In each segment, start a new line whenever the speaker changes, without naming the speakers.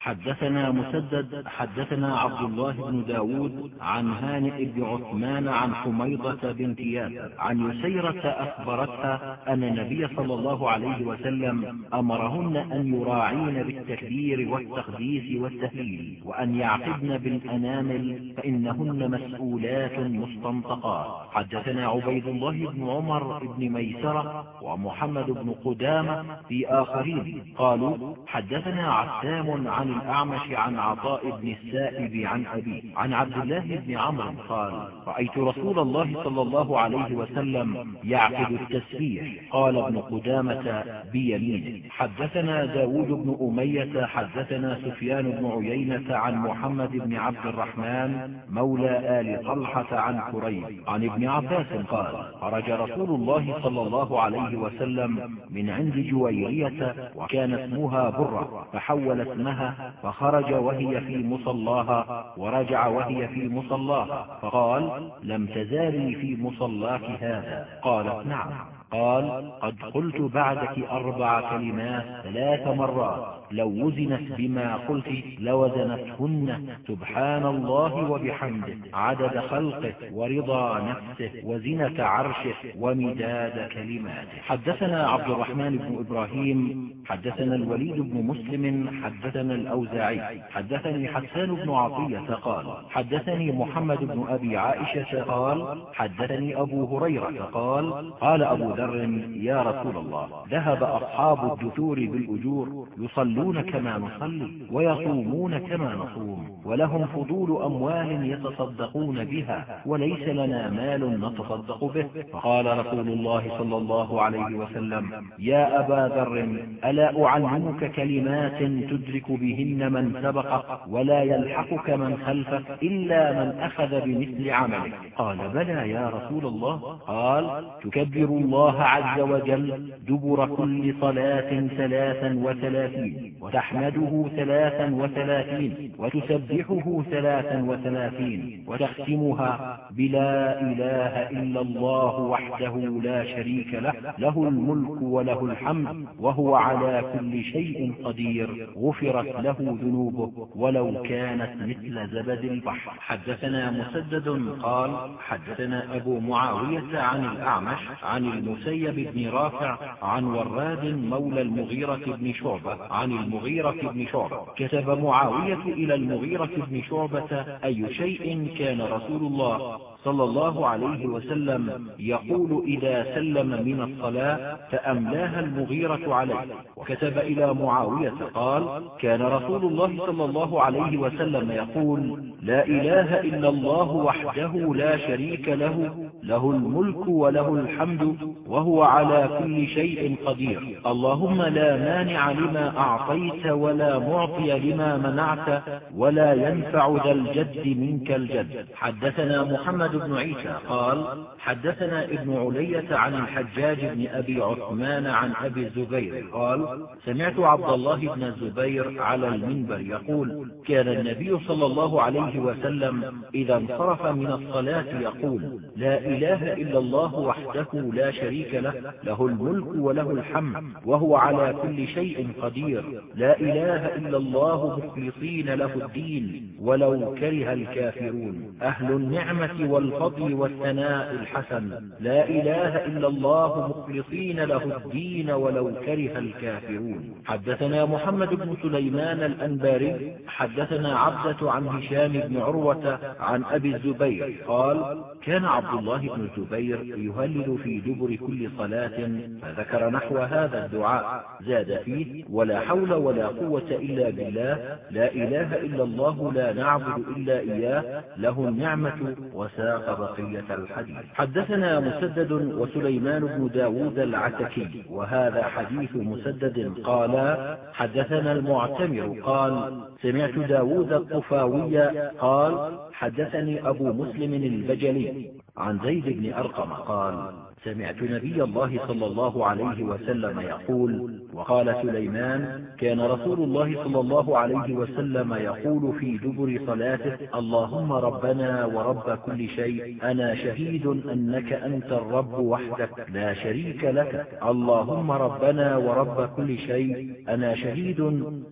حدثنا مسدد حدثنا عبد الله بن داود عن هانئ بن عثمان عن حميضة بنت ياسر عن يسيرة أخبرتها أن النبي صلى الله عليه وسلم أمرهن أن يراعين بالتكبير والتقديس والتهليل وأن يعقدن بالأنامل فإنهن مسؤولات مستنطقات. حدثنا عبيد الله بن عمر بن ميسرة ومحمد بن قدامة في آخرين. قالوا حدثنا عسام عن الأعمش عن عطاء بن السائب عن أبيه عن عبد الله بن عمرو قال رأيت رسول الله صلى الله عليه وسلم يعقد التسبيح. قال ابن قدامة بيمينه. حدثنا داود بن أمية حدثنا سفيان بن عيينة عن محمد بن عبد الرحمن مولى آل طلحة عن كريم عن ابن عباس قال خرج رسول الله صلى الله عليه وسلم من عند جويرية وكان اسمها برة فحول اسمها فخرج وهي في مصلاها ورجع وهي في مصلاها فقال لم تزالي في مصلاك هذا. قالت نعم. قال قد قلت بعدك أربع كلمات ثلاث مرات. لو وزنت بما قلت لوزنتهن. سبحان الله وبحمده. عدد خلقه ورضا نفسه وزنة عرشه ومداد كلماته. حدثنا عبد الرحمن بن إبراهيم. حدثنا الوليد بن مسلم. حدثنا الأوزاعي. حدثني حسان بن عطية قال. حدثني محمد بن أبي عائشة قال. حدثني أبو هريرة قال. قال أبو ذر يا رسول الله ذهب أصحاب الدثور بالأجور يصلون كما نصلي ويصومون كما نصوم ولهم فضول أموال يتصدقون بها وليس لنا مال نتصدق به. فقال رسول الله صلى الله عليه وسلم يا أبا ذر ألا أعلمك كلمات تدرك بهن من سبقك ولا يلحقك من خلفك إلا من أخذ بمثل عملك. قال بلى يا رسول الله. قال تكبر الله عز وجل دبر كل صلاة ثلاثا وثلاثين وتحمده ثلاثا وثلاثين وتسبحه ثلاثا وثلاثين وتختمها بلا إله إلا الله وحده لا شريك له له الملك وله الحمد وهو على كل شيء قدير غفرت له ذنوبه ولو كانت مثل زبد البحر. حدثنا مسدد قال حدثنا أبو معاوية عن الأعمش عن المسيب بن رافع عن وراد مولى المغيرة بن شعبة عن المغيرة بن شعبة. كتب معاوية إلى المغيرة بن شعبة أي شيء كان رسول الله صلى الله عليه وسلم يقول إذا سلم من الصلاة فأملاها المغيرة عليه. وكتب إلى معاوية قال كان رسول الله صلى الله عليه وسلم يقول لا إله إلا الله وحده لا شريك له له الملك وله الحمد وهو على كل شيء قدير. اللهم لا مانع لما أعطيت ولا معطي لما منعت ولا ينفع ذا الجد منك الجد. حدثنا محمد بن عيسى قال حدثنا ابن علية عن الحجاج بن أبي عثمان عن أبي الزبير قال سمعت عبد الله بن الزبير على المنبر يقول كان النبي صلى الله عليه وسلم إذا انصرف من الصلاة يقول لا إله إلا الله وحده لا شريك له له الملك وله الحمد وهو على كل شيء قدير. لا إله إلا الله مخلصين له الدين ولو كره الكافرون. أهل النعمة والفضل والثناء الحسن. لا إله إلا الله مخلصين له الدين ولو كره الكافرون. حدثنا محمد بن سليمان الأنباري حدثنا عبدة عن هشام بن عروة عن أبي الزبير. قال كان عبد الله بن الزبير يهلل في دبر كل صلاة فذكر نحو هذا الدعاء. زاد فيه ولا حول ولا قوة إلا بالله لا إله إلا الله لا نعبد إلا إياه له النعمة وساق بقية الحديث. حدثنا مسدد وسليمان بن داود العتكي وهذا حديث مسدد قال حدثنا المعتمر قال سمعت داود الطفاوي قال حدثني أبو مسلم البجلي عن زيد بن أرقم قال سمعت نبي الله صلى الله عليه وسلم يقول وقال سليمان كان رسول الله صلى الله عليه وسلم يقول في دبر صلاته اللهم ربنا ورب كل شيء أنا شهيد أنك أنت الرب وحدك لا شريك لك. اللهم ربنا ورب كل شيء أنا شهيد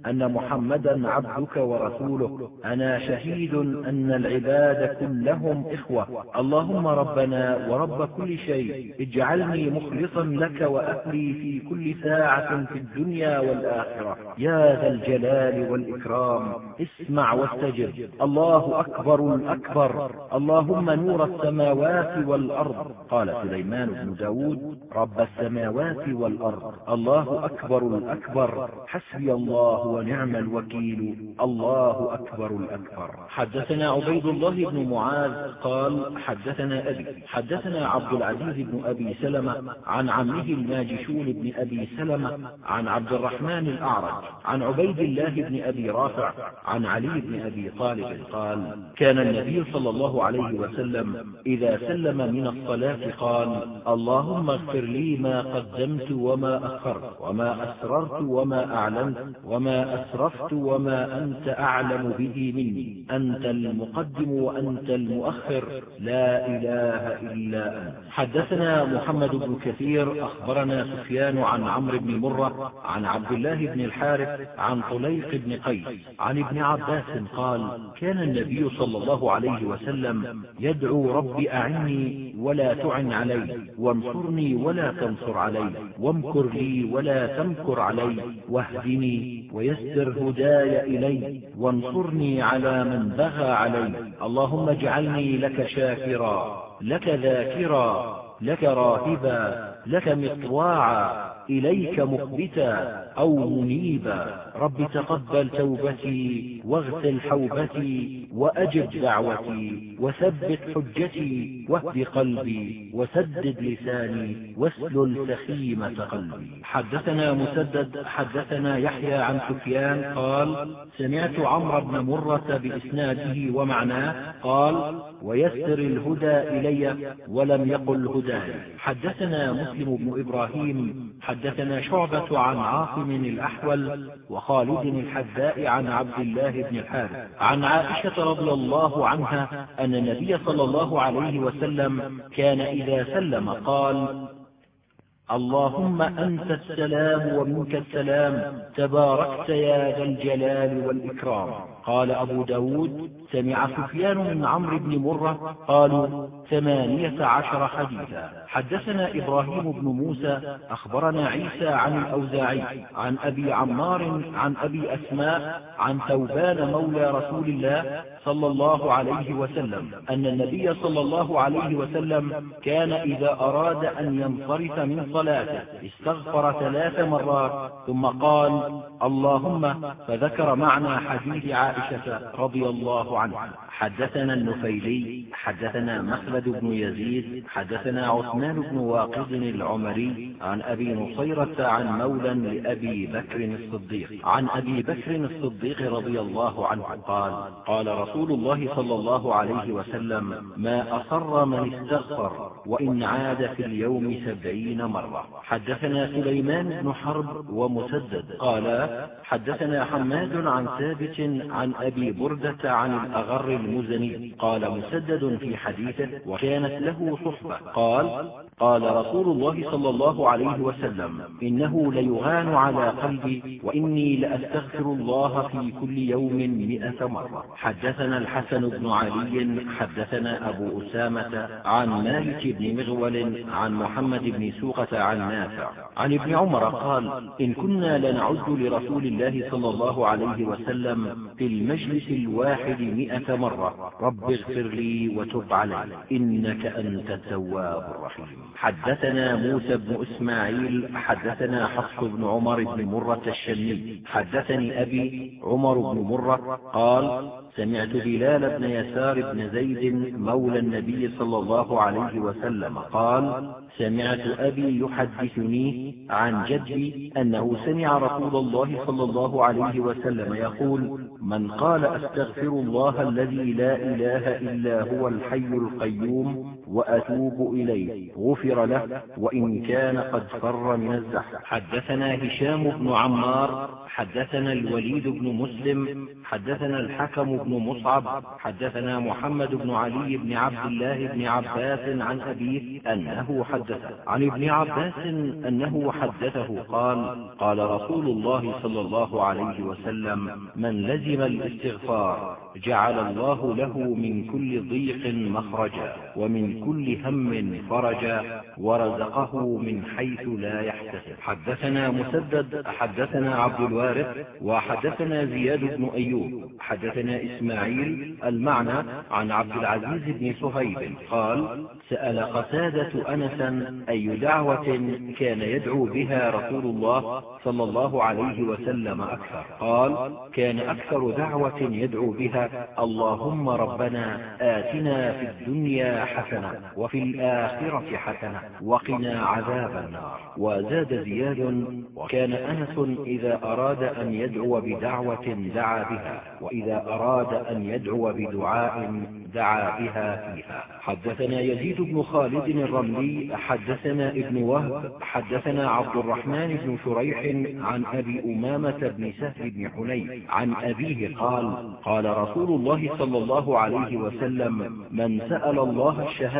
أن محمدا عبدك ورسولك أنا شهيد أن العباد كلهم إخوة. اللهم ربنا ورب كل شيء. اجعلني مخلصا لك وأهلي في كل ساعة في الدنيا والآخرة. يا ذا الجلال والإكرام. اسمع واستجب. الله أكبر الأكبر. اللهم نور السماوات والأرض. قال سليمان بن داود رب السماوات والأرض. الله أكبر الأكبر. حسبي الله ونعم الوكيل. الله أكبر الأكبر. حدثنا عبيد الله بن معاذ قال حدثنا أبي. حدثنا عبد العزيز بن أبي سلمة عن عمه الماجشون بن أبي سلمة عن عبد الرحمن الأعرج عن عبيد الله بن أبي رافع عن علي بن أبي طالب قال كان النبي صلى الله عليه وسلم إذا سلم من الصلاة قال اللهم اغفر لي ما قدمت وما أخرت وما أسررت وما أعلنت وما أسرفت وما أنت أعلم به مني. أنت المقدم وأنت المؤخر. لا إله إلا أنت. حدثنا محمد بن كثير أخبرنا سفيان عن عمرو بن مرة عن عبد الله بن الحارث عن طليق بن قيس عن ابن عباس قال كان النبي صلى الله عليه وسلم يدعو رب أعني ولا تعن علي وانصرني ولا تنصر علي وامكر لي ولا تمكر علي واهدني ويسر هداي إلي وانصرني على من بغى علي اللهم اجعلني لك شاكرا لك ذاكرا لك راهبا لك مطواعا إليك مخبتا أو منيبا. رب تقبل توبتي واغسل حوبتي وأجب دعوتي وثبت حجتي واهد قلبي وسدد لساني واسلل سخيمة قلبي. حدثنا مسدد حدثنا يحيى عن سفيان قال سمعت عمرو بن مرة بإسناده ومعناه قال ويسر الهدى إلي ولم يقل هداي. حدثنا مسلم بن إبراهيم حدثنا شعبة عن عاصم الأحول وخالد الحذاء عن عبد الله بن الحارث. عن عائشة رضي الله عنها أن النبي صلى الله عليه وسلم كان إذا سلم قال اللهم أنت السلام ومنك السلام تباركت يا ذا الجلال والإكرام. قال أبو ب داود سمع سفيان من عمرو بن مرة قالوا ثمانية عشر حديثا. حدثنا إبراهيم بن موسى أخبرنا عيسى عن الأوزاعي عن أبي عمار عن أبي أسماء عن ثوبان مولى رسول الله صلى الله عليه وسلم أن النبي صلى الله عليه وسلم كان إذا أراد أن ينصرف من صلاته استغفر ثلاث مرات ثم قال اللهم فذكر معنى حديث عائشة رضي الله عنها حدثنا النفيلي حدثنا مخلد بن يزيد حدثنا عثمان بن واقد العمري عن أبي نصيرة عن مولى لأبي بكر الصديق. عن أبي بكر الصديق رضي الله عنه قال قال رسول الله صلى الله عليه وسلم ما أصر من استغفر وإن عاد في اليوم سبعين مرة. حدثنا سليمان بن حرب ومسدد قال حدثنا حماد عن ثابت عن أبي بردة عن الأغر المزني قال مسدد في حديثه وكانت له صحبة. قال قال رسول الله صلى الله عليه وسلم إنه ليغان على قلبي وإني لأستغفر الله في كل يوم م مرة. حدثنا الحسن بن علي حدثنا أبو أسامة عن مالك بن مغول عن محمد بن سوقة عن نافع. عن ابن عمر قال إن كنا لنعد لرسول الله صلى الله عليه وسلم في المجلس الواحد م مرة رب اغفر لي وتب علي إنك أنت التواب الرحيم. حدثنا موسى بن إسماعيل حدثنا حفص بن عمر بن مرة الشمي حدثني أبي عمر بن مرة قال سمعت بلال بن يسار بن زيد مولى النبي صلى الله عليه وسلم قال سمعت أبي يحدثني عن جدي أنه سمع رسول الله صلى الله عليه وسلم يقول من قال أستغفر الله الذي لا إله إلا هو الحي القيوم وأتوب إليه. غفر له وإن كان قد فر من الزحف. حدثنا هشام بن عمار حدثنا الوليد بن مسلم حدثنا الحكم بن مصعب حدثنا محمد بن علي بن عبد الله بن عباس عن أبيه أنه حدثه عن ابن عباس أنه حدثه قال قال رسول الله صلى الله عليه وسلم من لزم الاستغفار جعل الله له من كل ضيق مخرجا ومن كل هم فرجا ورزقه من حيث لا يحتسب. حدثنا مسدد حدثنا عبد الوارث وحدثنا زياد بن أيوب. حدثنا إسماعيل المعنى عن عبد العزيز بن صهيب قال سأل قتادة أنسا أي دعوة كان يدعو بها رسول الله صلى الله عليه وسلم أكثر. قال كان أكثر دعوة يدعو بها اللهم ربنا آتنا في الدنيا حسنة وفي الآخرة حسنة وقنا عذاب النار. وزاد زياد وكان أنس إذا أراد أن يدعو بدعوة دعا بها وإذا أراد أن يدعو بدعاء دعا بها فيها. حدثنا يزيد بن خالد الرملي حدثنا ابن وهب حدثنا عبد الرحمن بن شريح عن أبي أمامة بن سهل بن حنين عن أبيه قال قال رسول الله صلى الله عليه وسلم من سأل الله الشهادة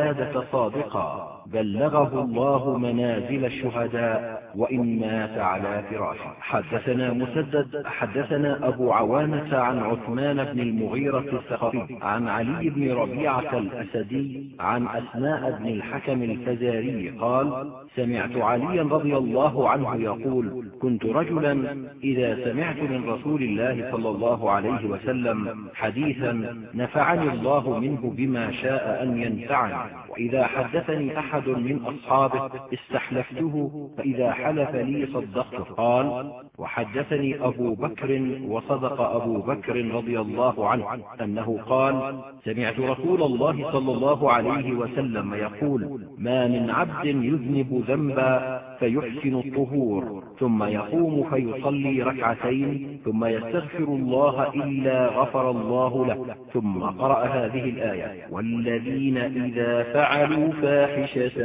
صادقا بلغه الله منازل الشهداء وإن مات على فراشه. حدثنا مسدد حدثنا أبو عوانة عن عثمان بن المغيرة الثقفي عن علي بن ربيعة الأسدي عن أسماء بن الحكم الفزاري قال سمعت عليا رضي الله عنه يقول كنت رجلا إذا سمعت من رسول الله صلى الله عليه وسلم حديثا نفعني الله منه بما شاء أن ينفعني. وإذا حدثني أحد من أصحابه استحلفته فإذا حلف لي صدقته قال وحدثني أبو بكر وصدق أبو بكر رضي الله عنه أنه قال سمعت رسول الله صلى الله عليه وسلم يقول ما من عبد يذنب ذنبا فيحسن الطهور ثم يقوم فيصلي ركعتين ثم يستغفر الله إلا غفر الله له ثم قرأ هذه الآية والذين إذا فعلوا فاحشة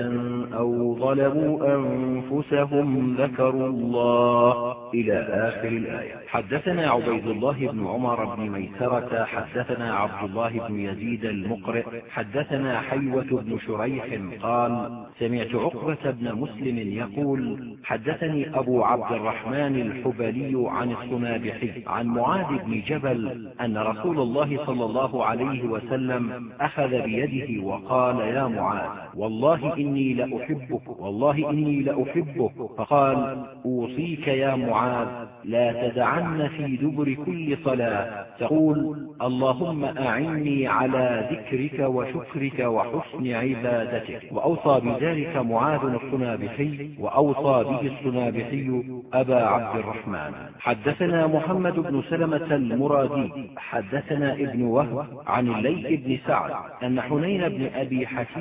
أو ظلموا أنفسهم ذكروا الله إلى آخر الآية. حدثنا عبيد الله بن عمر بن ميسرة حدثنا عبد الله بن يزيد المقرئ حدثنا حيوة بن شريح قال سمعت عقبة بن مسلم يقول حدثني أبو عبد الرحمن الحبلي عن الصنابحي عن معاذ بن جبل أن رسول الله صلى الله عليه وسلم أخذ بيده وقال يا معاذ. والله إني لأحبك والله إني لأحبك. فقال أوصيك يا معاذ لا تدعن في دبر كل صلاة. تقول اللهم أعني على ذكرك وشكرك وحسن عبادتك. وأوصى بذلك معاذ الصنابحي وأوصى به الصنابحي أبا عبد الرحمن. حدثنا محمد بن سلمة المرادي. حدثنا ابن وهب عن الليث بن سعد أن حنين بن أبي حكيم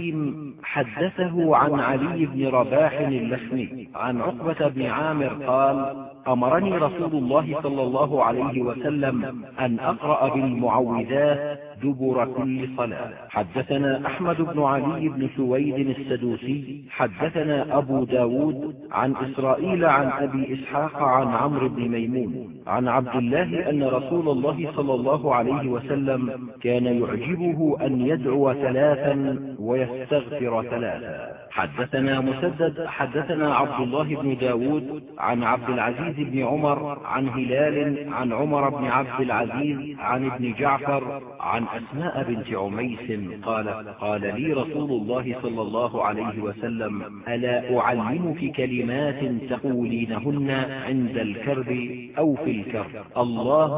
حدثه عن علي بن رباح اللخمي عن عقبة بن عامر قال أمرني رسول الله صلى الله عليه وسلم أن أقرأ بالمعوذات دبر كل صلاة. حدثنا أحمد بن علي بن سويد السدوسي. حدثنا أبو ب داود عن إسرائيل عن أبي إسحاق عن عمرو بن ميمون. عن عبد الله أن رسول الله صلى الله عليه وسلم كان يعجبه أن يدعو ثلاثا ويستغفر ثلاثا. حدثنا مسدد حدثنا عبد الله بن داود عن عبد العزيز بن عمر عن هلال عن عمر بن عبد العزيز عن ابن جعفر عن أسماء بنت عميس قال قال لي رسول الله صلى الله عليه وسلم ألا أعلمك كلمات تقولينهن عند الكرب أو في الكرب؟ الله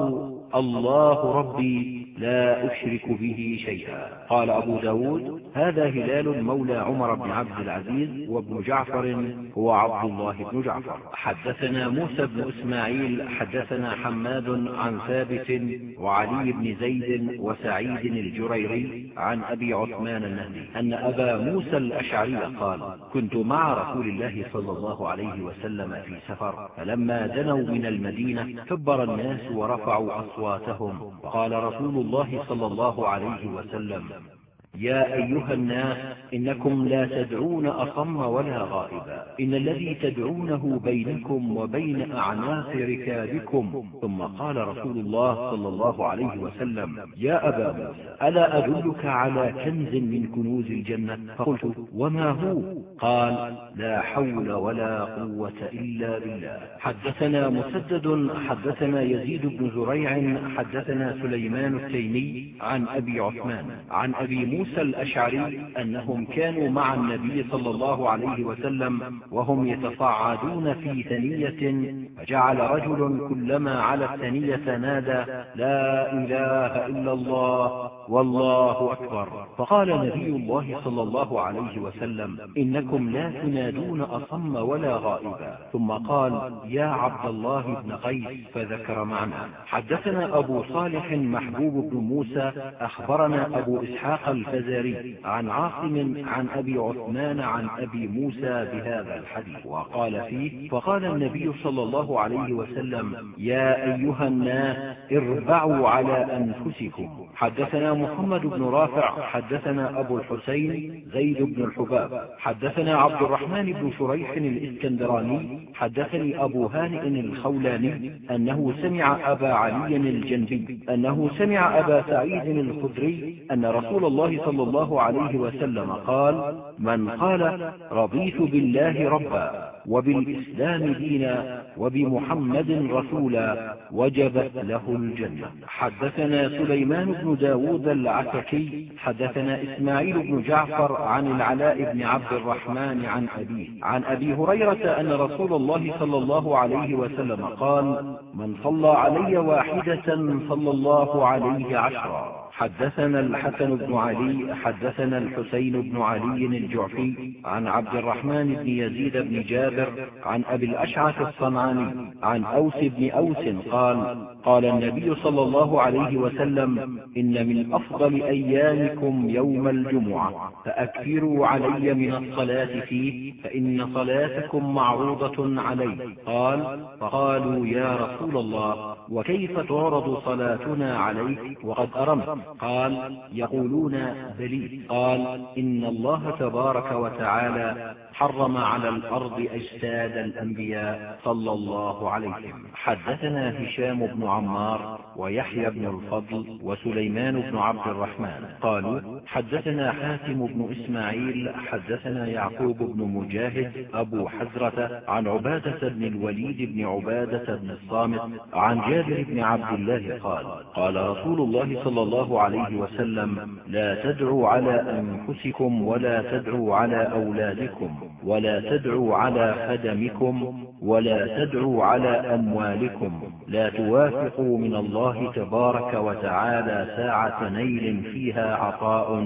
الله ربي لا أشرك به شيئا. قال أبو ب داود هذا هلال مولى عمر بن عبد العزيز وابن جعفر هو عبد الله بن جعفر. حدثنا موسى بن إسماعيل حدثنا حماد عن ثابت وعلي بن زيد وسعيد الجريري عن أبي عثمان النهدي أن أبا موسى الأشعري قال كنت مع رسول الله صلى الله عليه وسلم في سفر فلما دنوا من المدينة كبر الناس ورفعوا أصواتهم. وقال رسول الله صلى الله عليه وسلم يا أيها الناس إنكم لا تدعون أصم ولا غائبا إن الذي تدعونه بينكم وبين أعناق ركابكم ثم قال رسول الله صلى الله عليه وسلم يا أبا موسى ألا أدلك على كنز من كنوز الجنة؟ فقلت وما هو؟ قال لا حول ولا قوة إلا بالله. حدثنا مسدد حدثنا يزيد بن زريع حدثنا سليمان التيمي عن أبي عثمان عن أبي موسى الأشعري أنهم كانوا مع النبي صلى الله عليه وسلم وهم يتصاعدون في ثنية فجعل رجل كلما على الثنية نادى لا إله إلا الله والله أكبر. فقال نبي الله صلى الله عليه وسلم إنكم لا تنادون أصم ولا غائبا. ثم قال يا عبد الله بن قيس. فذكر معنى حدثنا أبو صالح محبوب بن موسى أخبرنا أبو إسحاق الفزاري عن عاصم عن أبي عثمان عن أبي موسى بهذا الحديث. وقال فيه فقال النبي صلى الله عليه وسلم يا أيها الناس اربعوا على أنفسكم. حدثنا محمد بن رافع حدثنا أبو الحسين زيد بن الحباب. حدثنا عبد الرحمن بن شريح الإسكندراني. حدثني أبو هانئ الخولاني أنه سمع أبا علي الجنبي أنه سمع أبا سعيد الخدري أن رسول الله صلى الله عليه وسلم قال من قال رضيت بالله ربا وبالإسلام دينا وبمحمد رسولا وجبت له الجنة. حدثنا سليمان بن داود العتكي حدثنا إسماعيل بن جعفر عن العلاء بن عبد الرحمن عن أبيه عن أبي هريرة أن رسول الله صلى الله عليه وسلم قال من صلى علي واحدة صلى الله عليه عشرا. حدثنا الحسن بن علي حدثنا الحسين بن علي الجعفي عن عبد الرحمن بن يزيد بن جابر عن أبي الأشعث الصنعاني عن أوس بن أوس قال قال النبي صلى الله عليه وسلم إن من أفضل أيامكم يوم الجمعة فأكثروا علي من الصلاة فيه فإن صلاتكم معروضة علي قال فقالوا يا رسول الله وكيف تعرض صلاتنا عليك؟ وقد أرمت. قال يقولون بلي. قال إن الله تبارك وتعالى حرم على الأرض أجساد الأنبياء صلى الله عليهم حدثنا هشام بن عمار ويحيى بن الفضل وسليمان بن عبد الرحمن. قالوا حدثنا حاتم بن إسماعيل حدثنا يعقوب بن مجاهد أبو حزرة عن عبادة بن الوليد بن عبادة بن الصامت عن جابر بن عبد الله قال قال رسول الله صلى الله عليه وسلم لا تدعوا على أنفسكم ولا تدعوا على أولادكم. ولا تدعوا على خدمكم ولا تدعوا على أموالكم. لا توافقوا من الله تبارك وتعالى ساعة نيل فيها عطاء.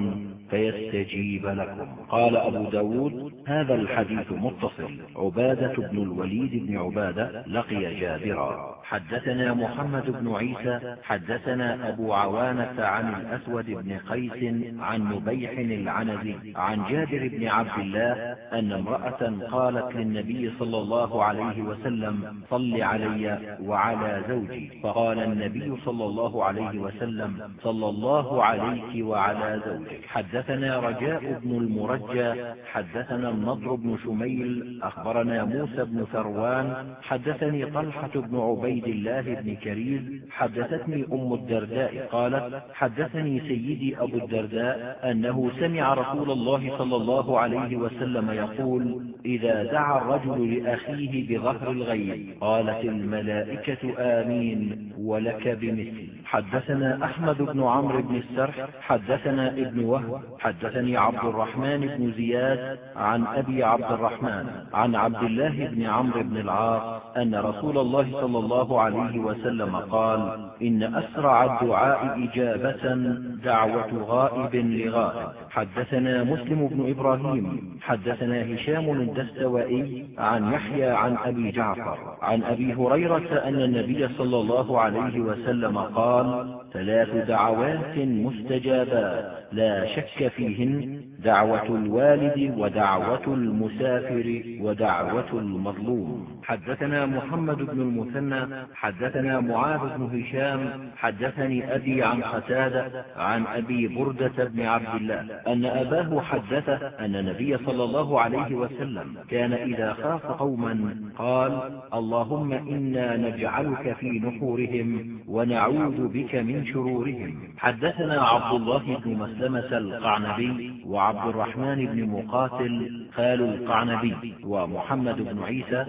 فيستجيب لكم. قال أبو ب داود هذا الحديث متصل. عبادة بن الوليد بن عبادة لقي جابرا. حدثنا محمد بن عيسى حدثنا أبو عوانة عن الأسود بن قيس عن نبيح العنزي عن جابر بن عبد الله أن امرأة قالت للنبي صلى الله عليه وسلم صل علي وعلى زوجي. فقال النبي صلى الله عليه وسلم صلى الله عليك وعلى زوجك. حدثنا رجاء بن المرجى حدثنا النضر بن شميل أخبرنا موسى بن ثروان حدثني طلحة بن عبيد الله بن كريز حدثتني أم الدرداء قالت حدثني سيدي أبو الدرداء أنه سمع رسول الله صلى الله عليه وسلم يقول إذا دعا الرجل لأخيه بظهر الغيب قالت الملائكة آمين ولك بمثل. حدثنا أحمد بن عمرو بن السرح حدثنا ابن وهب حدثني عبد الرحمن بن زياد عن أبي عبد الرحمن عن عبد الله بن عمرو بن العاص أن رسول الله صلى الله عليه وسلم قال إن أسرع الدعاء إجابة دعوة غائب لغائب. حدثنا مسلم بن إبراهيم حدثنا هشام الدستوائي عن يحيى عن أبي جعفر عن أبي هريرة أن النبي صلى الله عليه وسلم قال ثلاث دعوات مستجابات لا شك فيهن دعوة الوالد ودعوة المسافر ودعوة المظلوم. حدثنا محمد بن المثنى حدثنا معاذ بن هشام حدثني أبي عن قتادة عن أبي بردة بن عبد الله أن أباه حدثه أن النبي صلى الله عليه وسلم كان إذا خاف قوما قال اللهم إنا نجعلك في نحورهم ونعوذ بك من شرورهم. حدثنا عبد الله بن مسلمة القعنبي وعبد الرحمن بن مقاتل قالوا القعنبي ومحمد بن عيسى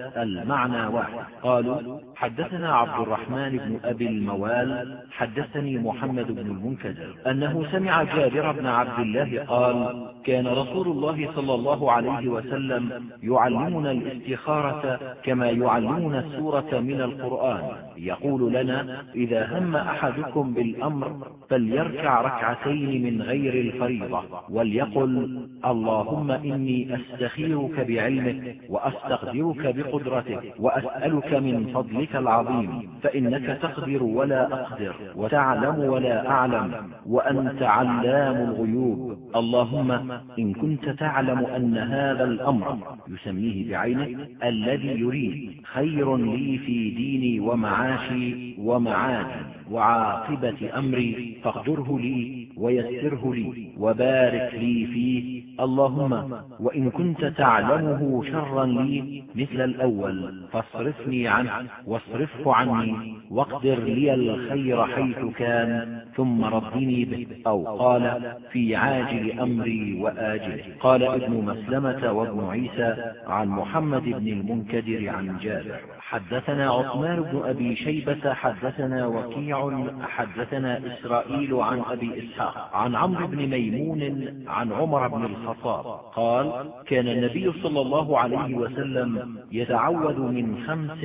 المعنى واحد. قالوا حدثنا عبد الرحمن بن أبي الموال حدثني محمد بن المنكدر أنه سمع جابر بن عبد الله قال كان رسول الله صلى الله عليه وسلم يعلمنا الاستخارة كما يعلمنا السورة من القرآن. يقول لنا إذا هم أحدكم بالأمر فليركع ركعتين من غير الفريضة وليقل اللهم إني أستخيرك بعلمك وأستقدرك بقدرتك وأسألك من فضلك العظيم فإنك تقدر ولا أقدر وتعلم ولا أعلم وأنت علام الغيوب. اللهم إن كنت تعلم أن هذا الأمر يسميه بعينه الذي يريد خير لي في ديني ومعاشي ومعادي وعاقبة أمري فاقدره لي ويسره لي وبارك لي فيه. اللهم وإن كنت تعلمه شرا لي مثل الأول فاصرفني عنه واصرفه عني واقدر لي الخير حيث كان ثم ردني به أو قال في عاجل أمري وآجله. قال ابن مسلمة وابن عيسى عن محمد بن المنكدر عن جابر. حدثنا عثمان بن أبي شيبة حدثنا وكيع حدثنا إسرائيل عن أبي إسحاق عن عمرو بن ميمون عن عمر بن الخطاب قال كان النبي صلى الله عليه وسلم يتعوذ من خمس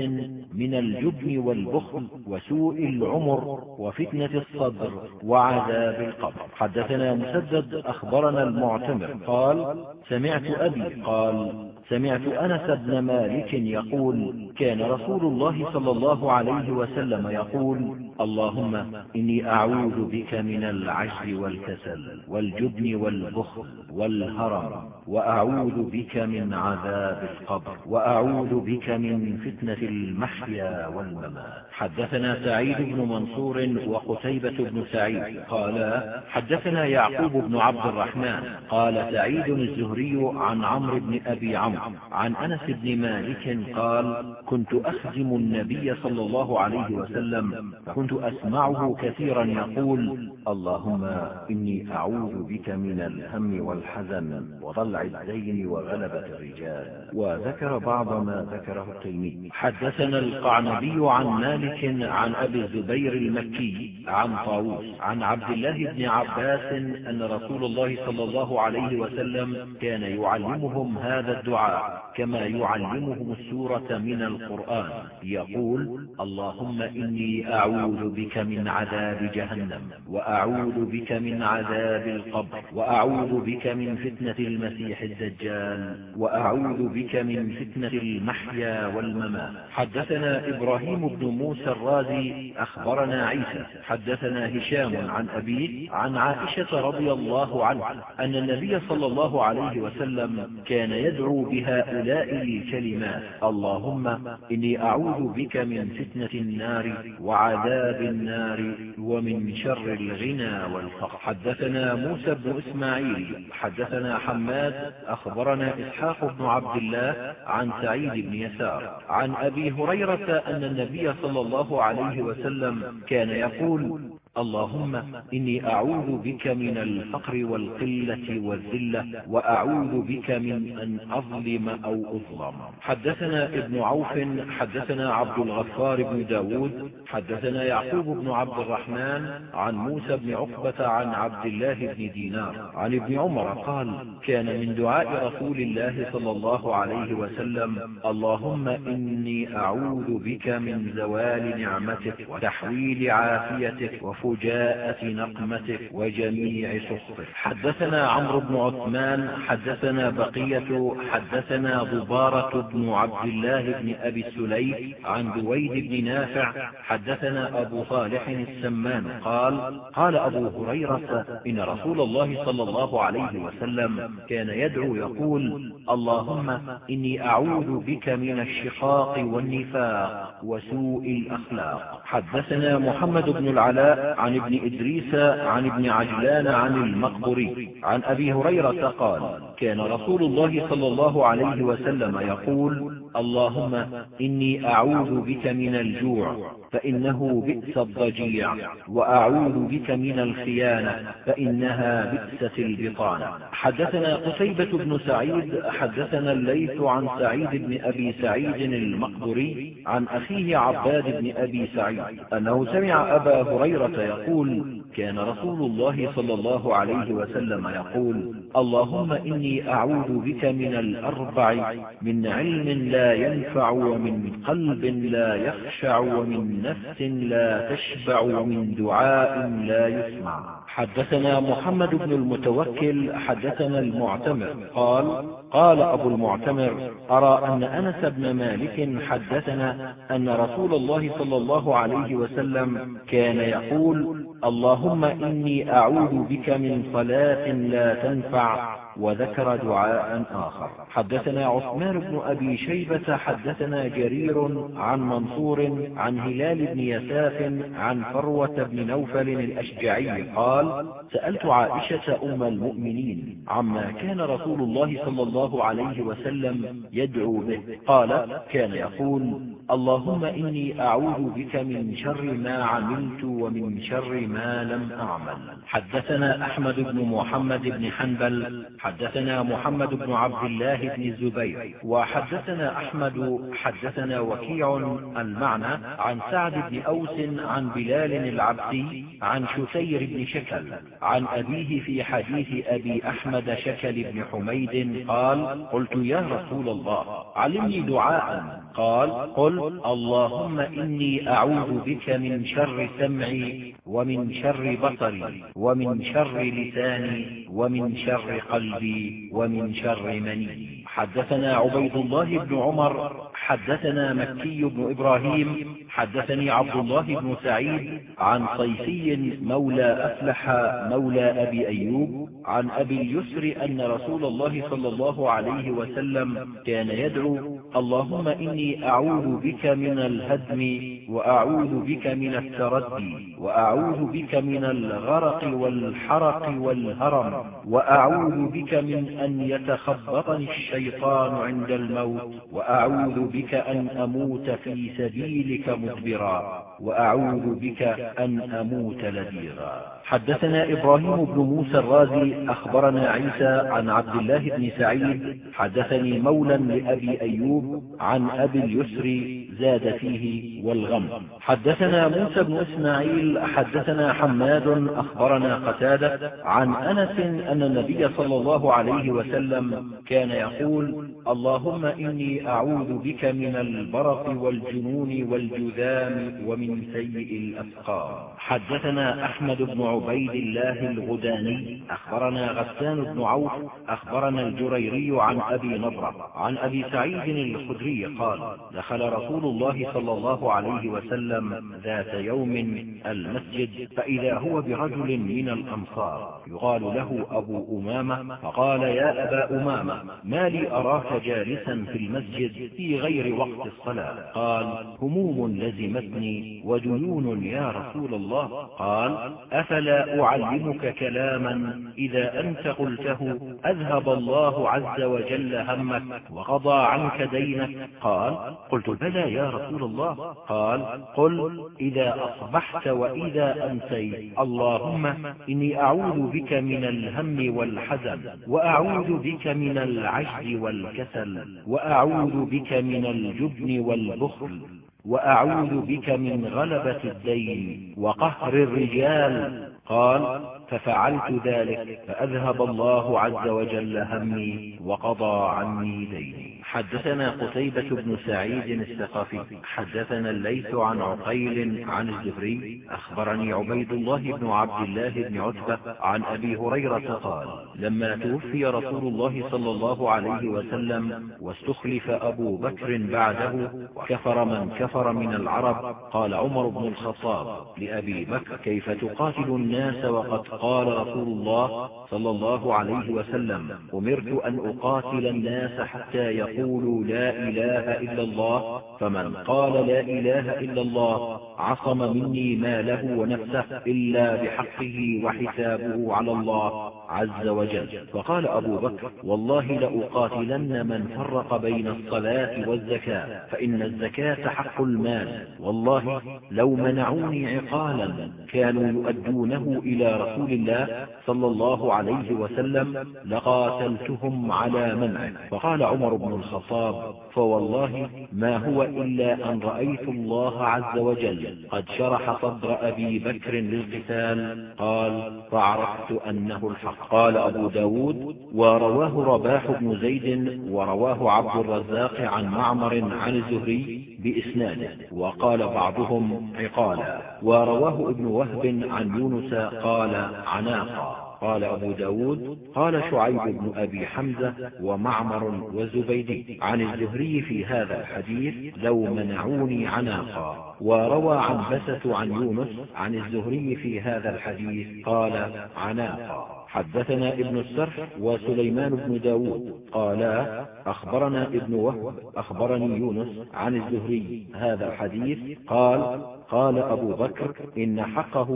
من الجبن والبخل وسوء العمر وفتنة الصدر وعذاب القبر. حدثنا مسدد أخبرنا المعتمر قال سمعت أبي قال سمعت أنس بن مالك يقول كان رسول الله صلى الله عليه وسلم يقول اللهم إني أعوذ بك من العجز والكسل والجبن والبخل. والهرم وأعوذ بك من عذاب القبر وأعوذ بك من فتنة المحيا والممات. حدثنا سعيد بن منصور وقتيبة بن سعيد. قالا حدثنا يعقوب بن عبد الرحمن. قال سعيد الزهري عن عمرو بن أبي عمرو عن أنس بن مالك قال كنت أخدم النبي صلى الله عليه وسلم فكنت أسمعه كثيرا يقول اللهم إني أعوذ بك من الهم والحزن وضلع الدين وغلبة الرجال. وذكر بعض ما ذكره التيمي. حدثنا القعنبي عن مالك عن أبي الزبير المكي عن طاووس عن عبد الله بن عباس أن رسول الله صلى الله عليه وسلم كان يعلمهم هذا الدعاء كما يعلمهم السورة من القرآن. يقول اللهم إني أعوذ بك من عذاب جهنم وأعوذ بك من عذاب القبر وأعوذ بك من فتنة المسيح الدجال وأعوذ بك من فتنة المحيا والممات. حدثنا إبراهيم بن موسى الرازي أخبرنا عيسى. حدثنا هشام عن أبيه عن عائشة رضي الله عنه أن النبي صلى الله عليه وسلم كان يدعو بهؤلاء الكلمات. اللهم إني أعوذ بك من فتنة النار وعذاب النار ومن شر الغنى والفقر. حدثنا موسى بن إسماعيل. حدثنا حماد أخبرنا إسحاق بن عبد الله عن سعيد بن يسار عن أبي هريرة أن النبي صلى الله عليه وسلم كان يقول اللهم إني أعوذ بك من الفقر والقلة والذلة وأعوذ بك من أن أظلم أو أظلم. حدثنا ابن عوف حدثنا عبد الغفار بن داود حدثنا يعقوب بن عبد الرحمن عن موسى بن عقبة عن عبد الله بن دينار. عن ابن عمر قال كان من دعاء رسول الله صلى الله عليه وسلم اللهم إني أعوذ بك من زوال نعمتك وتحويل عافيتك وفجاءة نقمتك وجميع سخطك. حدثنا عمرو بن عثمان حدثنا بقية حدثنا ضبارة بن عبد الله بن أبي السليف عن دويد بن نافع حدثنا أبو صالح السمان قال قال أبو هريرة إن رسول الله صلى الله عليه وسلم كان يدعو يقول اللهم إني أعوذ بك من الشقاق والنفاق وسوء الأخلاق. حدثنا محمد بن العلاء عن ابن إدريس عن ابن عجلان عن المقبري. عن أبي هريرة قال كان رسول الله صلى الله عليه وسلم يقول اللهم إني أعوذ بك من الجوع فإنه بئس الضجيع وأعوذ بك من الخيانة فإنها بئست البطانة. حدثنا قتيبة بن سعيد حدثنا الليث عن سعيد بن أبي سعيد المقبري عن أخيه عباد بن أبي سعيد أنه سمع أبا هريرة يقول كان رسول الله صلى الله عليه وسلم يقول اللهم إني أعوذ بك من الأربع من علم لا ينفع ومن قلب لا يخشع ومن نفس لا تشبع ومن دعاء لا يسمع. حدثنا محمد بن المتوكل حدثنا المعتمر قال قال أبو المعتمر أرى أن أنس بن مالك حدثنا أن رسول الله صلى الله عليه وسلم كان يقول اللهم إني أعوذ بك من صلاة لا تنفع. وذكر دعاء آخر. حدثنا عثمان بن أبي شيبة حدثنا جرير عن منصور عن هلال بن يساف عن فروة بن نوفل الأشجعي قال سألت عائشة أم المؤمنين عما كان رسول الله صلى الله عليه وسلم يدعو به. قال كان يقول اللهم إني أعوذ بك من شر ما عملت ومن شر ما لم أعمل. حدثنا أحمد بن محمد بن حنبل حدثنا محمد بن عبد الله بن الزبير وحدثنا أحمد حدثنا وكيع المعنى عن سعد بن أوس عن بلال العبسي عن شسير بن شكل عن أبيه في حديث أبي أحمد شكل بن حميد قال قلت يا رسول الله علمني دعاء. قال قل اللهم إني أعوذ بك من شر سمعي ومن شر بصري ومن شر لساني ومن شر قلبي. ومن شر مني. حدثنا عبيد الله بن عمر حدثنا مكي بن إبراهيم حدثني عبد الله بن سعيد عن صيفي مولى أفلح مولى أبي أيوب عن أبي اليسر أن رسول الله صلى الله عليه وسلم كان يدعو اللهم إني أعوذ بك من الهدم وأعوذ بك من التردي وأعوذ بك من الغرق والحرق والهرم وأعوذ بك من أن يتخبطني الشيطان عند الموت وأعوذ بك أن أموت في سبيلك مدبرا وأعوذ بك أن أموت لديغا حدثنا إبراهيم بن موسى الرازي أخبرنا عيسى عن عبد الله بن سعيد حدثني مولى لأبي أيوب عن أبي اليسر زاد فيه والغم. حدثنا موسى بن إسماعيل حدثنا حماد أخبرنا قتادة عن أنس أن النبي صلى الله عليه وسلم كان يقول اللهم إني أعوذ بك من البرق والجنون والجذام ومن سيء الأسقام. حدثنا أحمد بن عبيد الله الغداني أخبرنا غسان بن عوف أخبرنا الجريري عن أبي نضرة عن أبي سعيد الخدري قال دخل رسول الله صلى الله عليه وسلم ذات يوم المسجد فإذا هو برجل من الأنصار يقال له أبو أمامة فقال يا أبا أمامة ما لي أراك جالسا في المسجد في غير وقت الصلاة؟ قال هموم لزمتني وديون يا رسول الله. قال أفلا أعلمك كلاما إذا أنت قلته أذهب الله عز وجل همك وقضى عنك دينك قال قلت بلى يا رسول الله قال قل إذا أصبحت وإذا أمسيت اللهم إني أعوذ بك من الهم والحزن وأعوذ بك من العجز والكسل وأعوذ بك من الجبن والبخل وأعوذ بك من غلبة الدين وقهر الرجال قال ففعلت ذلك فأذهب الله عز وجل همي وقضى عني ديني. حدثنا قتيبة بن سعيد الثقفي. حدثنا الليث عن عقيل عن الزهري. أخبرني عبيد الله بن عبد الله بن عتبة عن أبي هريرة قال لما توفي رسول الله صلى الله عليه وسلم واستخلف أبو بكر بعده وكفر من كفر من العرب قال عمر بن الخطاب لأبي بكر كيف تقاتل الناس وقد قال رسول الله صلى الله عليه وسلم أمرت أن أقاتل الناس حتى يقولوا لا إله إلا الله فمن قال لا إله إلا الله عصم مني ماله ونفسه إلا بحقه وحسابه على الله عز وجل. فقال أبو بكر والله لأقاتلن من فرق بين الصلاة والزكاة فإن الزكاة حق المال. والله لو منعوني عقالا كانوا يؤدونه إلى رسول الله صلى الله عليه وسلم لقاتلتهم على منعه. فقال عمر بن الخطاب فوالله ما هو إلا أن رأيت الله عز وجل قد شرح صدر أبي بكر للقتال. قال فعرفت أنه الحق. قال أبو ب داود ورواه رباح بن زيد ورواه عبد الرزاق عن معمر عن الزهري بإسناده وقال بعضهم عقالا. ورواه ابن وهب عن يونس قال عناقا. قال أبو ب داود قال شعيب بن أبي حمزة ومعمر وزبيدي عن الزهري في هذا الحديث لو منعوني عناقا. وروى عن بسة عن يونس عن الزهري في هذا الحديث قال عناقا. حدثنا ابن السرح وسليمان بن داود. قالا أخبرنا ابن وهب أخبرني يونس عن الزهري. هذا الحديث قال قال أبو بكر إن حقه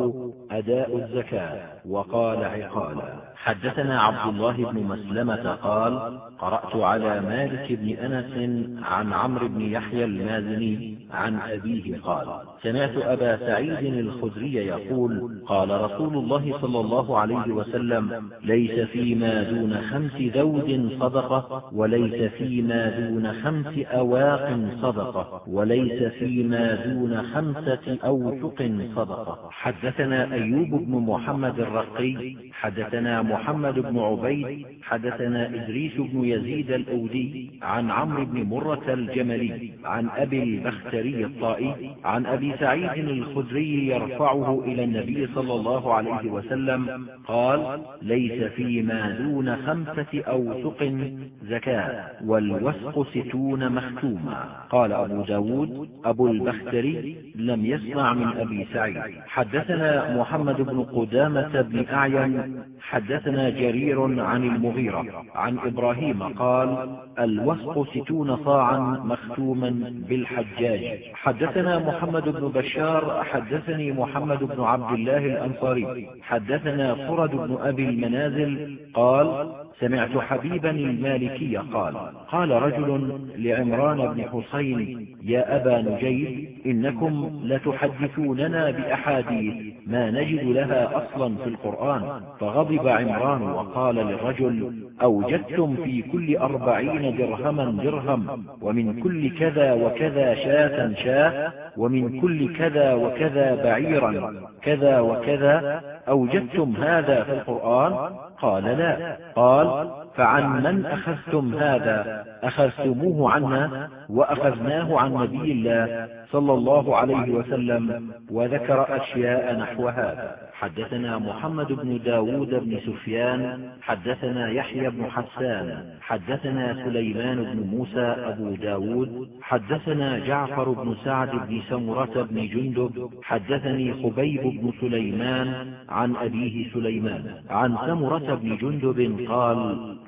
أداء الزكاة وقال عقالا. حدثنا عبد الله بن مسلمة قال قرأت على مالك بن أنس عن عمرو بن يحيى المازني عن أبيه قال سمعت أبا سعيد الخدري يقول قال رسول الله صلى الله عليه وسلم ليس فيما دون خمس ذود صدقة وليس فيما دون خمس أواق صدقة وليس فيما دون خمسة أوثق صدقة. حدثنا أيوب بن محمد الرقي حدثنا محمد بن عبيد حدثنا إدريس بن يزيد الأودي عن عمرو بن مرة الجملي عن أبي البختري الطائي عن أبي سعيد الخدري يرفعه إلى النبي صلى الله عليه وسلم قال ليس فيما دون خمسة أوسق زكاة والوسق ستون مختوما. قال أبو ب داود أبو البختري لم يسمع من أبي سعيد. حدثنا محمد بن قدامة بن أعين حدثنا جرير عن المغيرة عن إبراهيم قال الوسق ستون صاعا مختوما بالحجاج. حدثنا محمد بن بشار حدثني محمد بن عبد الله الأنصاري. حدثنا فرد بن أبي المنازل قال سمعت حبيبا المالكي قال قال رجل لعمران بن حسين يا أبا نجيب إنكم لتحدثوننا بأحاديث ما نجد لها أصلا في القرآن. فغضب عمران وقال للرجل أوجدتم في كل أربعين درهما درهم ومن كل كذا وكذا شاة شاة ومن كل كذا وكذا بعيرا كذا وكذا أوجدتم هذا في القرآن؟ قال لا. قال فعن من أخذتم هذا؟ أخذتموه عنا وأخذناه عن نبي الله صلى الله عليه وسلم وذكر أشياء نحو هذا حدثنا محمد بن داود بن سفيان حدثنا يحيى بن حسان حدثنا سليمان بن موسى أبو ب داود حدثنا جعفر بن سعد بن سمرة بن جندب حدثني خبيب بن سليمان عن أبيه سليمان. عن سمرة بن جندب قال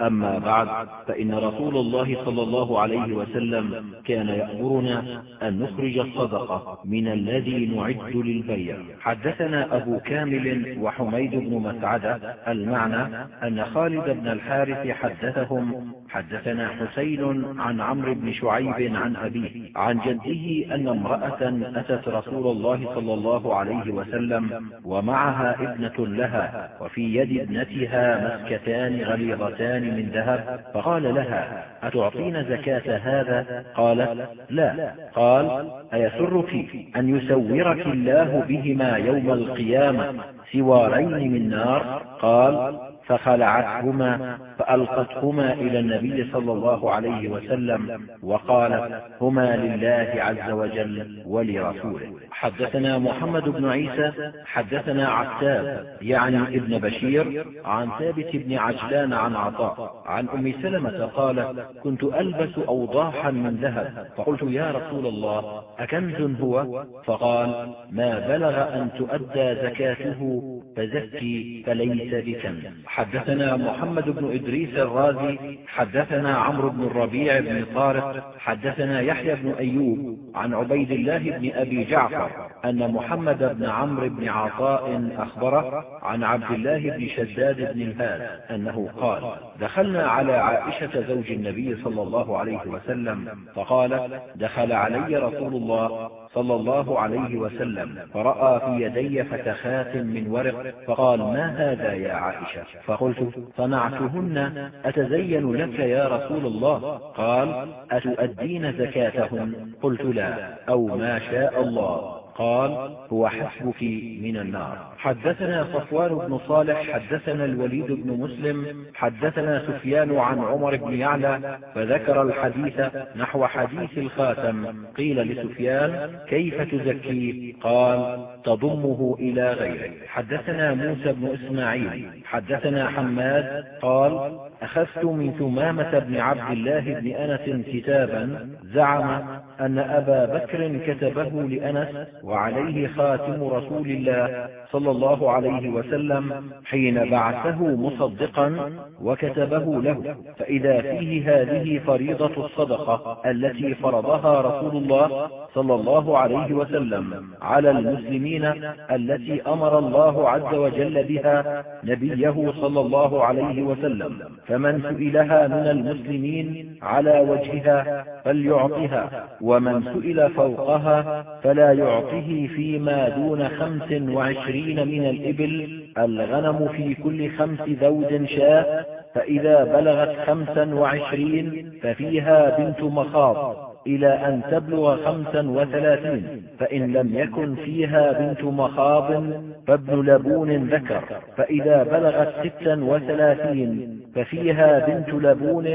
أما بعد فإن رسول الله صلى الله عليه وسلم كان يأمرنا أن نخرج الصدقة من الذي نعد للبيع. حدثنا أبو كامل وحميد بن مسعدة. المعنى أن خالد بن الحارث حدثهم حدثنا حسين عن عمرو بن شعيب عن أبيه عن جده أن امرأة أتت رسول الله صلى الله عليه وسلم ومعها ابنة لها وفي يد ابنتها مسكتان غليظتان من ذهب فقال لها أتعطي أتعطين زكاة هذا؟ قالت لا. قال أيسرك أن يسورك الله بهما يوم القيامة سوارين من نار؟ قال فخلعتهما. فألقتهما إلى النبي صلى الله عليه وسلم وقالت هما لله عز وجل ولرسوله. حدثنا محمد بن عيسى حدثنا عتاب يعني ابن بشير عن ثابت بن عجلان عن عطاء عن أم سلمة قال كنت ألبس أوضاحا من ذهب. فقلت يا رسول الله أكنز هو؟ فقال ما بلغ أن تؤدى زكاته فزكي فليس بكنز حدثنا محمد بن إدريس الرازي حدثنا عمرو بن الربيع بن طارق حدثنا يحيى بن أيوب عن عبيد الله بن أبي جعفر أن محمد بن عمرو بن عطاء أخبره عن عبد الله بن شداد بن الهاد أنه قال دخلنا على عائشة زوج النبي صلى الله عليه وسلم فقال دخل علي رسول الله صلى الله عليه وسلم فرأى في يدي فتخات من ورق فقال ما هذا يا عائشة؟ فقلت صنعتهن أتزين لك يا رسول الله؟ قال أتؤدين زكاتهن؟ قلت لا. أو ما شاء الله. قال هو حسبك من النار. حدثنا صفوان بن صالح حدثنا الوليد بن مسلم حدثنا سفيان عن عمر بن يعلى فذكر الحديث نحو حديث الخاتم. قيل لسفيان كيف تزكيه قال تضمه إلى غيره حدثنا موسى بن إسماعيل حدثنا حماد قال أخذت من ثمامة بن عبد الله بن أنس كتابا زعم أن أبا بكر كتبه لأنس وعليه خاتم رسول الله صلى الله عليه وسلم حين بعثه مصدقا وكتبه له. فإذا فيه هذه فريضة الصدقة التي فرضها رسول الله صلى الله عليه وسلم على المسلمين التي أمر الله عز وجل بها نبيه صلى الله عليه وسلم. فمن سئلها من المسلمين على وجهها فليعطها. ومن سئل فوقها فلا يعطه فيما دون خمس وعشرين من الإبل الغنم في كل خمس ذود شاة فإذا بلغت خمسا وعشرين ففيها بنت مخاض إلى أن تبلغ خمسا وثلاثين فإن لم يكن فيها بنت مخاض فابن لبون ذكر فإذا بلغت ستا وثلاثين ففيها بنت لبون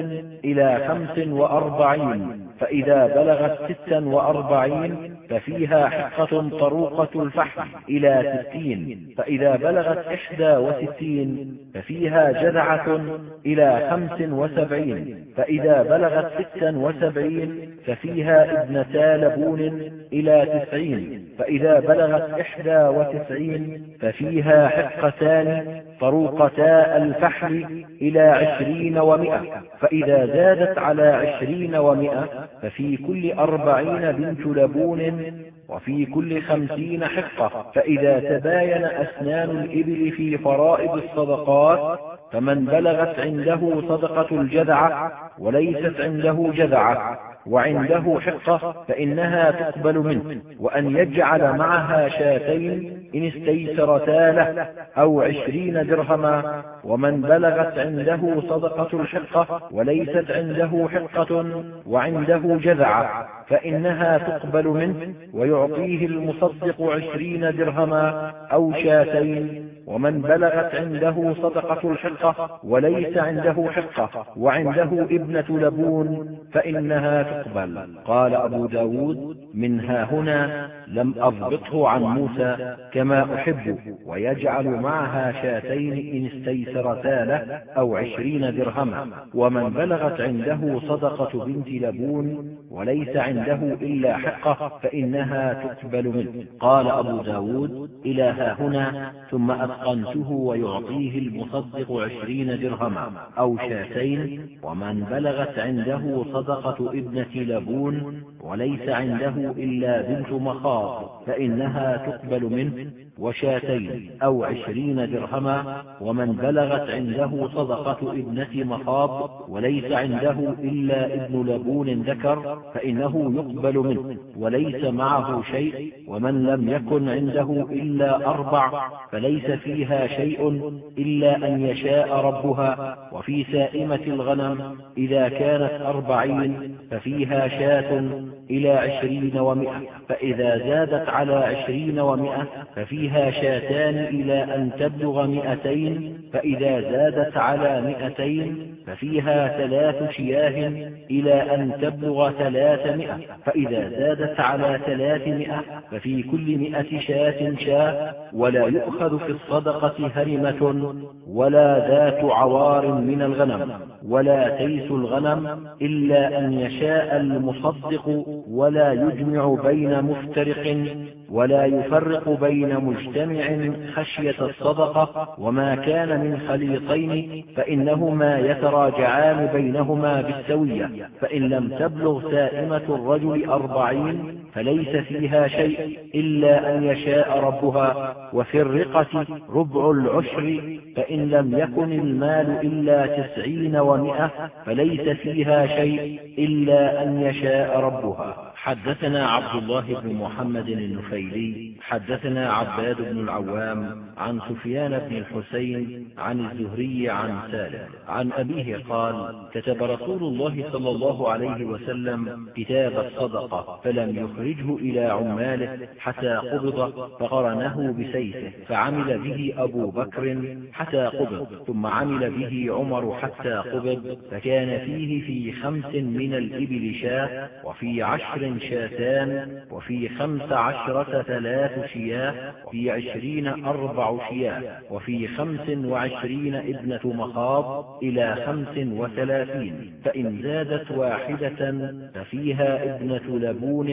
إلى خمس وأربعين فإذا بلغت ستا وأربعين ففيها حقة طروقة الفحم إلى ستين. فإذا بلغت إحدى وستين ففيها جذعة إلى خمس وسبعين. فإذا بلغت ستا وسبعين ففيها ابنتا لبون إلى تسعين. فإذا بلغت إحدى وتسعين ففيها حقتان طروقتا الفحل إلى عشرين ومئة فإذا زادت على عشرين ومئة ففي كل أربعين بنت لبون وفي كل خمسين حقة فإذا تباين أسنان الإبل في فرائض الصدقات فمن بلغت عنده صدقة الجذعة وليست عنده جذعة وعنده حقة فإنها تقبل منه وأن يجعل معها شاتين إن استيسرتا له أو عشرين درهما ومن بلغت عنده صدقة الحقة وليست عنده حقة وعنده جذعة فإنها تقبل منه ويعطيه المصدق عشرين درهما أو شاتين ومن بلغت عنده صدقة الحقة وليس عنده حقة وعنده ابنة لبون فإنها تقبل. قال أبو ب داود من ها هنا لم أضبطه عن موسى كما أحب ويجعل معها شاتين إن استيسرتا له أو عشرين درهما. ومن بلغت عنده صدقة بنت لبون وليس عنده إلا حقة فإنها تقبل منه. قال أبو ب داود إلى ها هنا ثم أتقنته ويعطيه المصدق عشرين درهما أو شاتين ومن بلغت عنده صدقة ابنة لبون وليس عنده إلا بنت مخاض فإنها تقبل منه وشاتين أو عشرين درهما ومن بلغت عنده صدقة ابنة مخاض وليس عنده إلا ابن لبون ذكر فإنه يقبل منه وليس معه شيء ومن لم يكن عنده إلا أربع فليس فيها شيء إلا أن يشاء ربها وفي سائمة الغنم إذا كانت أربعين ففيها شاة إلى عشرين ومئة فإذا زادت على عشرين ومئة ففيها شاتان إلى أن تبلغ مئتين فإذا زادت على مئتين ففيها ثلاث شياه إلى أن تبلغ ثلاثمائة فإذا زادت على ثلاثمائة ففي كل مئة شاة شاة ولا يؤخذ في الصدقة هرمة ولا ذات عوار من الغنم ولا تيس الغنم إلا أن يشاء المصدق ولا يجمع بين مفترق ولا يفرق بين مجتمع خشية الصدقة وما كان من خليطين فإنهما يتراجعان بينهما بالسوية. فإن لم تبلغ سائمة الرجل أربعين فليس فيها شيء إلا أن يشاء ربها. وفي الرقة ربع العشر فإن لم يكن المال إلا تسعين ومئة فليس فيها شيء إلا أن يشاء ربها. حدثنا عبد الله بن محمد النفيلي حدثنا عباد بن العوام عن سفيان بن الحسين عن الزهري عن سالم. عن أبيه قال كتب رسول الله صلى الله عليه وسلم كتاب الصدقة فلم يخرجه إلى عماله حتى قبض فقرنه بسيفه فعمل به أبو بكر حتى قبض ثم عمل به عمر حتى قبض فكان فيه في خمس من الإبل شاة وفي عشر شاتان وفي خمس عشرة ثلاث شياه وفي عشرين أربع شياه وفي خمس وعشرين ابنة مخاض إلى خمس وثلاثين فإن زادت واحدة ففيها ابنة لبون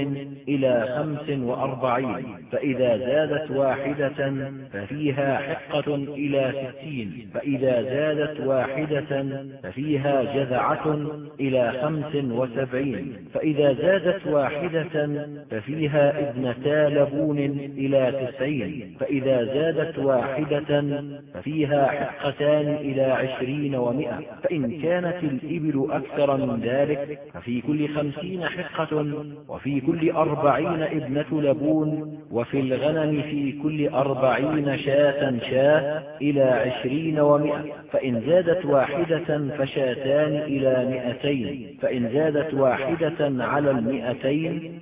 إلى خمس وأربعين فإذا زادت واحدة ففيها حقة إلى ستين فإذا زادت واحدة ففيها جذعة إلى خمس وسبعين فإذا زادت واحدة ففيها ابنتا لبون إلى تسعين فإذا زادت واحدة ففيها حقتان إلى عشرين ومئة فإن كانت الإبل أكثر من ذلك ففي كل خمسين حقة وفي كل أربعين ابنة لبون وفي الغنم في كل أربعين شاة شاة إلى عشرين ومئة فإن زادت واحدة فشاتان إلى مئتين فإن زادت واحدة على المئتين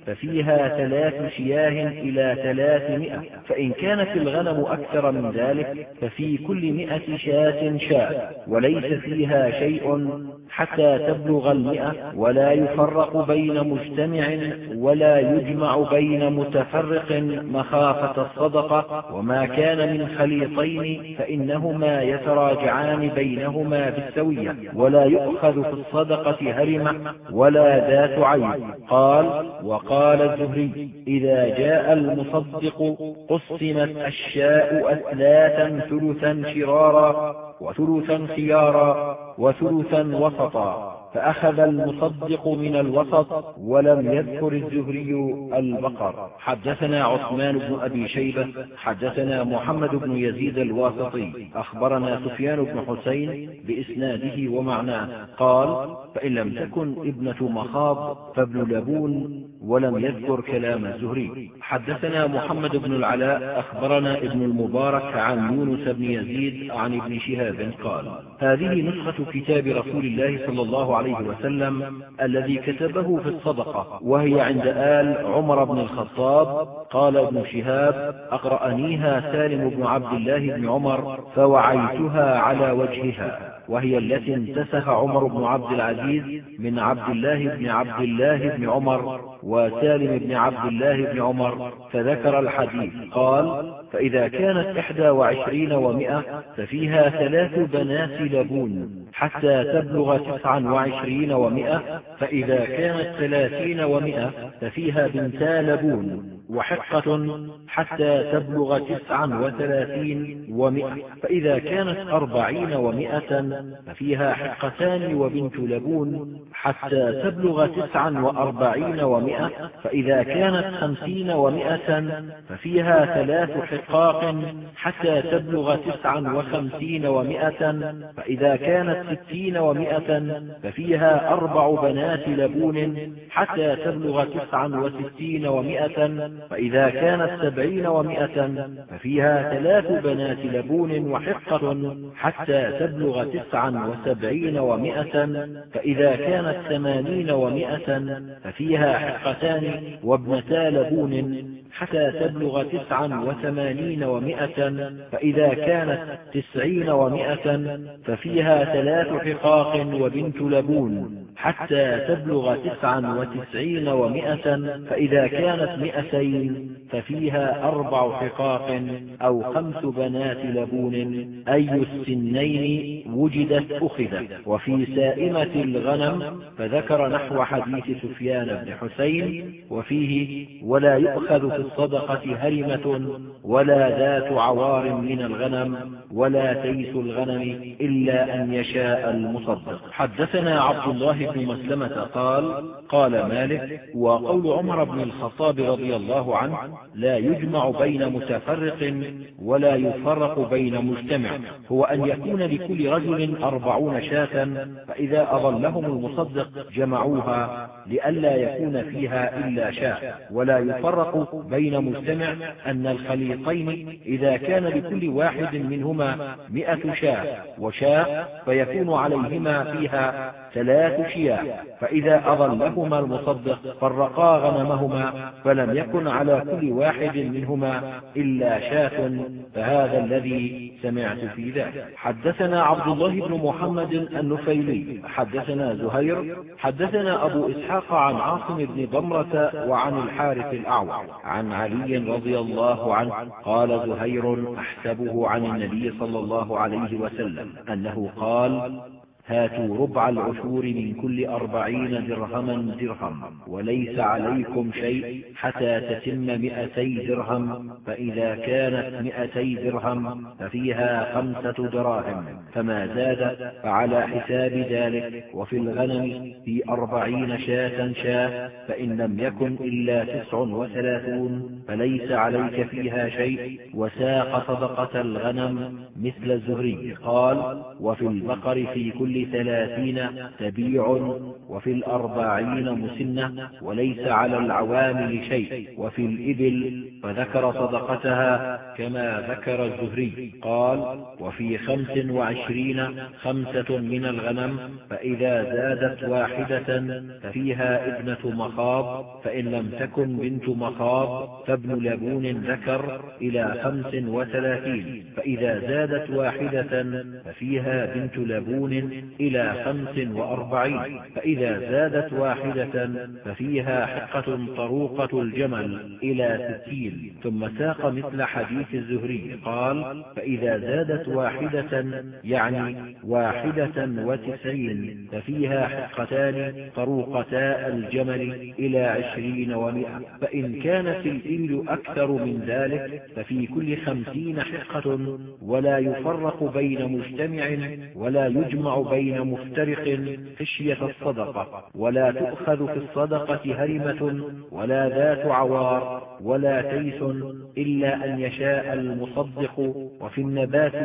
ففيها ثلاث شياه إلى ثلاثمائة. فإن كانت الغنم أكثر من ذلك ففي كل مئة شاة شاة وليس فيها شيء حتى تبلغ المئة ولا يفرق بين مجتمع ولا يجمع بين متفرق مخافة الصدقة. وما كان من خليطين فإنهما يتراجعان بينهما بالسوية. ولا يؤخذ في الصدقة هرمة ولا ذات عين. قال وقال الزهري إذا جاء المصدق قسمت الشاء أثلاثا ثلثا شرارا وثلثا خيارا. وثلثا وسطا. فأخذ المصدق من الوسط ولم يذكر الزهري البقر. حدثنا عثمان بن أبي شيبة حدثنا محمد بن يزيد الواسطي. أخبرنا سفيان بن حسين بإسناده ومعناه. قال فإن لم تكن ابنة مخاض فابن لبون ولم يذكر كلام الزهري. حدثنا محمد بن العلاء أخبرنا ابن المبارك عن يونس بن يزيد عن ابن شهاب قال هذه نسخة كتاب رسول الله صلى الله عليه وسلم الذي كتبه في الصدقة وهي عند آل عمر بن الخطاب. قال ابن شهاب أقرأنيها سالم بن عبد الله بن عمر فوعيتها على وجهها. وهي التي انتسخ عمر بن عبد العزيز من عبد الله بن عبد الله بن عمر وسالم بن عبد الله بن عمر فذكر الحديث. قال فإذا كانت إحدى وعشرين ومئة ففيها ثلاث بنات لبون حتى تبلغ تسعا وعشرين ومئة فإذا كانت ثلاثين ومئة ففيها بنتا لبون. وحقة حتى تبلغ تسعا وثلاثين ومئة. فإذا كانت أربعين ومئة ففيها حقتان وبنت لبون. حتى تبلغ تسعا وأربعين ومئة. فإذا كانت خمسين ومئة ففيها ثلاث حقاق. حتى تبلغ تسعا وخمسين ومئة. فإذا كانت ستين ومئة ففيها أربع بنات لبون. حتى تبلغ تسعا وستين ومئة فإذا كانت سبعين ومئة ففيها ثلاث بنات لبون وحقة حتى تبلغ تسعا وسبعين ومئة فإذا كانت ثمانين ومئة ففيها حقتان وابنتا لبون حتى تبلغ تسعا وثمانين ومئة فإذا كانت تسعين ومئة ففيها ثلاث حقاق وبنت لبون حتى تبلغ تسعا وتسعين ومئة فإذا كانت مئتين ففيها أربع حقاق أو خمس بنات لبون. أي السنين وجدت أخذت وفي سائمة الغنم فذكر نحو حديث سفيان بن حسين. وفيه ولا يؤخذ في الصدقة هرمة ولا ذات عوار من الغنم ولا تيس الغنم إلا أن يشاء المصدق. حدثنا عبد الله بن مسلمة قال قال مالك وقول عمر بن الخطاب رضي الله عنه لا يجمع بين متفرق ولا يفرق بين مجتمع. هو أن يكون لكل رجل أربعون شاة فإذا أظلهم المصدق جمعوها لئلا يكون فيها إلا شاة ولا يفرق بين مجتمع أن الخليطين إذا كان لكل واحد منهما م شاة وشاة فيكون عليهما فيها ثلاث شياه فإذا أظلهما المصدق فرقا غنمهما فلم يكن على كل واحد منهما إلا شاة فهذا الذي سمعت في ذلك. حدثنا عبد الله بن محمد النفيلي حدثنا زهير حدثنا أبو إسحاق عن عاصم بن ضمرة وعن الحارث الأعور. عن علي رضي الله عنه قال زهير أحسبه عن النبي صلى الله عليه وسلم أنه قال هاتوا ربع العشور من كل أربعين درهما درهم وليس عليكم شيء حتى تتم مئتي درهم فإذا كانت مئتي درهم ففيها خمسة دراهم فما زاد فعلى حساب ذلك وفي الغنم في أربعين شاة شاة فإن لم يكن إلا تسع وثلاثون فليس عليك فيها شيء وساق صدقة الغنم مثل الزهري قال وفي البقر في كل ثلاثين تبيع وفي الأربعين مسنة وليس على العوامل شيء وفي الإبل فذكر صدقتها كما ذكر الزهري قال وفي خمس وعشرين خمسة من الغنم فإذا زادت واحدة ففيها ابنة مخاض فإن لم تكن بنت مخاض فابن لبون ذكر إلى خمس وثلاثين فإذا زادت واحدة ففيها بنت لبون إلى خمس وأربعين فإذا زادت واحدة ففيها حقة طروقة الجمل إلى ستين. ثم ساق مثل حديث الزهري قال فإذا زادت واحدة يعني واحدة وتسعين ففيها حقتان طروقتا الجمل إلى عشرين ومئة فإن كانت الإبل أكثر من ذلك ففي كل خمسين حقة ولا يفرق بين مجتمع ولا يجمع بين مفترق خشية الصدقة ولا تؤخذ في الصدقة هرمة ولا ذات عوار ولا تيس إلا أن يشاء المصدق وفي النبات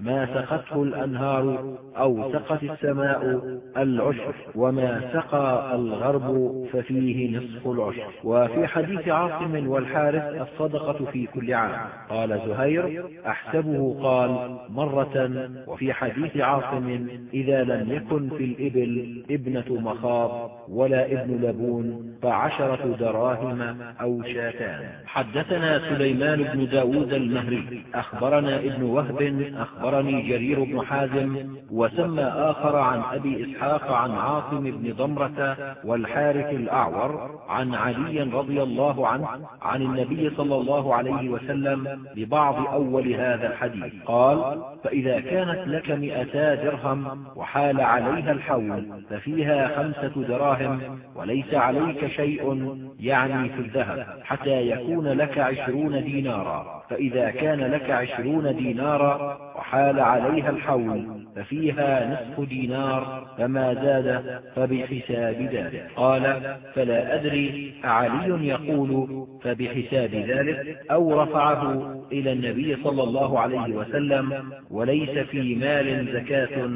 ما سقته الأنهار أو سقت السماء العشر وما سقى الغرب ففيه نصف العشر وفي حديث عاصم والحارث الصدقة في كل عام. قال زهير أحسبه قال مرة. وفي حديث عاصم إذا لم يكن في الإبل ابنة مخاض ولا ابن لبون فعشرة دراهم أو شاتان. حدثنا سليمان بن داود المهري. أخبرنا ابن وهب أخبرني جرير بن حازم وسمى آخر عن أبي إسحاق عن عاصم بن ضمرة والحارث الأعور عن علي رضي الله عنه عن النبي صلى الله عليه وسلم ببعض أول هذا الحديث. قال فإذا كانت لك مئتا درهم وحال عليها الحول ففيها خمسة دراهم وليس عليك شيء يعني في الذهب حتى يكون لك عشرون دينارا. فإذا كان لك عشرون دينارا وحال عليها الحول ففيها نصف دينار فما زاد فبحساب ذلك. قال فلا أدري أعلي يقول فبحساب ذلك أو رفعه إلى النبي صلى الله عليه وسلم وليس في مال زكاة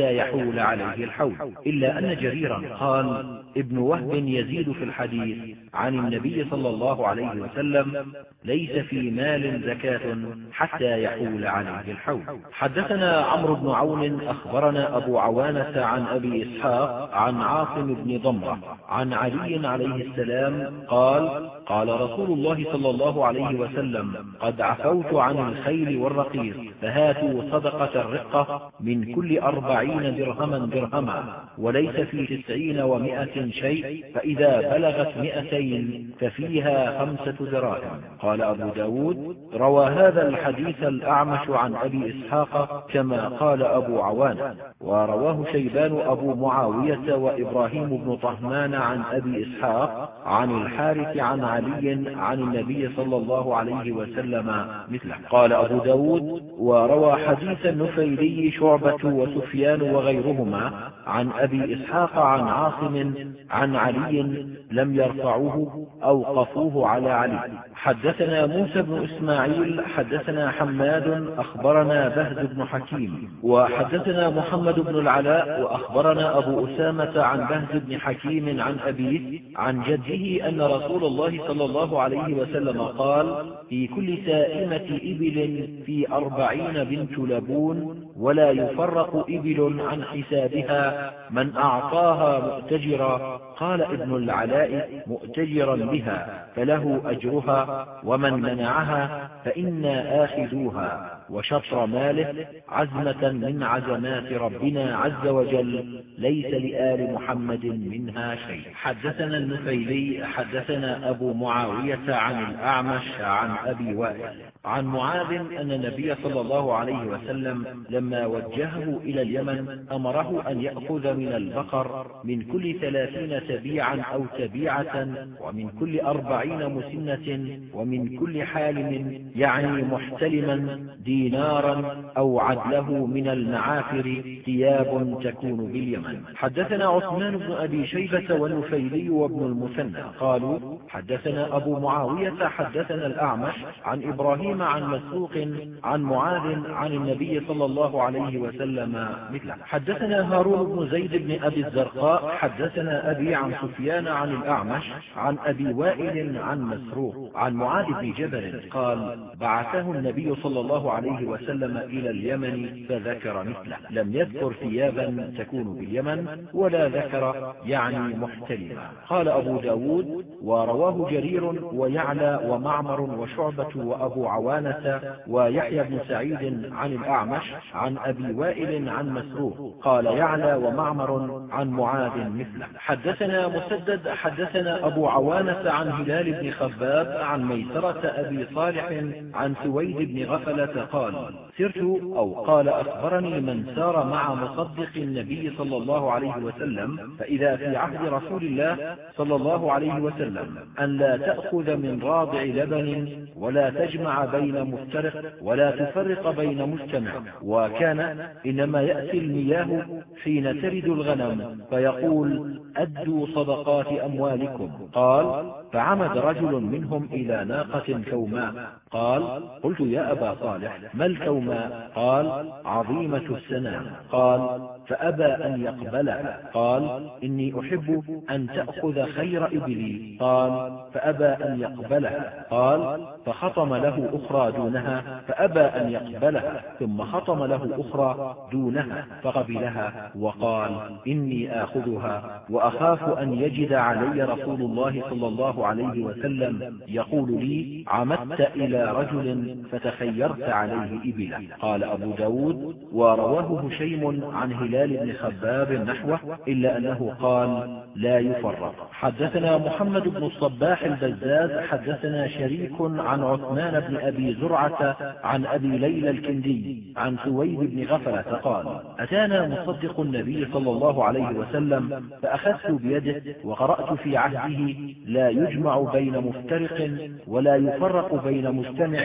يحول عليه الحول. إلا أن جريرا قال ابن وهب يزيد في الحديث عن النبي صلى الله عليه وسلم ليس في مال زكاة حتى يحول عليه الحول. حدثنا عمرو بن عون أخبرنا أبو عوانة عن أبي إسحاق عن عاصم بن ضمرة عن علي عليه السلام قال قال رسول الله صلى الله عليه وسلم قد عفوت عن الخيل والرقيق فهاتوا صدقة الرقة من كل أربعين درهما درهما وليس في تسعين ومائة شيء فإذا بلغت مئتين ففيها خمسة دراهم. قال أبو ب داود روى هذا الحديث الأعمش عن أبي إسحاق كما قال أبو عوان ورواه شيبان أبو معاوية وإبراهيم بن طهمان عن أبي إسحاق عن الحارث عن علي عن النبي صلى الله عليه وسلم مثله. قال أبو ب داود وروى حديث النفيلي شعبة وسفيان وغيرهما عن أبي إسحاق عن عاصم عن علي لم يرفعوه أوقفوه على علي. حدثنا موسى بن إسماعيل حدثنا حماد أخبرنا بهز بن حكيم وحدثنا محمد بن العلاء وأخبرنا أبو أسامة عن بهز بن حكيم عن أبيه عن جده أن رسول الله صلى الله عليه وسلم قال في كل سائمة إبل في أربعين بنت لبون ولا يفرق إبل عن حسابها من أعطاها مؤتجرا قال ابن العلاء مؤتجرا بها فله أجرها ومن منعها فإنا آخذوها وشطر ماله عزمة من عزمات ربنا عز وجل ليس لآل محمد منها شيء. حدثنا النفيلي حدثنا أبو معاوية عن الأعمش عن أبي وائل. عن معاذ أن النبي صلى الله عليه وسلم لما وجهه إلى اليمن أمره أن يأخذ من البقر من كل ثلاثين تبيعا أو تبيعة ومن كل أربعين مسنة ومن كل حالم يعني محتلما دينارا أو عدله من المعافر ثياب تكون باليمن. حدثنا عثمان بن أبي شيبة والنفيلي وابن المثنى قالوا حدثنا أبو معاوية حدثنا الأعمش عن إبراهيم عن مسروق عن معاذ عن النبي صلى الله عليه وسلم مثله. حدثنا هارون بن زيد بن أبي الزرقاء حدثنا أبي عن سفيان عن الأعمش عن أبي وائل عن مسروق عن معاذ بن جبل قال بعثه النبي صلى الله عليه وسلم إلى اليمن فذكر مثله. لم يذكر ثيابا تكون باليمن ولا ذكر يعني محتلما. قال أبو ب داود ورواه جرير ويعلى ومعمر وشعبة وأبو عوانة ويحيى بن سعيد عن الأعمش عن أبي وائل عن مسروق قال يعلى ومعمر عن معاذ مثله. حدثنا مسدد حدثنا أبو عوانة عن هلال بن خباب عن ميسرة أبي صالح عن سويد بن غفلة قال سرت أو قال أخبرني من سار مع مصدق النبي صلى الله عليه وسلم فإذا في عهد رسول الله صلى الله عليه وسلم أن لا تأخذ من راضع لبن ولا تجمع بين مفترق ولا تفرق بين مجتمع وكان إنما يأتي المياه حين ترد الغنم فيقول أدوا صدقات أموالكم. قال فعمد رجل منهم إلى ناقة كوماء قال قلت يا أبا صالح ما الكوماء قال عظيمة السنام. قال فأبى أن يقبلها. قال إني أحب أن تأخذ خير إبلي. قال فأبى أن يقبلها. قال فخطم له أخرى دونها. فأبى أن يقبلها. ثم خطم له أخرى دونها. فقبلها. وقال إني آخذها. وأخاف أن يجد علي رسول الله صلى الله عليه وسلم يقول لي عمدت إلى رجل فتخيرت عليه إبله قال أبو داود ورواه هشيم عن هلال بن خباب نحوه إلا أنه قال لا يفرق. حدثنا محمد بن الصباح البزاز حدثنا شريك عن عثمان بن أبي زرعة عن أبي ليلى الكندي عن سويد بن غفلة قال أتانا مصدق النبي صلى الله عليه وسلم فأخذت بيده وقرأت في عهده لا يجمع بين مفترق ولا يفرق بين مجتمع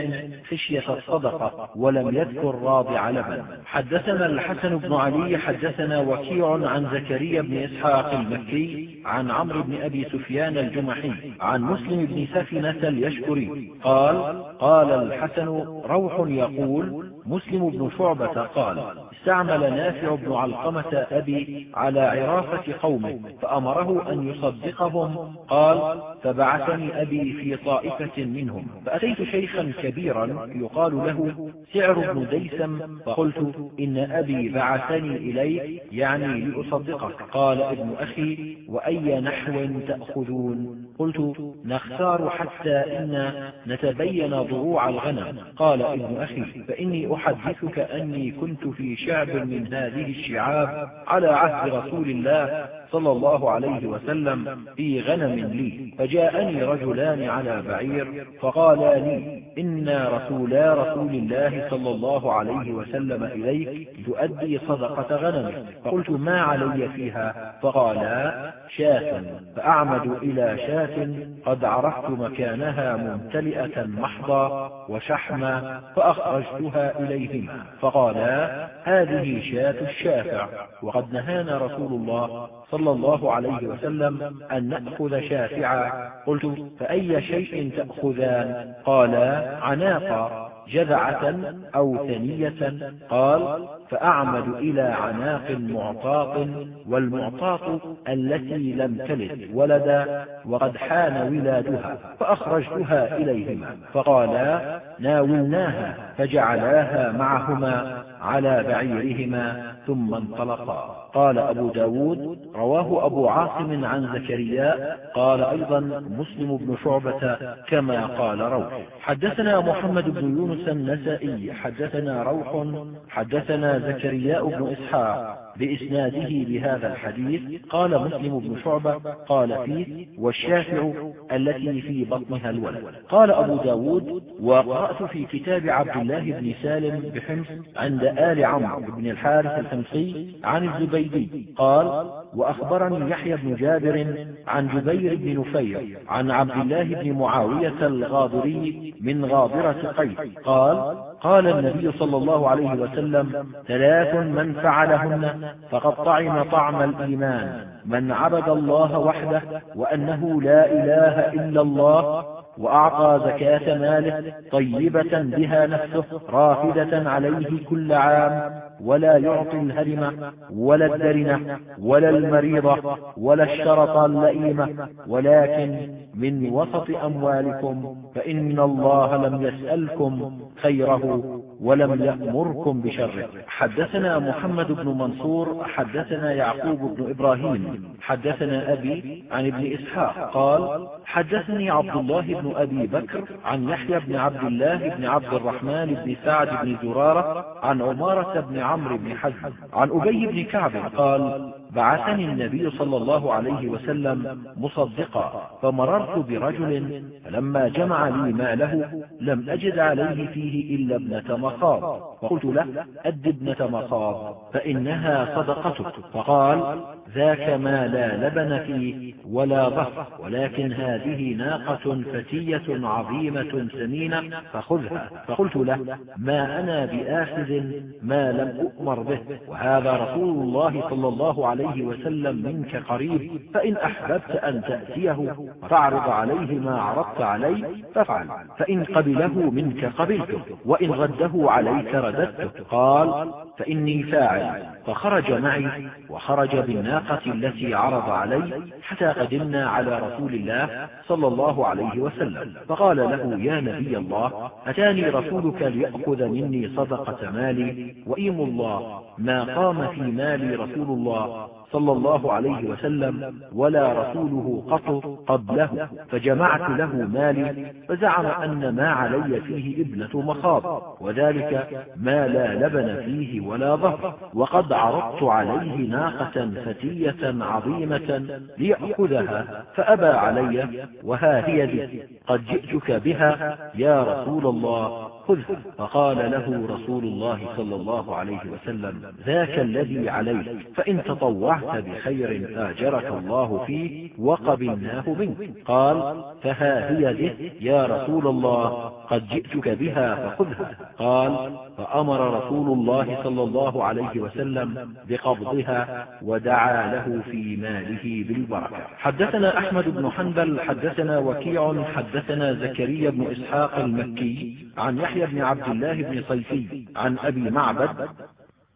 خشية الصدقة ولم يذكر راضع لبن. حدثنا الحسن بن علي حدثنا وكيع عن زكريا بن إسحاق المكي عن عمرو بن أبي سفيان الجمحي عن مسلم بن سفنة اليشكري. قال قال الحسن روح يقول مسلم بن شعبة قال استعمل نافع بن علقمة أبي على عرافة قومه فأمره أن يصدقهم. قال فبعثني أبي في طائفة منهم فأتيت شيخا كبيرا يقال له سعر بن ديسم فقلت إن أبي بعثني إليك يعني لأصدقك. قال ابن أخي وأي نحو تأخذون؟ قلت نختار حتى إن نتبين ضروع الغنم. قال ابن أخي فإني أحدثك أني كنت في شعب من هذه الشعاب على عهد رسول الله صلى الله عليه وسلم في غنم لي فجاءني رجلان على بعير فقالا لي إنا رسولا رسول الله صلى الله عليه وسلم إليك تؤدي صدقة غنمك. فقلت ما علي فيها؟ فقالا شاة. فأعمد إلى شاة قد عرفت مكانها ممتلئة محضا وشحما فأخرجتها إليهما. فقالا هذه شاة الشافع. وقد نهانا رسول الله صلى الله عليه وسلم أن نأخذ شافعا. قلت فأي شيء تأخذان؟ قالا عناقا جذعة أو ثنية. قال فأعمد إلى عناق معطاط والمعطاط التي لم تلد ولدا وقد حان ولادها فأخرجتها إليهما. فقالا ناولناها فجعلاها معهما على بعيرهما. ثم انطلقا. قال أبو ب داود رواه أبو عاصم عن زكريا. قال أيضا مسلم بن شعبة كما قال روح. حدثنا محمد بن يونس النسائي. حدثنا روح حدثنا زكرياء بن إسحاق بإسناده بهذا الحديث. قال مسلم بن شعبة قال فيه والشافع التي في بطنها الولد قال أبو ب داود وقرأت في كتاب عبد الله بن سالم بحمص عند آل عمرو بن الحارث الحمصي عن الزبيدي قال وأخبرني يحيى بن جابر عن جبير بن نفير عن عبد الله بن معاوية الغاضري من غاضرة قيس قال قال النبي صلى الله عليه وسلم ثلاث من فعلهن فقد طعم طعم الإيمان من عبد الله وحده وأنه لا إله إلا الله وأعطى زكاة ماله طيبة بها نفسه رافدة عليه كل عام ولا يعطي الهرمة ولا الدرنة ولا المريضة ولا الشرط اللئيمة ولكن من وسط أموالكم فإن الله لم يسألكم خيره. ولم يأمركم بشره. حدثنا محمد بن منصور حدثنا يعقوب بن إبراهيم حدثنا أبي عن ابن إسحاق قال حدثني عبد الله بن أبي بكر عن يحيى بن عبد الله بن عبد الرحمن بن سعد بن زرارة عن عمارة بن عمرو بن حزم عن أبي بن كعب قال بعثني النبي صلى الله عليه وسلم مصدقا فمررت برجل فلما جمع لي ماله لم أجد عليه فيه إلا ابنة مخاض. فقلت له أد ابنة مخاض فإنها صدقتك. فقال ذاك ما لا لبن فيه ولا ضف ولكن هذه ناقة فتية عظيمة سمينة فخذها. فقلت له ما أنا بآخذ ما لم أؤمر به وهذا رسول الله صلى الله عليه وسلم منك قريب فإن أحببت أن تأتيه فاعرض عليه ما عرضت عليه فافعل. فإن قبله منك قبلته وإن رده عليك رددته قال فإني فاعل. فخرج معي وخرج بالناقة التي عرض علي حتى قدمنا على رسول الله صلى الله عليه وسلم. فقال له يا نبي الله أتاني رسولك ليأخذ مني صدقة مالي وإيم الله ما قام في مالي رسول الله صلى الله عليه وسلم ولا رسوله قط قبله فجمعت له مالي فزعم أن ما علي فيه ابنة مخاض وذلك ما لا لبن فيه ولا ظهر وقد عرضت عليه ناقة فتية عظيمة ليأخذها فأبى علي وها هي لي قد جئتك بها يا رسول الله خذها فقال له رسول الله صلى الله عليه وسلم ذاك الذي عليك فإن تطوعت بخير آجرك الله فيه وقبلناه منك. قال فها هي ذه يا رسول الله قد جئتك بها فخذها. قال فأمر رسول الله صلى الله عليه وسلم بقبضها ودعا له في ماله بالبركة. حدثنا أحمد بن حنبل حدثنا وكيع حدثنا زكريا بن إسحاق المكي عن يحيى بن عبد الله بن صيفي عن أبي معبد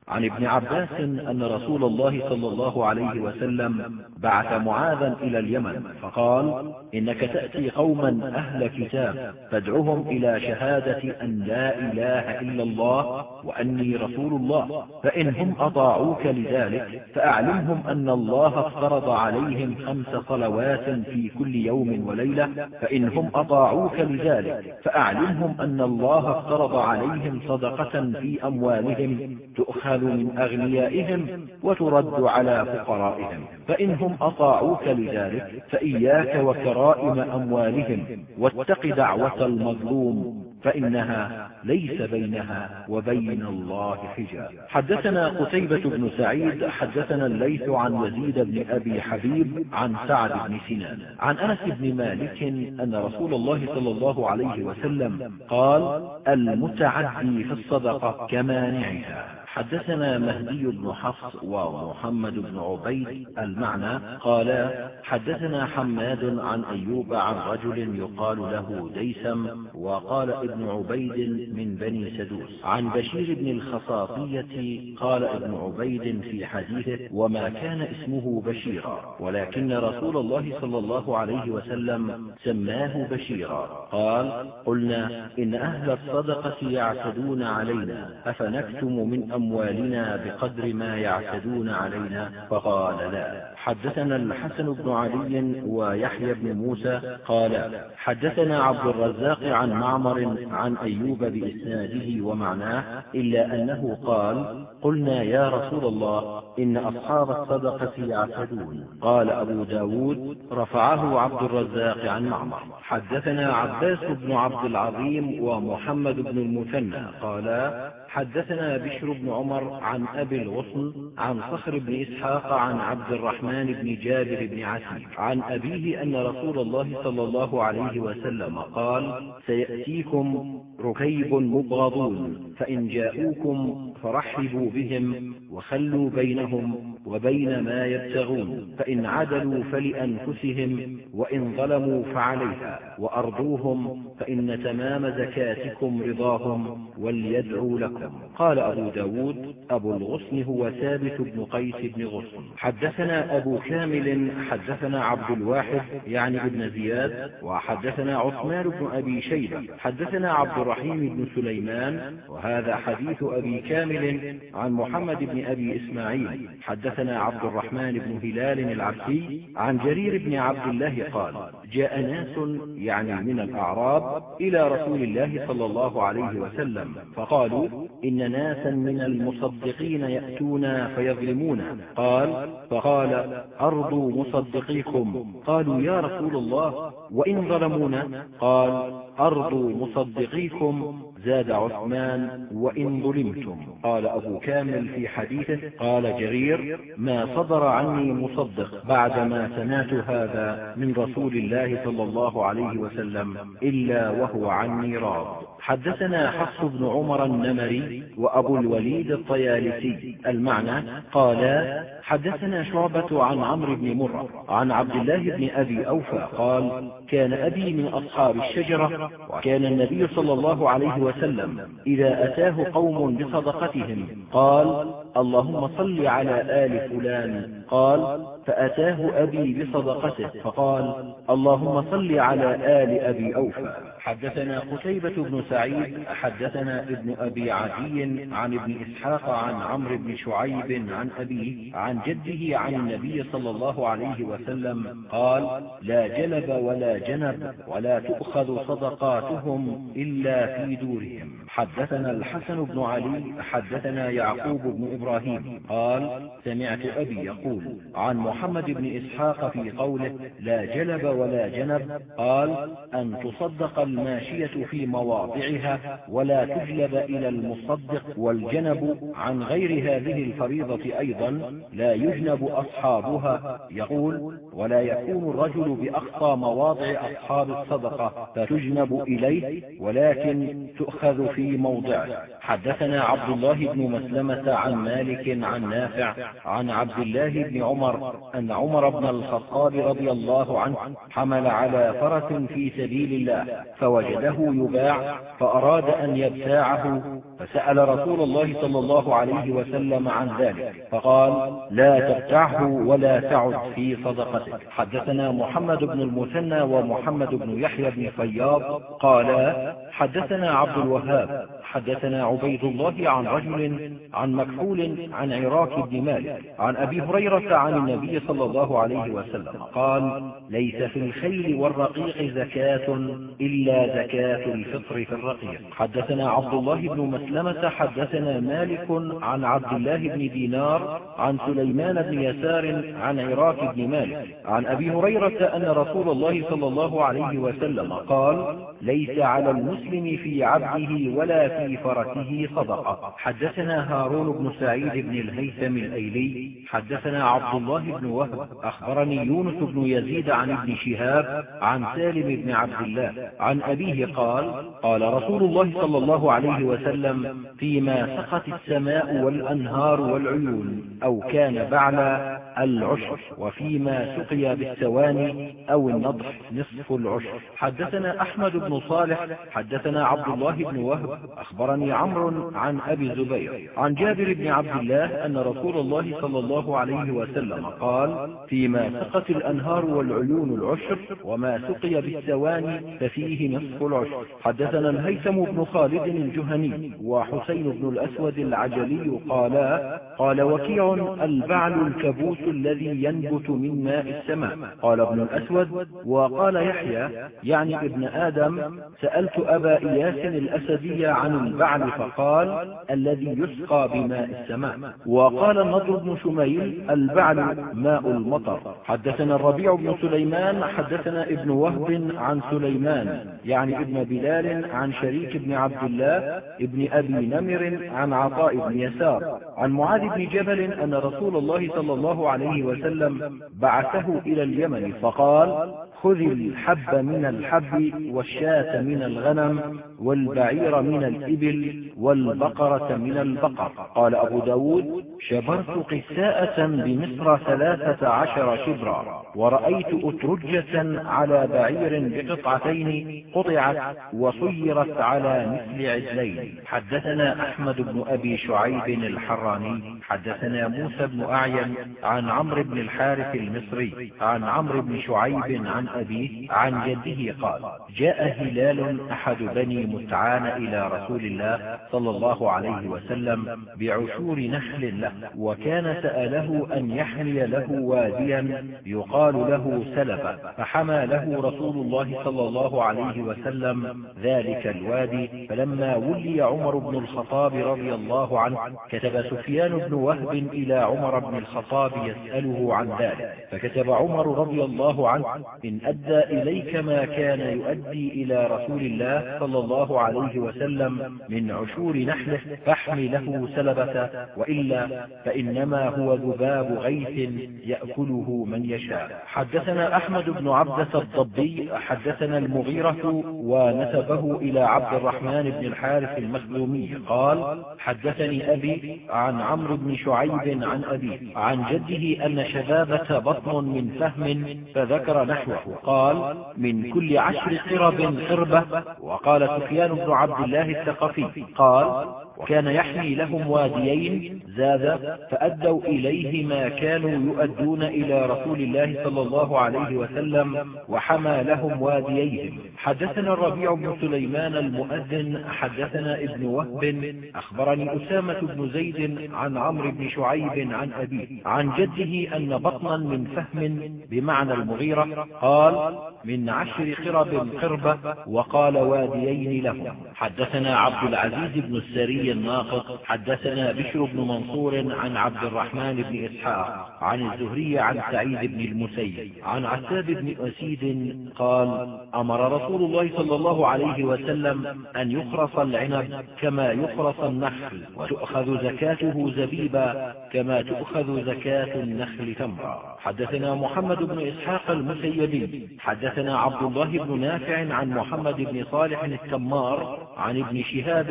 عن ابن عباس أن رسول الله صلى الله عليه وسلم بعث معاذا إلى اليمن فقال إنك تأتي قوما أهل كتاب فادعهم إلى شهادة أن لا إله إلا الله وأني رسول الله فإن هم أطاعوك لذلك فأعلمهم أن الله افترض عليهم خمس صلوات في كل يوم وليلة فإن هم أطاعوك لذلك فأعلمهم أن الله افترض عليهم صدقة في أموالهم تؤخذ تؤخذ من أغنيائهم وترد على فقرائهم. فإنهم أطاعوك لذلك فإياك وكرائم أموالهم واتق دعوة المظلوم فإنها ليس بينها وبين الله حجاب. حدثنا قتيبة بن سعيد حدثنا الليث عن يزيد بن أبي حبيب عن سعد بن سنان. عن أنس بن مالك أن رسول الله صلى الله عليه وسلم قال المتعدي في الصدقة كمانعها. حدثنا مهدي بن حفص ومحمد بن عبيد المعنى قال حدثنا حماد عن أيوب عن رجل يقال له ديسم وقال ابن عبيد من بني سدوس. عن بشير بن الخصاصية قال ابن عبيد في حديثه وما كان اسمه بشيرا ولكن رسول الله صلى الله عليه وسلم سماه بشيرا. قال قلنا إن أهل الصدقة يعتدون علينا أفنكتم من أموالنا بقدر ما يعتدون علينا فقال لا. حدثنا الحسن بن علي ويحيى بن موسى قال حدثنا عبد الرزاق عن معمر عن أيوب بإسناده ومعناه إلا أنه قال قلنا يا رسول الله إن أصحاب الصدقة يعتدون. قال أبو ب داود رفعه عبد الرزاق عن معمر. حدثنا عباس بن عبد العظيم ومحمد بن المثنى قالا حدثنا بشر بن عمر عن أبي الغصن عن صخر بن إسحاق عن عبد الرحمن بن جابر بن عتيق عن أبيه أن رسول الله صلى الله عليه وسلم قال سيأتيكم ركيب مبغضون فإن جاءوكم فرحبوا بهم وخلوا بينهم وبين ما يبتغون فإن عدلوا فلأنفسهم وإن ظلموا فعليها وأرضوهم فإن تمام زكاتكم رضاهم وليدعوا لكم. قال أبو داود أبو الغصن هو ثابت بن قيس بن غصن. حدثنا أبو كامل حدثنا عبد الواحد يعني ابن زياد وحدثنا عثمان بن أبي شيبة. حدثنا عبد الرحيم بن سليمان وهذا حديث أبي كامل عن محمد بن أبي إسماعيل. حدثنا عبد الرحمن بن هلال العبسي عن جرير بن عبد الله قال جاء ناس يعني من الأعراب إلى رسول الله صلى الله عليه وسلم فقالوا إن ناسا من المصدقين يأتون فيظلمون قال فقال أرضوا مصدقيكم. قالوا يا رسول الله وإن ظلمونا؟ قال أرضوا مصدقيكم زاد عثمان وإن ظلمتم. قال أبو كامل في حديثه قال جرير ما صدر عني مصدق بعدما سمعت هذا من رسول الله صلى الله عليه وسلم إلا وهو عني راض. حدثنا حفص بن عمر النمري وأبو الوليد الطيالسي. المعنى قالا حدثنا شعبة عن عمرو بن مرة عن عبد الله بن أبي أوفى قال كان أبي من أصحاب الشجرة وكان النبي صلى الله عليه وسلم إذا أتاه قوم بصدقتهم قال اللهم صل على آل فلان. قال فأتاه أبي بصدقته فقال اللهم صل على آل أبي أوفى. حدثنا قتيبة بن سعيد حدثنا ابن أبي عدي عن ابن إسحاق عن عمرو بن شعيب عن أبيه عن جده عن النبي صلى الله عليه وسلم قال لا جلب ولا جنب ولا تؤخذ صدقاتهم إلا في دورهم. حدثنا الحسن بن علي حدثنا يعقوب بن إبراهيم قال سمعت أبي يقول عن محمد بن إسحاق في قوله لا جلب ولا جنب قال أن تصدق الماشية في مواضعها ولا تجلب إلى المصدق والجنب عن غير هذه الفريضة أيضا لا يجنب أصحابها. يقول ولا يكون الرجل بأقصى مواضع أصحاب الصدقة فتجنب إليه ولكن تؤخذ في موضعه. حدثنا عبد الله بن مسلمة عن مالك عن نافع عن عبد الله بن عمر أن عمر بن الخطاب رضي الله عنه حمل على فرس في سبيل الله فوجده يباع فأراد أن يبتاعه فسأل رسول الله صلى الله عليه وسلم عن ذلك فقال لا تبتعه ولا تعد في صدقتك. حدثنا محمد بن المثنى ومحمد بن يحيى بن فياض قالا حدثنا عبد الوهاب حدثنا عبيد الله عن رجل عن مكحول عن عراك بن مالك عن أبي هريرة عن النبي صلى الله عليه وسلم قال ليس في الخيل والرقيق زكاة إلا زكاة الفطر في الرقيق. حدثنا عبد الله بن مسلمة حدثنا مالك عن عبد الله بن دينار عن سليمان بن يسار عن عراك بن مالك عن أبي هريرة أن رسول الله صلى الله عليه وسلم قال ليس على المسلم في عبده ولا في فرسه صدقة. حدثنا هارون بن سعيد بن الهيثم الأيلي. حدثنا عبد الله بن وهب. أخبرني يونس بن يزيد عن ابن شهاب عن سالم بن عبد الله عن أبيه قال قال رسول الله صلى الله عليه وسلم فيما سقت السماء والأنهار والعيون أو كان بعلى العشر وفيما سقي بالسواني أو النضح نصف العشر حدثنا أحمد بن صالح. حدثنا عبد الله بن وهب. أخبرني عمرو عن أبي الزبير عن جابر بن عبد الله أن رسول الله صلى الله عليه وسلم قال فيما سقت الأنهار والعيون العشر وما سقي بالسواني ففيه نصف العشر. حدثنا الهيثم بن خالد الجهني وحسين بن الأسود العجلي قالا قال وكيع البعل الكبوس الذي ينبت من ماء السماء. قال ابن الأسود وقال يحيى يعني ابن آدم سألت أبا إياس الأسدي عن البعل فقال الذي يسقى بماء السماء. وقال النضر بن شميل البعل ماء المطر. حدثنا الربيع بن سليمان حدثنا ابن وهب عن سليمان يعني ابن بلال عن شريك بن عبد الله ابن أبي نمر عن عطاء بن يسار. عن معاذ بن جبل أن رسول الله صلى الله عليه وسلم بعثه إلى اليمن فقال خذ الحب من الحب والشاة من الغنم والبعير من الإبل والبقرة من البقر. قال أبو ب داود شبرت قساءة بمصر ثلاثة عشر شبرا ورأيت أترجة على بعير بقطعتين قطعت وصيرت على مثل عزلين حدثنا أحمد بن أبي شعيب الحراني حدثنا موسى بن أعين عن عمرو بن الحارث المصري عن عمرو بن شعيب عن أبيه عن جده قال جاء هلال أحد بني متعان إلى رسول الله صلى الله عليه وسلم بعشور نخل له وكان سأله أن يحمي له واديا يقال له سلفة فحمى له رسول الله صلى الله عليه وسلم ذلك الوادي فلما ولي عمر بن الخطاب رضي الله عنه كتب سفيان بن وهب إلى عمر بن الخطاب يسأله عن ذلك فكتب عمر رضي الله عنه إن أدى إليك ما كان يؤدي إلى رسول الله صلى الله عليه وسلم من عشور نحله فاحمي له سلبة وإلا فإنما هو ذباب غيث يأكله من يشاء. حدثنا أحمد بن عبدة الضبي حدثنا المغيرة ونسبه إلى عبد الرحمن بن الحارث المخزومي. قال حدثني أبي عن عمرو بن شعيب عن أبيه عن جده أن شبابة بطن من فهم فذكر نحوه. قال من كل عشر قرب قربة وقال سفيان بن عبد الله الثقفي. قال وكان يحمي لهم واديين زاد فأدوا إليه ما كانوا يؤدون إلى رسول الله صلى الله عليه وسلم وحمى لهم وادييهم. حدثنا الربيع بن سليمان المؤذن حدثنا ابن وهب أخبرني أسامة بن زيد عن عمرو بن شعيب عن أبيه عن جده أن بطنا من فهم بمعنى المغيرة قال من عشر قرب قربة وقال واديين لهم حدثنا عبد العزيز بن السري الناقص حدثنا بشر بن منصور عن عبد الرحمن بن إسحاق عن الزهري عن سعيد بن المسيب عن عتاب بن أسيد قال أمر رسول الله صلى الله عليه وسلم أن يخرص العنب كما يخرص النخل وتؤخذ زكاته زبيبا كما تؤخذ زكاة النخل تمرا. حدثنا محمد بن إسحاق المسيبي حدثنا عبد الله بن نافع عن محمد بن صالح التمار عن ابن شهاب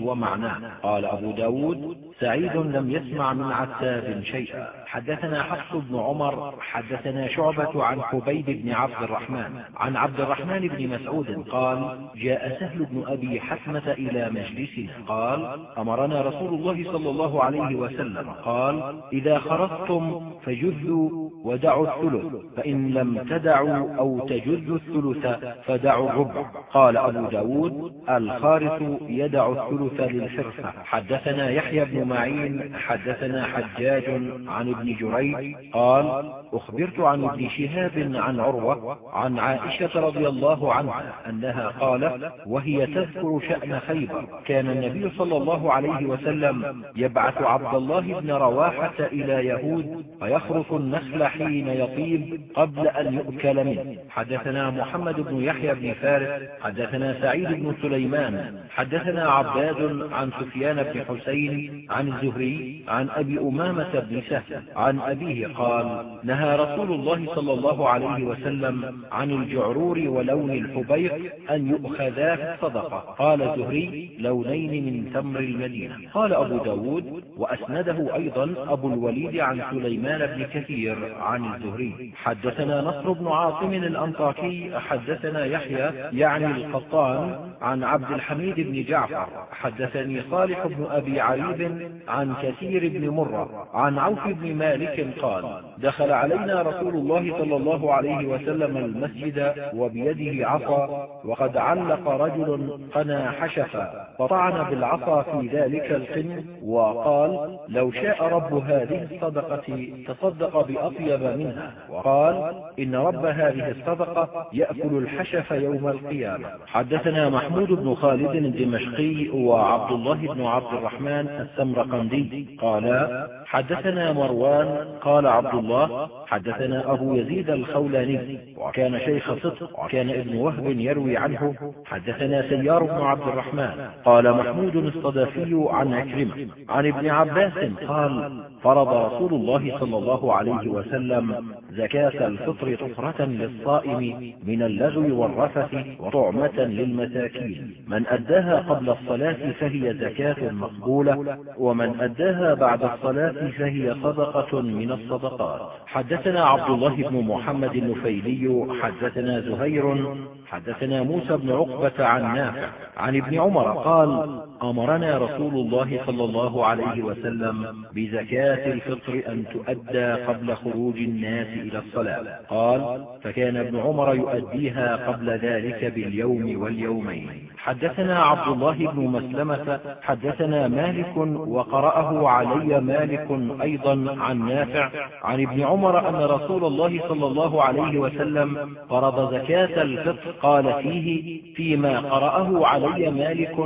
ومعناه. قال أبو ب داود سعيد لم يسمع من عتاب شيئا. حدثنا حفص بن عمر حدثنا شعبة عن حبيب بن عبد الرحمن. عن عبد الرحمن بن مسعود قال جاء سهل بن أبي حكمة إلى مجلسنا قال أمرنا رسول الله صلى الله عليه وسلم. قال إذا خرجتم فجذوا ودعوا الثلث فإن لم تدعوا أو تجذوا الثلث فدعوا الربع. قال أبو ب داود الخارث يدع الثلث للحرفة حدثنا يحيى بن معين حدثنا حجاج عن ابن جريج قال أخبرت عن ابن شهاب عن عروة عن عائشة رضي الله عنها أنها قالت وهي تذكر شأن خيبر. كان النبي صلى الله عليه وسلم يبعث عبد الله بن رواحة إلى يهود فيخرف النخل حين يطيب قبل أن يؤكل منه. حدثنا محمد بن يحيى بن فارس حدثنا سعيد بن سليمان حدثنا عباد عن سفيان بن حسين عن الزهري عن أبي أمامة بن سهل عن أبيه قال نهى رسول الله صلى الله عليه وسلم عن الجعرور ولون الحبيق أن يؤخذا في الصدقة. قال الزهري لونين من تمر المدينة. قال أبو ب داود وأسنده أيضا أبو الوليد عن سليمان بن كثير عن الزهري. حدثنا نصر بن عاصم الأنطاكي حدثنا يحيى يعني القطان عن عبد الحميد بن جعفر. حدثني صالح بن أبي عريب عن كثير بن مرة عن عوف بن مالك قال دخل علينا رسول الله صلى الله عليه وسلم المسجد وبيده عصا وقد علق رجل قنا حشفا فطعن بالعصا في ذلك القن وقال لو شاء رب هذه الصدقة تصدق بأطيب منها. وقال إن رب هذه الصدقة يأكل الحشف يوم القيامة. حدثنا محمود بن خالد الدمشقي وعبد الله بن عبد الرحمن السمرقندي قالا حدثنا مروان قال عبد الله حدثنا أبو يزيد الخولاني وكان شيخ صدق وكان ابن وهب يروي عنه حدثنا سيار بن عبد الرحمن قال محمود الصدفي عن عكرمة عن ابن عباس قال فرض رسول الله صلى الله عليه وسلم زكاة الفطر طهرة للصائم من اللغو والرفث وطعمة للمساكين. من أداها قبل الصلاة فهي زكاة مقبولة ومن أداها بعد الصلاة فهي صدقة من الصدقات. حدثنا عبد الله بن محمد النفيلي حدثنا زهير حدثنا موسى بن عقبة عن نافع عن ابن عمر قال أمرنا رسول الله صلى الله عليه وسلم بزكاة الفطر أن تؤدى قبل خروج الناس إلى الصلاة. قال فكان ابن عمر يؤديها قبل ذلك باليوم واليومين. حدثنا عبد الله بن مسلمة حدثنا مالك وقرأه علي مالك أيضا عن نافع عن ابن عمر أن رسول الله صلى الله عليه وسلم فرض زكاة الفطر قال فيه فيما قرأه علي مالك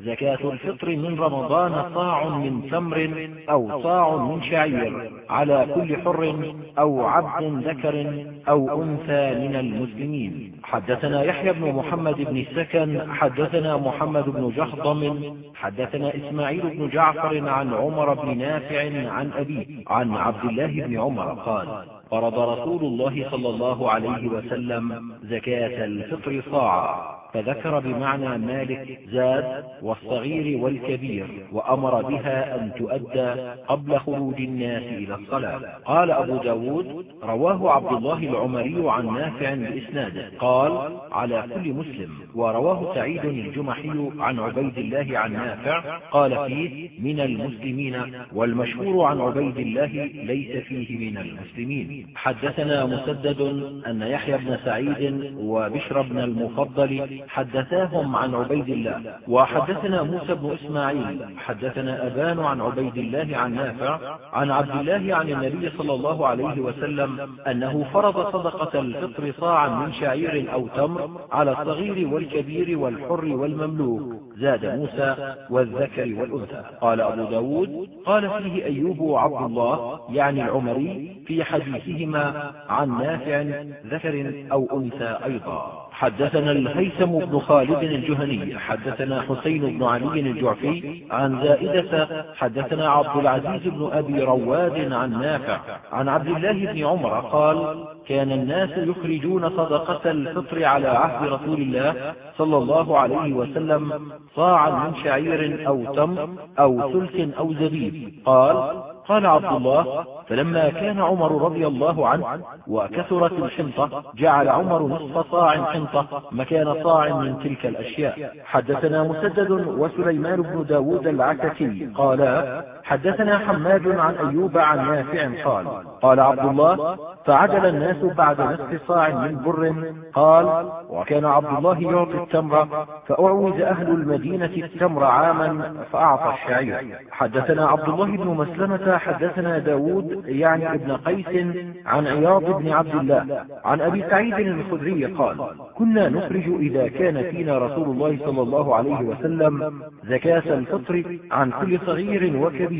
زكاة الفطر من رمضان صاع من تمر أو صاع من شعير. على كل حر أو عبد ذكر أو أنثى من المسلمين. حدثنا يحيى بن محمد بن السكن. حدثنا محمد بن جهضم حدثنا إسماعيل بن جعفر عن عمر بن نافع عن أبيه. عن عبد الله بن عمر. قال فرض رسول الله صلى الله عليه وسلم زكاة الفطر صاعا فذكر بمعنى مالك زاد والصغير والكبير وأمر بها أن تؤدى قبل خروج الناس إلى الصلاة. قال أبو ب داود رواه عبد الله العمري عن نافع بإسناده قال على كل مسلم. ورواه سعيد الجمحي عن عبيد الله عن نافع قال فيه من المسلمين والمشهور عن عبيد الله ليس فيه من المسلمين. حدثنا مسدد أن يحيى بن سعيد وبشر بن المفضل حدثاهم عن عبيد الله. وحدثنا موسى بن إسماعيل. حدثنا أبان عن عبيد الله عن نافع عن عبد الله عن النبي صلى الله عليه وسلم أنه فرض صدقة الفطر صاعا من شعير أو تمر على الصغير والكبير والحر والمملوك. زاد موسى والذكر والأنثى. قال أبو ب داود قال فيه أيوب وعبد الله يعني العمري في حديثهما عن نافع ذكر أو أنثى أيضا. حدثنا الهيثم بن خالد الجهني حدثنا حسين بن علي الجعفي عن زائدة حدثنا عبد العزيز بن أبي رواد عن نافع عن عبد الله بن عمر قال كان الناس يخرجون صدقة الفطر على عهد رسول الله صلى الله عليه وسلم صاعا من شعير أو تمر أو ثلث أو زبيب. قال قال عبد الله فلما كان عمر رضي الله عنه وكثرت الحنطة جعل عمر نصف صاع حنطة مكان صاع من تلك الأشياء. حدثنا مسدد وسليمان بن داود العككي قالا حدثنا حماد عن أيوب عن نافع قال قال عبد الله فعدل الناس بعد نصف صاع من بر قال وكان عبد الله يعطي التمر فأعوز أهل المدينة التمر عاما فأعطى الشعير. حدثنا عبد الله بن مسلمة حدثنا داود يعني ابن قيس عن عياض بن عبد الله عن أبي سعيد الخدري قال كنا نخرج إذا كان فينا رسول الله صلى الله عليه وسلم زكاة الفطر عن كل صغير وكبير.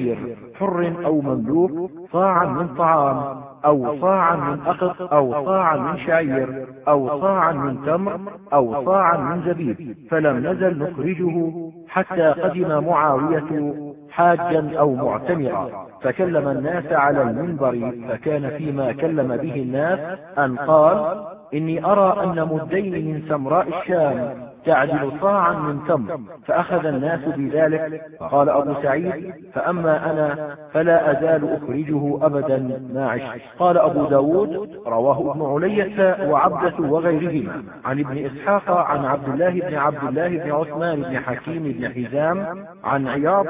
حر أو مملوك صاعا من طعام أو صاعا من أقط أو صاعا من شعير أو صاعا من تمر أو صاعا من زبيب. فلم نزل نخرجه حتى قدم معاوية حاجا أو معتمرا. فكلم الناس على المنبر فكان فيما كلم به الناس أن قال إني أرى أن مدين من سمراء الشام. تعدل صاعا من تمر فأخذ الناس بذلك. فقال أبو سعيد فأما أنا فلا أزال أخرجه أبدا ما عشت. قال أبو ب داود رواه ابن علية وعبدة وغيرهما. عن ابن إسحاق عن عبد الله بن عبد الله بن عثمان بن حكيم بن حزام عن عياض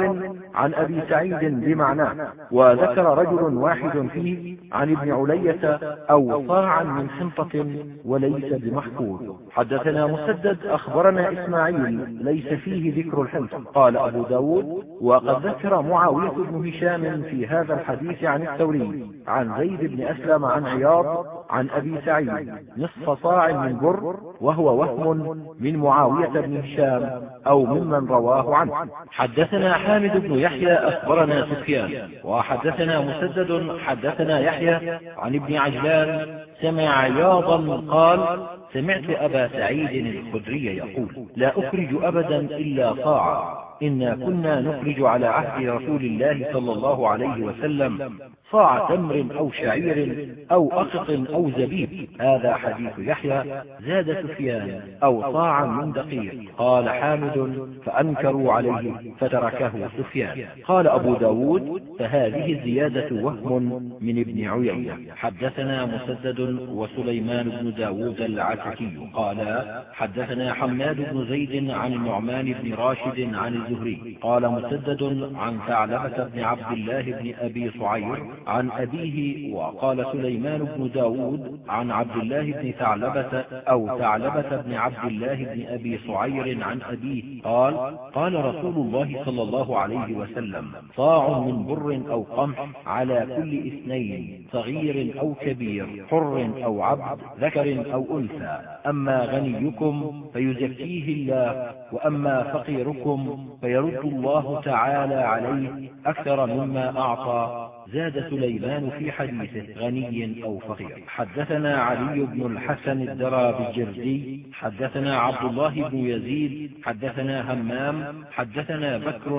عن أبي سعيد بمعناه وذكر رجل واحد فيه عن ابن علية أو صاعا من حنطة وليس بمحفوظ. حدثنا مسدد أخبر أخبرنا إسماعيل ليس فيه ذكر الحنطة قال أبو داود وقد ذكر معاوية بن هشام في هذا الحديث عن الثوري عن زيد بن أسلم عن عياض عن أبي سعيد. نصف صاع من بر وهو وهم من معاوية بن هشام أو ممن رواه عنه. حدثنا حامد بن يحيى أخبرنا سفيان. وحدثنا مسدد حدثنا يحيى عن ابن عجلان سمع عياضا قال سمعت أبا سعيد الخدري يقول لا أخرج أبدا إلا طاعة إنا كنا نخرج على عهد رسول الله صلى الله عليه وسلم صاع تمر أو شعير أو أقط أو زبيب. هذا حديث يحيى زاد سفيان أو صاعا من دقيق. قال حامد فأنكروا عليه فتركه سفيان. قال أبو ب داود فهذه الزيادة وهم من ابن عيينة. حدثنا مسدد وسليمان بن داود العتكي. قال حدثنا حماد بن زيد عن النعمان بن راشد عن الزهري. قال مسدد عن ثعلبة بن عبد الله بن أبي صعير عن أبيه وقال سليمان بن داود عن عبد الله بن ثعلبة أو ثعلبة بن عبد الله بن أبي صعير عن أبيه قال قال رسول الله صلى الله عليه وسلم صاع من بر أو قمح على كل اثنين صغير أو كبير حر أو عبد ذكر أو أنثى. أما غنيكم فيزكيه الله وأما فقيركم فيرد الله تعالى عليه أكثر مما أعطى. زاد سليمان في حديثه غني أو فقير. حدثنا علي بن الحسن الدرى بالجرزي حدثنا عبد الله بن يزيد. حدثنا همام. حدثنا بكر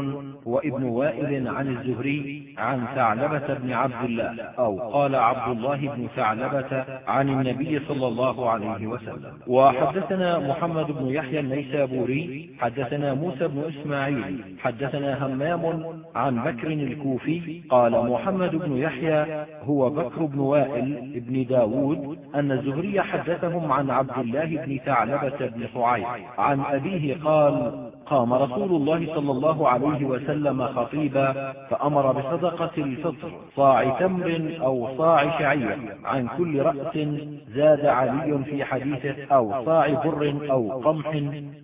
وابن وائل عن الزهري عن ثعلبة بن عبد الله أو قال عبد الله بن ثعلبة عن النبي صلى الله عليه وسلم. وحدثنا محمد بن يحيى النيسابوري. حدثنا موسى بن إسماعيل. حدثنا همام عن بكر الكوفي. قال محمد بن يحيى هو بكر بن وائل بن داود أن الزهري حدثهم عن عبد الله بن ثعلبة بن صعيب عن أبيه قال قام رسول الله صلى الله عليه وسلم خطيبا فأمر بصدقة الفطر صاع تمر أو صاع شعير عن كل رأس زاد علي في حديثه أو صاع بر أو قمح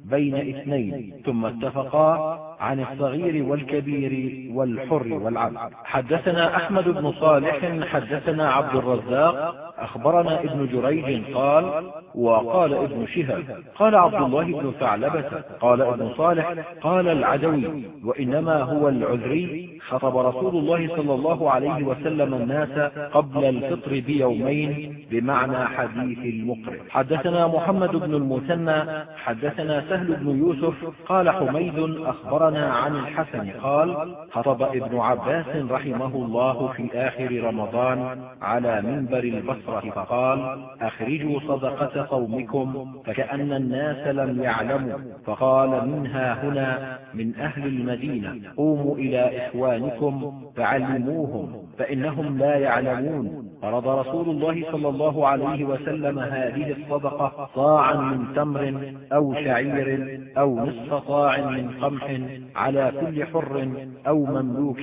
بين اثنين. ثم اتفقا عن الصغير والكبير والحر والعبد. حدثنا أحمد بن صالح حدثنا عبد الرزاق أخبرنا ابن جريج قال وقال ابن شهاب قال عبد الله بن ثعلبة قال ابن صالح قال العدوي وإنما هو العذري خطب رسول الله صلى الله عليه وسلم الناس قبل الفطر بيومين بمعنى حديث المقرئ حدثنا محمد بن المثنى حدثنا سهل بن يوسف قال حميد أخبرنا عن الحسن قال خطب ابن عباس رحمه الله في آخر رمضان على منبر البصرة فقال أخرجوا صدقة قومكم فكأن الناس لم يعلموا. فقال منها هنا؟ من أهل المدينة. قوموا إلى إخوانكم فعلموهم فإنهم لا يعلمون. فرض رسول الله صلى الله عليه وسلم هذه الصدقة صاعا من تمر أو شعير أو نصف صاع من قمح على كل حر أو مملوك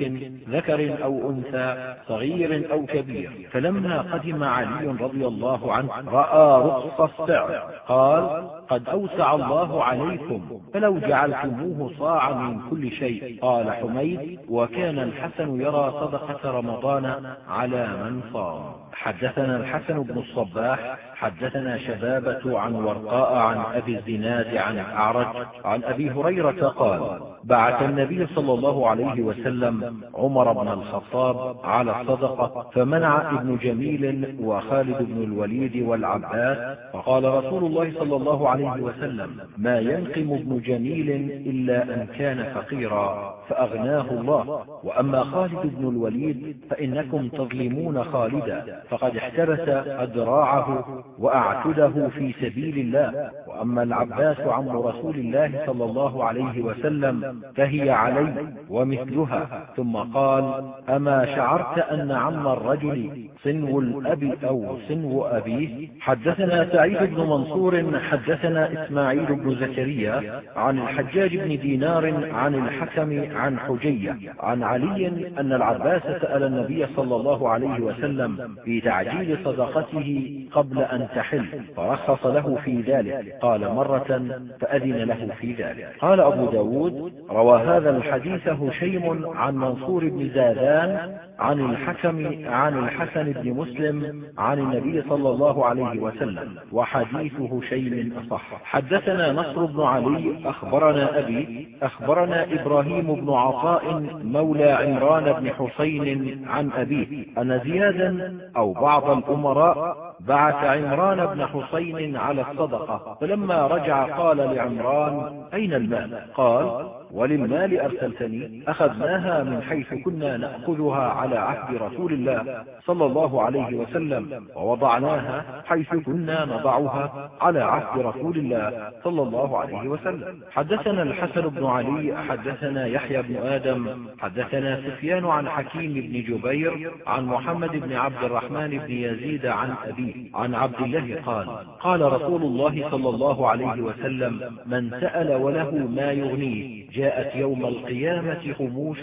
ذكر أو أنثى صغير أو كبير. فلما قدم علي رضي الله عنه رأى رخص السعر. قال قد أوسع الله عليكم فلو جعلتموه صاعا من كل شيء. قال حميد وكان الحسن يرى صدقة رمضان على من صام. حدثنا الحسن بن الصباح حدثنا شبابة عن ورقاء عن أبي الزناد عن الأعرج عن أبي هريرة قال بعث النبي صلى الله عليه وسلم عمر بن الخطاب على الصدقة فمنع ابن جميل وخالد بن الوليد والعباس فقال رسول الله صلى الله عليه وسلم ما ينقم ابن جميل إلا أن كان فقيرا فأغناه الله وأما خالد بن الوليد فإنكم تظلمون خالدا. فقد احتبس أدراعه وأعتده في سبيل الله. وأما العباس عم رسول الله صلى الله عليه وسلم فهي علي ومثلها. ثم قال أما شعرت أن عم الرجل صنو الأب أو صنو أبيه؟ حدثنا سعيد بن منصور حدثنا إسماعيل بن زكريا عن الحجاج بن دينار عن الحكم عن حجية عن علي أن العباس سأل النبي صلى الله عليه وسلم في تعجيل صدقته قبل أن تحل. فرخص له في ذلك. قال مرة فأذن له في ذلك. قال أبو ب داود روى هذا الحديث هشيم عن منصور بن زادان عن الحكم عن الحسن بن مسلم عن النبي صلى الله عليه وسلم وحديث هشيم أصح. حدثنا نصر بن علي أخبرنا أبي أخبرنا إبراهيم بن عطاء مولى عمران بن حسين عن أبيه أن زيادا أو بعض الأمراء بعث عمران بن حسين على الصدقة فلما رجع قال لعمران أين المال؟ قال وللمال أرسلتني أخذناها من حيث كنا نأخذها على عهد رسول الله صلى الله عليه وسلم ووضعناها حيث كنا نضعها على عهد رسول الله صلى الله عليه وسلم. حدثنا الحسن بن علي حدثنا يحيى بن آدم حدثنا سفيان عن حكيم بن جبير عن محمد بن عبد الرحمن بن يزيد عن أبيه عن عبد الله قال قال رسول الله صلى الله عليه وسلم من سأل وله ما يغنيه جاءت يوم القيامة خموش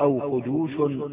أو خدوش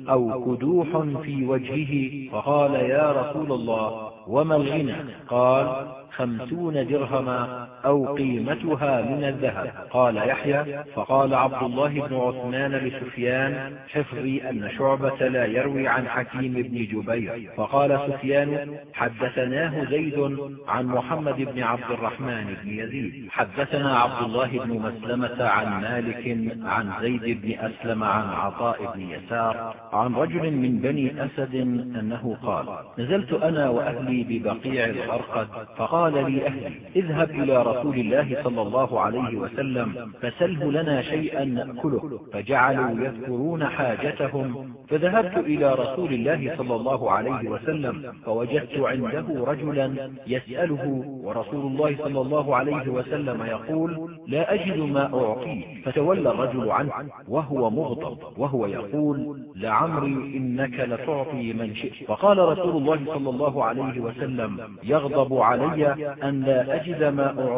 أو كدوح في وجهه فقال يا رسول الله وما الغنى؟ قال خمسون درهما. أو قيمتها من الذهب. قال يحيى فقال عبد الله بن عثمان لسفيان حفظي أن شعبة لا يروي عن حكيم بن جبير. فقال سفيان حدثناه زيد عن محمد بن عبد الرحمن بن يزيد. حدثنا عبد الله بن مسلمة عن مالك عن زيد بن أسلم عن عطاء بن يسار عن رجل من بني أسد أنه قال نزلت أنا وأهلي ببقيع الغرقد فقال لي أهلي اذهب إلى رسول الله صلى الله عليه وسلم فسله لنا شيئا نأكله. فجعلوا يذكرون حاجتهم فذهبت إلى رسول الله صلى الله عليه وسلم فوجدت عنده رجلا يسأله ورسول الله صلى الله عليه وسلم يقول لا أجد ما أعطيه فتولى الرجل عنه وهو مغضب وهو يقول لعمري إنك لتعطي من شئت. فقال رسول الله صلى الله عليه وسلم يغضب علي أن لا أجد ما أعطيه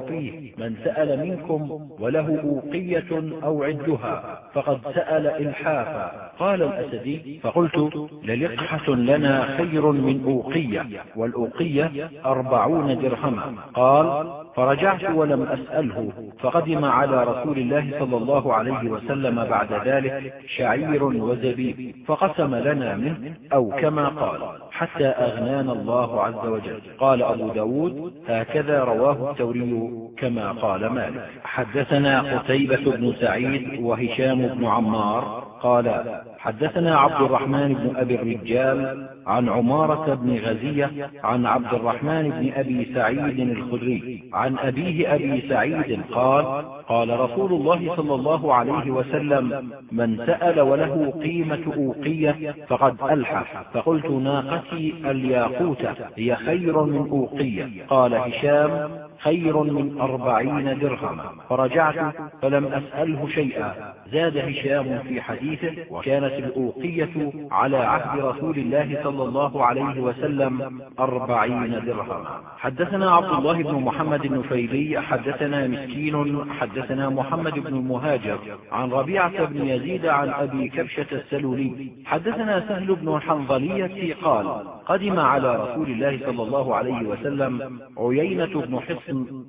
من سأل منكم وله أوقية أو عدها فقد سأل إلحافا. قال الأسدي فقلت للقحة لنا خير من أوقية والأوقية أربعون درهما. قال فرجعت ولم أسأله فقدم على رسول الله صلى الله عليه وسلم بعد ذلك شعير وزبيب فقسم لنا منه أو كما قال. حتى أغنانا الله عز وجل. قال أبو ب داود هكذا رواه الثوري كما قال مالك. حدثنا قتيبة بن سعيد وهشام بن عمار قال حدثنا عبد الرحمن بن أبي الرجال عن عمارة بن غزية عن عبد الرحمن بن أبي سعيد الخدري عن أبيه أبي سعيد قال قال رسول الله صلى الله عليه وسلم من سأل وله قيمة أوقية فقد ألحح. فقلت ناقتي الياقوتة هي خير من أوقية. قال هشام خير من أربعين درهما. فرجعت فلم أسأله شيئا. زاد هشام في حديثه وكانت الأوقية على عهد رسول الله صلى الله عليه وسلم أربعين درهما. حدثنا عبد الله بن محمد النفيلي حدثنا مسكين حدثنا محمد بن المهاجر عن ربيعة بن يزيد عن أبي كبشة السلولي. حدثنا سهل بن الحنظلية قال قدم على رسول الله صلى الله عليه وسلم عيينة بن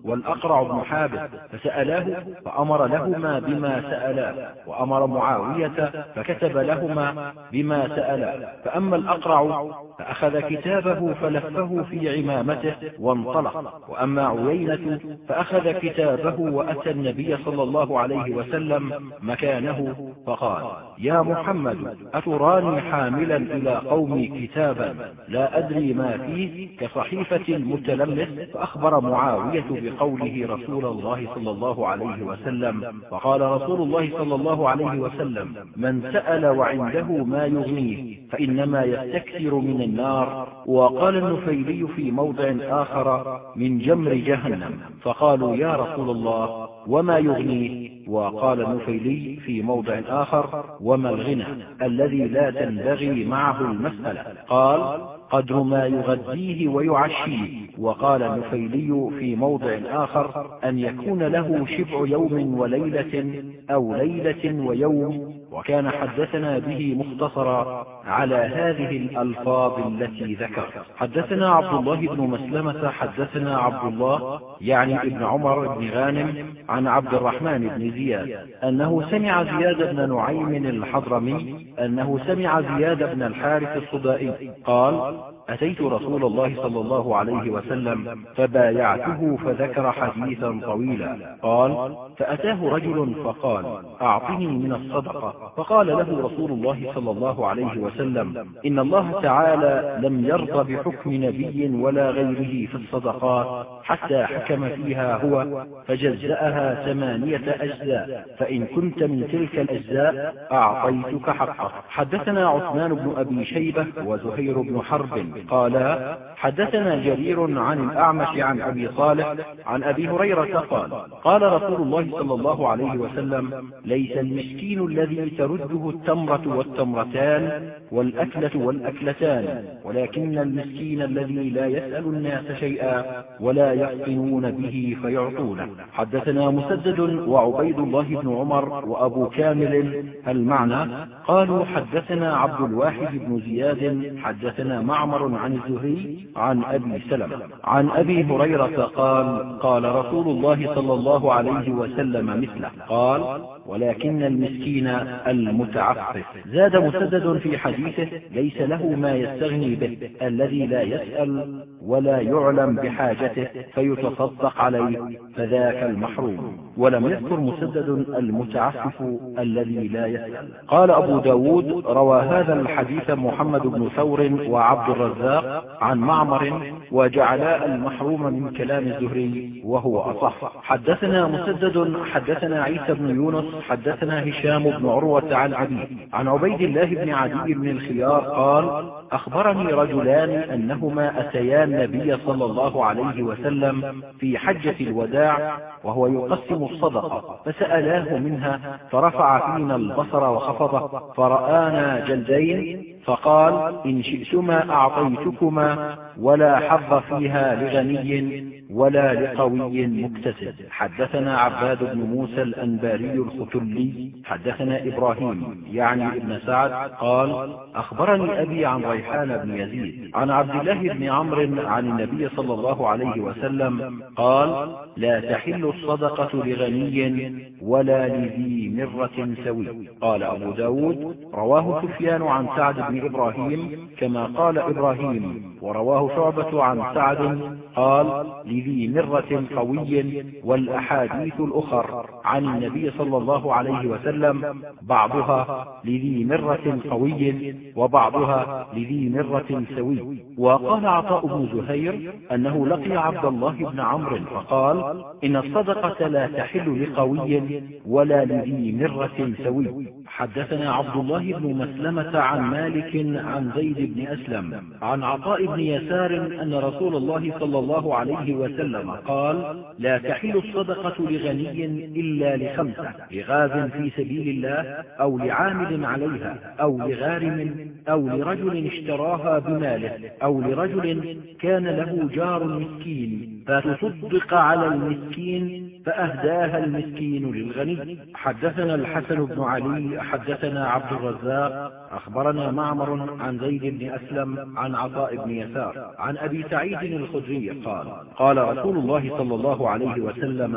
والأقرع بن حابس فسألاه فأمر لهما بما سألا وأمر معاوية فكتب لهما بما سألا. فأما الأقرع فأخذ كتابه فلفه في عمامته وانطلق. وأما عيينة فأخذ كتابه وأتى النبي صلى الله عليه وسلم مكانه فقال يا محمد أتراني حاملا إلى قومي كتابا؟ لا أدري ما فيه كصحيفة المتلمس فأخبر معاوية بقوله رسول الله صلى الله عليه وسلم فقال رسول الله صلى الله عليه وسلم من سأل وعنده ما يغنيه فإنما يستكثر من النار. وقال النفيلي في موضع آخر من جمر جهنم. فقالوا يا رسول الله وما يغنيه؟ وقال النفيلي في موضع آخر وما الغنى الذي لا تنبغي معه المسألة؟ قال قدر ما يغذيه ويعشيه. وقال النفيلي في موضع آخر أن يكون له شبع يوم وليلة أو ليلة ويوم وكان حدثنا به مختصرا على هذه الألفاظ التي ذكر. حدثنا عبد الله بن مسلمة حدثنا عبد الله يعني ابن عمر بن غانم عن عبد الرحمن بن زياد أنه سمع زياد بن نعيم الحضرمي أنه سمع زياد بن الحارث الصدائي قال أتيت رسول الله صلى الله عليه وسلم فبايعته فذكر حديثا طويلا. قال فأتاه رجل فقال أعطني من الصدقة. فقال له رسول الله صلى الله عليه وسلم إن الله تعالى لم يرض بحكم نبي ولا غيره في الصدقات. حتى حكم فيها هو فجزأها ثمانية أجزاء. فإن كنت من تلك الأجزاء أعطيتك حقه حدثنا عثمان بن أبي شيبة وزهير بن حرب قالا حدثنا جرير عن الأعمش عن أبي صالح عن أبي هريرة قال قال رسول الله صلى الله عليه وسلم ليس المسكين الذي ترده التمرة والتمرتان والأكلة والأكلتان ولكن المسكين الذي لا يسأل الناس شيئا ولا يفطنون به فيعطونه. حدثنا حدثنا مسدد وعبيد الله بن عمر وأبو كامل المعنى قالوا حدثنا عبد الواحد بن زياد حدثنا معمر عن الزهري عن أبي سلمة. عن أبي هريرة قال قال رسول الله صلى الله عليه وسلم مثله. قال ولكن المسكين المتعفف. زاد مسدد في حديثه ليس له ما يستغني به الذي لا يسأل ولا يعلم بحاجته فيتصدق عليه فذاك المحروم. ولم يذكر مسدد المتعفف الذي لا يسأل. قال أبو ب داود روى هذا الحديث محمد بن ثور وعبد الرزاق عن معمر وجعلا المحروم من كلام الزهري وهو أصح. حدثنا مسدد حدثنا عيسى بن يونس حدثنا هشام بن عروة عن عبيد عن عبيد الله بن عدي بن الخيار قال أخبرني رجلان أنهما أتيا النبي صلى الله عليه وسلم في حجة الوداع وهو يقسم الصدقة فسألاه منها فرفع فينا البصر وخفضه فرآنا جلدين فقال إن شئتما أعطيتكما ولا حظ فيها لغني. ولا لقوي مكتسب. حدثنا عباد بن موسى الأنباري الختلي حدثنا إبراهيم يعني ابن سعد قال أخبرني أبي عن ريحان بن يزيد عن عبد الله بن عمرو عن النبي صلى الله عليه وسلم قال لا تحل الصدقة لغني ولا لذي مرة سوي. قال أبو ب داود رواه سفيان عن سعد بن إبراهيم كما قال إبراهيم ورواه شعبة عن سعد قال لذي مرة قوي والأحاديث الأخر عن النبي صلى الله عليه وسلم بعضها لذي مرة قوي وبعضها لذي مرة سوي. وقال عطاء بن زهير أنه لقي عبد الله بن عمرو فقال إن الصدقة لا تحل لقوي ولا لذي مرة سوي. حدثنا عبد الله بن مسلمة عن مالك عن زيد بن أسلم عن عطاء بن يسار أن رسول الله صلى الله عليه وسلم قال لا تحل الصدقة لغني إلا لخمسة لغاز في سبيل الله أو لعامل عليها أو لغارم أو لرجل اشتراها بماله أو لرجل كان له جار مسكين فتصدق على المسكين فأهداها المسكين للغني. حدثنا الحسن بن علي حدثنا عبد الرزاق أخبرنا معمر عن زيد بن أسلم عن عطاء بن يسار. عن أبي سعيد الخدري قال قال رسول الله صلى الله عليه وسلم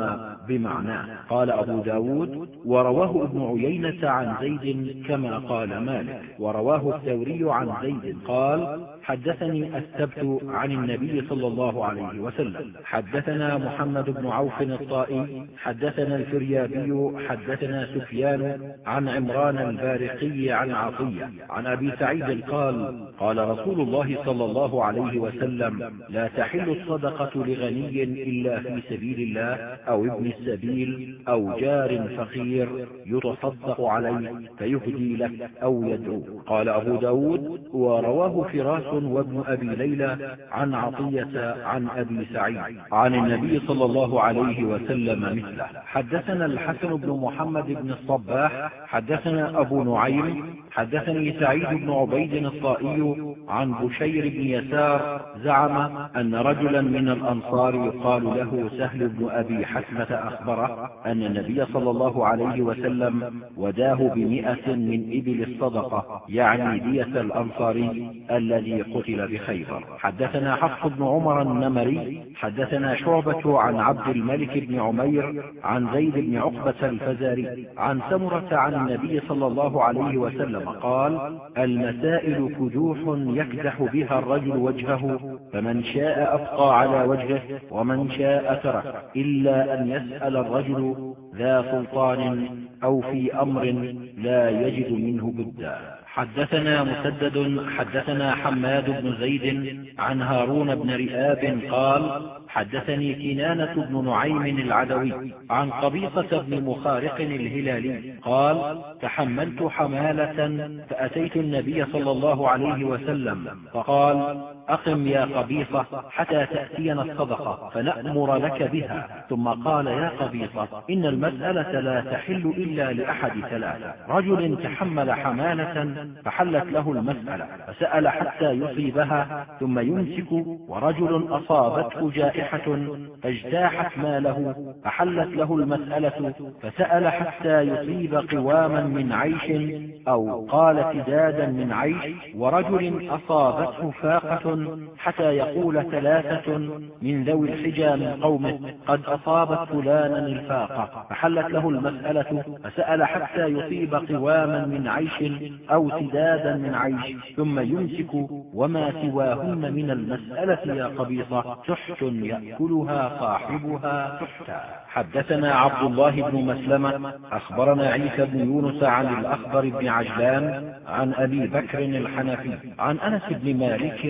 بمعناه قال أبو ب داود ورواه ابن عيينة عن زيد كما قال مالك ورواه الثوري عن زيد قال حدثني السبت عن النبي صلى الله عليه وسلم. حدثنا محمد بن عوف الطائي حدثنا الفريابي حدثنا سفيان عن عمران البارقي عن عطية. عن أبي سعيد قال قال رسول الله صلى الله عليه وسلم لا تحل الصدقة لغني إلا في سبيل الله أو ابن السبيل أو جار فقير يتصدق عليه فيهدي لك أو يدعو. قال أبو ب داود ورواه فراس وابن أبي ليلى عن عطية عن أبي سعيد عن النبي صلى الله عليه وسلم مثله. حدثنا الحسن بن محمد بن الصباح حدثنا أبو نعيم حدثني سعيد بن عبيد الطائي عن بشير بن يسار زعم أن رجلا من الأنصار يقال له سهل بن أبي حسمة أخبره أن النبي صلى الله عليه وسلم وداه بمئة من إبل الصدقة يعني دية الأنصاري الذي قتل بخيبر. حدثنا حفص بن عمر النمري حدثنا شعبة عن عبد الملك بن عمير عن زيد بن عقبة الفزاري عن سمرة عن النبي صلى الله عليه وسلم قال المسائل كدوح يكدح بها الرجل وجهه فمن شاء أبقى على وجهه ومن شاء ترك إلا أن يسأل الرجل ذا سلطان أو في أمر لا يجد منه بدا. حدثنا مسدد حدثنا حماد بن زيد عن هارون بن رئاب قال حدثني كنانة بن نعيم العدوي عن قبيصة بن مخارق الهلالي قال تحملت حمالة فأتيت النبي صلى الله عليه وسلم فقال أقم يا قبيصة حتى تأتينا الصدقة فنأمر لك بها. ثم قال يا قبيصة إن المسألة لا تحل إلا لأحد ثلاثة. رجل تحمل حمالة فحلت له المسألة فسأل حتى يصيبها ثم يمسك ورجل أصابته جائحة فاجتاحت ماله فحلت له المسألة فسأل حتى يصيب قواما من عيش أو قال سدادا من عيش ورجل أصابته فاقة حتى يقول ثلاثة من ذوي الحجى من قومه قد أصابت فلانا الفاقة فحلت له المسألة فسأل حتى يصيب قواما من عيش أو سدادا من عيش ثم يمسك وما سواهن من المسألة يا قبيصة سحت يأكلها صاحبها سحتا حدثنا عبد الله بن مسلمة أخبرنا عيسى بن يونس عن الأخضر بن عجلان عن أبي بكر الحنفي عن أنس بن مالك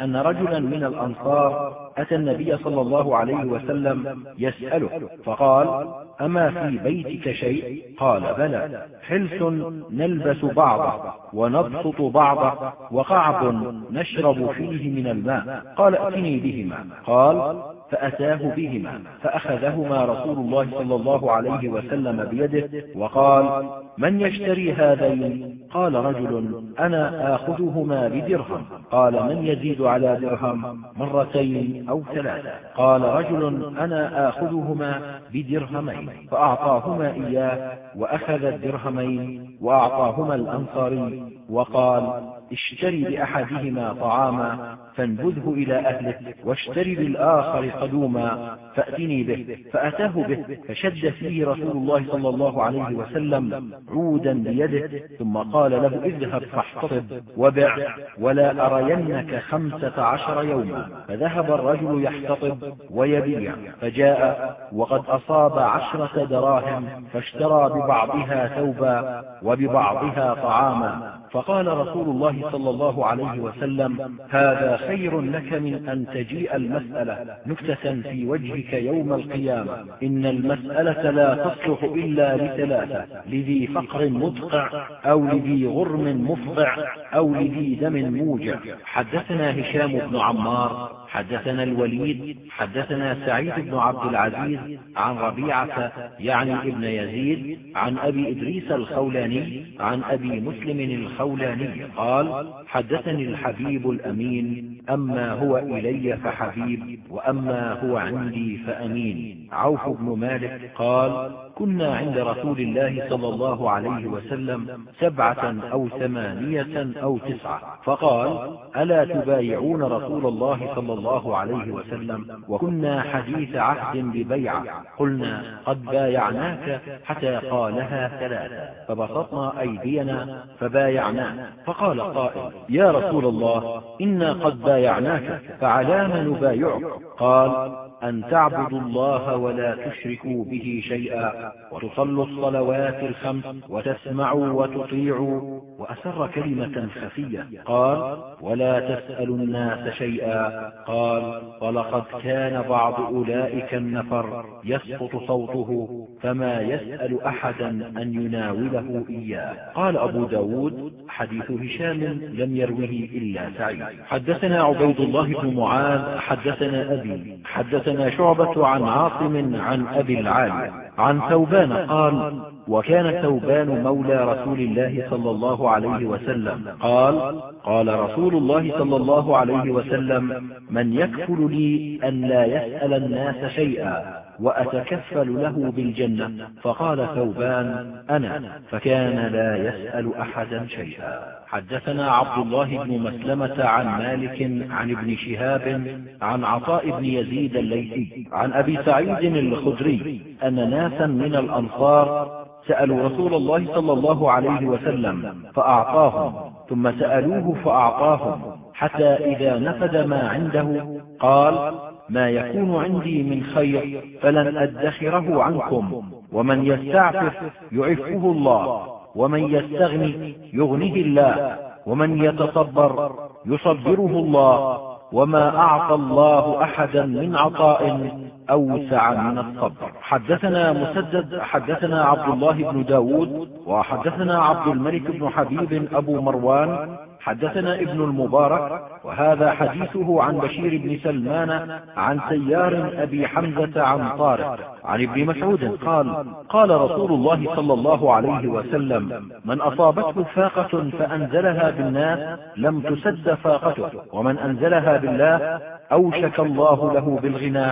أن رجلا من الأنصار أتى النبي صلى الله عليه وسلم يسأله فقال أما في بيتك شيء؟ قال بلى حلس نلبس بعضه ونبسط بعضه وقعب نشرب فيه من الماء قال ائتني بهما. قال فأتاه بهما فأخذهما رسول الله صلى الله عليه وسلم بيده وقال من يشتري هذين؟ قال رجل أنا آخذهما بدرهم. قال من يزيد على درهم؟ مرتين أو ثلاثة. قال رجل أنا آخذهما بدرهمين. فأعطاهما إياه وأخذ الدرهمين وأعطاهما الأنصاري وقال اشتري لأحدهما طعاما فانبذه إلى أهله واشتري للآخر قدوما فأتني به. فأتاه به فشد فيه رسول الله صلى الله عليه وسلم عودا بيده ثم قال له اذهب فاحتطب وبع ولا أرينك خمسة عشر يوما. فذهب الرجل يحتطب ويبيع فجاء وقد أصاب عشرة دراهم فاشترى ببعضها ثوبا وببعضها طعاما. فقال رسول الله صلى الله عليه وسلم هذا خير لك من أن تجيء المسألة. نكتة في وجهك يوم القيامة. إن المسألة لا تصلح إلا لثلاثة. لذي فقر مدقع أو لذي غرم مفضع أو لذي دم موجع. حدثنا هشام بن عمار حدثنا الوليد حدثنا سعيد بن عبد العزيز عن ربيعة يعني ابن يزيد عن أبي إدريس الخولاني عن أبي مسلم الخولاني قال حدثني الحبيب الأمين أما هو إلي فحبيب وأما هو عندي فأمين. عوف بن مالك قال كنا عند رسول الله صلى الله عليه وسلم سبعة أو ثمانية أو تسعة. فقال ألا تبايعون رسول الله صلى الله عليه وسلم وكنا حديث عهد ببيعة؟ قلنا قد بايعناك حتى قالها ثلاثة. فبسطنا أيدينا فبايعناه. فقال قائل يا رسول الله إنا قد بايعناك فعلام نبايعك. قال أن تعبدوا الله ولا تشركوا به شيئا. وتصلوا الصلوات الخمس وتسمعوا وتطيعوا. وأسر كلمة خفية. قال ولا تسألوا الناس شيئا. قال ولقد كان بعض أولئك النفر يسقط صوته فما يسأل أحدا أن يناوله إياه. قال أبو ب داود حديث هشام لم يروه إلا سعيد. حدثنا عبيد الله بن معاذ. حدثنا أبي. حدثنا شعبة عن عاصم عن أبي العالي عن ثوبان قال وكان ثوبان مولى رسول الله صلى الله عليه وسلم. قال قال رسول الله صلى الله عليه وسلم من يكفل لي أن لا يسأل الناس شيئا. وأتكفل له بالجنة. فقال ثوبان أنا. فكان لا يسأل أحدا شيئا. حدثنا عبد الله بن مسلمة عن مالك عن ابن شهاب عن عطاء بن يزيد الليثي عن أبي سعيد الخدري أن ناسا من الأنصار سألوا رسول الله صلى الله عليه وسلم فأعطاهم ثم سألوه فأعطاهم حتى إذا نفد ما عنده قال ما يكون عندي من خير فلن أدخره عنكم. ومن يستعفف يعفه الله. ومن يستغني يغنه الله. ومن يتصبر يصبره الله. وما أعطى الله أحدا من عطاء أوسع من الصبر. حدثنا مسدد حدثنا عبد الله بن داود وحدثنا عبد الملك بن حبيب أبو مروان حدثنا ابن المبارك وهذا حديثه عن بشير بن سلمان عن سيار أبي حمزة عن طارق عن ابن مسعود قال قال رسول الله صلى الله عليه وسلم من أصابته فاقة فأنزلها بالناس لم تسد فاقته ومن أنزلها بالله أوشك الله له بالغنى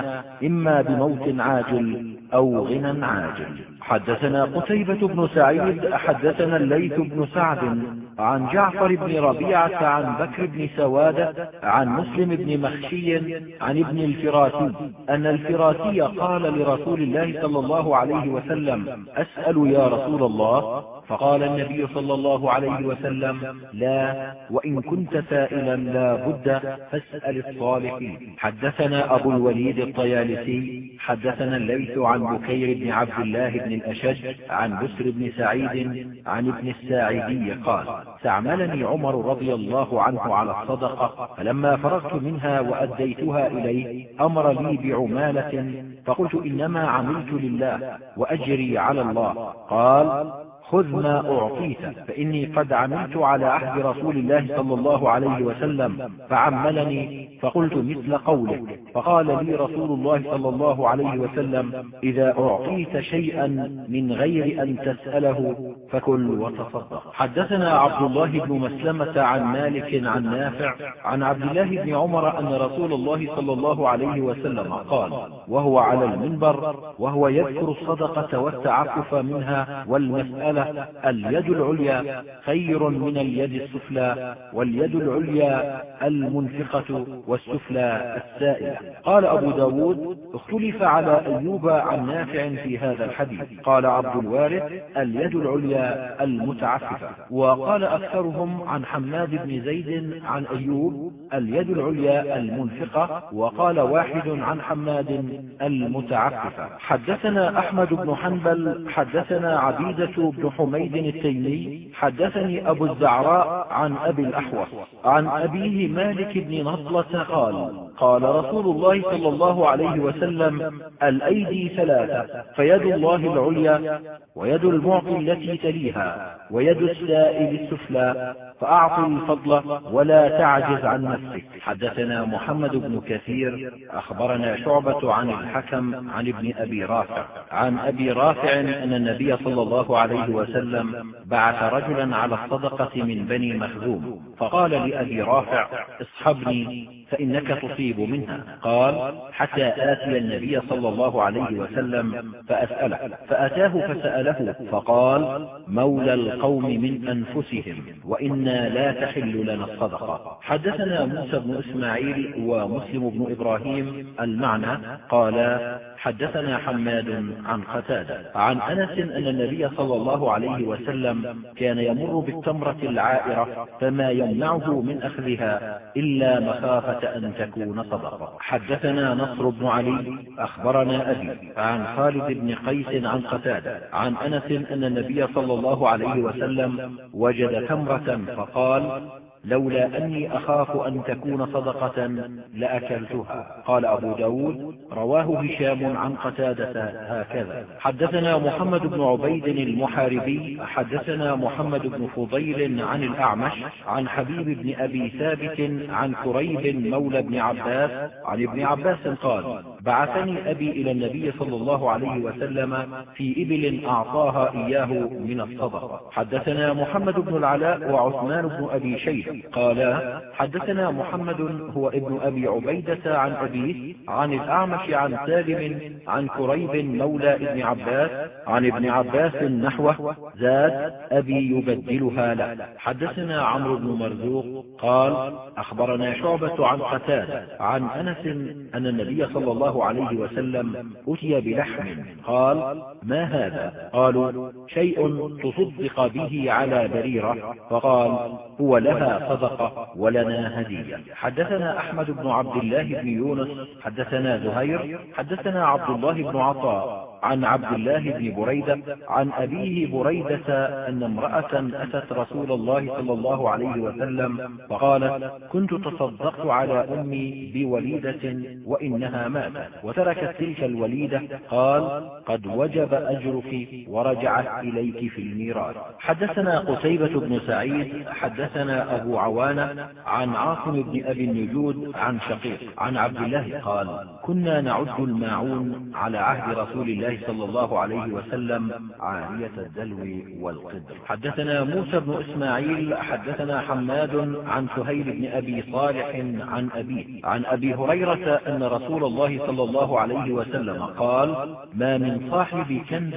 إما بموت عاجل أو غنى عاجل. حدثنا قتيبة بن سعيد حدثنا الليث بن سعد عن جعفر بن ربيعة عن بكر بن سوادة عن مسلم بن مخشي عن ابن الفراتي أن الفراتي قال لرسول الله صلى الله عليه وسلم أسأل يا رسول الله فقال النبي صلى الله عليه وسلم لا وإن كنت سائلا لا بد فاسأل الصالحين. حدثنا أبو الوليد الطيالسي حدثنا الليث عن بكير بن عبد الله بن الأشج عن بسر بن سعيد عن ابن الساعدي قال استعملني عمر رضي الله عنه على الصدقة فلما فرغت منها وأديتها إليه أمر لي بعمالة فقلت إنما عملت لله وأجري على الله. قال خذ ما أعطيت. فإني قد عملت على عهد رسول الله صلى الله عليه وسلم فعملني فقلت مثل قوله. فقال لي رسول الله صلى الله عليه وسلم إذا أعطيت شيئا من غير أن تسأله فكل وتصدق. حدثنا عبد الله بن مسلمة عن مالك عن نافع عن عبد الله بن عمر أن رسول الله صلى الله عليه وسلم قال وهو على المنبر وهو يذكر الصدقة والتعفف منها والمسألة اليد العليا خير من اليد السفلى واليد العليا المنفقة والسفلى السائلة. قال أبو ب داود اختلف على أيوب عن نافع في هذا الحديث. قال عبد الوارث اليد العليا المتعففة. وقال أكثرهم عن حماد بن زيد عن أيوب اليد العليا المنفقة. وقال واحد عن حماد المتعففة. حدثنا أحمد بن حنبل حدثنا عبيدة بن حميد التيمي حدثني أبو الزعراء عن أبي الأحوص عن أبيه مالك بن نضلة قال قال رسول الله صلى الله عليه وسلم الأيدي ثلاثة فيد الله العليا ويد المعطي التي تليها. ويد السائل السفلى فأعطي الفضل ولا تعجز عن نفسك. حدثنا محمد بن كثير أخبرنا شعبة عن الحكم عن ابن أبي رافع. عن أبي رافع أن النبي صلى الله عليه وسلم بعث رجلا على الصدقة من بني مخزوم فقال لأبي رافع اصحبني فإنك تصيب منها. قال حتى آتي النبي صلى الله عليه وسلم فأسأله. فأتاه فسأله فقال مولى القوم من أنفسهم وإنا لا تحل لنا الصدقة. حدثنا موسى بن إسماعيل ومسلم بن إبراهيم المعنى. قال حدثنا حماد عن قتادة. عن أنس أن النبي صلى الله عليه وسلم كان يمر بالتمرة العائرة فما يمنعه من أخذها إلا مخافة أن تكون صدقة. حدثنا نصر بن علي أخبرنا أبي عن خالد بن قيس عن قتادة. عن أنس أن النبي صلى الله عليه وسلم وجد تمرة فقال لولا أني أخاف أن تكون صدقة لأكلتها. قال أبو ب داود رواه هشام عن قتادة هكذا. حدثنا محمد بن عبيد المحاربي حدثنا محمد بن فضيل عن الأعمش عن حبيب بن أبي ثابت عن كريب مولى بن عباس عن ابن عباس قال بعثني أبي إلى النبي صلى الله عليه وسلم في إبل أعطاها إياه من الصدقة. حدثنا محمد بن العلاء وعثمان بن أبي شيبة. قال حدثنا محمد هو ابن أبي عبيدة عن أبيه عن الأعمش عن سالم عن كريب مولى ابن عباس عن ابن عباس نحوه زاد أبي يبدلها له. حدثنا عمرو بن مرزوق قال أخبرنا شعبة عن قتادة عن أنس أن النبي صلى الله عليه وسلم أتي بلحم. قال ما هذا؟ قالوا شيء تصدق به على بريرة. فقال هو لها صدقة ولنا هدية. حدثنا أحمد بن عبد الله بن يونس حدثنا زهير حدثنا عبد الله بن عطاء. عن عبد الله بن بريدة عن أبيه بريدة أن امرأة أتت رسول الله صلى الله عليه وسلم فقالت كنت تصدقت على أمي بوليدة وإنها ماتت وتركت تلك الوليدة قال قد وجب أجرك ورجعت إليك في الميراث. حدثنا قتيبة بن سعيد حدثنا أبو عوانة عن عاصم بن أبي النجود عن شقيق عن عبد الله قال كنا نعد الماعون على عهد رسول الله صلى الله عليه وسلم عارية الدلو والقدر. حدثنا موسى بن إسماعيل حدثنا حماد عن سهيل بن أبي صالح عن أبيه عن أبي هريرة أن رسول الله صلى الله عليه وسلم قال ما من صاحب كنز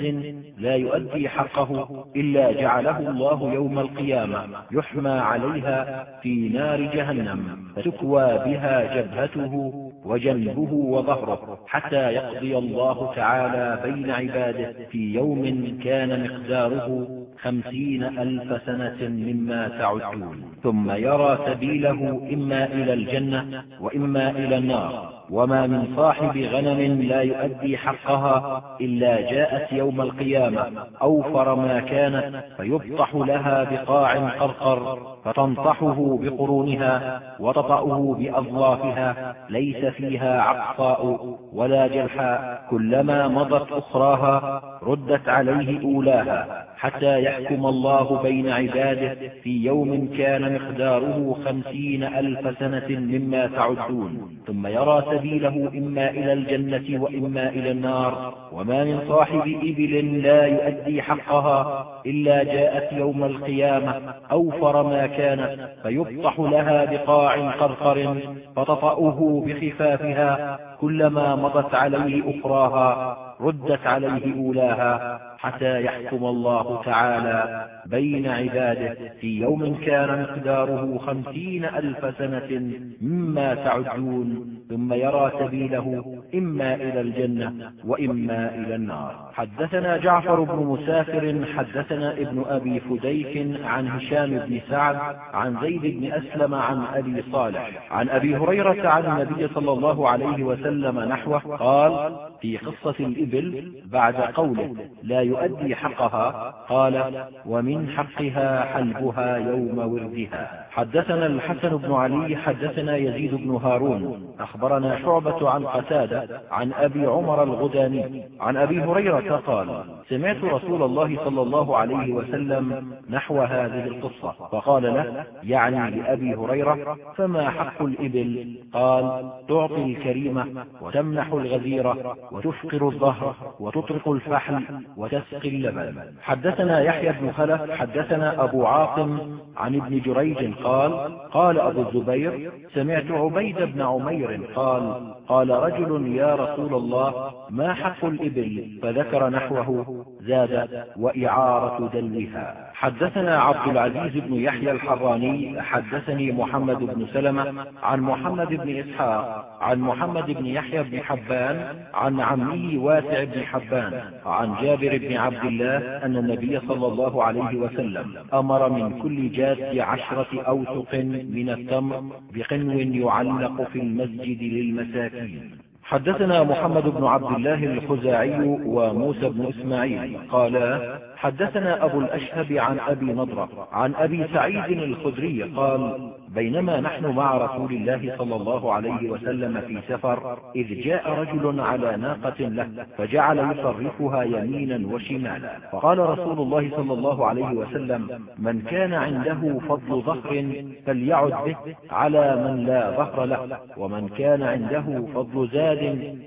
لا يؤدي حقه إلا جعله الله يوم القيامة يحمى عليها في نار جهنم فتكوى بها جبهته وجنبه وظهره حتى يقضي الله تعالى بين عباده في يوم كان مقداره خمسين ألف سنة مما تعدون. ثم يرى سبيله إما إلى الجنة وإما إلى النار. وما من صاحب غنم لا يؤدي حقها إلا جاءت يوم القيامة. أوفر ما كانت فيبطح لها بقاع قرقر فتنطحه بقرونها وتطأه بأظلافها. ليس فيها عقصاء ولا جلحاء كلما مضت أخراها ردت عليه أولاها حتى يحكم الله بين عباده في يوم كان مقداره خمسين ألف سنة مما تعدون. ثم يرى سبيله إما إلى الجنة وإما إلى النار. وما من صاحب إبل لا يؤدي حقها إلا جاءت يوم القيامة أوفر ما كانت فيبطح لها بقاع قرقر فتطأه بخفافها كلما مضت عليه أخراها ردت عليه أولاها. حتى يحكم الله تعالى بين عباده. في يوم كان مقداره خمسين ألف سنة مما تعدون ثم يرى سبيله إما إلى الجنة وإما إلى النار. حدثنا جعفر بن مسافر حدثنا ابن أبي فديك عن هشام بن سعد عن زيد بن أسلم عن أبي صالح. عن أبي هريرة عن النبي صلى الله عليه وسلم نحوه قال في قصة الإبل بعد قوله لا يؤدي حقها قال ومن حقها حلبها يوم وردها. حدثنا الحسن بن علي حدثنا يزيد بن هارون. أخبرنا شعبة عن قتادة عن أبي عمر الغداني. عن أبي هريرة قال سمعت رسول الله صلى الله عليه وسلم نحو هذه القصة فقال له يعني لأبي هريرة فما حق الإبل؟ قال تعطي الكريمة وتمنح الغزيرة. وتفقر الظهر وتطرق الفحل وتسقي اللبن. حدثنا يحيى بن خلف حدثنا أبو عاصم عن ابن جريج قال قال أبو الزبير سمعت عبيد بن عمير قال قال رجل يا رسول الله ما حق الإبل؟ فذكر نحوه زاد وإعارة دلوها حدثنا عبد العزيز بن يحيى الحراني حدثني محمد بن سلمة عن محمد بن إسحاق عن محمد بن يحيى بن حبان عن عمه واسع بن حبان عن جابر بن عبد الله أن النبي صلى الله عليه وسلم أمر من كل جاد عشرة أوسق من التمر بقنو يعلق في المسجد للمساكين. حدثنا محمد بن عبد الله الخزاعي وموسى بن إسماعيل. قالا حدثنا أبو الأشهب عن أبي نضرة عن أبي سعيد الخدري قال بينما نحن مع رسول الله صلى الله عليه وسلم في سفر إذ جاء رجل على ناقة له فجعل يصرفها يمينا وشمالا. فقال رسول الله صلى الله عليه وسلم من كان عنده فضل ظهر فليعد به على من لا ظهر له ومن كان عنده فضل زاد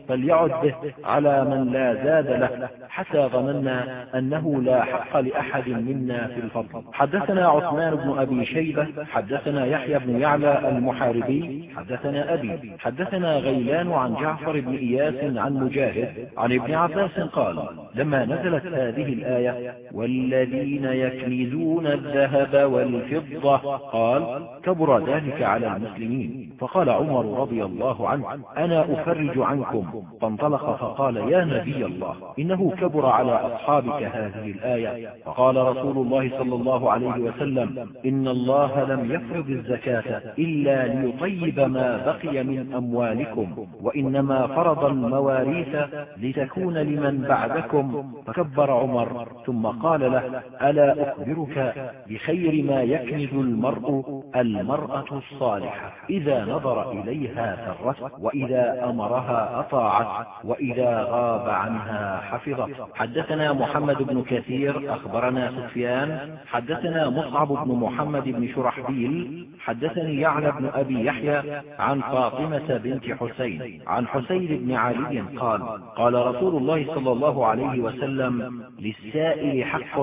فليعد به على من لا زاد له حتى ظننا أنه لا حق لأحد منا في الفضل. حدثنا عثمان بن أبي شيبة حدثنا يحيى بن يعلى المحاربي حدثنا أبي. حدثنا غيلان عن جعفر بن إياس عن مجاهد عن ابن عباس قال لما نزلت هذه الآية والذين يكنزون الذهب والفضة قال كبر ذلك على المسلمين. فقال عمر رضي الله عنه أنا أفرج عنكم. فانطلق فقال يا نبي الله إنه كبر على أصحابك هذه الآية. فقال رسول الله صلى الله عليه وسلم إن الله لم يفرض الزكاة الزكاة إلا ليطيب ما بقي من أموالكم وإنما فرض المواريث لتكون لمن بعدكم فكبر عمر ثم قال له ألا أخبرك بخير ما يكنز المرء المرأة الصالحة؟ إذا نظر إليها سرته وإذا أمرها أطاعت وإذا غاب عنها حفظت. حدثنا محمد بن كثير أخبرنا سفيان. حدثنا مصعب بن محمد بن شرحبيل. حدثني يعلى بن أبي يحيى عن فاطمة بنت حسين عن حسين بن علي قال قال رسول الله صلى الله عليه وسلم للسائل حق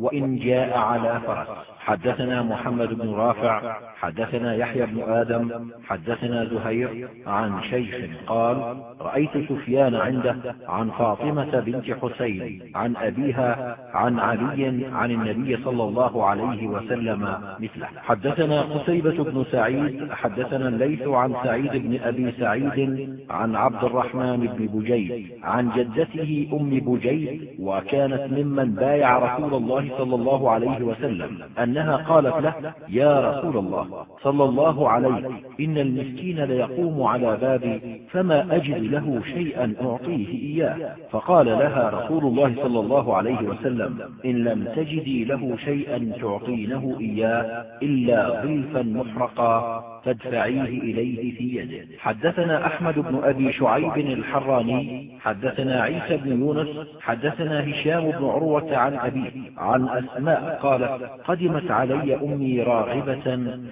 وإن جاء على فرس. حدثنا محمد بن رافع حدثنا يحيى بن آدم حدثنا زهير عن شيخ قال رأيت سفيان عنده عن فاطمة بنت حسين عن أبيها عن علي عن النبي صلى الله عليه وسلم مثله. حدثنا قتيبة بن سعيد حدثنا الليث عن سعيد بن أبي سعيد عن عبد الرحمن بن بجيد عن جدته أم بجيد وكانت ممن بايع رسول الله صلى الله عليه وسلم أنها قالت له يا رسول الله صلى الله عليه إن المسكين ليقوم على بابي فما أجد له شيئا أعطيه إياه. فقال لها رسول الله صلى الله عليه وسلم إن لم تجدي له شيئا تعطينه إياه إلا ضيفا محرقا. فادفعيه إليه في يده. حدثنا أحمد بن أبي شعيب الحراني حدثنا عيسى بن يونس حدثنا هشام بن عروة عن أبيه عن أسماء قالت قدمت علي أمي راغبة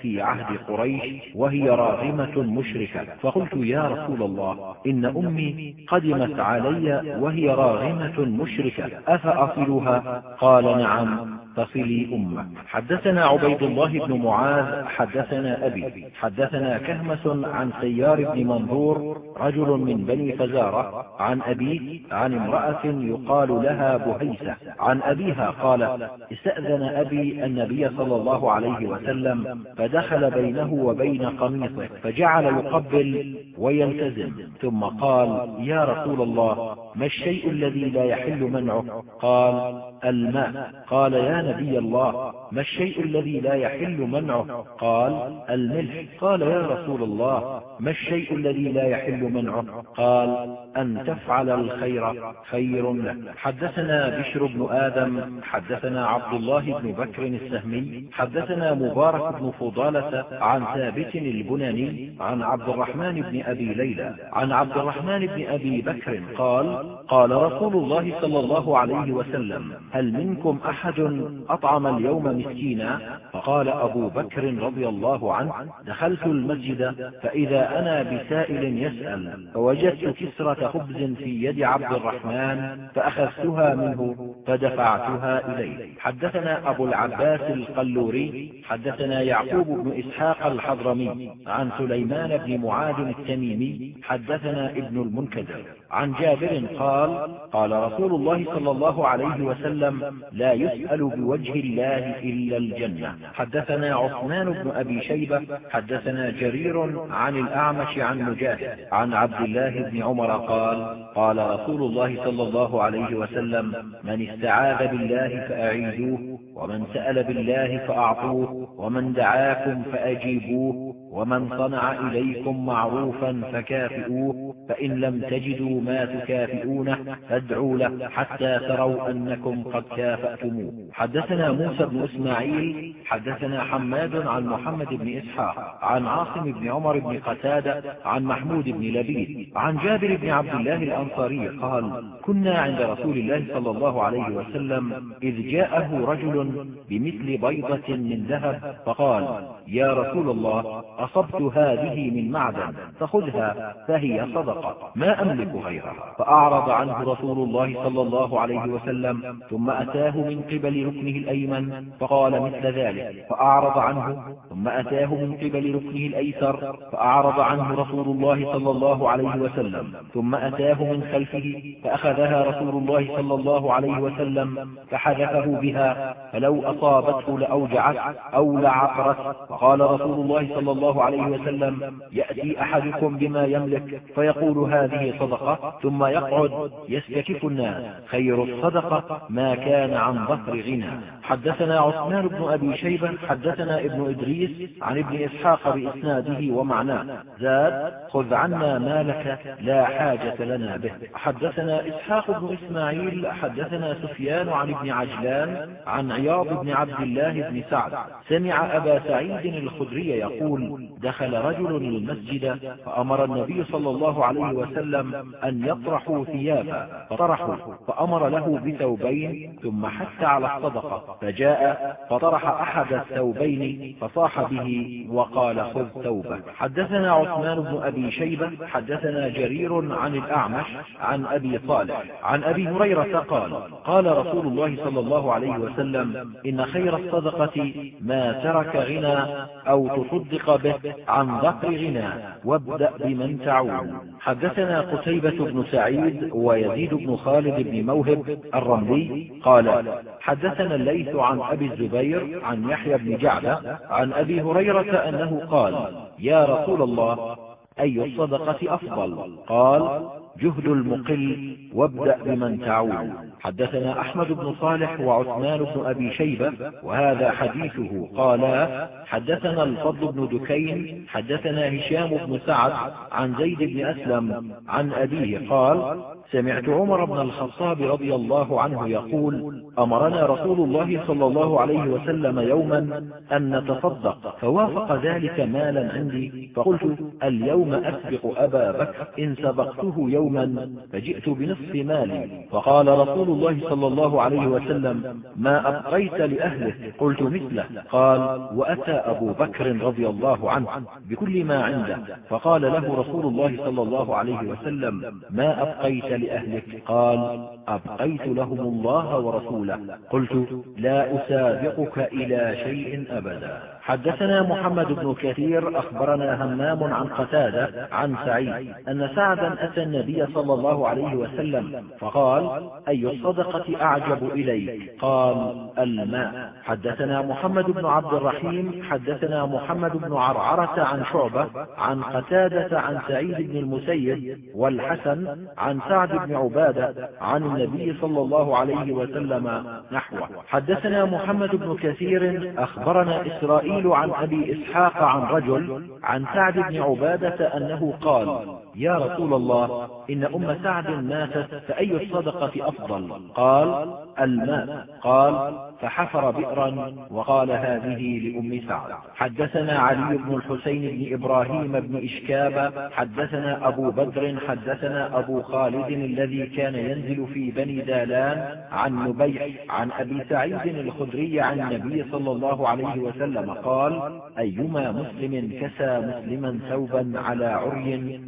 في عهد قريش وهي راغمة مشركة. فقلت يا رسول الله إن أمي قدمت علي وهي راغمة مشركة أفأصلها؟ قال نعم. تصلي أمك حدثنا عبيد الله بن معاذ حدثنا أبي حدثنا كهمة عن سيار بن منظور رجل من بني فزارة عن أبيه عن امرأة يقال لها بهيسة. عن أبيها قال استأذن أبي النبي صلى الله عليه وسلم فدخل بينه وبين قميصه فجعل يقبل ويلتزم ثم قال يا رسول الله ما الشيء الذي لا يحل منعه؟ قال الماء. قال يا نبي الله ما الشيء الذي لا يحل منعه؟ قال الملح. قال يا رسول الله ما الشيء الذي لا يحل منعه؟ قال أن تفعل الخير خير لك حدثنا بشر بن آدم حدثنا عبد الله بن بكر السهمي حدثنا مبارك بن فضالة عن ثابت البناني عن عبد الرحمن بن أبي ليلى عن عبد الرحمن بن أبي بكر قال قال رسول الله صلى الله عليه وسلم هل منكم أحد أطعم اليوم مسكينا؟ فقال أبو بكر رضي الله عنه دخلت المسجد فإذا أنا بسائل يسأل فوجدت كسرة خبز في يد عبد الرحمن فأخذتها منه فدفعتها إليه. حدثنا أبو العباس القلوري حدثنا يعقوب بن إسحاق الحضرمي عن سليمان بن معاذ التميمي حدثنا ابن المنكدر. عن جابر قال قال رسول الله صلى الله عليه وسلم لا يسأل بوجه الله إلا الجنة. حدثنا عثمان بن أبي شيبة حدثنا جرير عن الأعمش عن مجاهد عن عبد الله بن عمر قال قال رسول الله صلى الله عليه وسلم من استعاذ بالله فأعيذوه ومن سأل بالله فأعطوه ومن دعاكم فأجيبوه ومن صنع إليكم معروفا فكافئوه فإن لم تجدوا ما تكافئونه فادعوا له حتى تروا أنكم قد كافأتموه. حدثنا موسى بن إسماعيل حدثنا حماد عن محمد بن إسحاق عن عاصم بن عمر بن قتادة عن محمود بن لبيد عن جابر بن عبد الله الأنصاري قال كنا عند رسول الله صلى الله عليه وسلم إذ جاءه رجل بمثل بيضة من ذهب فقال يا رسول الله أصبت هذه من معدن فخذها فهي صدقة ما أملك غيرها فأعرض عنه رسول الله صلى الله عليه وسلم ثم أتاه من قبل ركنه الأيمن فقال مثل ذلك فأعرض عنه ثم أتاه من قبل ركنه الأيسر فأعرض عنه رسول الله صلى الله عليه وسلم ثم أتاه من خلفه فأخذها رسول الله صلى الله عليه وسلم فحذفه بها فلو أصابته لأوجعت أو لعقرت فقال رسول الله صلى الله الله عليه وسلم يأتي أحدكم بما يملك فيقول هذه صدقة ثم يقعد يستكف الناس. خير الصدقة ما كان عن ظهر غنى. حدثنا عثمان بن أبي شيبة حدثنا ابن إدريس عن ابن إسحاق بإسناده ومعناه. زاد خذ عنا مالك لا حاجة لنا به. حدثنا إسحاق بن إسماعيل حدثنا سفيان عن ابن عجلان عن عياض بن عبد الله بن سعد. سمع أبا سعيد الخدري يقول دخل رجل المسجد فأمر النبي صلى الله عليه وسلم أن يطرحوا ثيابا فطرحوا فأمر له بثوبين ثم حث على الصدقة فجاء فطرح أحد الثوبين فصاح به وقال خذ ثوبه حدثنا عثمان بن أبي شيبة حدثنا جرير عن الأعمش عن أبي صالح عن أبي هريرة قال قال رسول الله صلى الله عليه وسلم إن خير الصدقة ما ترك غنى أو تصدق به عن ظهر غنى وابدأ بمن تعول. حدثنا قتيبة بن سعيد ويزيد بن خالد بن موهب الرملي قال حدثنا الليث عن أبي الزبير عن يحيى بن جعلة عن أبي هريرة أنه قال يا رسول الله أي الصدقة أفضل؟ قال جهد المقل وابدأ بمن تعول حدثنا أحمد بن صالح وعثمان بن أبي شيبة وهذا حديثه قالا حدثنا الفضل بن دكين حدثنا هشام بن سعد عن زيد بن أسلم عن أبيه قال سمعت عمر بن الخطاب رضي الله عنه يقول أمرنا رسول الله صلى الله عليه وسلم يوما أن نتصدق فوافق ذلك مالا عندي فقلت اليوم أسبق أبا بكر إن سبقته يوما فجئت بنصف مالي فقال رسول الله صلى الله عليه وسلم ما أبقيت لأهله قلت مثله قال وأتى أبو بكر رضي الله عنه بكل ما عنده فقال له رسول الله صلى الله عليه وسلم ما أبقيت لأهلك قال أبقيت لهم الله ورسوله. قلت لا أسابقك إلى شيء أبدا. حدثنا محمد بن كثير أخبرنا همام عن قتادة عن سعيد أن سعدا أتى النبي صلى الله عليه وسلم فقال أي الصدقة أعجب إليك؟ قال الماء. حدثنا محمد بن عبد الرحيم حدثنا محمد بن عرعرة عن شعبة عن قتادة عن سعيد بن المسيب والحسن عن سعد بن عبادة عن النبي صلى الله عليه وسلم نحوه. حدثنا محمد بن كثير أخبرنا إسرائيل عن أبي إسحاق عن رجل عن سعد بن عبادة أنه قال يا رسول الله إن أم سعد ماتت فأي الصدقة أفضل؟ قال الماء. قال فحفر بئرا وقال هذه لأم سعد. حدثنا علي بن الحسين بن إبراهيم بن إشكاب حدثنا أبو بدر حدثنا أبو خالد الذي كان ينزل في بني دالان عن نبيع عن أبي سعيد الخدري عن النبي صلى الله عليه وسلم. قال أيما مسلم كسى مسلما ثوبا على عري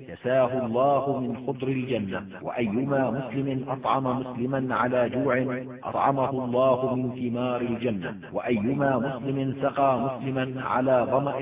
كساه الله من خضر الجنة وأيما مسلم أطعم مسلما على جوع أطعمه الله من ثمار الجنة وأيما مسلم سقى مسلما على ظمأ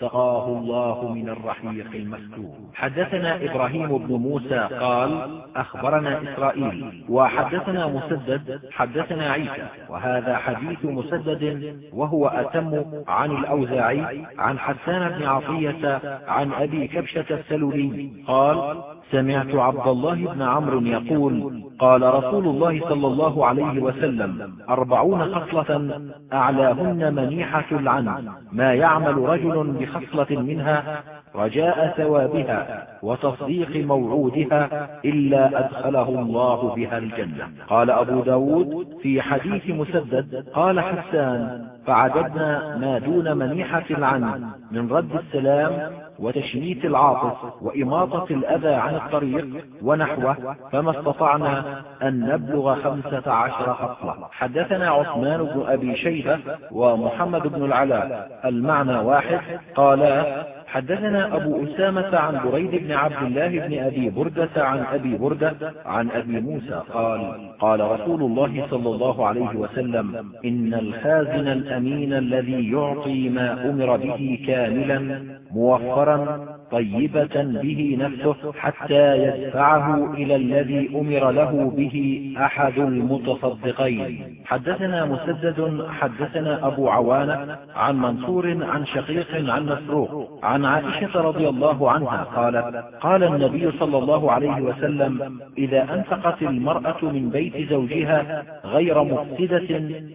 سقاه الله من الرحيق المسكوب حدثنا إبراهيم بن موسى قال أخبرنا إسرائيل وحدثنا مسدد حدثنا عيسى وهذا حديث مسدد وهو أتم عن الأوزاعي عن حسان بن عطية عن أبي كبشة السلولي قال سمعت عبد الله بن عمرو يقول قال رسول الله صلى الله عليه وسلم أربعون خصلة أعلاهن منيحة العن ما يعمل رجل بخصلة منها رجاء ثوابها وتصديق موعودها إلا أدخله الله بها الجنة. قال أبو ب داود في حديث مسدد قال حسان فعددنا ما دون منيحة العن من رد السلام وتشميت العاطف وإماطة الأذى عن الطريق ونحوه فما استطعنا أن نبلغ خمسة عشر خصلة حدثنا عثمان بن أبي شيبة ومحمد بن العلاء. المعنى واحد. قالا حدثنا أبو أسامة عن بريد بن عبد الله بن أبي بردة عن أبي بردة عن أبي موسى قال قال رسول الله صلى الله عليه وسلم إن الخازن الأمين الذي يعطي ما أمر به كاملا موفرا طيبة به نفسه حتى يدفعه إلى الذي أمر له به أحد المتصدقين. حدثنا مسدد حدثنا أبو عوانة عن منصور عن شقيق عن مسروق عن عائشة رضي الله عنها قالت قال النبي صلى الله عليه وسلم إذا أنفقت المرأة من بيت زوجها غير مفسدة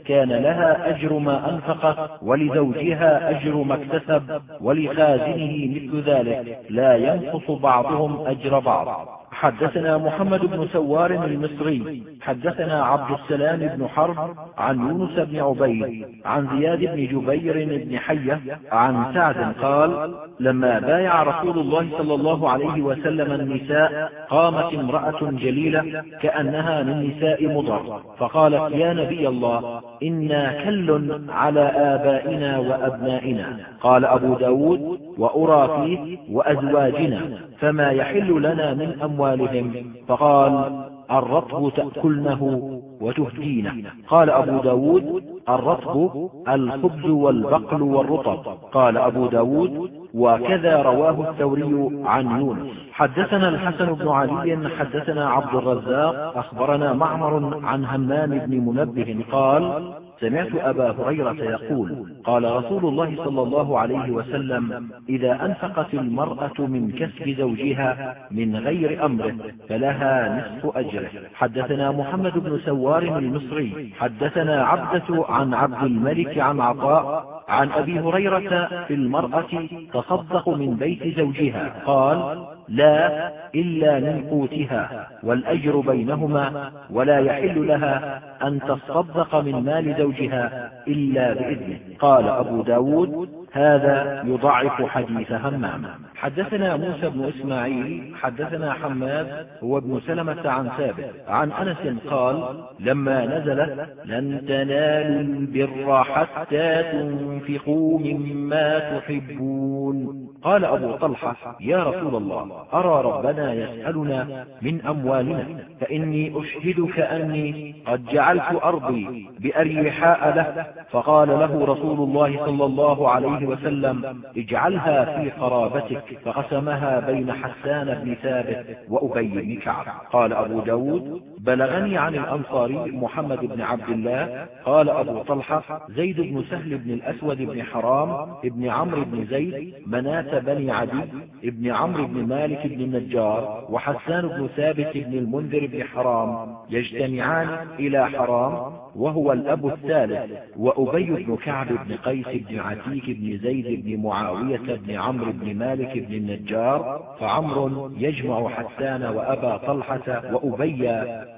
كان لها أجر ما أنفقت ولزوجها أجر ما اكتسب ولخازنه مثل ذلك. لا ينقص بعضهم أجر بعض. حدثنا محمد بن سوار المصري. حدثنا عبد السلام بن حرب عن يونس بن عبيد عن زياد بن جبير بن حية عن سعد قال لما بايع رسول الله صلى الله عليه وسلم النساء قامت امرأة جليلة كأنها من نساء مضر. فقالت يا نبي الله إنا كل على آبائنا وأبنائنا. قال أبو ب داود وأرى فيه وأزواجنا فما يحل لنا من أموالهم. فقال الرطب تأكلنه وتهدينه. قال أبو ب داود الرطب الخبز والبقل والرطب. قال أبو ب داود وكذا رواه الثوري عن يونس. حدثنا الحسن بن علي حدثنا عبد الرزاق أخبرنا معمر عن همام بن منبه قال سمعت أبا هريرة يقول قال رسول الله صلى الله عليه وسلم إذا أنفقت المرأة من كسب زوجها من غير أمره فلها نصف أجره. حدثنا محمد بن سوار المصري. حدثنا عبدة عن عبد الملك عن عطاء عن أبي هريرة في المرأة تصدق من بيت زوجها. قال لا إلا من قوتها والأجر بينهما ولا يحل لها أن تصدق من مال زوجها إلا بإذنه. قال أبو ب داود هذا يضعف حديث همام. حدثنا موسى بن إسماعيل حدثنا حماد هو ابن سلمة عن ثابت عن أنس قال لما نزلت لن تنالوا البر حتى تنفقوا مما تحبون. قال أبو طلحة يا رسول الله أرى ربنا يسألنا من أموالنا فإني أشهدك أني قد جعلت أرضي بأريحاء له. فقال له رسول الله صلى الله عليه وسلم اجعلها في قرابتك فقسمها بين حسان بن ثابت وأبي بن كعب. قال أبو ب داود بلغني عن الأنصاري محمد بن عبد الله قال أبو طلحة زيد بن سهل بن الأسود بن حرام بن عمرو بن زيد مناة بني عدي بن عمرو بن مالك بن النجار وحسان بن ثابت بن المنذر بن حرام يجتمعان إلى حرام وهو الأب الثالث وأبي بن كعب بن قيس بن عتيك بن زيد بن معاوية بن عمرو بن مالك بن النجار فعمر يجمع حسان وأبا طلحة وأبي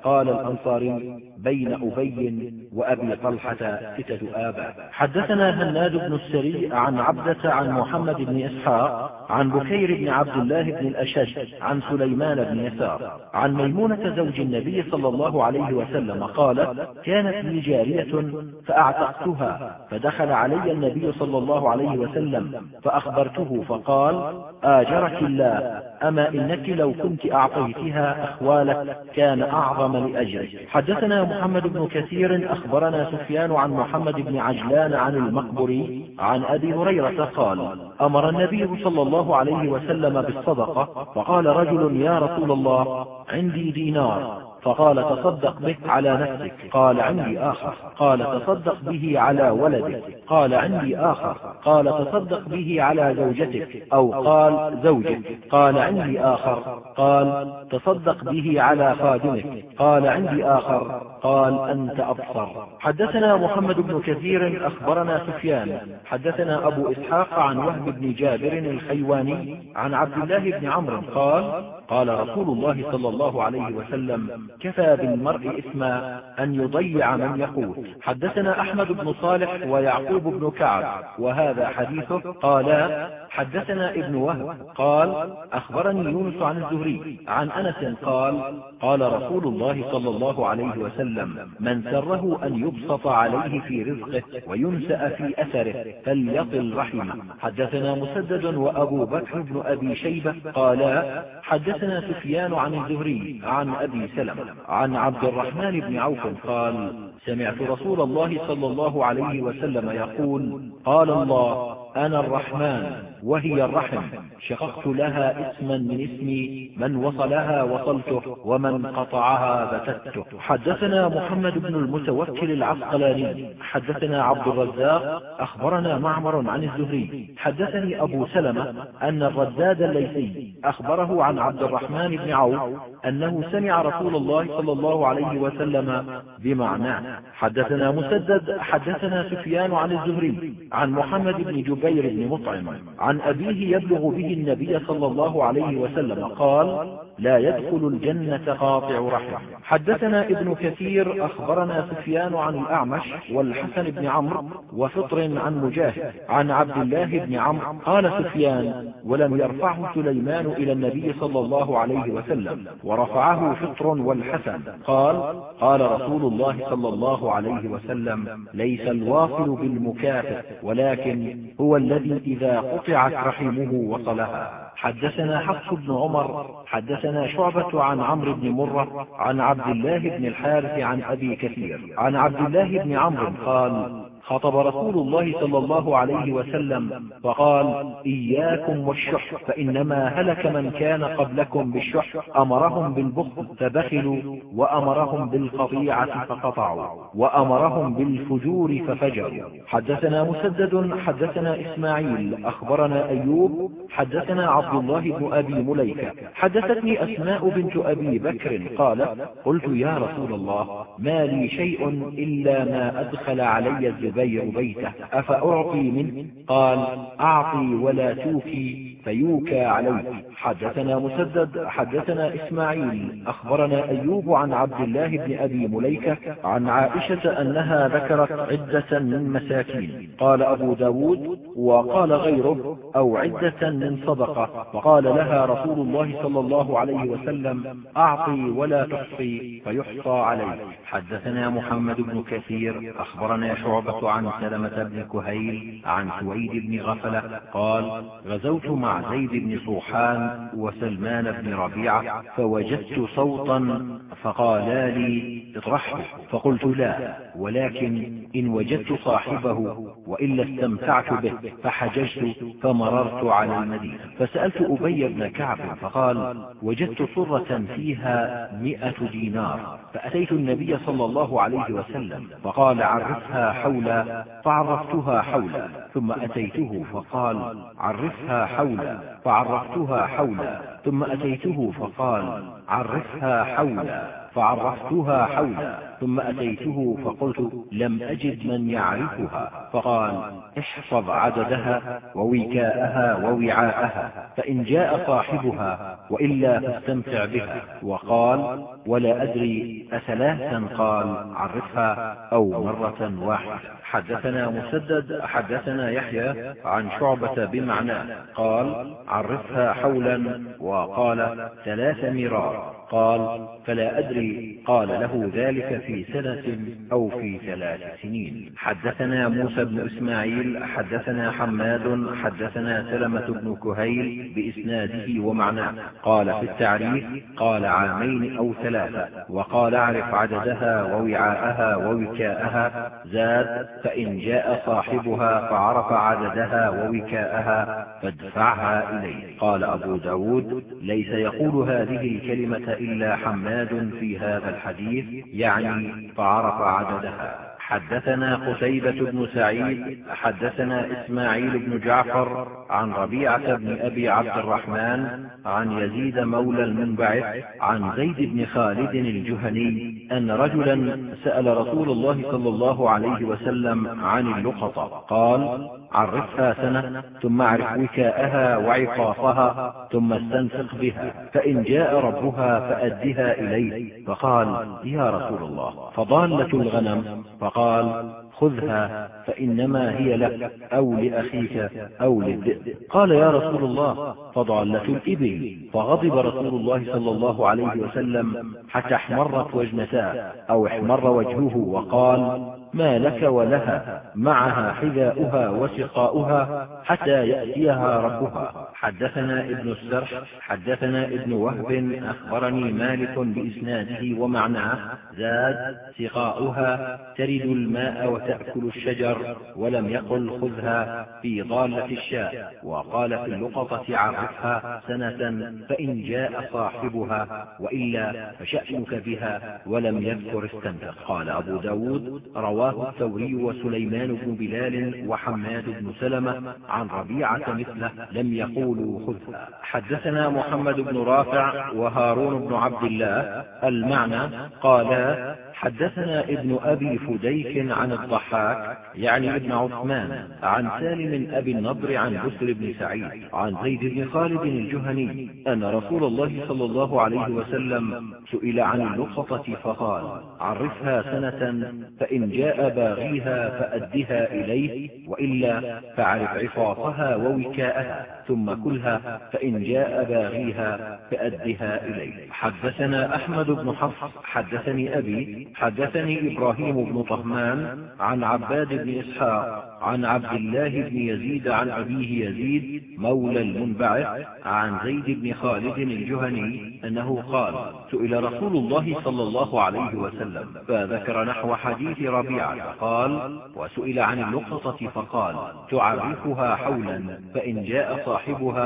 قال الأنصاري بين أبي وأبي طلحة ستة آباء. حدثنا هناد بن السري عن عبدة عن محمد بن إسحاق عن بكير بن عبد الله بن الأشج عن سليمان بن يسار. عن ميمونة زوج النبي صلى الله عليه وسلم قالت كانت لي جارية فأعتقتها فدخل علي النبي صلى الله عليه وسلم فأخبرته فقال آجرك الله أما إنك لو كنت أعطيتها أخوالك كان أعظم لأجرك. حدثنا محمد بن كثير أخبرنا سفيان عن محمد بن عجلان عن المقبري عن أبي هريرة قال أمر النبي صلى الله عليه وسلم بالصدقة فقال رجل يا رسول الله عندي دينار. فقال تصدق به على نفسك. قال عندي آخر. قال تصدق به على ولدك. قال عندي آخر. قال تصدق به على زوجتك. أو قال زوجك. قال عندي آخر. قال تصدق به على خادمك. قال عندي آخر. قال أنت أبصر. حدثنا محمد بن كثير أخبرنا سفيان. حدثنا أبو إسحاق عن وهب بن جابر الحيواني عن عبد الله بن عمرو قال قال رسول الله صلى الله عليه وسلم كفى بالمرء إثما أن يضيع من يقول. حدثنا أحمد بن صالح ويعقوب بن كعب وهذا حديثه قالا حدثنا ابن وهب. قال أخبرني يونس عن الزهري. عن أنس قال قال رسول الله صلى الله عليه وسلم من سره أن يبسط عليه في رزقه وينسأ في أثره فليطل رحمه. حدثنا مسدد وأبو بكر بن أبي شيبة قالا حدثنا سفيان عن الزهري عن أبي سلمة. عن عبد الرحمن بن عوف قال سمعت رسول الله صلى الله عليه وسلم يقول قال الله أنا الرحمن وهي الرحم. شققت لها اسما من اسمي من وصلها وصلته ومن قطعها بتته حدثنا محمد بن المتوكل العسقلاني. حدثنا عبد الرزاق. أخبرنا معمر عن الزهري. حدثني أبو سلمة أن الرداد الليثي أخبره عن عبد الرحمن بن عوف أنه سمع رسول الله صلى الله عليه وسلم بمعناه. حدثنا مسدد حدثنا سفيان عن الزهري عن محمد بن جبير بن مطعم. عن أبيه يبلغ به النبي صلى الله عليه وسلم قال لا يدخل الجنة قاطع رحم. حدثنا ابن كثير أخبرنا سفيان عن الأعمش والحسن بن عمرو وفطر عن مجاهد عن عبد الله بن عمرو. قال سفيان ولم يرفعه سليمان إلى النبي صلى الله عليه وسلم ورفعه فطر والحسن. قال قال رسول الله صلى الله عليه وسلم ليس الواصل بالمكافئ ولكن هو الذي إذا قطعت رحمه وصلها. حدثنا حفص بن عمر حدثنا شعبة عن عمرو بن مرة عن عبد الله بن الحارث عن أبي كثير عن عبد الله بن عمرو قال خطب رسول الله صلى الله عليه وسلم فقال إياكم والشح فإنما هلك من كان قبلكم بالشح أمرهم بالبخل فبخلوا وأمرهم بالقطيعة فقطعوا وأمرهم بالفجور ففجروا. حدثنا مسدد حدثنا إسماعيل أخبرنا أيوب حدثنا عبد الله بن أبي مليكة حدثتني أسماء بنت أبي بكر قالت قلت يا رسول الله ما لي شيء إلا ما أدخل علي الزبير الزبير بيته. أفأعطي منه؟ قال أعطي ولا توفي فيوكى عليك. حدثنا مسدد حدثنا إسماعيل أخبرنا أيوب عن عبد الله بن أبي مليكة عن عائشة أنها ذكرت عدة من مساكين. قال أبو ب داود وقال غيره أو عدة من صدقة. فقال لها رسول الله صلى الله عليه وسلم أعطي ولا تحصي فيحصى عليك. حدثنا محمد بن كثير أخبرنا شعبة عن سلمة بن كهيل عن سويد بن غفلة قال غزوت مع زيد بن صوحان وسلمان بن ربيعة فوجدت صوتا فقالا لي اطرحه. فقلت لا ولكن إن وجدت صاحبه وإلا استمتعت به فحججت فمررت على المدينة. فسألت أبي بن كعب فقال وجدت صرة فيها م دينار. فأتيت النبي صلى الله عليه وسلم فقال عرفها حولا فعرفتها حولا. ثم أتيته فقال عرفها حولا. فعرفتها حولا. ثم أتيته فقال عرفها حولا. فعرفتها حولا. ثم أتيته فقلت لم أجد من يعرفها. فقال احفظ عددها ووكاءها ووعاءها فإن جاء صاحبها وإلا فاستمتع بها. وقال ولا أدري أثلاثا؟ قال عرفها أو مرة واحدة. حدثنا مسدد حدثنا يحيى عن شعبة بمعناه قال عرفها حولا وقال ثلاث مرار قال فلا أدري. قال له ذلك في سنة أو في ثلاث سنين. حدثنا موسى بن إسماعيل حدثنا حماد حدثنا سلمة بن كهيل بإسناده ومعناه. قال في التعريف قال عامين أو ثلاثة. وقال اعرف عددها ووعاءها ووكاءها. زاد فإن جاء صاحبها فعرف عددها ووكاءها فادفعها إليه. قال أبو ب داود ليس يقول هذه الكلمة إلا حماد في هذا الحديث يعني فعرف عددها. حدثنا قتيبة بن سعيد حدثنا إسماعيل بن جعفر عن ربيعة بن أبي عبد الرحمن عن يزيد مولى المنبعث عن زيد بن خالد الجهني أن رجلا سأل رسول الله صلى الله عليه وسلم عن اللقطة. قال عرفها سنة ثم اعرف وكاءها وعقاصها ثم استنفق بها فإن جاء ربها فأدها إليه فقال يا رسول الله فضالة الغنم؟ فقال خذها فإنما هي لك أو لأخيك أو للذئب. قال يا رسول الله فضالة الإبل. فغضب رسول الله صلى الله عليه وسلم حتى احمرت وجنتاه أو احمر وجهه وقال ما لك ولها معها حذاؤها وسقاؤها حتى يأتيها ربها. حدثنا ابن السرح حدثنا ابن وهب أخبرني مالك بإسناده ومعناه زاد سقاؤها ترد الماء وتأكل الشجر ولم يقل خذها في ضالة الشاء. وقال في اللقطة عرفها سنة فإن جاء صاحبها وإلا فشأنك بها ولم يذكر استنفق. قال أبو داود رواه الثوري وسليمان بن بلال وحماد بن سلمة عن ربيعة مثله لم يقولوا خذها حدثنا محمد بن رافع وهارون بن عبد الله المعنى قالا حدثنا ابن أبي فديك عن الضحاك يعني ابن عثمان عن سالم أبي النضر عن بسر بن سعيد عن زيد بن خالد الجهني أن رسول الله صلى الله عليه وسلم سئل عن اللقطة فقال عرفها سنة فإن جاء باغيها فأدها إليه وإلا فاعرف عفاصها ووكاءها. ثم كلها فإن جاء باغيها فأدها إليه حدثنا أحمد بن حفص حدثني أبي حدثني إبراهيم بن طهمان عن عباد بن إسحاق عن عبد الله بن يزيد عن أبيه يزيد مولى المنبعث عن زيد بن خالد الجهني أنه قال سئل رسول الله صلى الله عليه وسلم فذكر نحو حديث ربيعة قال وسئل عن اللقطة فقال تعرفها حولا فإن جاء صاحبها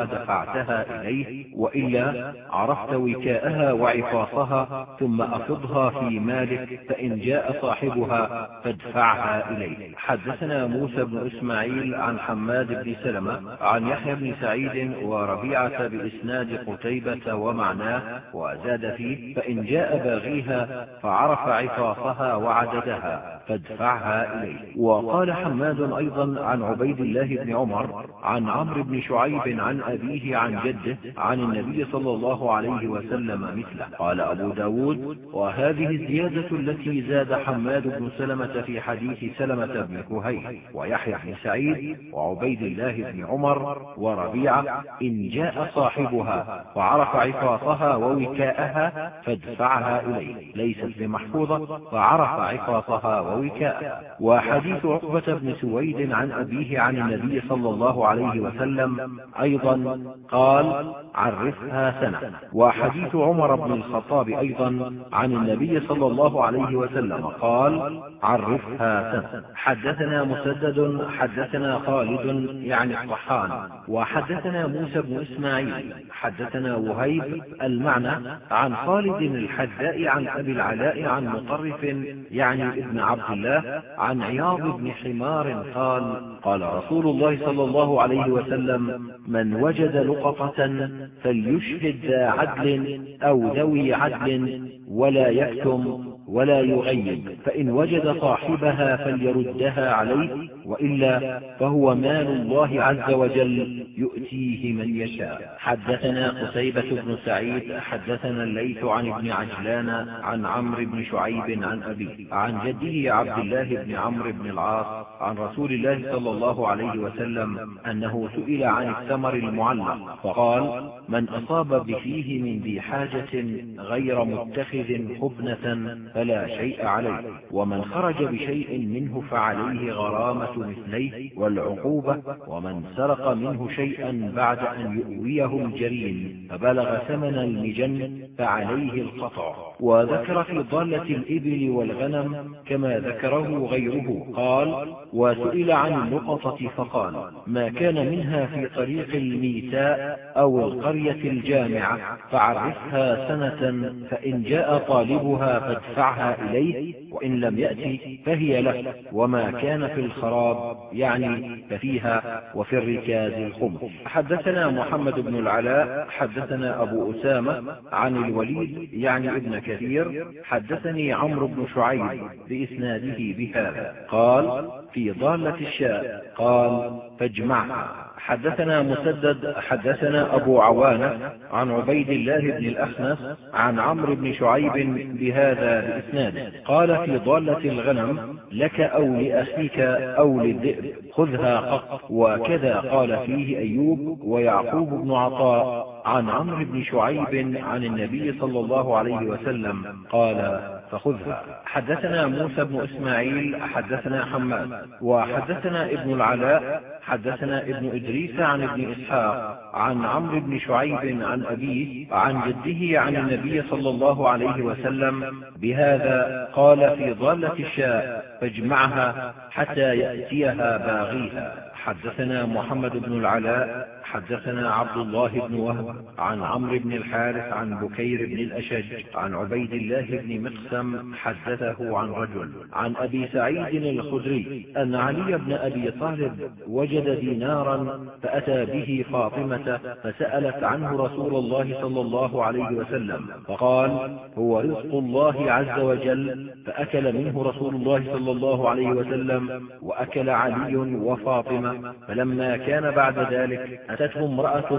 دفعتها إليه وإلا عرفت وكاءها وعفاصها ثم أفضها في مالك فإن جاء صاحبها فادفعها إليه. حدثنا موسى بن إسماعيل عن حماد بن سلمة عن يحيى بن سعيد وربيعة بإسناد قتيبة ومعناه وزاد فيه فإن جاء باغيها فعرف عفاصها وعددها فادفعها إليه. وقال حماد أيضا عن عبيد الله بن عمر عن عمرو بن شعيب عن أبيه عن جده عن النبي صلى الله عليه وسلم مثله. قال أبو ب داود وهذه الزيادة التي زاد حماد بن سلمة في حديث سلمة بن كهيل ويحيى بن سعيد وعبيد الله بن عمر وربيعة إن جاء صاحبها وعرف عفاصها ووكاءها فادفعها إليه. ليست بمحفوظة فعرف عفاصها ووكاءها. وحديث عقبة بن سويد عن أبيه عن النبي صلى الله عليه وسلم أيضا قال عرفها سنة. وحديث عمر بن الخطاب أيضا عن النبي صلى الله عليه وسلم قال عرفها سنة. حدثنا مسدد حدثنا خالد يعني الطحان. وحدثنا موسى بن إسماعيل. حدثنا وهيب المعنى عن خالد الحذاء عن أبي العلاء عن مطرف يعني ابن عبد الله عن عياض بن حمار قال قال رسول الله صلى الله عليه وسلم من وجد لقطة فليشهد ذا عدل أو ذوي عدل ولا يكتم ولا يغيب فإن وجد صاحبها فليردها عليه وإلا فهو مال الله عز وجل يؤتيه من يشاء. حدثنا قتيبة بن سعيد حدثنا الليث عن ابن عجلان عن عمرو بن شعيب عن أبيه عن جده عبد الله بن عمرو بن العاص عن رسول الله صلى الله عليه وسلم أنه سئل عن الثمر المعلق فقال من أصاب بفيه من ذي حاجة غير متخذ خبنة فلا شيء عليه ومن خرج بشيء منه فعليه غرامة مثليه والعقوبة ومن سرق منه شيئا بعد أن يؤويه الجريم فبلغ ثمن المجن فعليه القطع. وذكر في ضالة الإبل والغنم كما ذكره غيره قال وسئل عن النقطة فقال ما كان منها في طريق الميتاء أو القرية الجامعة فعرفها سنة فإن جاء طالبها فادفعها إليه وإن لم يأتي فهي له وما كان في الخراب يعني ففيها وفي الركاز الخمس حدثنا محمد بن العلاء حدثنا أبو أسامة عن الوليد يعني ابن كثير حدثني عمرو بن شعيب بإسناده بهذا. قال في ضالة الشاء. قال فاجمعها. حدثنا مسدد حدثنا أبو عوانة عن عبيد الله بن الأخنس عن عمرو بن شعيب بهذا بإسناده قال في ضالة الغنم لك أو لأخيك أو للذئب خذها قط. وكذا قال فيه أيوب ويعقوب بن عطاء عن عمرو بن شعيب عن النبي صلى الله عليه وسلم. قال فخذها. حدثنا موسى بن إسماعيل حدثنا حماد وحدثنا ابن العلاء حدثنا ابن إدريس عن ابن إسحاق عن عمرو بن شعيب عن أبيه عن جده عن النبي صلى الله عليه وسلم بهذا قال في ضالة الشاء فاجمعها حتى يأتيها باغيها. حدثنا محمد بن العلاء حدثنا عبد الله بن وهب عن عمرو بن الحارث عن بكير بن الأشج عن عبيد الله بن مقسم حدثه عن رجل عن أبي سعيد الخدري أن علي بن أبي طالب وجد دينارا فأتى به فاطمة فسألت عنه رسول الله صلى الله عليه وسلم فقال هو رزق الله عز وجل فأكل منه رسول الله صلى الله عليه وسلم وأكل علي وفاطمة فلما كان بعد ذلك أتته امرأة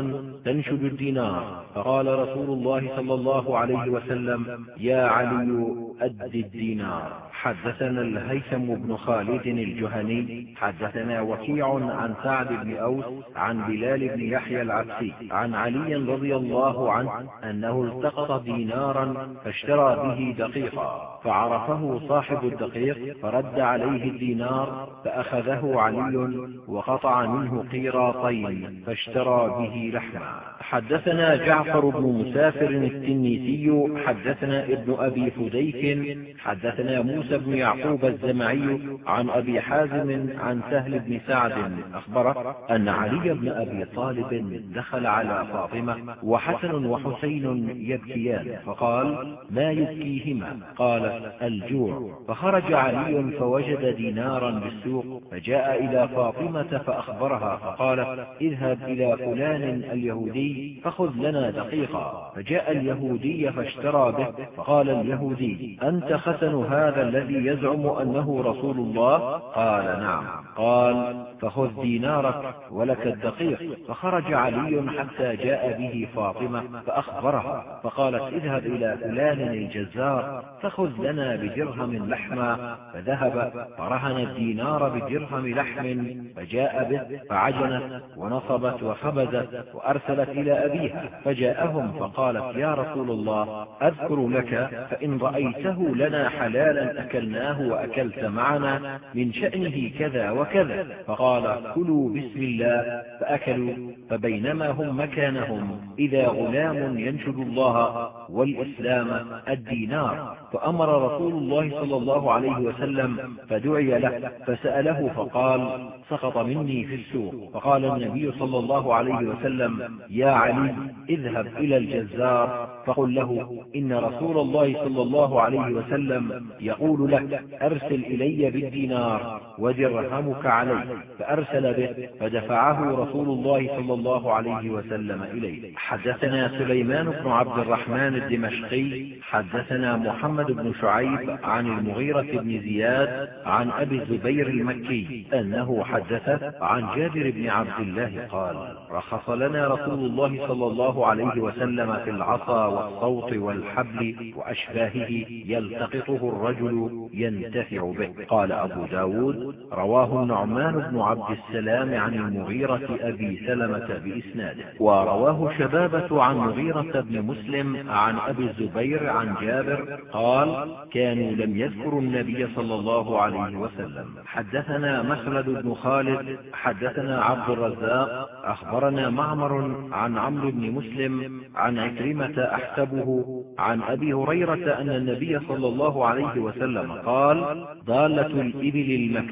تنشد الدينار. فقال رسول الله صلى الله عليه وسلم يا علي أد الدينار. حدثنا الهيثم بن خالد الجهني حدثنا وكيع عن سعد بن أوس عن بلال بن يحيى العبسي عن علي رضي الله عنه أنه التقط دينارا فاشترى به دقيقا فعرفه صاحب الدقيق فرد عليه الدينار فأخذه علي وقطع منه قيراطين فاشترى به لحما. حدثنا جعفر بن مسافر التنيسي حدثنا ابن أبي فديك حدثنا موسى بن يعقوب الزمعي عن أبي حازم عن سهل بن سعد أخبره أن علي بن أبي طالب دخل على فاطمة وحسن وحسين يبكيان فقال ما يبكيهما؟ قال الجوع. فخرج علي فوجد دينارا بالسوق فجاء إلى فاطمة فأخبرها فقال اذهب إلى فلان اليهودي فخذ لنا دقيقا. فجاء اليهودي فاشترى به. فقال اليهودي أنت خسن هذا الذي يزعم أنه رسول الله؟ قال نعم. قال فخذ دينارك ولك الدقيق. فخرج علي حتى جاء به فاطمة فأخبرها. فقالت اذهب إلى فلان الجزار فخذ لنا بدرهم لحما. فذهب فرهن الدينار بدرهم لحم فجاء به فعجنت ونصبت وخبزت وأرسلت إلى أبيها فجاءهم فقالت يا رسول الله أذكر لك فإن رأيته لنا حلالا أكلناه وأكلت معنا من شأنه كذا وكذا. فقال كلوا بسم الله. فأكلوا فبينما هم مكانهم إذا غلام ينشد الله والإسلام الدينار. فأمر رسول الله صلى الله عليه وسلم فدعي له فسأله فقال سقط مني في السوق. فقال النبي صلى الله عليه وسلم يا علي اذهب إلى الجزار فقل له إن رسول الله صلى الله عليه وسلم يقول لك أرسل إلي بالدينار. ودرهمك علي فأرسل به فدفعه رسول الله صلى الله عليه وسلم إليه. حدثنا سليمان بن عبد الرحمن الدمشقي حدثنا محمد بن شعيب عن المغيرة بن زياد عن أبي الزبير المكي أنه حدث عن جابر بن عبد الله قال رخص لنا رسول الله صلى الله عليه وسلم في العصا والصوت والحبل وأشباهه يلتقطه الرجل ينتفع به. قال أبو ب داود رواه النعمان بن عبد السلام عن المغيرة أبي سلمة بإسناده ورواه شبابة عن مغيرة بن مسلم عن أبي الزبير عن جابر قال كانوا لم يذكروا النبي صلى الله عليه وسلم. حدثنا مخلد بن خالد حدثنا عبد الرزاق أخبرنا معمر عن عمرو بن مسلم عن عكرمة أحسبه عن أبي هريرة أن النبي صلى الله عليه وسلم قال ضالة الإبل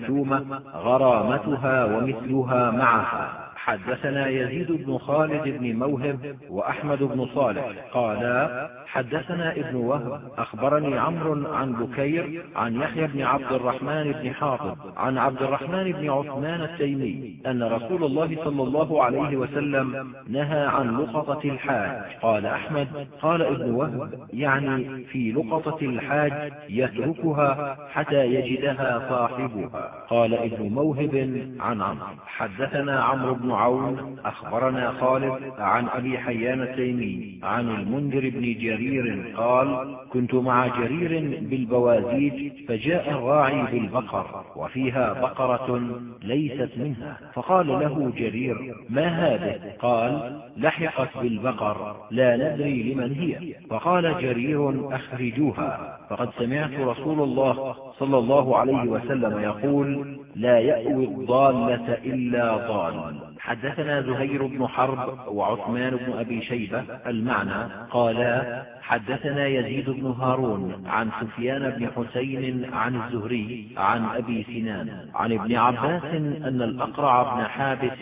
المكتومة غرامتها ومثلها معها. حدثنا يزيد بن خالد بن موهب وأحمد بن صالح. قالا حدثنا ابن وهب. أخبرني عمرو عن بكير عن يحيى بن عبد الرحمن بن حافظ عن عبد الرحمن بن عثمان التيمي أن رسول الله صلى الله عليه وسلم نهى عن لقطة الحاج. قال أحمد قال ابن وهب يعني في لقطة الحاج يتركها حتى يجدها صاحبها. قال ابن موهب عن عمرو. حدثنا عمرو بن بن عون أخبرنا خالد عن أبي حيان التيمي عن المنذر بن جرير قال كنت مع جرير بالبوازيج فجاء الراعي بالبقر وفيها بقرة ليست منها. فقال له جرير ما هذه؟ قال لحقت بالبقر لا ندري لمن هي. فقال جرير أخرجوها. فقد سمعت رسول الله صلى الله عليه وسلم يقول لا يأوي الضالة إلا ضال. حدثنا زهير بن حرب وعثمان بن أبي شيبة المعنى قالا حدثنا يزيد بن هارون عن سفيان بن حسين عن الزهري عن أبي سنان عن ابن عباس أن الأقرع بن حابس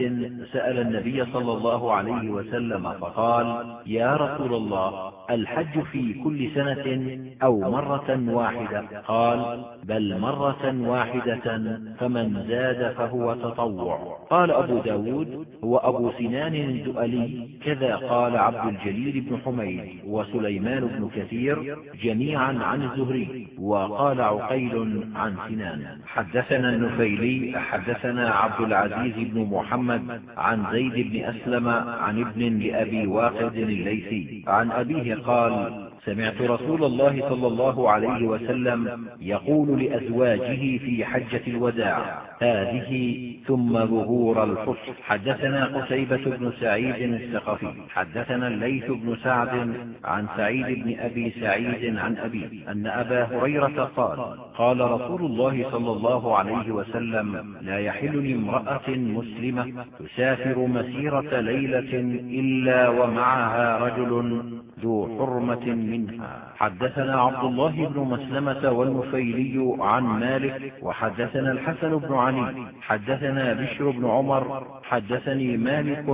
سأل النبي صلى الله عليه وسلم فقال يا رسول الله الحج في كل سنة أو مرة واحدة؟ قال بل مرة واحدة فمن زاد فهو تطوع. قال أبو ب داود هو سنان الدؤلي كذا قال عبد الجليل بن حميد وسليمان بن كثير جميعا عن الزهري وقال عقيل عن سنان. حدثنا النفيلي حدثنا عبد العزيز بن محمد عن زيد بن أسلم عن ابن لأبي واقد الليثي. عن أبيه قال سمعت رسول الله صلى الله عليه وسلم يقول لأزواجه في حجة الوداع هذه ثم ظهور الفصل حدثنا قتيبة بن سعيد الثقفي. حدثنا الليث بن سعد عن سعيد بن أبي سعيد عن أبيه أن أبا هريرة قال قال رسول الله صلى الله عليه وسلم لا يحل لامرأة مسلمة تسافر مسيرة ليلة إلا ومعها رجل ذو حرمة منها. حدثنا عبد الله بن مسلمة والنفيلي عن مالك وحدثنا الحسن بن علي حدثنا بشر بن عمر حدثني مالك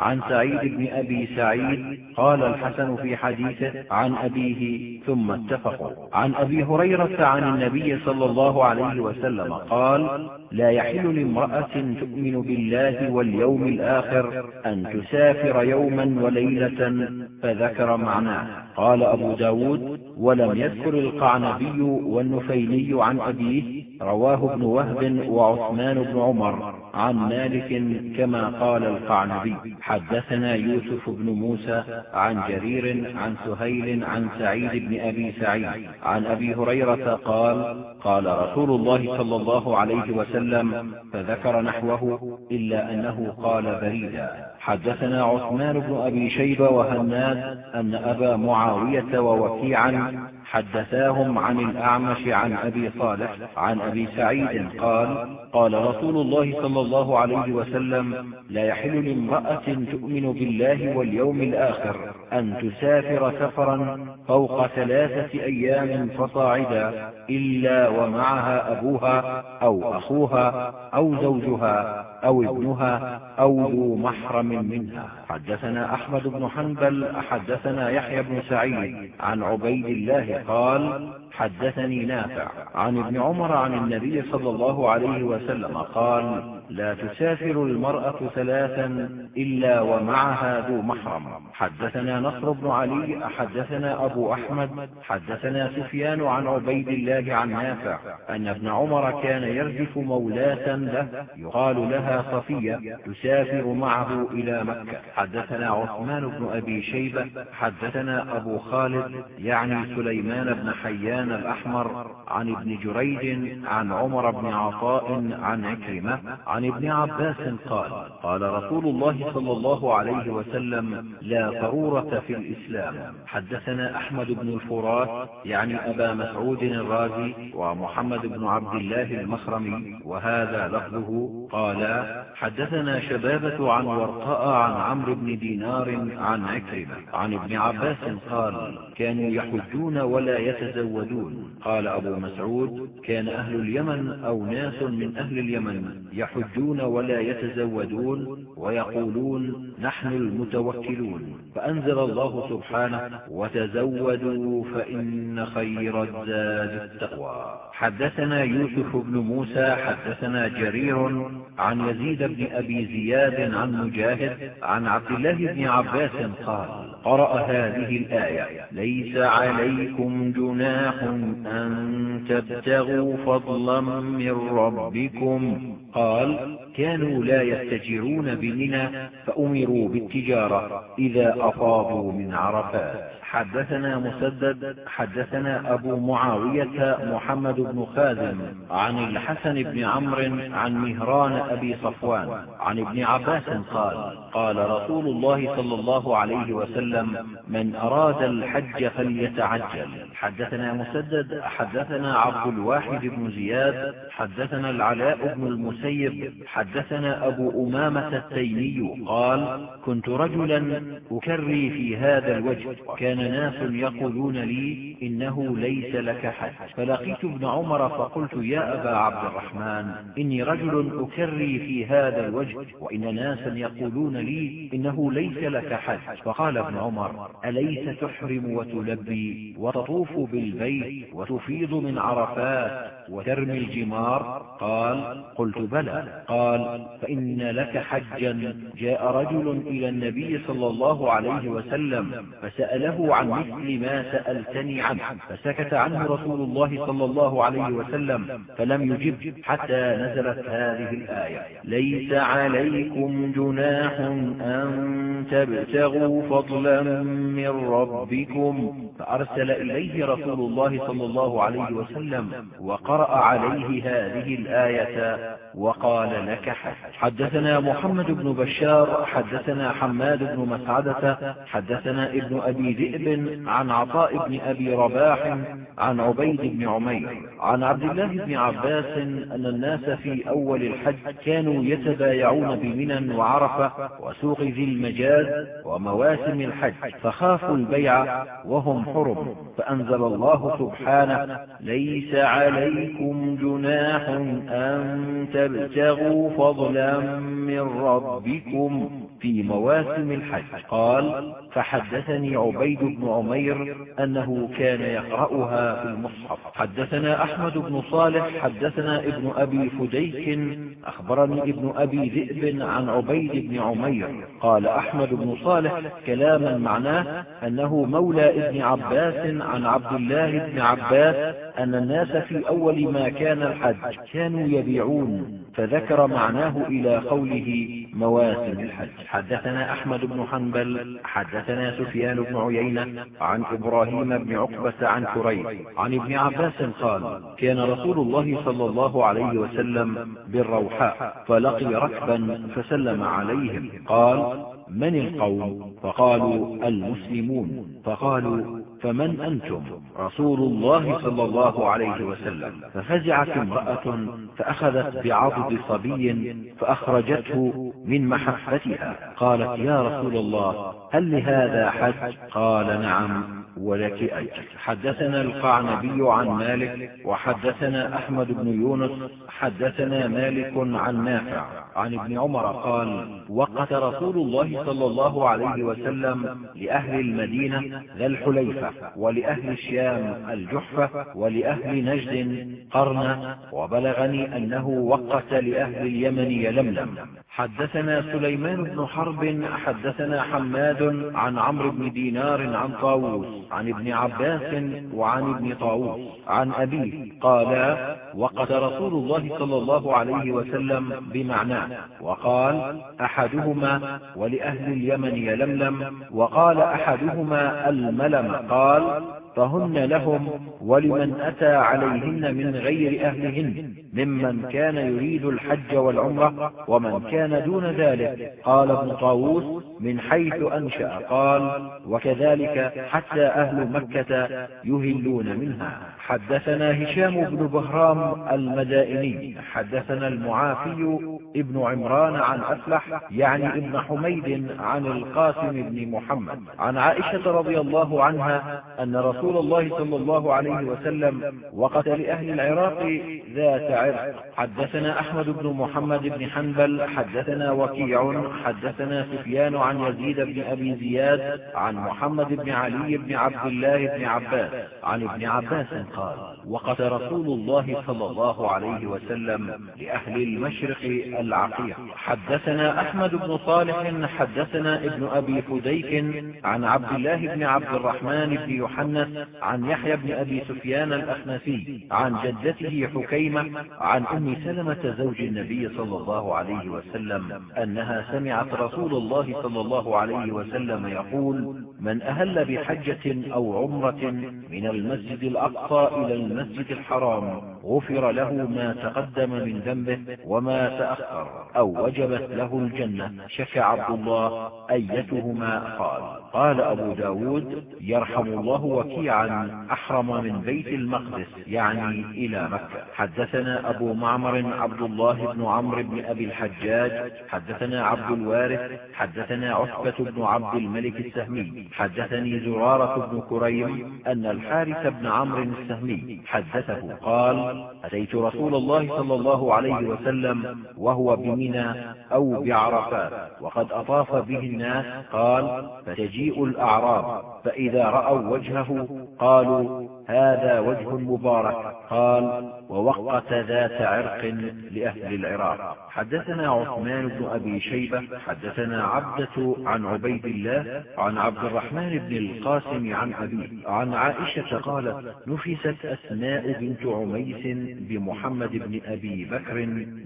عن سعيد بن أبي سعيد قال الحسن في حديثه عن أبيه ثم اتفقوا عن أبي هريرة عن النبي صلى الله عليه وسلم قال لا يحل لامرأة تؤمن بالله واليوم الآخر أن تسافر يوما وليلة فذكر معناه. قال أبو ب داود ولم يذكر القعنبي والنفيلي عن أبيه. رواه ابن وهب وعثمان بن عمر عن مالك كما قال القعنبي حدثنا يوسف بن موسى عن جرير عن سهيل عن سعيد بن أبي سعيد عن أبي هريرة قال قال رسول الله صلى الله عليه وسلم فذكر نحوه إلا أنه قال بريدا. حدثنا عثمان بن أبي شيبة وهناد أن أبا معاوية ووكيعا حدثاهم عن الأعمش عن أبي صالح عن أبي سعيد قال قال رسول الله صلى الله عليه وسلم لا يحل لامرأة تؤمن بالله واليوم الآخر. أن تسافر سفرا فوق ثلاثة أيام فصاعدا إلا ومعها أبوها أو أخوها أو زوجها أو ابنها أو ذو محرم منها. حدثنا أحمد بن حنبل حدثنا يحيى بن سعيد عن عبيد الله قال حدثني نافع عن ابن عمر عن النبي صلى الله عليه وسلم قال لا تسافر المرأة ثلاثا إلا ومعها ذو محرم. حدثنا نصر بن علي حدثنا أبو أحمد حدثنا سفيان عن عبيد الله عن نافع أن ابن عمر كان يرجف مولاة له يقال لها صفية تسافر معه إلى مكة. حدثنا عثمان بن أبي شيبة حدثنا أبو خالد يعني سليمان بن حيان الأحمر عن ابن جريج عن عمر بن عطاء عن عكرمة عن ابن عباس قال قال رسول الله صلى الله عليه وسلم لا ضرورة في الإسلام. حدثنا أحمد بن الفرات يعني أبا مسعود الرازي ومحمد بن عبد الله المخرمي وهذا لفظه. قال حدثنا شبابة عن ورقاء عن عمرو بن دينار عن عكرمة عن ابن عباس قال كانوا يحجون ولا يتزودون. قال أبو مسعود كان أهل اليمن أو ناس من أهل اليمن يحجون ولا يتزودون ويقولون يقولون نحن المتوكلون. فأنزل الله سبحانه وتزودوا فإن خير الزاد التقوى. حدثنا يوسف بن موسى حدثنا جرير عن يزيد بن أبي زياد عن مجاهد عن عبد الله بن عباس قال قرأ هذه الآية ليس عليكم جناح أن تبتغوا فضلا من ربكم. قال كانوا لا يتجرون بمنى فأمروا بالتجارة إذا أفاضوا من عرفات. حدثنا مسدد حدثنا أبو معاوية محمد بن خازم عن الحسن بن عمرو عن مهران أبي صفوان عن ابن عباس قال قال رسول الله صلى الله عليه وسلم من أراد الحج فليتعجل. حدثنا مسدد حدثنا عبد الواحد بن زياد حدثنا العلاء بن المسيب حدثنا أبو أمامة التيمي قال كنت رجلا أكري في هذا الوجه وكان ناس يقولون لي إنه ليس لك حج فلقيت ابن عمر فقلت يا أبا عبد الرحمن إني رجل أكري في هذا الوجه وإن ناسا يقولون لي إنه ليس لك حج فقال ابن عمر أليس تحرم وتلبي وتطوف بالبيت وتفيض من عرفات وترمي الجمار؟ قال قلت بلى. قال فإن لك حجا. جاء رجل إلى النبي صلى الله عليه وسلم فسأله عن مثل ما سألتني عنه فسكت عنه رسول الله صلى الله عليه وسلم فلم يجب حتى نزلت هذه الآية. ليس عليكم جناح أن تبتغوا فضلا من ربكم. فأرسل إليه رسول الله صلى الله عليه وسلم وقرأ عليه هذه الآية وقال لك حج حدثنا محمد بن بشار حدثنا حماد بن مسعدة حدثنا ابن أبي ذئب عن عطاء بن أبي رباح عن عبيد بن عمير. عن عبد الله بن عباس أن الناس في أول الحج كانوا يتبايعون بمنى وعرفة وسوق ذي المجاز ومواسم الحج فخافوا البيع وهم حرم. فأنزل الله سبحانه ليس عليكم جناح أن تبتغوا فضلا من ربكم. في مواسم الحج. قال فحدثني عبيد بن عمير أنه كان يقرأها في المصحف. حدثنا أحمد بن صالح حدثنا ابن أبي فديك أخبرني ابن أبي ذئب عن عبيد بن عمير. قال أحمد بن صالح كلاما معناه أنه مولى ابن عباس عن عبد الله بن عباس أن الناس في أول ما كان الحج كانوا يبيعون فذكر معناه إلى قوله مواسم الحج. حدثنا أحمد بن حنبل حدثنا سفيان بن عيينة عن إبراهيم بن عقبة عن كريب عن ابن عباس قال كان رسول الله صلى الله عليه وسلم بالروحاء فلقي ركبا فسلم عليهم. قال من القوم؟ فقالوا المسلمون. فقالوا فمن أنتم؟ رسول الله صلى الله عليه وسلم. ففزعت امرأة فأخذت بعضد صبي فأخرجته من محفتها قالت يا رسول الله هل لهذا حج؟ قال نعم. ولك أجر حدثنا القعنبي عن مالك وحدثنا أحمد بن يونس حدثنا مالك عن نافع عن ابن عمر قال وقت رسول الله صلى الله عليه وسلم لأهل المدينة ذا الحليفة ولأهل الشام الجحفة ولأهل نجد قرن وبلغني أنه وقت لأهل اليمن يلملم. حدثنا سليمان بن حرب حدثنا حماد عن عمرو بن دينار عن طاووس عن ابن عباس وعن ابن طاووس عن أبيه قال وقت رسول الله صلى الله عليه وسلم بمعناه وقال أحدهما ولأهل اليمن يلملم وقال أحدهما الملم قال فهن لهم ولمن أتى عليهن من غير أهلهن ممن كان يريد الحج والعمرة ومن كان دون ذلك. قال ابن طاووس من حيث أنشأ قال وكذلك حتى أهل مكة يهلون منها. حدثنا هشام بن بهرام المدائني حدثنا المعافي ابن عمران عن أفلح يعني ابن حميد عن القاسم بن محمد. عن عائشة رضي الله عنها أن رسول الله صلى الله عليه وسلم وقت لأهل العراق ذات عرق. حدثنا أحمد بن محمد بن حنبل حدثنا وكيع حدثنا سفيان عن يزيد بن أبي زياد عن محمد بن علي بن عبد الله بن عباس عن ابن عباس قال وقت رسول الله صلى الله عليه وسلم لأهل المشرق العقيق حدثنا أحمد بن صالح حدثنا ابن أبي فديك عن عبد الله بن عبد الرحمن بن يحنس عن يحيى بن أبي سفيان الأخنسي عن جدته حكيمة عن أم سلمة زوج النبي صلى الله عليه وسلم أنها سمعت رسول الله صلى الله عليه وسلم يقول من أهل بحجة أو عمرة من المسجد الأقصى إلى المسجد الحرام. غفر له ما تقدم من ذنبه وما تأخر أو وجبت له الجنة. شك عبد الله أيتهما قال قال أبو ب داود يرحم الله وكيعا أحرم من بيت المقدس يعني إلى مكة. حدثنا أبو معمر عبد الله بن عمرو بن أبي الحجاج. حدثنا عبد الوارث. حدثنا عتبة بن عبد الملك السهمي. حدثني زرارة بن كريم أن الحارث بن عمرو السهمي حدثه قال أتيت رسول الله صلى الله عليه وسلم وهو بمنى أو بعرفات وقد أطاف به الناس قال فتجيء الأعراب فإذا رأوا وجهه قالوا هذا وجه مبارك. قال ووقت ذات عرق لأهل العراق. حدثنا عثمان بن أبي شيبة حدثنا عبدة عن عبيد الله عن عبد الرحمن بن القاسم عن أبيه عن عائشة قالت نفست أسماء بنت عميس بمحمد بن أبي بكر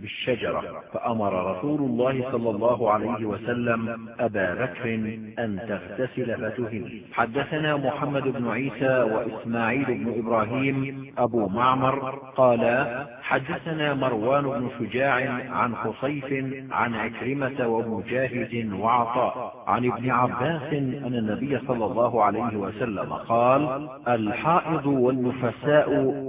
بالشجرة فأمر رسول الله صلى الله عليه وسلم أبا بكر أن تغتسل فتهل. حدثنا محمد بن عيسى وإسماعيل بن إبراهيم أبو معمر قال حدثنا مروان بن شجاع عن خصيف عن عكرمة ومجاهد وعطاء عن ابن عباس أن النبي صلى الله عليه وسلم قال الحائض والنفساء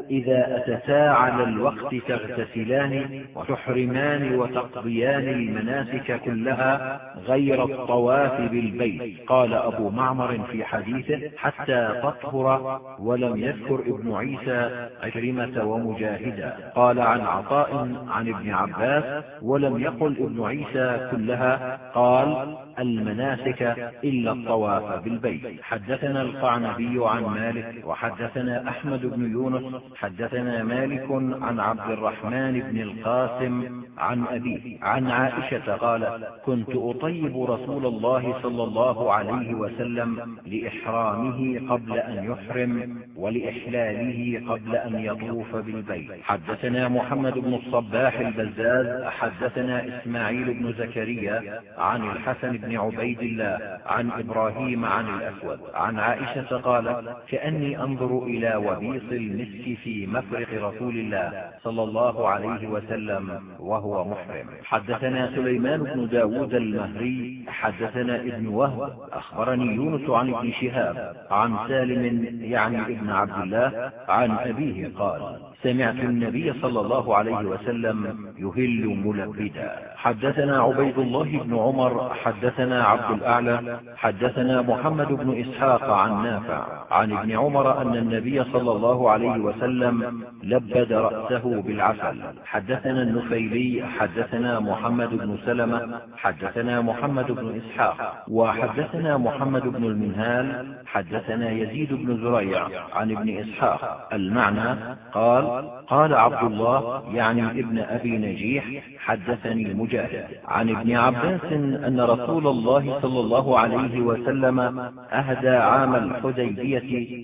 إذا أتتا على الوقت تغتسلان وتحرمان وتقضيان المناسك كلها غير الطواف بالبيت. قال أبو معمر في حديثه حتى تطهر ولم يذكر ابن عيسى عكرمة ومجاهدا قال عن عطاء عن ابن عباس ولم يقل ابن عيسى كلها؟ قال المناسك إلا الطواف بالبيت. حدثنا القعنبي عن مالك وحدثنا أحمد بن يونس حدثنا مالك عن عبد الرحمن بن القاسم عن أبيه. عن عائشة قالت كنت أطيب رسول الله صلى الله عليه وسلم لإحرامه قبل أن يحرم ولإحلاله قبل أن يطوف بالبيت. حدثنا محمد بن الصباح البزاز حدثنا إسماعيل بن زكريا عن الحسن بن عبيد الله عن إبراهيم عن الأسود. عن عائشة قالت كأني أنظر إلى وبيص المسك في مفرق رسول الله صلى الله عليه وسلم وهو محرم. حدثنا سليمان بن داود المهري حدثنا ابن وهب أخبرني يونس عن ابن شهاب عن سالم يعني ابن عبد الله عن أبيه قال سمعت النبي صلى الله عليه وسلم يهل ملبدا. حدثنا عبيد الله بن عمر حدثنا عبد الأعلى حدثنا محمد بن إسحاق عن نافع. عن ابن عمر أن النبي صلى الله عليه وسلم لبد رأسه بالعسل. حدثنا النفيلي حدثنا محمد بن سلمة حدثنا محمد بن إسحاق وحدثنا محمد بن المنهال حدثنا يزيد بن زريع عن ابن إسحاق. المعنى قال قال عبد الله يعني ابن أبي نجيح حدثني مجاهد. عن ابن عباس أن رسول الله صلى الله عليه وسلم أهدى عام الحديبية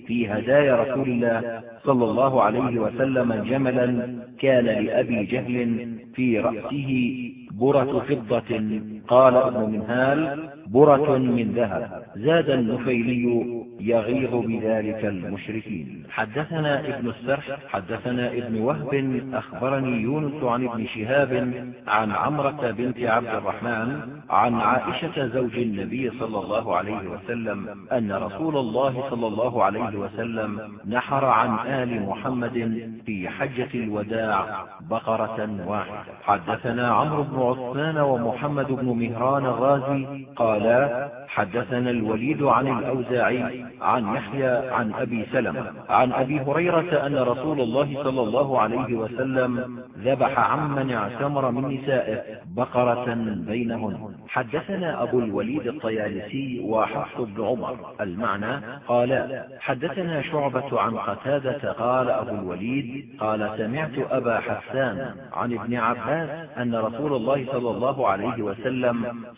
في هدايا رسول الله صلى الله عليه وسلم جملا كان لأبي جهل في رأسه برة فضة. قال ابن منهال برة من ذهب. زاد النفيلي يغيظ بذلك المشركين. حدثنا ابن السرح حدثنا ابن وهب أخبرني يونس عن ابن شهاب عن عمرة بنت عبد الرحمن عن عائشة زوج النبي صلى الله عليه وسلم أن رسول الله صلى الله عليه وسلم نحر عن آل محمد في حجة الوداع بقرة واحدة. حدثنا عمرو بن عثمان ومحمد بن مهران الرازي قالا حدثنا الوليد عن الأوزاعي عن يحيى عن أبي سلمة عن أبي هريرة أن رسول الله صلى الله عليه وسلم ذبح عمن اعتمر من نسائه بقرة بينهن. حدثنا أبو الوليد الطيالسي وحفص بن عمر. المعنى قال حدثنا شعبة عن قتادة قال أبو الوليد قال سمعت أبا حسان عن ابن عباس أن رسول الله صلى الله عليه وسلم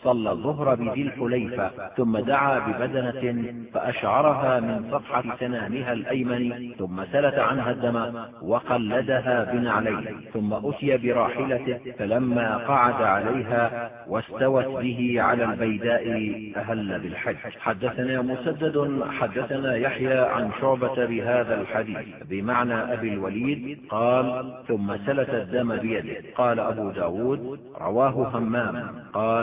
صلى الظهر بذي الحليفة ثم دعا ببدنة فأشعرها من صفحة سنامها الأيمن ثم سلت عنها الدم وقلدها بنعليه ثم أتي براحلته فلما قعد عليها واستوت به على البيداء أهل بالحج. حدثنا مسدد حدثنا يحيى عن شعبة بهذا الحديث بمعنى أبي الوليد قال ثم سلت الدم بيده. قال أبو ب داود رواه همام. قال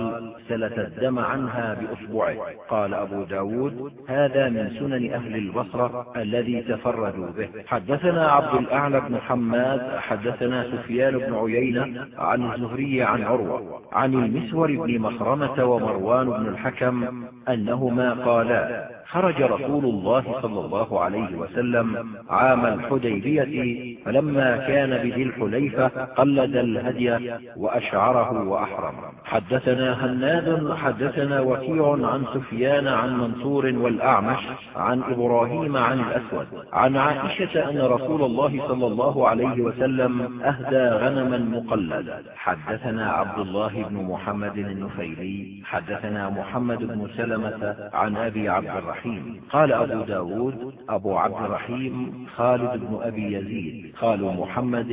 سلت الدم عنها بأصبعه. قال أبو ب داود هذا من سنن أهل البصرة الذي تفردوا به. حدثنا عبد الأعلى بن حماد حدثنا سفيان بن عيينة عن الزهري عن عروة عن المسور بن مخرمة ومروان بن الحكم أنهما قالا خرج رسول الله صلى الله عليه وسلم عام الحديبية فلما كان بذي الحليفة قلد الهدي وأشعره وأحرم. حدثنا هناد حدثنا وكيع عن سفيان عن منصور والأعمش عن إبراهيم عن الأسود. عن عائشة أن رسول الله صلى الله عليه وسلم أهدى غنما مقلدا. حدثنا عبد الله بن محمد النفيلي حدثنا محمد بن سلمة عن أبي عبد الرحيم. قال أبو ب داود أبو عبد الرحيم خالد بن أبي يزيد. قالوا محمد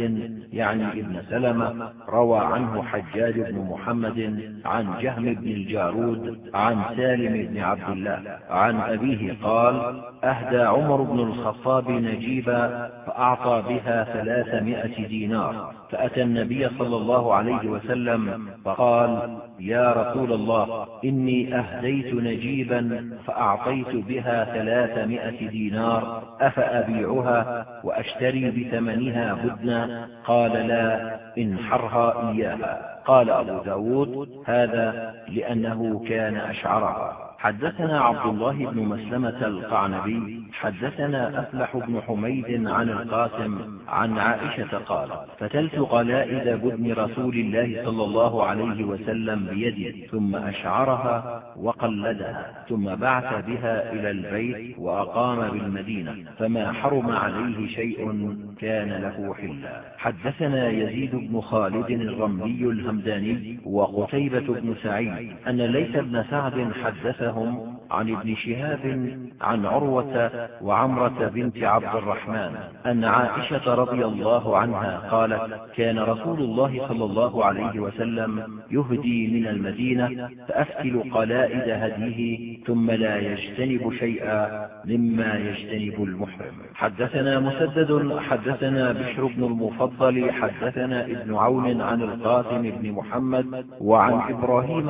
يعني ابن سلمة روى عنه حجاج بن محمد عن جهم بن الجارود عن سالم بن عبد الله. عن أبيه قال أهدى عمر بن الخطاب نجيبا فأعطى بها ثلاثمائة دينار. فأتى النبي صلى الله عليه وسلم فقال يا رسول الله إني أهديت نجيبا فأعطيت بها ثلاثمائة دينار أفأبيعها وأشتري بثمنها بدنا قال لا انحرها إياها. قال أبو ب داود هذا لأنه كان أشعرها. حدثنا عبد الله بن مسلمة القعنبي حدثنا أفلح بن حميد عن القاسم عن عائشة قال فتلت قلائد بدن رسول الله صلى الله عليه وسلم بيدي ثم أشعرها وقلدها ثم بعث بها إلى البيت وأقام بالمدينة فما حرم عليه شيء كان له حلا. حدثنا يزيد بن خالد الرملي الهمداني وقتيبة بن سعيد أن ليس بن سعد حدثه لهم عن ابن شهاب عن عروة وعمرة بنت عبد الرحمن أن عائشة رضي الله عنها قالت كان رسول الله صلى الله عليه وسلم يهدي من المدينة فأفتل قلائد هديه ثم لا يجتنب شيئا مما يجتنب المحرم. حدثنا مسدد حدثنا بشر بن المفضل حدثنا ابن عون عن القاسم بن محمد وعن إبراهيم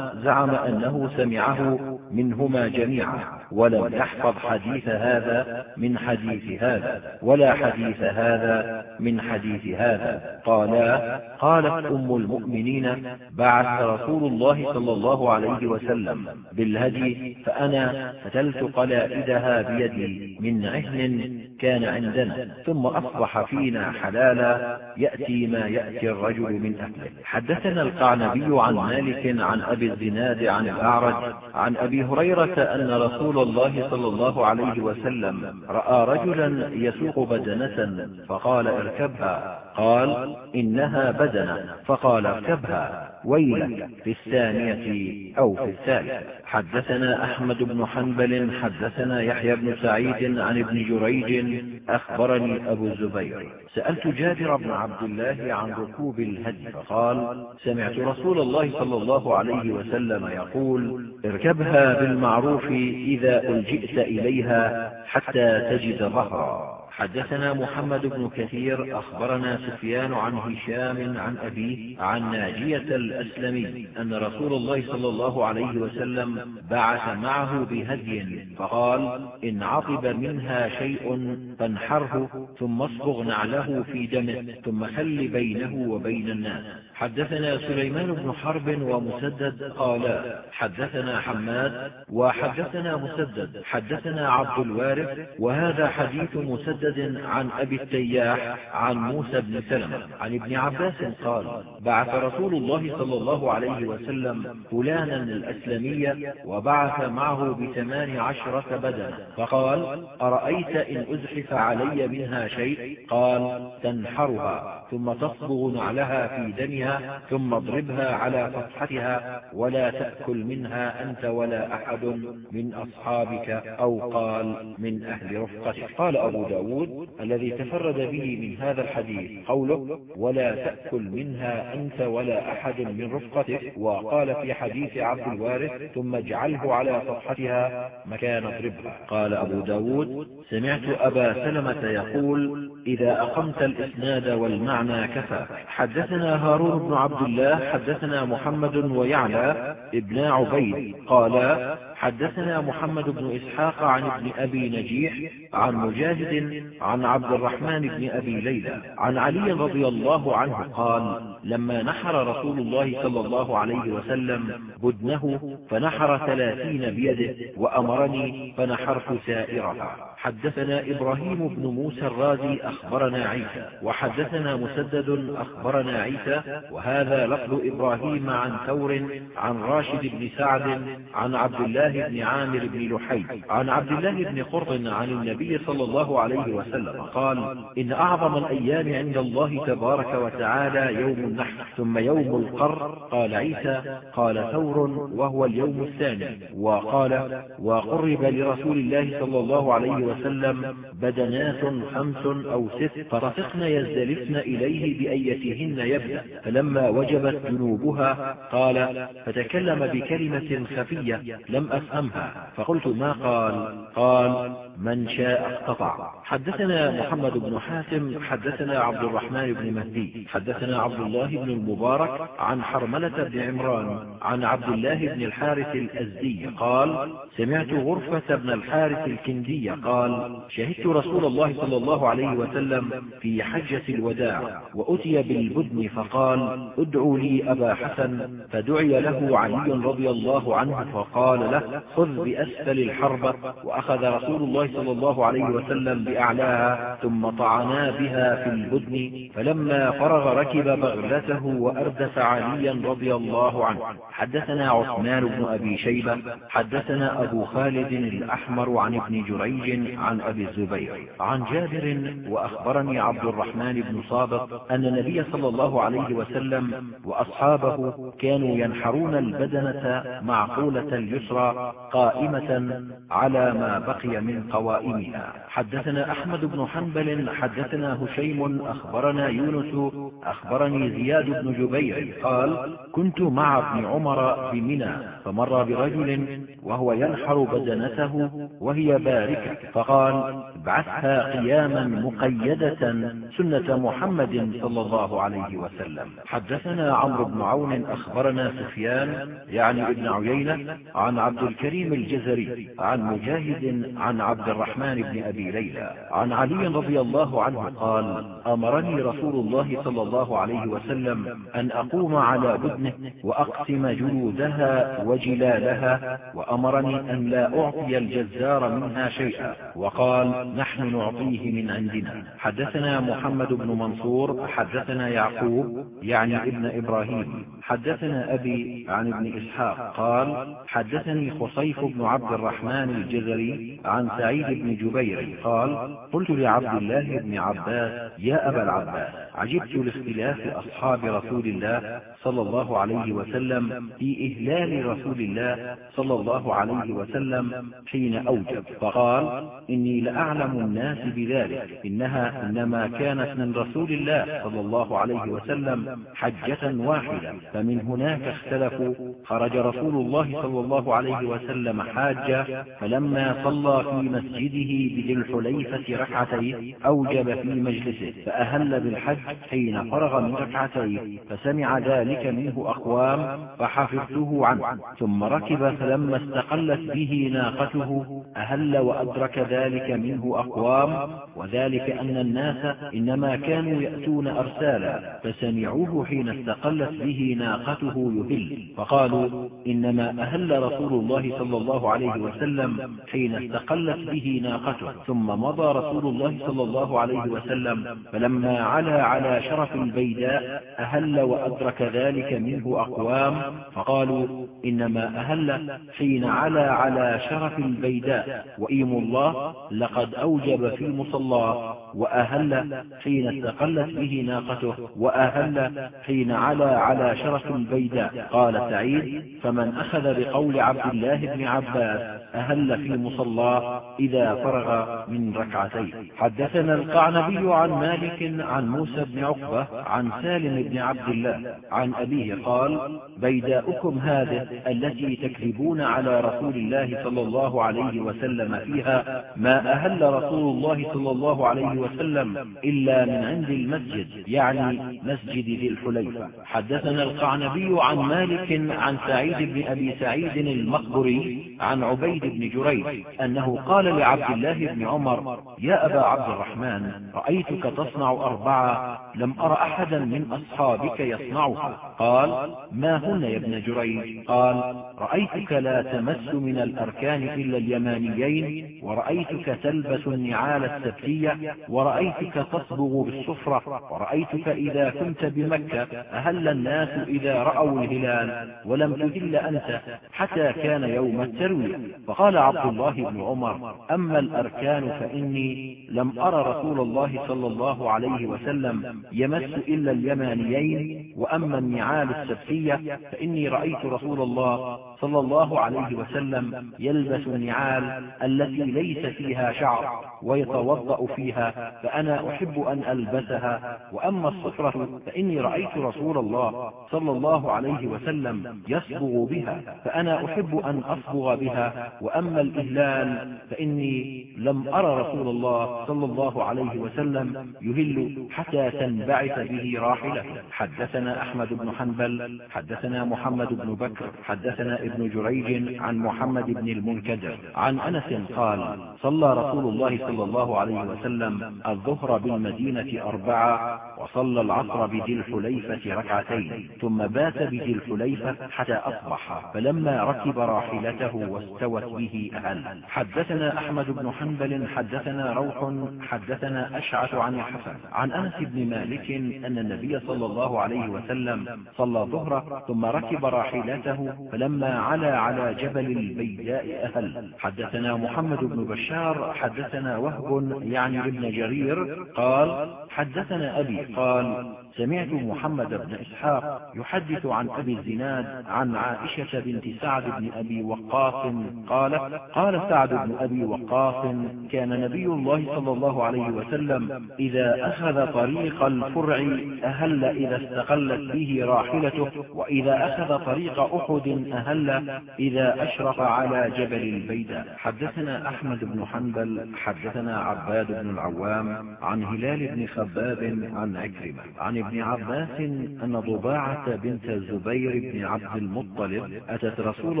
زعم أنه سمعه منهما جميعا ولم يحفظ حديث هذا من حديث هذا ولا حديث هذا من حديث هذا. قالا قالت أم المؤمنين بعث رسول الله صلى الله عليه وسلم بالهدي فأنا فتلت قلائدها بيدي من عهن كان عندنا ثم أصبح فينا حلالا يأتي ما يأتي الرجل من أهله. حدثنا القعنبي عن مالك عن أبي الزناد عن الأعرج عن أبي هريرة أن رسول الله صلى الله عليه وسلم رأى رجلا يسوق بدنة فقال اركبها. قال إنها بدنة فقال اركبها ويلك في الثانية أو في الثالثة. حدثنا أحمد بن حنبل حدثنا يحيى بن سعيد عن ابن جريج أخبرني أبو الزبير. سألت جابر بن عبد الله عن ركوب الهدي فقال سمعت رسول الله صلى الله عليه وسلم يقول اركبها بالمعروف إذا ألجئت إليها حتى تجد ظهرا. حدثنا محمد بن كثير أخبرنا سفيان عن هشام عن أبيه عن ناجية الأسلمي أن رسول الله صلى الله عليه وسلم بعث معه بهدي فقال إن عطب منها شيء فانحره ثم اصبغ نعله في دمه ثم خل بينه وبين الناس حدثنا سليمان بن حرب ومسدد قالا حدثنا حماد وحدثنا مسدد حدثنا عبد الوارث وهذا حديث مسدد عن أبي التياح عن موسى بن سلمة عن ابن عباس قال بعث رسول الله صلى الله عليه وسلم فلانا الأسلمي وبعث معه بثمان عشرة بدنة فقال أرأيت إن أزحف علي منها شيء؟ قال تنحرها. ثم تصبغ نعلها في دمها ثم اضربها على صفحتها ولا تأكل منها أنت ولا أحد من أصحابك أو قال من أهل رفقتك. قال أبو ب داود الذي تفرد به من هذا الحديث قوله ولا تأكل منها أنت ولا أحد من رفقتك وقال في حديث عبد الوارث ثم اجعله على صفحتها مكان اضربها. قال أبو ب داود سمعت أبا سلمة يقول إذا أقمت الإسناد والمعنى كفى. حدثنا هارون بن عبد الله حدثنا محمد ويعلى ابن عبيد. قال حدثنا محمد بن إسحاق عن ابن أبي نجيح عن مجاهد عن عبد الرحمن بن أبي ليلى. عن علي رضي الله عنه قال لما نحر رسول الله صلى الله عليه وسلم بدنه فنحر ثلاثين بيده وأمرني فنحرت سائرها. حدثنا إبراهيم بن موسى الرازي أخبرنا عيسى وحدثنا مسدد أخبرنا عيسى وهذا لفظ إبراهيم عن ثور عن راشد بن سعد عن عبد الله بن عامر بن لحي عن عبد الله بن قرط عن النبي صلى الله عليه وسلم قال إن أعظم الأيام عند الله تبارك وتعالى يوم النحر ثم يوم القر قال عيسى قال ثور وهو اليوم الثاني وقال وقرب لرسول الله صلى الله عليه وسلم وسلم. بدنات خمس أو ست فرفقن يزدلفن إليه بأيتهن يبدأ. فلما وجبت جنوبها قال فتكلم بكلمة خفية لم أفهمها. فقلت ما قال؟ قال من شاء اقتطع حدثنا محمد بن حاتم حدثنا عبد الرحمن بن مهدي حدثنا عبد الله بن المبارك عن حرملة بن عمران عن عبد الله بن الحارث الأزدي قال سمعت غرفة بن الحارث الكندي قال شهدت رسول الله صلى الله عليه وسلم في حجة الوداع وأتي بالبدن فقال ادعوا لي أبا حسن. فدعي له علي رضي الله عنه فقال له خذ بأسفل الحربة وأخذ رسول الله صلى الله عليه وسلم بأعلاها ثم طعنا بها في البدن فلما فرغ ركب بغلته وأردف عليا رضي الله عنه. حدثنا عثمان بن أبي شيبة حدثنا أبو خالد الأحمر عن ابن جريج عن أبي الزبير. عن جابر وأخبرني عبد الرحمن بن صابط أن النبي صلى الله عليه وسلم وأصحابه كانوا ينحرون البدنة معقولة اليسرى قائمة على ما بقي من قوائمها. حدثنا أحمد بن حنبل حدثنا هشيم أخبرنا يونس أخبرني زياد بن جبير قال كنت مع ابن عمر بمنى فمر برجل وهو ينحر بدنته وهي باركة فقال ابعثها قياما مقيدة سنة محمد صلى الله عليه وسلم. حدثنا عمرو بن عون أخبرنا سفيان يعني ابن عيينة عن عبد الكريم الجزري عن مجاهد عن عبد الرحمن بن أبي ليلى عن علي رضي الله عنه قال أمرني رسول الله صلى الله عليه وسلم أن أقوم على بدنه وأقسم جلودها وجلالها وأمرني أن لا أعطي الجزار منها شيئا. وقال نحن نعطيه من عندنا. حدثنا محمد بن منصور حدثنا يعقوب يعني ابن إبراهيم. حدثنا أبي عن ابن إسحاق قال حدثني خصيف بن عبد الرحمن الجزري عن سعيد بن جبير قال قلت لعبد الله بن عباس يا أبا العباس عجبت لاختلاف أصحاب رسول الله صلى الله عليه وسلم في إهلال رسول الله صلى الله عليه وسلم حين أوجب. فقال إني لأعلم الناس بذلك. إنها إنما كانت من رسول الله صلى الله عليه وسلم حجة واحدة. فمن هناك اختلفوا خرج رسول الله صلى الله عليه وسلم حاجة. فلما صلى في مسجده بذي الحليفة ركعتين أوجب في مجلسه فأهل بالحج حين فرغ من ركعتين فسمع ذلك منه أقوام فحفظته عنه ثم ركب فلما استقلت به ناقته أهل وأدرك ذلك منه أقوام وذلك أن الناس إنما كانوا يأتون أرسالا فسمعوه حين استقلت به ناقته يهل فقالوا إنما أهل رسول الله صلى الله عليه وسلم حين استقلت به ناقته ثم مضى رسول الله صلى الله عليه وسلم فلما علا على شرف البيداء أهل وأدرك ذلك منه أقوام فقالوا إنما أهل حين علا على شرف البيداء وإيم الله لقد أوجب في مصلاه وأهل حين استقلت به ناقته وأهل حين علا على شرف البيداء قال سعيد فمن أخذ بقول عبد الله بن عباس أهل في مصلاه إذا فرغ من ركعتين. حدثنا القعنبي عن مالك عن موسى بن عقبة عن سالم بن عبد الله عن أبيه قال بيداؤكم هذه التي تكذبون على رسول الله صلى الله عليه وسلم فيها ما أهل رسول الله صلى الله عليه وسلم إلا من عند المسجد يعني مسجد ذي الحليفة. حدثنا القعنبي عن مالك عن سعيد بن أبي سعيد المقبري عن عبيد بن جريج أنه قال لعبد الله بن عمر يا أبا عبد الرحمن رأيتك تصنع أربعة لم أر أحدا من أصحابك يصنعها. قال ما هن يا ابن جريج؟ قال رأيتك لا تمس من الأركان إلا اليمانيين ورأيتك تلبس النعال السبتية ورأيتك تصبغ بالصفرة ورأيتك إذا كنت بمكة أهل الناس إذا رأوا الهلال ولم تهل أنت حتى كان يوم التروية. فقال عبد الله بن عمر أما الأركان فإني لم أر رسول الله صلى الله عليه وسلم يمس إلا اليمانيين وأما النعال السبتية فإني رأيت رسول الله صلى الله عليه وسلم يلبس النعال التي ليس فيها شعر. ويتوضأ فيها فأنا أحب أن ألبسها. وأما الصفرة فإني رأيت رسول الله صلى الله عليه وسلم يصبغ بها فأنا أحب أن أصبغ بها. وأما الإهلال فإني لم أر رسول الله صلى الله عليه وسلم يهل حتى تنبعث به راحلته حدثنا أحمد بن حنبل حدثنا محمد بن بكر حدثنا ابن جريج عن محمد بن المنكدر. عن أنس قال صلى رسول الله صلى الله عليه وسلم الظهر بالمدينة أربعة وصلى العصر بذي الحليفة ركعتين ثم بات بذي الحليفة حتى أصبح. فلما ركب راحلته واستوت به أهل. حدثنا أحمد بن حنبل حدثنا روح حدثنا أشعث عن الحسن. عن أنس بن مالك أن النبي صلى الله عليه وسلم صلى ظهره ثم ركب راحلته فلما علا على جبل البيداء أهل. حدثنا محمد بن بشار حدثنا وهب يعني ابن جرير قال حدثنا أبي قال سمعت محمد بن إسحاق يحدث عن أبي الزناد عن عائشة بنت سعد بن أبي وقاص قال قال سعد بن أبي وقاص كان نبي الله صلى الله عليه وسلم إذا أخذ طريق الفرع أهل إذا استقلت به راحلته وإذا أخذ طريق أحد أهل إذا أشرف على جبل البيداء. حدثنا أحمد بن حنبل حدثنا عباد بن العوام عن هلال بن خباب عن عكرمة عن ابن عباس أن ضباعة بنت الزبير بن عبد المطلب أتت رسول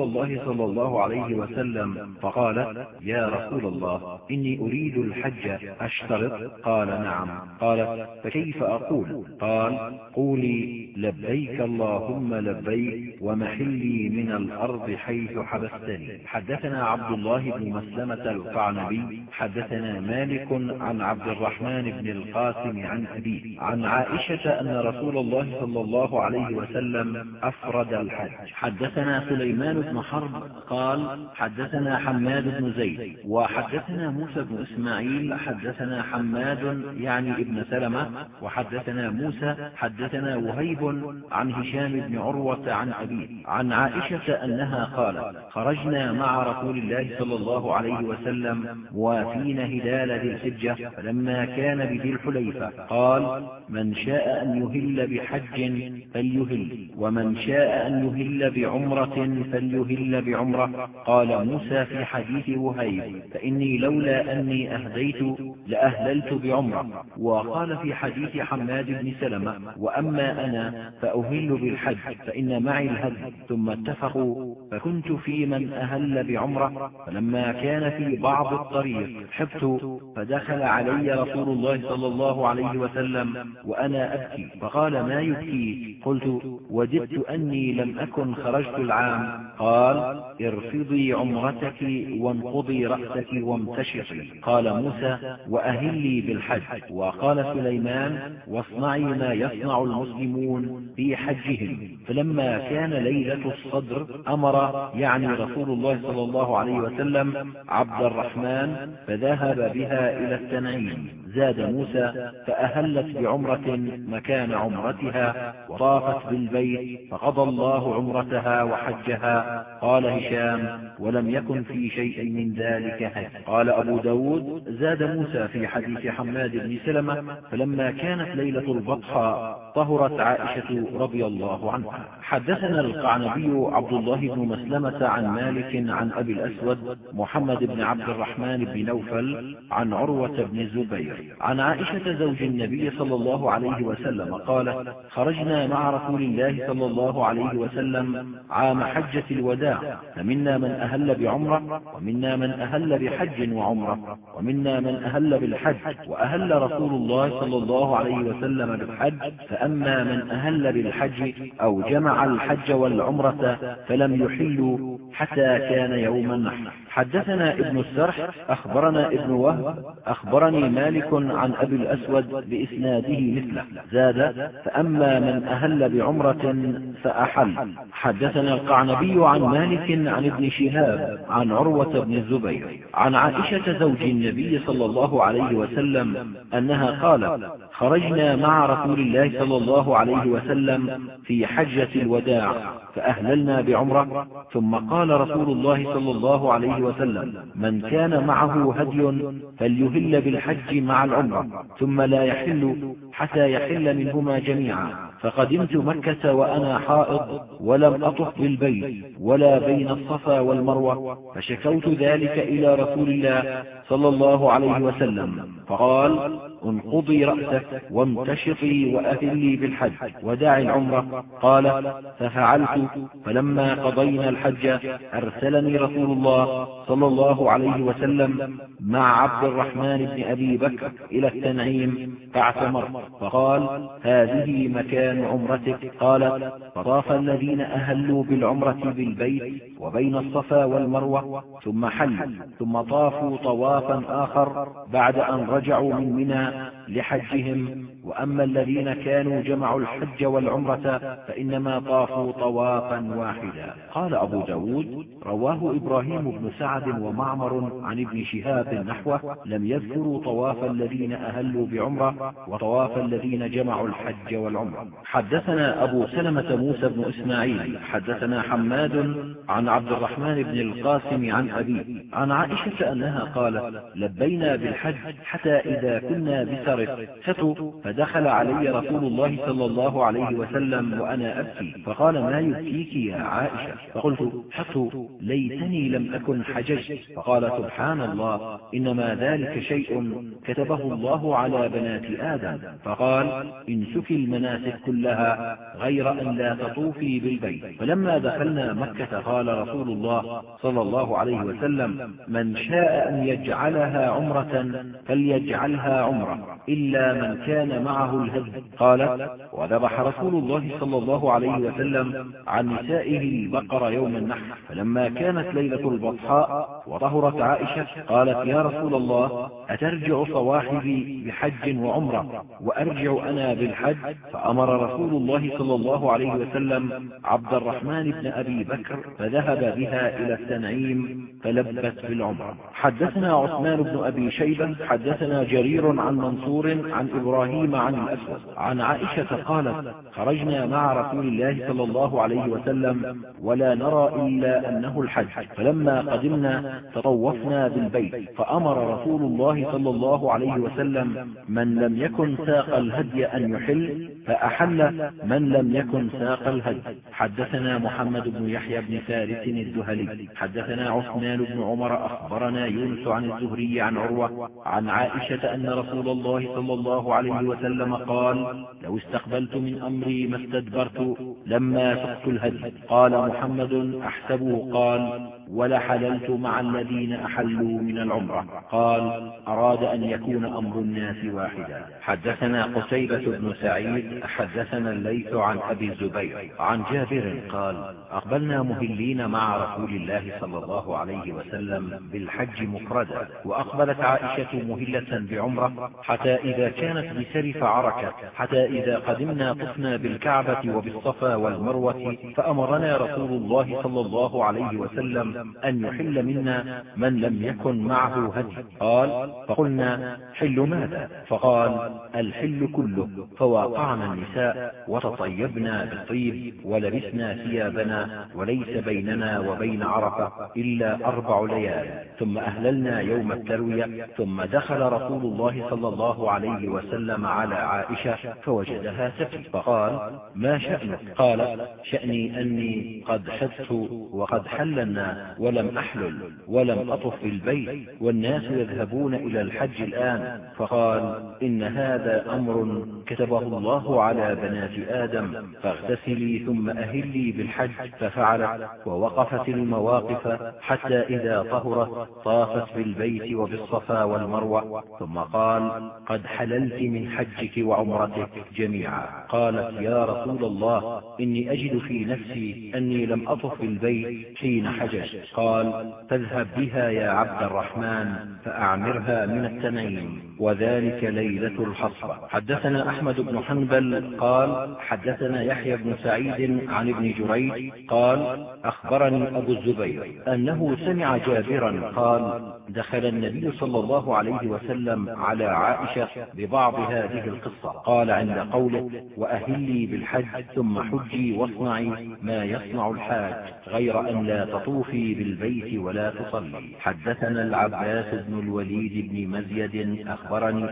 الله صلى الله عليه وسلم فقالت يا رسول الله إني أريد الحج أشترط؟ قال نعم. قالت فكيف أقول؟ قال قولي لبيك اللهم لبيك ومحلي من الأرض حيث حبستني. حدثنا عبد الله بن مسلمة القعنبي حدثنا مالك عن عبد الرحمن بن القاسم عن أبيه عن عائشة أن رسول الله صلى الله عليه وسلم أفرد الحج. حدثنا سليمان بن حرب قال حدثنا حماد بن زيد وحدثنا موسى بن إسماعيل حدثنا حماد يعني ابن سلمة وحدثنا موسى حدثنا وهيب عن هشام بن عروة عن أبيه عن عائشة أنها قالت خرجنا مع رسول الله صلى الله عليه وسلم موافين هلال ذي الحجة فلما كان بذي الحليفة قال من شاء أن يهل بحج فليهل ومن شاء أن يهل بعمرة فليهل بعمرة قال موسى في حديث وهيب فإني لولا أني أهديت لأهللت بعمرة وقال في حديث حماد بن سلمة وأما أنا فأهل بالحج فإن معي الهدي ثم اتفقوا فكنت في من أهل بعمرة فلما كان في بعض الطريق حبت فدخل علي رسول الله صلى الله عليه وسلم وأنا أبكي. فقال ما يبكي؟ قلت وجدت أني لم أكن خرجت العام. قال ارفضي عمرتك وانقضي رأسك وامتشطي. قال موسى وأهلي بالحج. وقال سليمان واصنعي ما يصنع المسلمون في حجهم. فلما كان ليلة الصدر أمر يعني رسول الله صلى الله عليه وسلم عبد الرحمن فذهب بها إلى التنعيم زاد موسى فأهلت بعمرة مكان عمرتها وطافت بالبيت فقضى الله عمرتها وحجها. قال هشام ولم يكن في شيء من ذلك هج قال أبو ب داود زاد موسى في حديث حماد بن سلمة فلما كانت ليلة البطحى طهرت عائشة رضي الله عنها. حدثنا القعنبي عبد الله بن مسلمة عن مالك عن أبي الأسود محمد بن عبد الرحمن بن نوفل عن عروة بن الزبير. عن عائشة زوج النبي صلى الله عليه وسلم قالت خرجنا مع رسول الله صلى الله عليه وسلم عام حجة الوداع فمنا من أهل بعمرة ومنا من أهل بحج وعمرة ومنا من أهل بالحج وأهل رسول الله صلى الله عليه وسلم بالحج فأما من أهل بالحج أو جمع الحج والعمرة فلم يحلوا حتى كان يوم النحر حدثنا ابن السرح أخبرنا ابن وهب أخبرني مالك عن أبي الأسود بإسناده مثله. زاد فأما من أهل بعمرة فأحل. حدثنا القعنبي عن مالك عن ابن شهاب عن عروة بن الزبير عن عائشة زوج النبي صلى الله عليه وسلم أنها قالت خرجنا مع رسول الله صلى الله عليه وسلم في حجة الوداع. فأهللنا بعمرة ثم قال رسول الله صلى الله عليه وسلم من كان معه هدي فليهل بالحج مع العمرة ثم لا يحل حتى يحل منهما جميعا فقدمت مكة وأنا حائض ولم أطف بالبيت ولا بين الصفا والمروة فشكوت ذلك إلى رسول الله صلى الله عليه وسلم فقال انقضي رأسك وامتشطي وأهلي بالحج وداعي العمرة. قال ففعلت فلما قضينا الحج أرسلني رسول الله صلى الله عليه وسلم مع عبد الرحمن بن أبي بكر إلى التنعيم فاعتمر. فقال هذه مكان عمرتك. قالت فطاف الذين أهلوا بالعمرة بالبيت وبين الصفا والمروة ثم حل ثم طافوا طوافا آخر بعد أن رجعوا من منى لحجهم وأما الذين كانوا جمعوا الحج والعمرة فإنما طافوا طوافا واحدا. قال أبو ب داود رواه إبراهيم بن سعد ومعمر عن ابن شهاب نحوه لم يذكروا طواف الذين أهلوا بعمرة وطواف الذين جمعوا الحج والعمرة. حدثنا أبو سلمة موسى بن إسماعيل حدثنا حماد عن عبد الرحمن بن القاسم عن أبيه عن عائشة أنها قالت لبينا بالحج حتى إذا كنا بسرف فتوا فدخل علي رسول الله صلى الله عليه وسلم وأنا أبكي. فقال ما يبكيك يا عائشة؟ فقلت حقت ليتني لم أكن حججت. فقال سبحان الله إنما ذلك شيء كتبه الله على بنات آدم. فقال انسك المناسك كلها غير أن لا تطوفي بالبيت. فلما دخلنا مكة قال رسول الله صلى الله عليه وسلم من شاء أن يجعلها عمرة فليجعلها عمرة إلا من كان معه الهدي. قالت وذبح رسول الله صلى الله عليه وسلم عن نسائه البقر يوم النحر. فلما كانت ليلة البطحاء وطهرت عائشة قالت يا رسول الله أترجع صواحبي بحج وعمرة وأرجع أنا بالحج؟ فأمر رسول الله صلى الله عليه وسلم عبد الرحمن بن أبي بكر فذهب بها إلى التنعيم فلبت بالعمرة. حدثنا عثمان بن أبي شيبة حدثنا جرير عن منصور عن إبراهيم عن الأسود. عن عائشة قالت خرجنا مع رسول الله صلى الله عليه وسلم ولا نرى إلا أنه الحج. فلما قدمنا تطوفنا بالبيت فأمر رسول الله صلى الله عليه وسلم من لم يكن ساق الهدي أن يحل فأحل من لم يكن ساق الهدي. حدثنا محمد بن يحيى بن فارس الزهلي حدثنا عثمان بن عمر أخبرنا يونس عن الزهري عن عروة عن عائشة أن رسول الله صلى الله عليه وسلم قال لو استقبلت من أمري ما استدبرت لما سقت الهدي. قال محمد أحسبه قال ولحللت مع الذين أحلوا من العمرة. قال أراد أن يكون أمر الناس واحدا. حدثنا قتيبة بن سعيد حدثنا الليث عن أبي الزبير عن جابر قال أقبلنا مهلين مع رسول الله صلى الله عليه وسلم بالحج مفردا وأقبلت عائشة مهلة بعمرة حتى إذا كانت بسرف عركة حتى إذا قدمنا طفنا بالكعبة وبالصفا والمروة فأمرنا رسول الله صلى الله عليه وسلم أن يحل منا من لم يكن معه هدي. قال فقلنا حل ماذا؟ فقال الحل كله فواقعنا النساء وتطيبنا بالطيب ولبسنا ثيابنا وليس بيننا وبين عرفة إلا أربع ليال. ثم أهللنا يوم التروية ثم دخل رسول الله صلى الله عليه وسلم عائشة فوجدها تبكي فقال ما شأنك؟ قالت شأني أني قد حدت وقد حل الناس ولم أحلل ولم أطف بالبيت والناس يذهبون إلى الحج الآن. فقال إن هذا أمر كتبه الله على بنات آدم فاغتسلي ثم أهلي بالحج. ففعلت ووقفت المواقف حتى إذا طهرت طافت بالبيت وبالصفا والمروة. ثم قال قد حللت من حجك وعمرتك جميعا. قالت يا رسول الله إني أجد في نفسي أني لم أطف بالبيت حين حججت. قال فاذهب بها يا عبد الرحمن فأعمرها من التنعيم. وذلك ليلة الحصبة. حدثنا أحمد بن حنبل قال حدثنا يحيى بن سعيد عن ابن جريج قال أخبرني أبو الزبير أنه سمع جابرا قال دخل النبي صلى الله عليه وسلم على عائشة ببعض هذه القصة. قال عند قوله وأهلي بالحج ثم حجي واصنعي ما يصنع الحاج غير أن لا تطوفي بالبيت ولا تصلي. حدثنا العباس بن الوليد بن مزيد أخبرني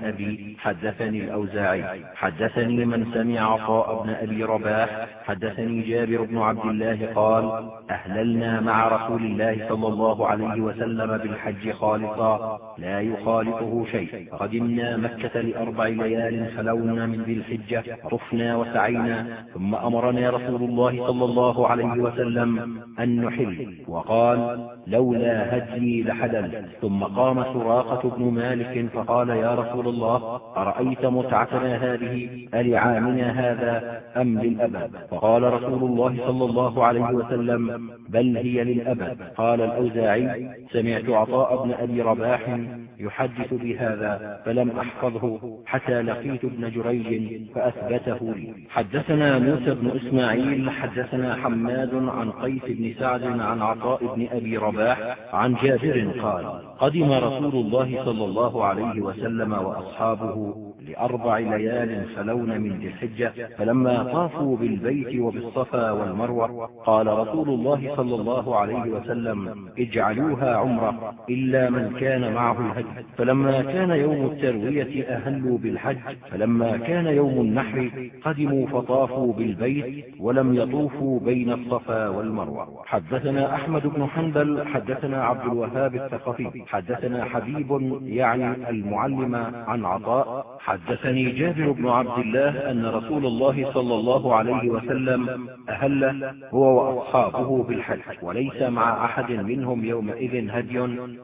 أبي حدثني الأوزاعي. حدثني من سمع عطاء بن أبي رباح. حدثني جابر بن عبد الله قال أهللنا مع رسول الله صلى الله عليه وسلم بالحج خالصا لا يخالطه شيء. فقدمنا مكة لأربع ليال خلونا من ذي الحجة طفنا وسعينا. ثم أمرنا رسول الله صلى الله عليه وسلم أن نحل. وقال لولا هدي لحلل ثم قام سراقة بن مالك فقال يا رسول الله أرأيت متعتنا هذه؟ ألعامنا هذا أم للأبد؟ فقال رسول الله صلى الله عليه وسلم بل هي للأبد. قال الأوزاعي سمعت عطاء بن أبي رباح يحدث بهذا فلم أحفظه حتى لقيت ابن جريج فأثبته لي. حدثنا موسى بن إسماعيل حدثنا حماد عن قيس بن سعد عن عطاء بن أبي رباح عن جابر قال قدم رسول الله صلى الله عليه وسلم وأصحابه لأربع ليال خلون من ذي الحجة فلما طافوا بالبيت وبالصفا والمروة قال رسول الله صلى الله عليه وسلم اجعلوها عمرة إلا من كان معه الهدي. فلما كان يوم التروية أهلوا بالحج فلما كان يوم النحر قدموا فطافوا بالبيت ولم يطوفوا بين الصفا والمروة. حدثنا أحمد بن حنبل حدثنا عبد الوهاب الثقفي حدثنا حبيب يعني المعلم معلم عن عطاء حدثني جابر بن عبد الله أن رسول الله صلى الله عليه وسلم أهل هو وأصحابه بالحج وليس مع أحد منهم يومئذ هدي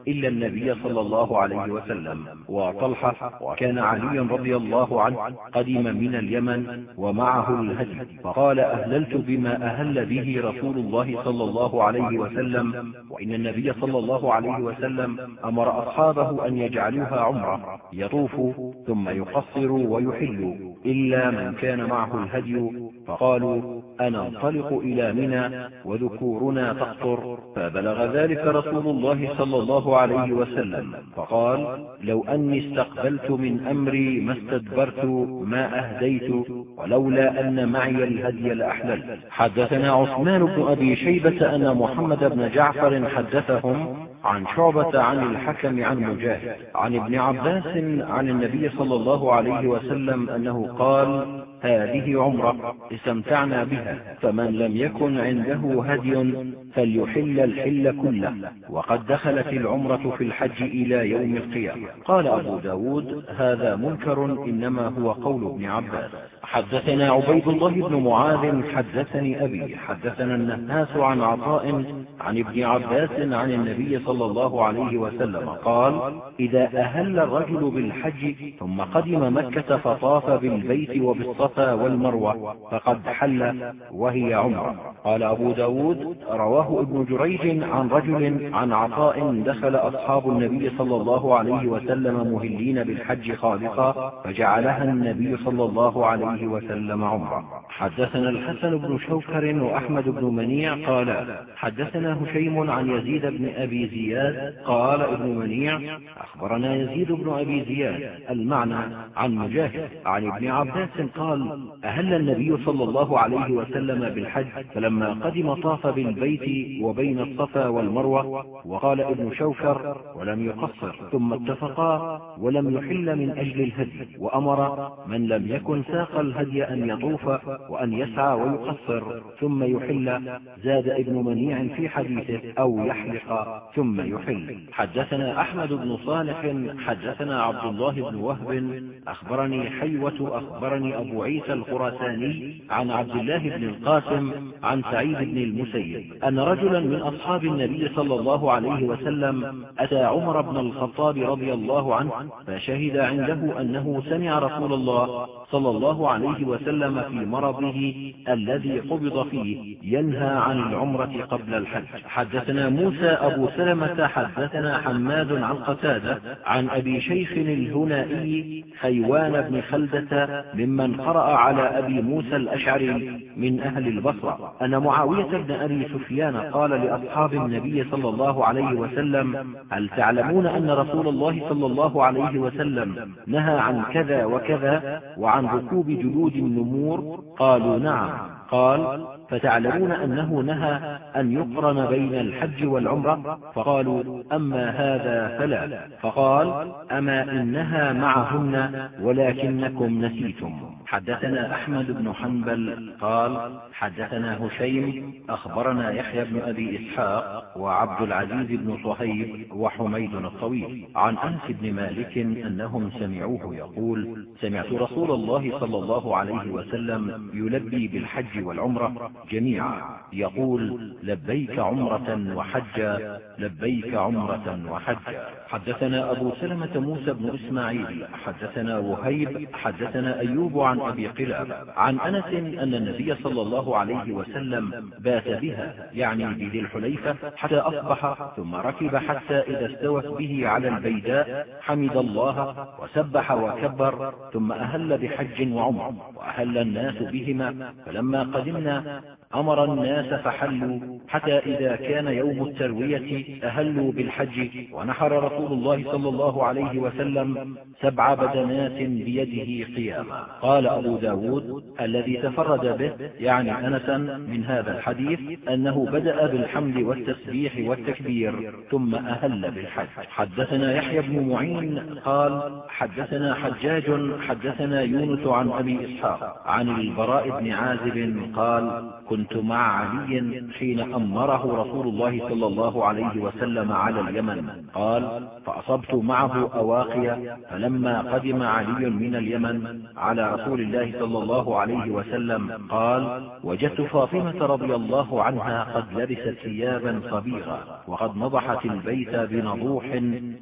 إلا النبي صلى الله عليه وسلم وطلحة وكان علي رضي الله عنه قدم من اليمن ومعه الهدي فقال أهللت بما أهل به رسول الله صلى الله عليه وسلم وإن النبي صلى الله عليه وسلم أمر أصحابه أن يجعلوها عمرة يطوفوا ثم يقصروا ويحلوا إلا من كان معه الهدي فقالوا أنا انطلق إلى منى وذكورنا تقطر فبلغ ذلك رسول الله صلى الله عليه وسلم فقال لو أني استقبلت من أمري ما استدبرت ما أهديت ولولا أن معي الهدي لأحللت. حدثنا عثمان بن أبي شيبة أن محمد بن جعفر حدثهم عن شعبة عن الحكم عن مجاهد. عن ابن عباس عن النبي صلى الله عليه وسلم أنه قال هذه عمرة استمتعنا بها. فمن لم يكن عنده هدي فليحل الحل كله. وقد دخلت العمرة في الحج إلى يوم القيامة. قال أبو ب داود هذا منكر إنما هو قول ابن عباس. حدثنا عبيد الله بن معاذ حدثني أبي حدثنا النهاس عن عطاء عن ابن عباس عن النبي صلى الله عليه وسلم. قال إذا أهل الرجل بالحج ثم قدم مكة فطاف بالبيت وبالصفا والمروة فقد حل وهي عمرة. قال أبو ب داود رواه ابن جريج عن رجل عن عطاء دخل أصحاب النبي صلى الله عليه وسلم مهلين بالحج خالصا فجعلها النبي صلى الله عليه وسلم عمرة. حدثنا الحسن بن شوكر وأحمد بن منيع قال حدثنا هشيم عن يزيد بن أبي زياد قال ابن منيع أخبرنا يزيد بن أبي زياد المعنى عن مجاهد عن ابن عباس قال أهل النبي صلى الله عليه وسلم بالحج فلما قدم طاف بالبيت وبين الصفا والمروة وقال ابن شوكر ولم يقصر ثم اتفقا ولم يحل من أجل الهدي وأمر من لم يكن ساق الهدي أن يطوف وأن يسعى ويقصر ثم يحل زاد ابن منيع في حديثه أو يحلق ثم يحل. حدثنا أحمد بن صالح حدثنا عبد الله بن وهب أخبرني حيوة أخبرني أبو عيسى الخراساني عن عبد الله بن القاسم عن سعيد بن المسيب أن رجلا من أصحاب النبي صلى الله عليه وسلم أتى عمر بن الخطاب رضي الله عنه فشهد عنده أنه سمع رسول الله صلى الله عليه وسلم في مرضه الذي قبض فيه ينهى عن العمرة قبل الحج. حدثنا موسى أبو سلمة حدثنا حماد عن قتادة عن أبي شيخ الهنائي حيوان بن خلدة ممن قرأ على أبي موسى الأشعري من أهل البصرة. أن معاوية بن أبي سفيان قال لأصحاب النبي صلى الله عليه وسلم هل تعلمون أن رسول الله صلى الله عليه وسلم نهى عن كذا وكذا وعن ركوب جلود النمور؟ قالوا نعم. قال فتعلمون أنه نهى أن يقرن بين الحج والعمرة فقالوا أما هذا فلا. فقال أما إنها معهن ولكنكم نسيتم. حدثنا أحمد بن حنبل قال حدثنا هشيم أخبرنا يحيى بن أبي إسحاق وعبد العزيز بن صهيب وحميد الطويل عن أنس بن مالك أنهم سمعوه يقول سمعت رسول الله صلى الله عليه وسلم يلبي بالحج والعمرة جميعا. يقول لبيك عمرة وحجا لبيك عمرة وحجا. حدثنا أبو سلمة موسى بن إسماعيل حدثنا وهيب حدثنا أيوب عن أبي قلاب عن أنس أن النبي صلى الله عليه وسلم بات بها يعني بذي الحليفة حتى أصبح ثم ركب حتى إذا استوت به على البيداء حمد الله وسبح وكبر ثم أهل بحج وعمر وأهل الناس بهما فلما قدمنا أمر الناس فحلوا حتى إذا كان يوم التروية أهلوا بالحج ونحر رسول الله صلى الله عليه وسلم سبع بدنات بيده قياما. قال أبو ب داود الذي تفرد به يعني أنسا من هذا الحديث أنه بدأ بالحمد والتسبيح والتكبير ثم أهل بالحج. حدثنا يحيى بن معين قال حدثنا حجاج حدثنا يونس عن أبي إسحاق عن البراء بن عازب قال كنت مع علي حين أمره رسول الله صلى الله عليه وسلم على اليمن. قال فأصبت معه أواقي فلما قدم علي من اليمن على رسول الله صلى الله عليه وسلم قال وجدت فاطمة رضي الله عنها قد لبست ثيابا صبيغة وقد نضحت البيت بنضوح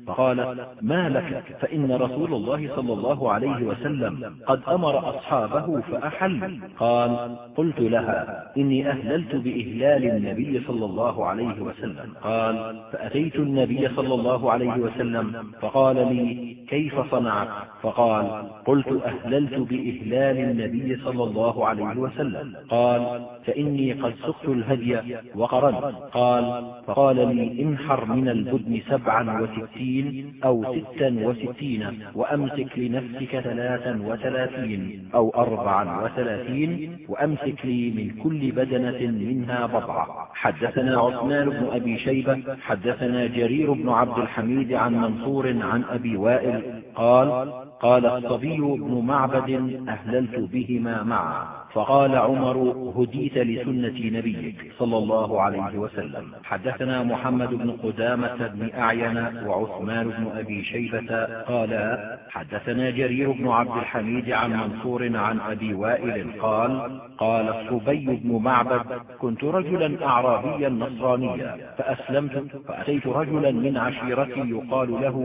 فقالت ما لك؟ فإن رسول الله صلى الله عليه وسلم قد أمر أصحابه فأحل. قال قلت لها إني أهللت بإهلال النبي صلى الله عليه وسلم. قال فأتيت النبي صلى الله عليه وسلم فقال لي كيف صنعت فقال قلت أهللت بإهلال النبي صلى الله عليه وسلم. قال فإني قد سقت الهدي وقرنت. قال فقال لي انحر من البدن سبعا وستين أو ستا وستين وأمسك لنفسك ثلاثا وثلاثين أو أربعا وثلاثين وأمسك لي من كل بدنة منها بضعة حدثنا عثمان بن أبي شيبة حدثنا جرير بن عبد الحميد عن منصور عن أبي وائل قال قال الصبي بن معبد أهللت بهما معا. فقال عمر هديت لسنة نبيك صلى الله عليه وسلم. حدثنا محمد بن قدامة بن أعين وعثمان بن أبي شيبة قالا حدثنا جرير بن عبد الحميد عن منصور عن أبي وائل قال قال الصبي بن معبد كنت رجلا أعرابيا نصرانيا فأسلمت فأتيت رجلا من عشيرتي يقال له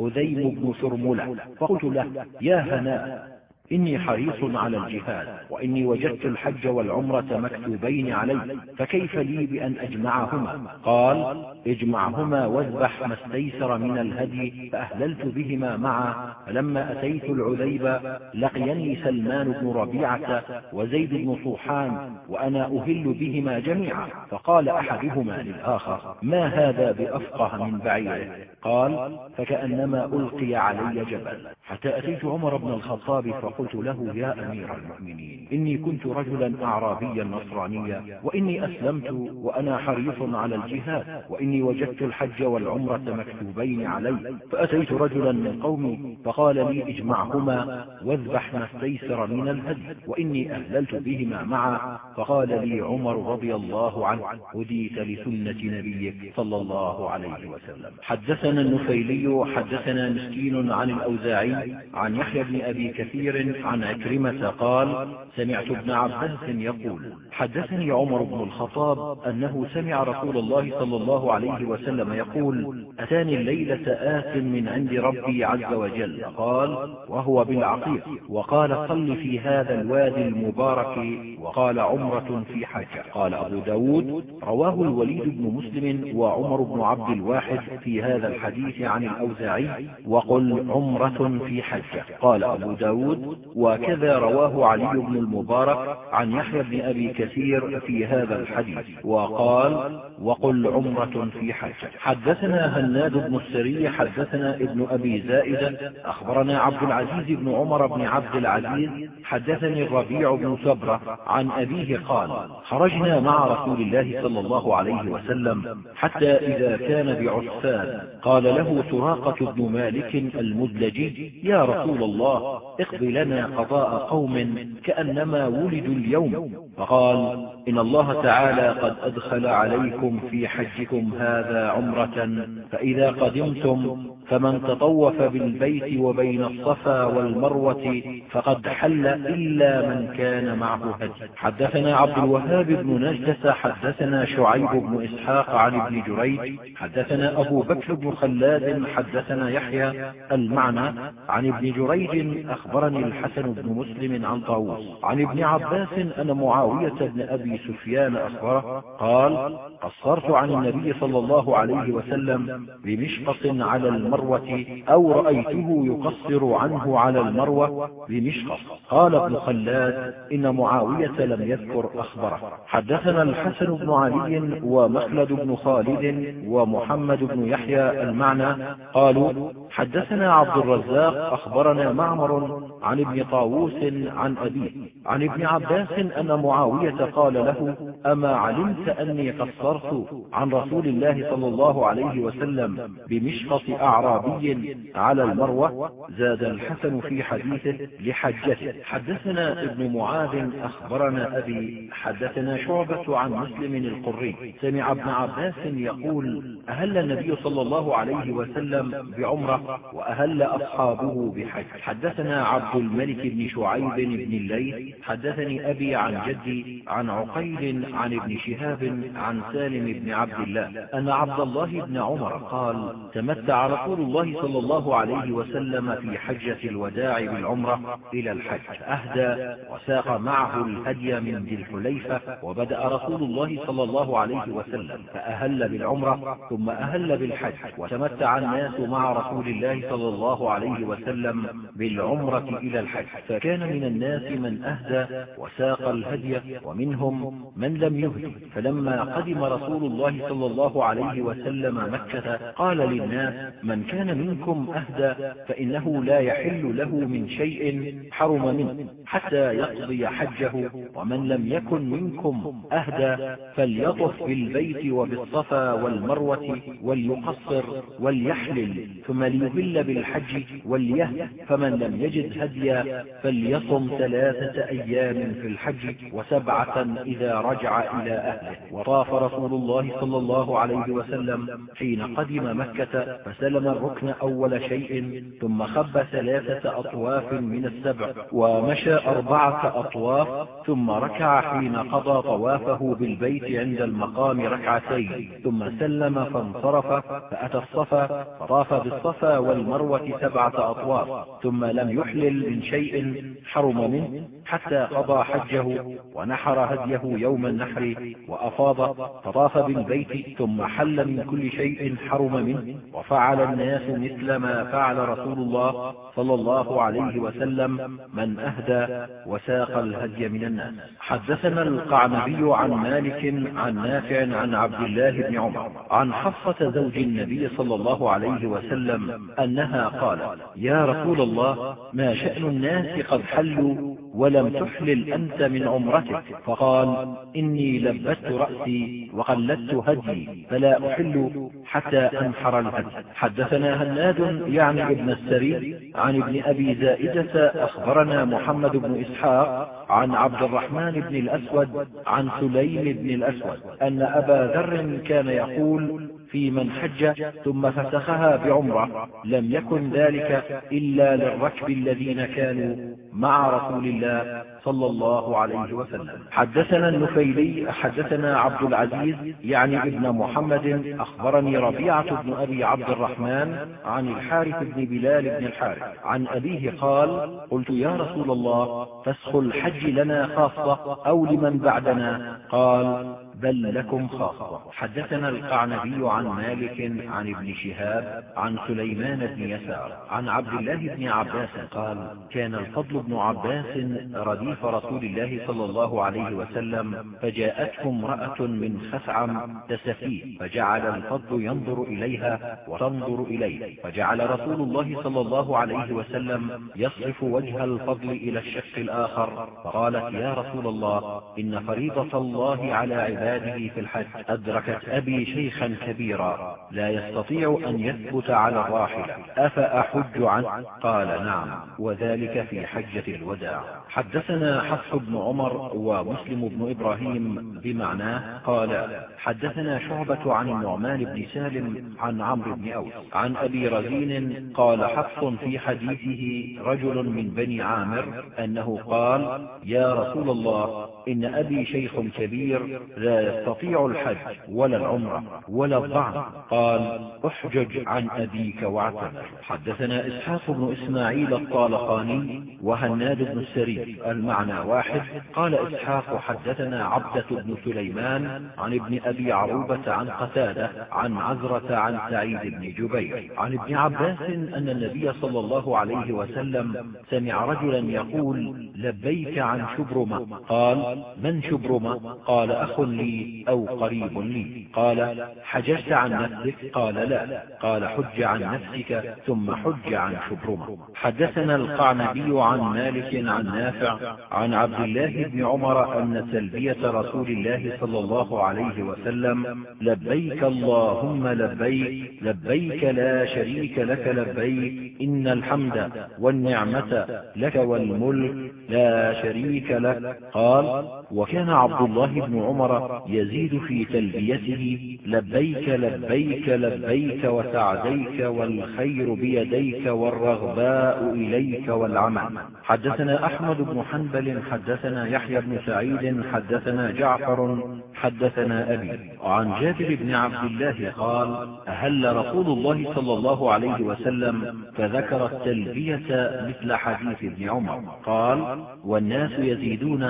هذيم بن شرملة فقلت له يا هناء إني حريص على الجهاد وإني وجدت الحج والعمرة مكتوبين علي فكيف لي بأن أجمعهما؟ قال اجمعهما واذبح ما استيسر من الهدي فأهللت بهما معا فلما أتيت العذيب لقيني سلمان بن ربيعة وزيد بن صوحان وأنا أهل بهما جميعا فقال أحدهما للآخر ما هذا بأفقه من بعيره؟ قال فكأنما ألقي علي جبل. حتى أتيت عمر بن الخطاب فقلت له يا أمير المؤمنين إني كنت رجلا أعرابيا نصرانيا وإني أسلمت وأنا حريص على الجهاد وإني وجدت الحج والعمرة مكتوبين علي فأتيت رجلا من قومي فقال لي اجمعهما واذبح ما استيسر من الهدي وإني أهللت بهما معا فقال لي عمر رضي الله عنه هديت لسنة نبيك صلى الله عليه وسلم. حدثنا النفيلي حدثنا مسكين عن الأوزاعي عن يحيى بن أبي كثير عن عكرمة قال سمعت ابن عباس يقول حدثني عمر بن الخطاب أنه سمع رسول الله صلى الله عليه وسلم يقول أتاني الليلة آت من عند ربي عز وجل. قال وهو بالعقيق. وقال صل في هذا الوادي المبارك. وقال عمرة في حجة قال أبو ب داود رواه الوليد بن مسلم وعمر بن عبد الواحد في هذا الحديث عن الأوزاعي وقل عمرة في حجة قال أبو ب داود وكذا رواه علي بن المبارك عن يحيى بن أبي كثير في هذا الحديث وقال وقل عمرة في حجة حدثنا هناد بن السري حدثنا ابن أبي زائدة أخبرنا عبد العزيز بن عمر بن عبد العزيز حدثني الربيع بن سبرة عن أبيه قال خرجنا مع رسول الله صلى الله عليه وسلم حتى إذا كان بعسفان قال له سراقة بن مالك المدلجي يا رسول الله اقض لنا قضاء قوم كأنما ولدوا اليوم. فقال إن الله تعالى قد أدخل عليكم في حجكم هذا عمرة فإذا قدمتم فمن تطوف بالبيت وبين الصفا والمروة فقد حل إلا من كان معه هدي حدثنا عبد الوهاب بن نجدس حدثنا شعيب بن إسحاق عن ابن جريج حدثنا أبو بكر بن خلاد حدثنا يحيى المعنى عن ابن جريج أخبرني الحسن بن مسلم عن طاووس. عن ابن عباس أن معاوية بن أبي سفيان أخبره قال قصرت عن النبي صلى الله عليه وسلم بمشقص على المروة أو رأيته يقصر عنه على المروة بمشقص قال ابن خلاد إن معاوية لم يذكر أخبره. حدثنا الحسن بن علي ومخلد بن خالد ومحمد بن يحيى المعنى. قالوا حدثنا عبد الرزاق أخبرنا معمر عن ابن طاووس عن أبيه. عن ابن عباس أن معاوية قال له أما علمت أني قصرت عن رسول الله صلى الله عليه وسلم بمشفط أعرابي على المروة زاد الحسن في حديثه لحجته. حدثنا ابن معاذ أخبرنا أبي حدثنا شعبة عن مسلم القري. سمع ابن عباس يقول أهل النبي صلى الله عليه وسلم بعمرة وأهل أصحابه بحج. حدثنا عبد الملك بن شعيب بن الليث. حدثني أبي عن جدي عن عقيل عن ابن شهاب عن سالم بن عبد الله أن عبد الله بن عمر قال تمتع رسول الله صلى الله عليه وسلم في حجة الوداع بالعمرة إلى الحج. أهدى وساق معه الهدي من ذي الحليفة وبدأ رسول الله صلى الله عليه وسلم فأهل بالعمرة ثم أهل بالحج وتمتع الناس مع رسول الله صلى الله عليه وسلم بالعمرة إلى الحج. فكان من الناس من أهدى وساق الهدي ومنهم من لم يهدي. فلما قدم رسول الله صلى الله عليه وسلم مكة قال للناس من كان منكم أهدى فإنه لا يحل له من شيء حرم منه حتى يقضي حجه ومن لم يكن منكم أهدى فليطف بالبيت وبالصفا والمروة وليقصر وليحلل ثم ليهل بالحج وليهد فمن لم يجد هديا فليصم ثلاثة أيام في الحج وسبعة إذا رجع إلى أهله. وطاف رسول الله صلى الله عليه وسلم حين قدم مكة فسلم الركن أول شيء ثم خب ثلاثة أطواف من السبع ومشى أربعة أطواف ثم ركع حين قضى طوافه بالبيت عند المقام ركعتين ثم سلم فانصرف فأتى الصفا فطاف بالصفا والمروة سبعة أطواف ثم لم يحلل من شيء حرم منه حتى قضى حجه ونحر هديه يوم النحر وأفاض فطاف بالبيت ثم حل من كل شيء حرم منه وفعل الناس مثل ما فعل رسول الله صلى الله عليه وسلم من أهدى وساق الهدي من الناس. حدثنا القعنبي عن مالك عن نافع عن عبد الله بن عمر عن حفصة زوج النبي صلى الله عليه وسلم أنها قالت يا رسول الله ما شأن الناس قد حلوا ولم تحلل أنت من عمرتك. فقال إني لبست رأسي وقلدت هدي فلا أحل حتى أنحر الهدي. حدثنا هناد يعني ابن السري عن ابن أبي زائدة أخبرنا محمد بن إسحاق عن عبد الرحمن بن الأسود عن سليم بن الأسود أن أبا ذر كان يقول في من حج ثم فسخها بعمرة. لم يكن ذلك إلا للركب الذين كانوا مع رسول الله صلى الله عليه وسلم. حدثنا النفيلي حدثنا عبد العزيز يعني ابن محمد أخبرني ربيعة بن أبي عبد الرحمن عن الحارث بن بلال بن الحارث. عن أبيه قال قلت يا رسول الله فسخ الحج لنا خاصة أو لمن بعدنا؟ قال بل لكم خاصة. حدثنا القعنبي عن مالك عن ابن شهاب عن سليمان بن يسار عن عبد الله بن عباس قال كان الفضل بن عباس رديف رسول الله صلى الله عليه وسلم فجاءته امرأة من خثعم تسفيه فجعل الفضل ينظر إليها وتنظر إليه فجعل رسول الله صلى الله عليه وسلم يصرف وجه الفضل إلى الشق الآخر فقالت يا رسول الله إن فريضة الله على عباده عباده في الحج. أدركت أبي شيخا كبيرا. لا يستطيع أن يثبت على الراحلة. أفأحج عنه؟ قال نعم. وذلك في حجة الوداع. حدثنا حفص بن عمر ومسلم بن إبراهيم بمعناه قال حدثنا شعبة عن النعمان بن سالم عن عمرو بن أوس. عن أبي رزين قال حفص في حديثه رجل من بني عامر أنه قال يا رسول الله إن أبي شيخ كبير لا يستطيع الحج ولا العمرة ولا الضعن قال أحجج عن أبيك واعتمر حدثنا إسحاق بن إسماعيل الطالقاني وهناد بن السري المعنى واحد. قال إسحاق حدثنا عبدة بن سليمان عن ابن أبي عروبة عن قتادة عن عزرة عن سعيد بن جبير. عن ابن عباس أن النبي صلى الله عليه وسلم سمع رجلا يقول لبيك عن شبرمة قال من شبرمة قال أخ لي أو قريب لي قال حججت عن نفسك؟ قال لا. قال حج عن نفسك ثم حج عن شبرمة. حدثنا القعنبي عن مالك عن نافع عن عبد الله بن عمر أن تلبية رسول الله صلى الله عليه وسلم لبيك اللهم لبيك لبيك لا شريك لك لبيك إن الحمد والنعمة لك والملك لا شريك لك. قال وكان عبد الله بن عمر يزيد في تلبيته لبيك لبيك لبيك وسعديك والخير بيديك والرغباء إليك والعمل. حدثنا أحمد بن حنبل حدثنا يحيى بن سعيد حدثنا جعفر حدثنا أبي وعن جابر بن عبد الله قال أهل رسول الله صلى الله عليه وسلم فذكر التلبية مثل حديث ابن عمر. قال والناس يزيدون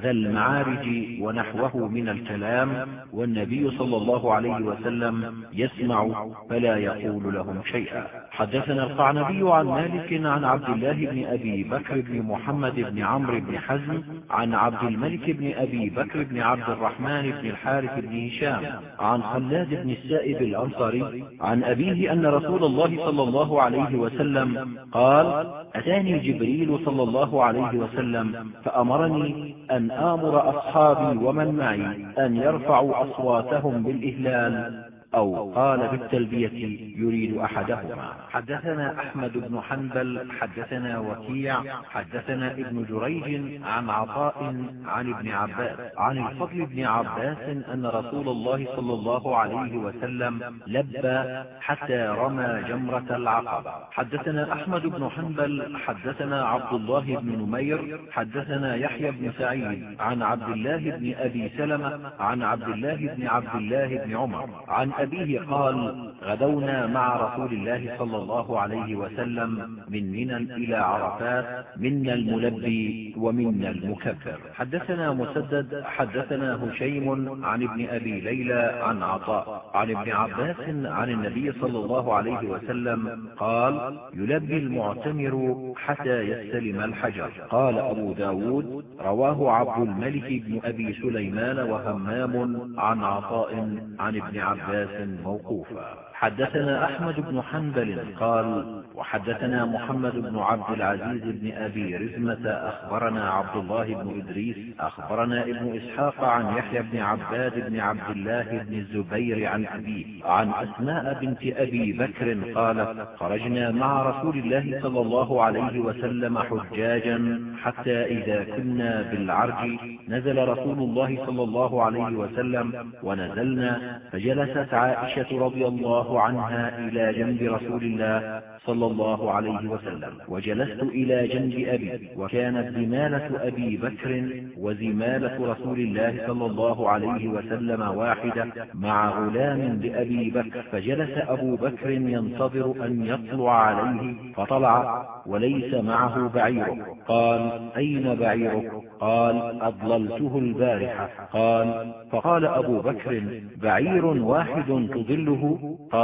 ذا المعارج ونحوه من الكلام والنبي صلى الله عليه وسلم يسمع فلا يقول لهم شيئا. حدثنا القعنبي عن مالك عن عبد الله بن أبي بكر بن محمد بن عمرو بن حزم عن عبد الملك بن أبي بكر بن عبد الرحمن بن الحارث بن هشام عن خلاد بن السائب الأنصاري عن أبيه أن رسول الله صلى الله عليه وسلم قال أتاني جبريل صلى الله عليه وسلم فأمرني أن آمر أصحابي ومن معي أن يرفعوا أصواتهم بالإهلال. أو قال بالتلبية يريد أحدهما. حدثنا أحمد بن حنبل حدثنا وكيع حدثنا ابن جريج عن عطاء عن ابن عباس عن الفضل بن عباس أن رسول الله صلى الله عليه وسلم لبى حتى رمى جمرة العقبة. حدثنا أحمد بن حنبل حدثنا عبد الله بن نمير حدثنا يحيى بن سعيد عن عبد الله بن أبي سلمة عن عبد الله بن عبد الله بن عمر عن أبيه قال غدونا مع رسول الله صلى الله عليه وسلم من منى إلى عرفات منا الملبي ومنا المكبر حدثنا مسدد حدثنا هشيم عن ابن أبي ليلى عن عطاء عن ابن عباس عن النبي صلى الله عليه وسلم قال يلبي المعتمر حتى يستلم الحجر. قال أبو داود رواه عبد الملك بن أبي سليمان وهمام عن عطاء عن ابن عباس موقوفا حدثنا أحمد بن حنبل قال وحدثنا محمد بن عبد العزيز بن أبي رزمة أخبرنا عبد الله بن إدريس أخبرنا ابن إسحاق عن يحيى بن عباد بن عبد الله بن الزبير عن أبيه عن أسماء بنت أبي بكر قالت خرجنا مع رسول الله صلى الله عليه وسلم حجاجا حتى إذا كنا بالعرج نزل رسول الله صلى الله عليه وسلم ونزلنا فجلست عائشة رضي الله عنها إلى جنب رسول الله صلى الله عليه وسلم. وجلست إلى جنب أبي وكانت زمالة أبي بكر وزمالة رسول الله صلى الله عليه وسلم واحدة مع غلام لأبي بكر. فجلس أبو بكر ينتظر أن يطلع عليه فطلع وليس معه بعيره. قال أين بعيرك قال أضللته البارحة. قال فقال أبو بكر بعير واحد تضله؟ قال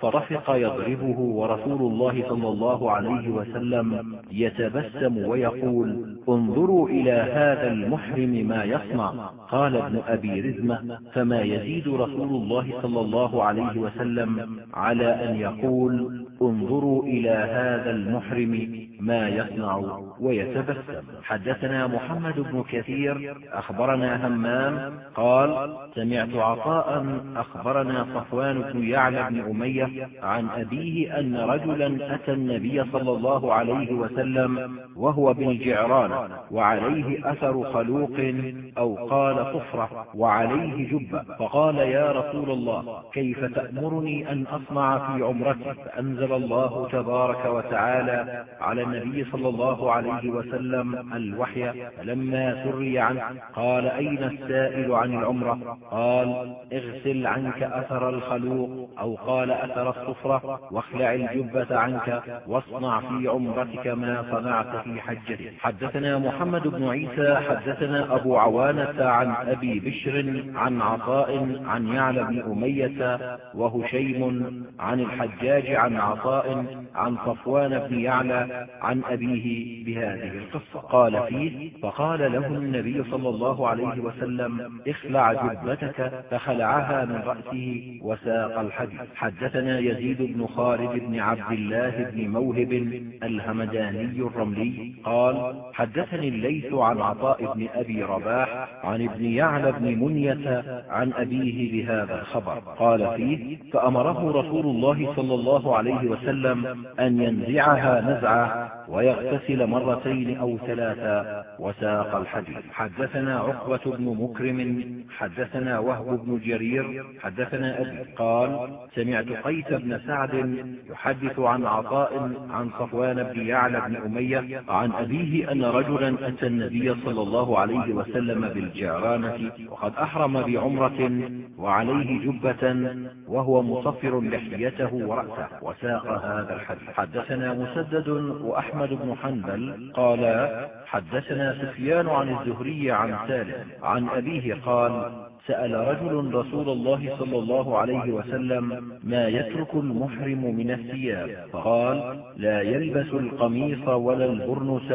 فرفق يضربه ورسول الله صلى الله عليه وسلم يتبسم ويقول انظروا إلى هذا المحرم ما يصنع. قال ابن أبي رزمة فما يزيد رسول الله صلى الله عليه وسلم على أن يقول انظروا إلى هذا المحرم ما يصنع ويتبسم. حدثنا محمد بن كثير أخبرنا همام قال سمعت عطاء أخبرنا صفوان بن يعلى بن أمية عن أبيه أن رجلا أتى النبي صلى الله عليه وسلم وهو بالجعران وعليه أثر خلوق أو قال صفرة وعليه جبة. فقال يا رسول الله كيف تأمرني أن أصنع في عمرتي؟ فأنزل الله تبارك وتعالى على النبي صلى الله عليه وسلم الوحي فلما سري عنه قال أين السائل عن العمرة؟ قال اغسل عنك أثر الخلوق أو قال أثر الصفرة واخلع الجبة عنك واصنع في عمرتك ما صنعت في حجتك حدثنا محمد بن عيسى حدثنا أبو عوانة عن أبي بشر عن عطاء عن يعلى بن أمية وهشيم عن الحجاج عن عطاء عن صفوان بن يعلى عن أبيه بهذه القصة. قال فيه فقال له النبي صلى الله عليه وسلم اخلع جبتك فخلعها من رأسه وساق الحديث حدثنا يزيد بن خالد بن عبد الله بن موهب الهمداني الرملي قال حدثني الليث عن عطاء بن أبي رباح عن ابن يعلى بن منية عن أبيه بهذا الخبر. قال فيه فأمره رسول الله صلى الله عليه وسلم أن ينزعها نزعة ويغتسل مرتين أو ثلاثا وساق الحديث. حدثنا عقبة بن مكرم حدثنا وهب بن جرير حدثنا أبي قال سمعت قيس بن سعد يحدث عن عطاء عن صفوان بن يعلى بن أمية عن أبيه أن رجلا أتى النبي صلى الله عليه وسلم بالجعرانة وقد أحرم بعمرة وعليه جبة وهو مصفر لحيته ورأسه وساق هذا الحديث. حدثنا مسدد وأحمد بن حنبل قال حدثنا سفيان عن الزهري عن سالم عن أبيه قال سأل رجل رسول الله صلى الله عليه وسلم ما يترك المحرم من الثياب؟ فقال لا يلبس القميص ولا البرنس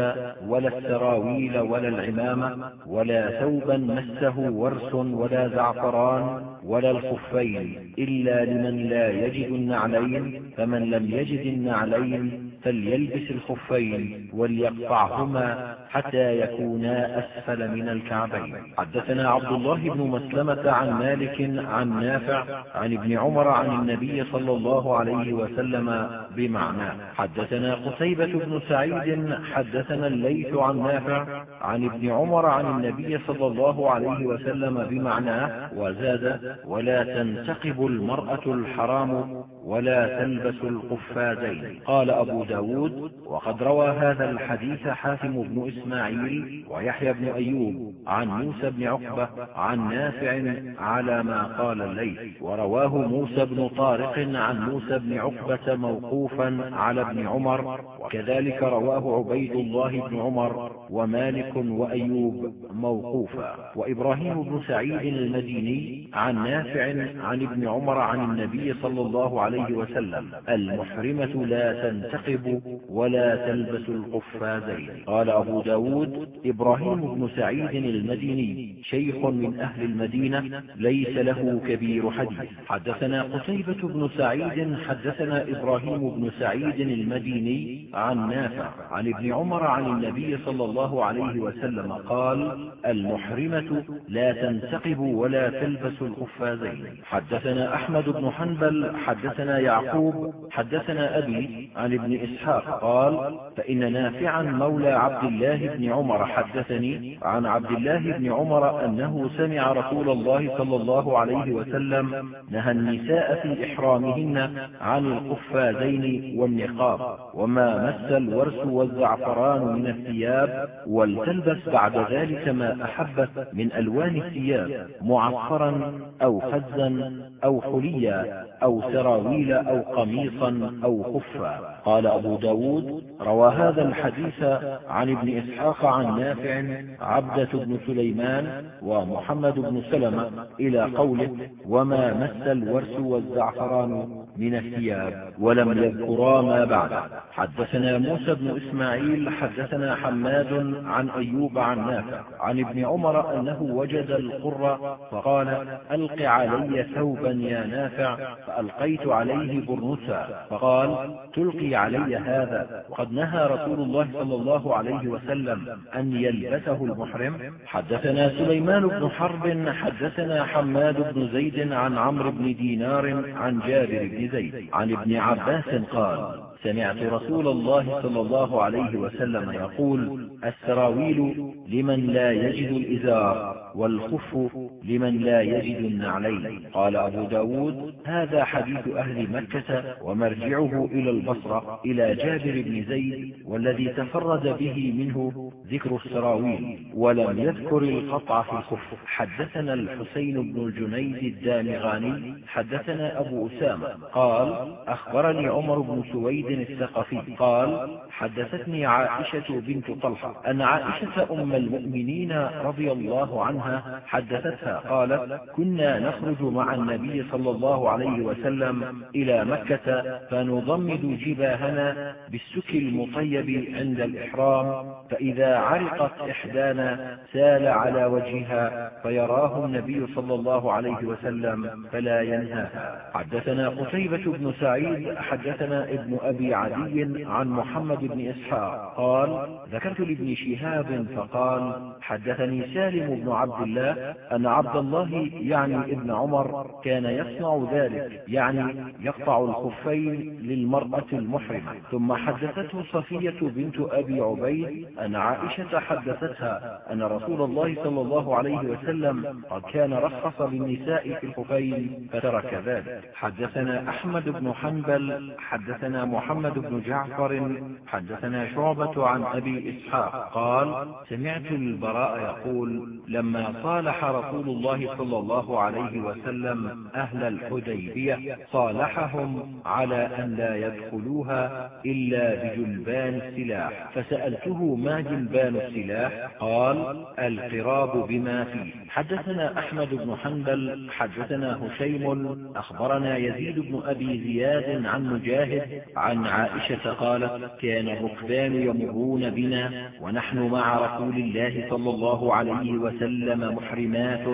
ولا السراويل ولا العمامة ولا ثوبا مسه ورس ولا زعفران ولا الخفين إلا لمن لا يجد النعلين فمن لم يجد النعلين فليلبس الخفين وليقطعهما حتى يكونا أسفل من الكعبين. حدثنا عبد الله بن مسلمة عن مالك عن نافع عن ابن عمر عن النبي صلى الله عليه وسلم بمعناه حدثنا قتيبة بن سعيد حدثنا الليث عن نافع عن ابن عمر عن النبي صلى الله عليه وسلم بمعناه وزاد ولا تنتقب المرأة الحرام ولا تلبس القفازين. قال أبو ب داود وقد روى هذا الحديث حاتم بن إسماعيل ويحيى بن أيوب عن موسى بن عقبة عن نافع على ما قال الليث ورواه موسى بن طارق عن موسى بن عقبة موقوفا على ابن عمر وكذلك رواه عبيد الله بن عمر ومالك وأيوب موقوفا. وإبراهيم بن سعيد المديني عن نافع عن ابن عمر عن النبي صلى الله عليه وسلم المحرمة لا تنتقب ولا تلبس القفازين. قال أبو ب داود إبراهيم بن سعيد المديني شيخ من أهل المدينة ليس له كبير حديث. حدثنا قتيبة بن سعيد حدثنا إبراهيم بن سعيد المديني عن نافع عن ابن عمر عن النبي صلى الله عليه وسلم قال المحرمة لا تنتقب ولا تلبس القفازين. حدثنا أحمد بن حنبل حدثنا يعقوب حدثنا أبي عن ابن إسحاق قال فإن نافعا مولى عبد الله بن عمر حدثني عن عبد الله بن عمر أنه سمع رسول الله صلى الله عليه وسلم نهى النساء في إحرامهن عن القفازين والنقاب وما مس الورس والزعفران من الثياب ولتلبس بعد ذلك ما أحبت من ألوان الثياب معصرا أو خزا أو حليا أو سراويل أو قميصا أو خفا قال أبو ب داود روى هذا الحديث عن ابن إسحاق عن نافع عبدة بن سليمان ومحمد بن سلمة إلى قوله وما مس الورس والزعفران من الثياب ولم يذكرا ما بعد حدثنا موسى بن إسماعيل حدثنا حماد عن أيوب عن نافع عن ابن عمر أنه وجد القرة فقال ألق علي ثوبا يا نافع فألقيت عليه برنسا فقال تلقي علي هذا. وقد نهى رسول الله صلى الله عليه وسلم أن يلبسه المحرم. حدثنا سليمان بن حرب حدثنا حماد بن زيد عن عمرو بن دينار عن جابر بن زيد عن ابن عباس قال سمعت رسول الله صلى الله عليه وسلم يقول السراويل لمن لا يجد الإزار والخف لمن لا يجد النعلين. قال أبو ب داود هذا حديث أهل مكة ومرجعه إلى البصرة إلى جابر بن زيد والذي تفرد به منه ذكر السراويل. ولم يذكر القطع في الخف. حدثنا الحسين بن الجنيد الدامغاني حدثنا أبو أسامة قال أخبرني عمر بن سويد الثقفي. قال حدثتني عائشة بنت طلحة أن عائشة أم المؤمنين رضي الله عنها حدثتها قالت كنا نخرج مع النبي صلى الله عليه وسلم إلى مكة فنضمد جباهنا بالسك المطيب عند الإحرام فإذا عرقت إحدانا سال على وجهها فيراه النبي صلى الله عليه وسلم فلا ينهاها. حدثنا قتيبة بن سعيد حدثنا ابن أبي عدي عن محمد بن إسحاق قال ذكرت لابن شهاب فقال حدثني سالم بن عبد الله أن عبد الله يعني ابن عمر كان يصنع ذلك يعني يقطع الخفين للمرأة المحرمة. ثم حدثته صفية بنت أبي عبيد أن عائشة حدثتها أن رسول الله صلى الله عليه وسلم قد كان رخص للنساء في الخفين فترك ذلك. حدثنا أحمد بن حنبل حدثنا محمد بن جعفر حدثنا شعبة عن أبي إسحاق قال سمعت البراء يقول لما صالح رسول الله صلى الله عليه وسلم أهل الحديبية صالحهم على أن لا يدخلوها إلا بجلبان السلاح. فسألته ما جلبان السلاح؟ قال القراب بما فيه. حدثنا أحمد بن حنبل حدثنا هشيم أخبرنا يزيد بن أبي زياد عن مجاهد عائشة قالت كان الركبان يمرون بنا ونحن مع رسول الله صلى الله عليه وسلم محرمات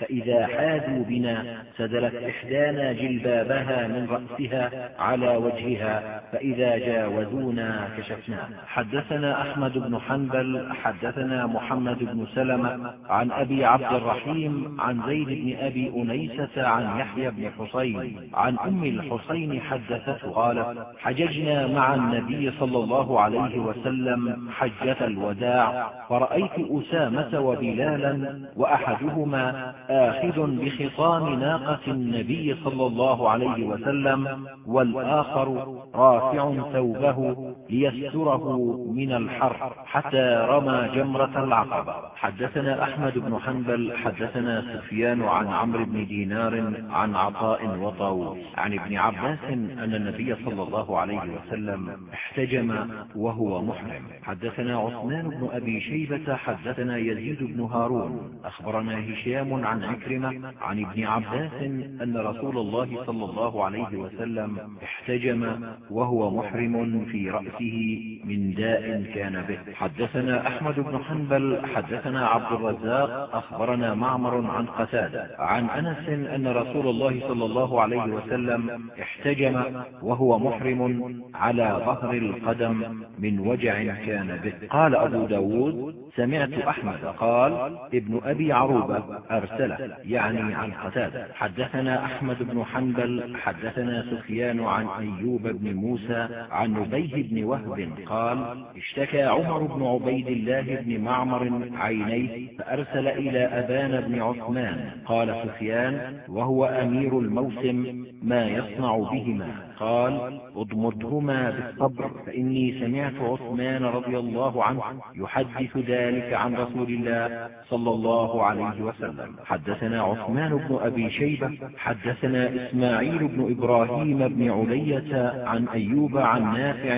فإذا حاذوا بنا سدلت إحدانا جلبابها من رأسها على وجهها فإذا جاوزونا كشفنا. حدثنا أحمد بن حنبل حدثنا محمد بن سلمة عن أبي عبد الرحيم عن زيد بن أبي أنيسة عن يحيى بن حسين عن أم الحسين حدثته قالت حججنا مع النبي صلى الله عليه وسلم حجة الوداع فرأيت أسامة وبلالا وأحدهما آخذ بخطام ناقة النبي صلى الله عليه وسلم والآخر رافع ثوبه ليستره من الحر حتى رمى جمرة العقبة. حدثنا أحمد بن حنبل حدثنا سفيان عن عمرو بن دينار عن عطاء وطاووس. عن ابن عباس أن النبي صلى الله عليه وسلم احتجم وهو محرم. حدثنا عثمان بن أبي شيبة حدثنا يزيد بن هارون. أخبرنا هشام عن عكرمة عن ابن عباس أن رسول الله صلى الله عليه وسلم احتجم وهو محرم في رأسه من داء كان به. حدثنا أحمد بن حنبل حدثنا عبد الرزاق أخبرنا معمر عن قتادة. عن أنس أن رسول الله صلى الله عليه وسلم احتجم وهو محرم على ظهر القدم من وجع كان به. قال أبو ب داود سمعت أحمد قال ابن أبي عروبة أرسله يعني عن قتادة. حدثنا أحمد بن حنبل حدثنا سفيان عن أيوب بن موسى عن نبيه بن وهب قال اشتكى عمر بن عبيد الله بن معمر عينيه فأرسل إلى أبان بن عثمان. قال سفيان وهو أمير الموسم ما يصنع بهما. قال اضمدهما بالصبر فإني سمعت عثمان رضي الله عنه يحدث ذلك عن رسول الله صلى الله عليه وسلم. حدثنا عثمان بن أبي شيبة حدثنا إسماعيل بن إبراهيم بن علية عن أيوب عن نافع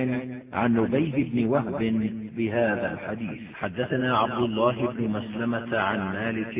عن نبيه بن وهب بهذا الحديث. حدثنا عبد الله بن مسلمة عن مالك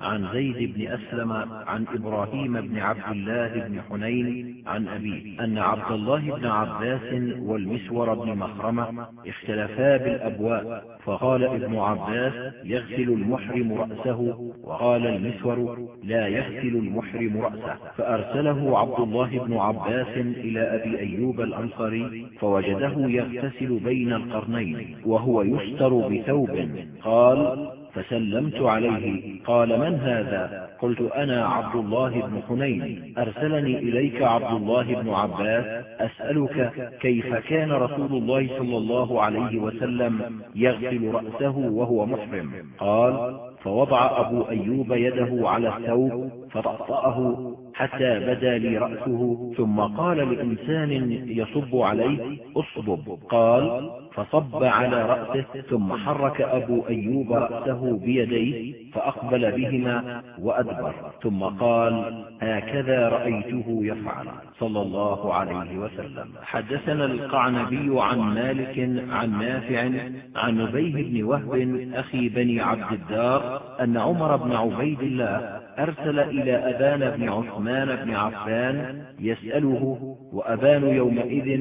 عن زيد بن أسلم عن إبراهيم بن عبد الله بن حنين عن أبيه أن عبد الله بن عباس والمسور بن مخرمة اختلفا بالأبواء فقال ابن عباس يغسل المحرم رأسه وقال المسور لا يغسل المحرم رأسه فأرسله عبد الله بن عباس إلى أبي أيوب الأنصاري فوجده يغتسل بين القرنين وهو يستر بثوب. قال فسلمت عليه. قال من هذا؟ قلت أنا عبد الله بن حنين. أرسلني إليك عبد الله بن عباس أسألك كيف كان رسول الله صلى الله عليه وسلم يغسل رأسه وهو محرم؟ قال فوضع أبو أيوب يده على الثوب فطأطأه حتى بدا لي رأسه ثم قال لإنسان يصب عليه اصبب. قال فصب على رأسه ثم حرك أبو أيوب رأسه بيديه فأقبل بهما وأدبر. ثم قال هكذا رأيته يفعل. صلى الله عليه وسلم. حدثنا القعنبي عن مالك عن نافع عن نبيه بن وهب أخي بني عبد الدار أن عمر بن عبيد الله أرسل إلى أبان بن عثمان بن عفان يسأله وأبان يومئذ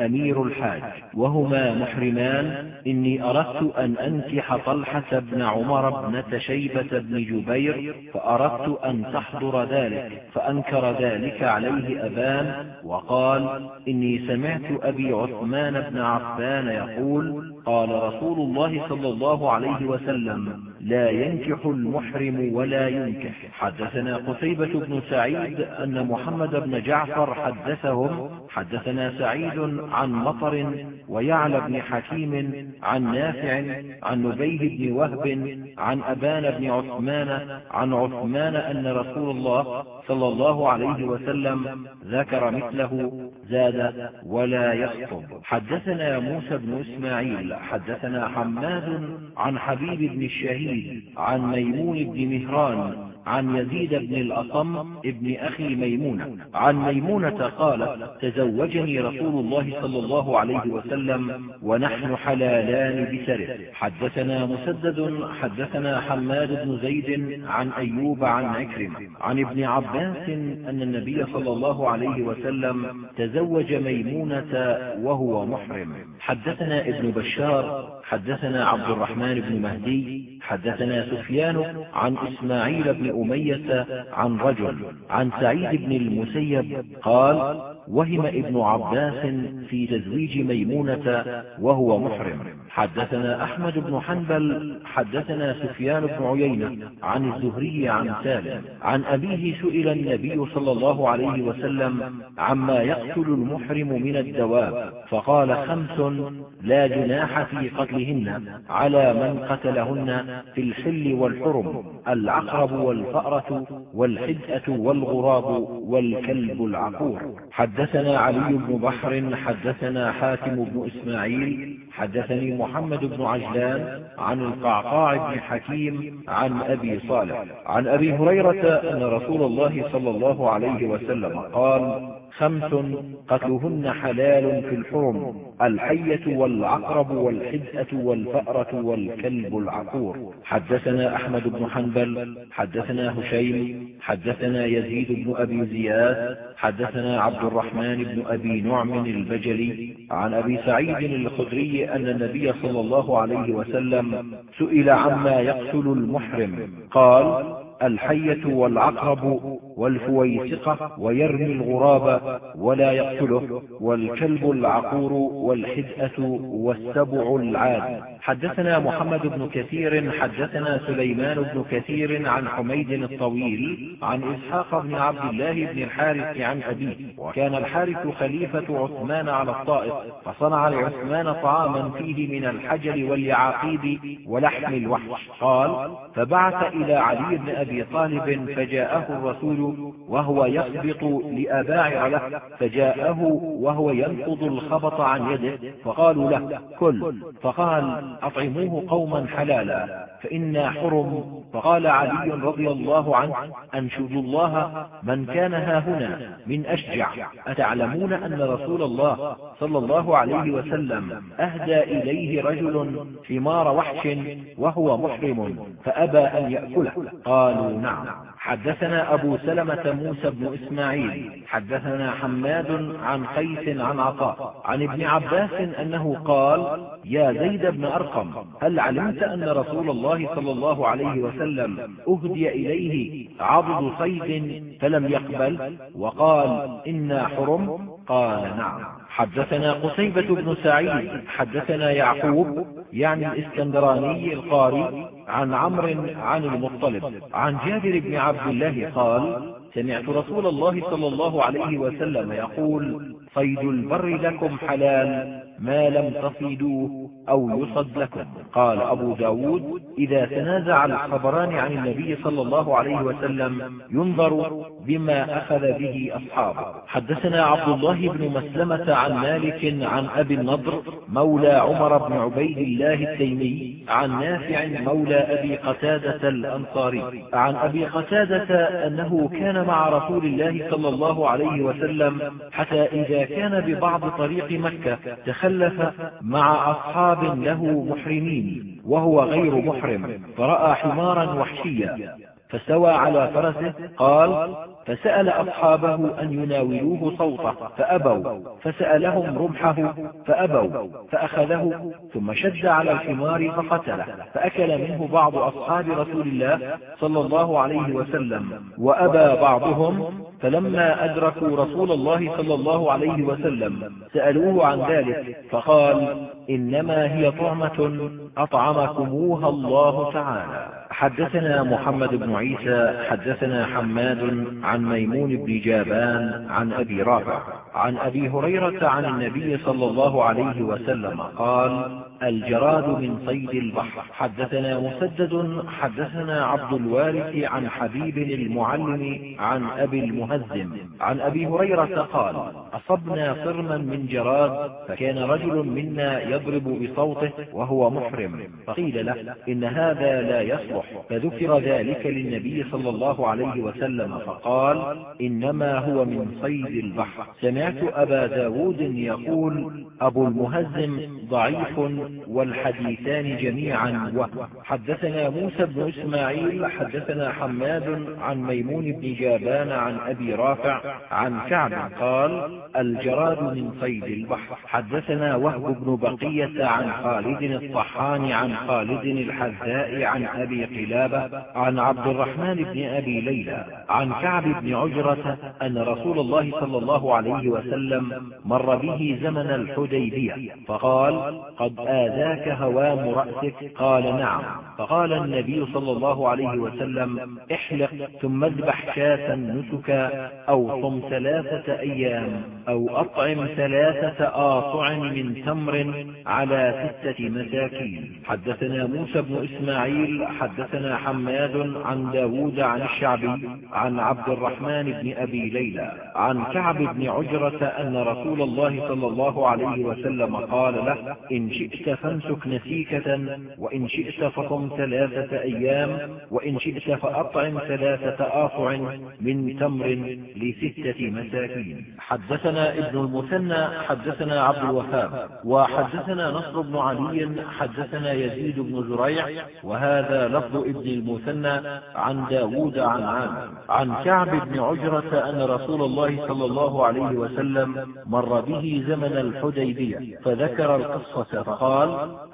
أمير الحاج وهما محرمان إني أردت أن أنكح طلحة بن عمر بنة شيبة بن جبير فأردت أن تحضر ذلك فأنكر ذلك عليه أبان وقال إني سمعت أبي عثمان بن عفان يقول قال رسول الله صلى الله عليه وسلم لا ينكح المحرم ولا ينكح. حدثنا قتيبة بن سعيد أن محمد بن جعفر حدثهم حدثنا سعيد عن مطر ويعلى بن حكيم عن نافع عن نبيه بن وهب عن أبان بن عثمان عن عثمان أن رسول الله صلى الله عليه وسلم ذكر مثله زاد ولا يخطب. حدثنا موسى بن إسماعيل حدثنا حماد عن حبيب بن الشهيد عن ميمون بن مهران عن يزيد بن الأصم ابن أخي ميمونة. عن ميمونة قالت تزوجني رسول الله صلى الله عليه وسلم ونحن حلالان بسره حدثنا مسدد حدثنا حماد بن زيد عن أيوب عن عكرمة. عن ابن عباس أن النبي صلى الله عليه وسلم تزوج ميمونة وهو محرم. حدثنا ابن بشار حدثنا عبد الرحمن بن مهدي حدثنا سفيان عن إسماعيل بن أمية عن رجل عن سعيد بن المسيب قال وهم ابن عباس في تزويج ميمونة وهو محرم. حدثنا أحمد بن حنبل حدثنا سفيان بن عيينة عن الزهري عن سالم عن أبيه سئل النبي صلى الله عليه وسلم عما يقتل المحرم من الدواب فقال خمس لا جناح في قتلهن على من قتلهن في الحل والحرم العقرب والفأرة والحدأة والغراب والكلب العقور. حدثنا علي بن بحر حدثنا حاتم بن إسماعيل حدثني محمد بن عجلان عن القعقاع بن حكيم عن أبي صالح. عن أبي هريرة أن رسول الله صلى الله عليه وسلم قال خمس قتلهن حلال في الحرم الحية والعقرب والحدأة والفأرة والكلب العقور. حدثنا أحمد بن حنبل حدثنا هشيم حدثنا يزيد بن أبي زياد حدثنا عبد الرحمن بن أبي نعم البجلي عن أبي سعيد الخدري أن النبي صلى الله عليه وسلم سئل عما يقتل المحرم. قال الحية والعقرب والفويسقة ويرمي الغراب ولا يقتله والكلب العقور والحدأة والسبع العاد. حدثنا محمد بن كثير حدثنا سليمان بن كثير عن حميد الطويل عن إسحاق بن عبد الله بن الحارث عن أبيه وكان الحارث خليفة عثمان على الطائف فصنع لعثمان طعاما فيه من الحجر واليعاقيب ولحم الوحش. قال فبعث إلى علي بن أبي طالب فجاءه الرسول وهو يخبط لأباعر له فجاءه وهو ينقض الخبط عن يده فقالوا له كل. فقال أطعموه قوما حلالا فإنا حرم. فقال علي رضي الله عنه أنشد الله من كان ها هنا من أشجع. أتعلمون أن رسول الله صلى الله عليه وسلم أهدى إليه رجل حمار وحش وهو محرم فأبى أن يأكله. قالوا نعم. حدثنا أبو سلمة موسى بن إسماعيل حدثنا حماد عن قيس عن عطاء عن ابن عباس أنه قال يا زيد بن أرقم هل علمت أن رسول الله صلى الله عليه وسلم أهدي إليه عضد صيد فلم يقبل؟ وقال إنا حرم. قال نعم. حدثنا قتيبة بن سعيد حدثنا يعقوب يعني الإسكندراني القاري عن عمرو عن المطلب عن جابر بن عبد الله قال سمعت رسول الله صلى الله عليه وسلم يقول صيد البر لكم حلال. ما لم تصيدوه أو يصد لكم. قال أبو ب داود إذا تنازع الخبران عن النبي صلى الله عليه وسلم ينظر بما أخذ به أصحابه. حدثنا عبد الله بن مسلمة عن مالك عن أبي النضر مولى عمر بن عبيد الله التيمي عن نافع مولى أبي قتادة الأنصاري. عن أبي قتادة أنه كان مع رسول الله صلى الله عليه وسلم حتى إذا كان ببعض طريق مكة تخلف مع أصحاب له محرمين وهو غير محرم فرأى حمارا وحشيا. فاستوى على فرسه قال فسأل أصحابه أن يناولوه صوته فأبوا. فسألهم رمحه فأبوا. فأخذه ثم شد على الحمار فقتله. فأكل منه بعض أصحاب رسول الله صلى الله عليه وسلم وأبى بعضهم. فلما أدركوا رسول الله صلى الله عليه وسلم سألوه عن ذلك فقال إنما هي طعمة أطعمكموها الله تعالى. حدثنا محمد بن عيسى حدثنا حماد عن ميمون بن جابان عن أبي رافع عن أبي هريرة عن النبي صلى الله عليه وسلم قال الجراد من صيد البحر. حدثنا مسدد حدثنا عبد الوارث عن حبيب المعلم عن أبي المهزم. عن أبي هريرة قال أصبنا صرما من جراد فكان رجل منا يضرب بصوته وهو محرم. فقيل له إن هذا لا يصلح. فذكر ذلك للنبي صلى الله عليه وسلم فقال إنما هو من صيد البحر. سمعت أبا داود يقول أبو المهزم ضعيف والحديثان جميعا. حدثنا موسى بن إسماعيل حدثنا حماد عن ميمون بن جابان عن أبي رافع عن كعب قال الجراد من صيد البحر. حدثنا وهب بن بقية عن خالد الطحان عن خالد الحذاء عن أبي قلابة عن عبد الرحمن بن أبي ليلى عن كعب بن عجرة أن رسول الله صلى الله عليه وسلم مر به زمن الحديبية فقال قد آذاك هوام رأسك؟ قال نعم. فقال النبي صلى الله عليه وسلم احلق ثم اذبح شاة نسكا أو صم ثلاثة أيام أو أطعم ثلاثة آصع من تمر على ستة مساكين. حدثنا موسى بن إسماعيل حدثنا حماد عن داود عن الشعبي عن عبد الرحمن بن أبي ليلى عن كعب بن عجرة أن رسول الله صلى الله عليه وسلم قال له إن شئت فامسك نسيكة وإن شئت فصم ثلاثة أيام وإن شئت فأطعم ثلاثة آصع من تمر لستة مساكين. حدثنا ابن المثنى حدثنا عبد الوهاب وحدثنا نصر بن علي حدثنا يزيد بن زريع وهذا لفظ ابن المثنى عن داود عن عامر عن كعب بن عجرة أن رسول الله صلى الله عليه وسلم مر به زمن الحديبية فذكر القصة فقال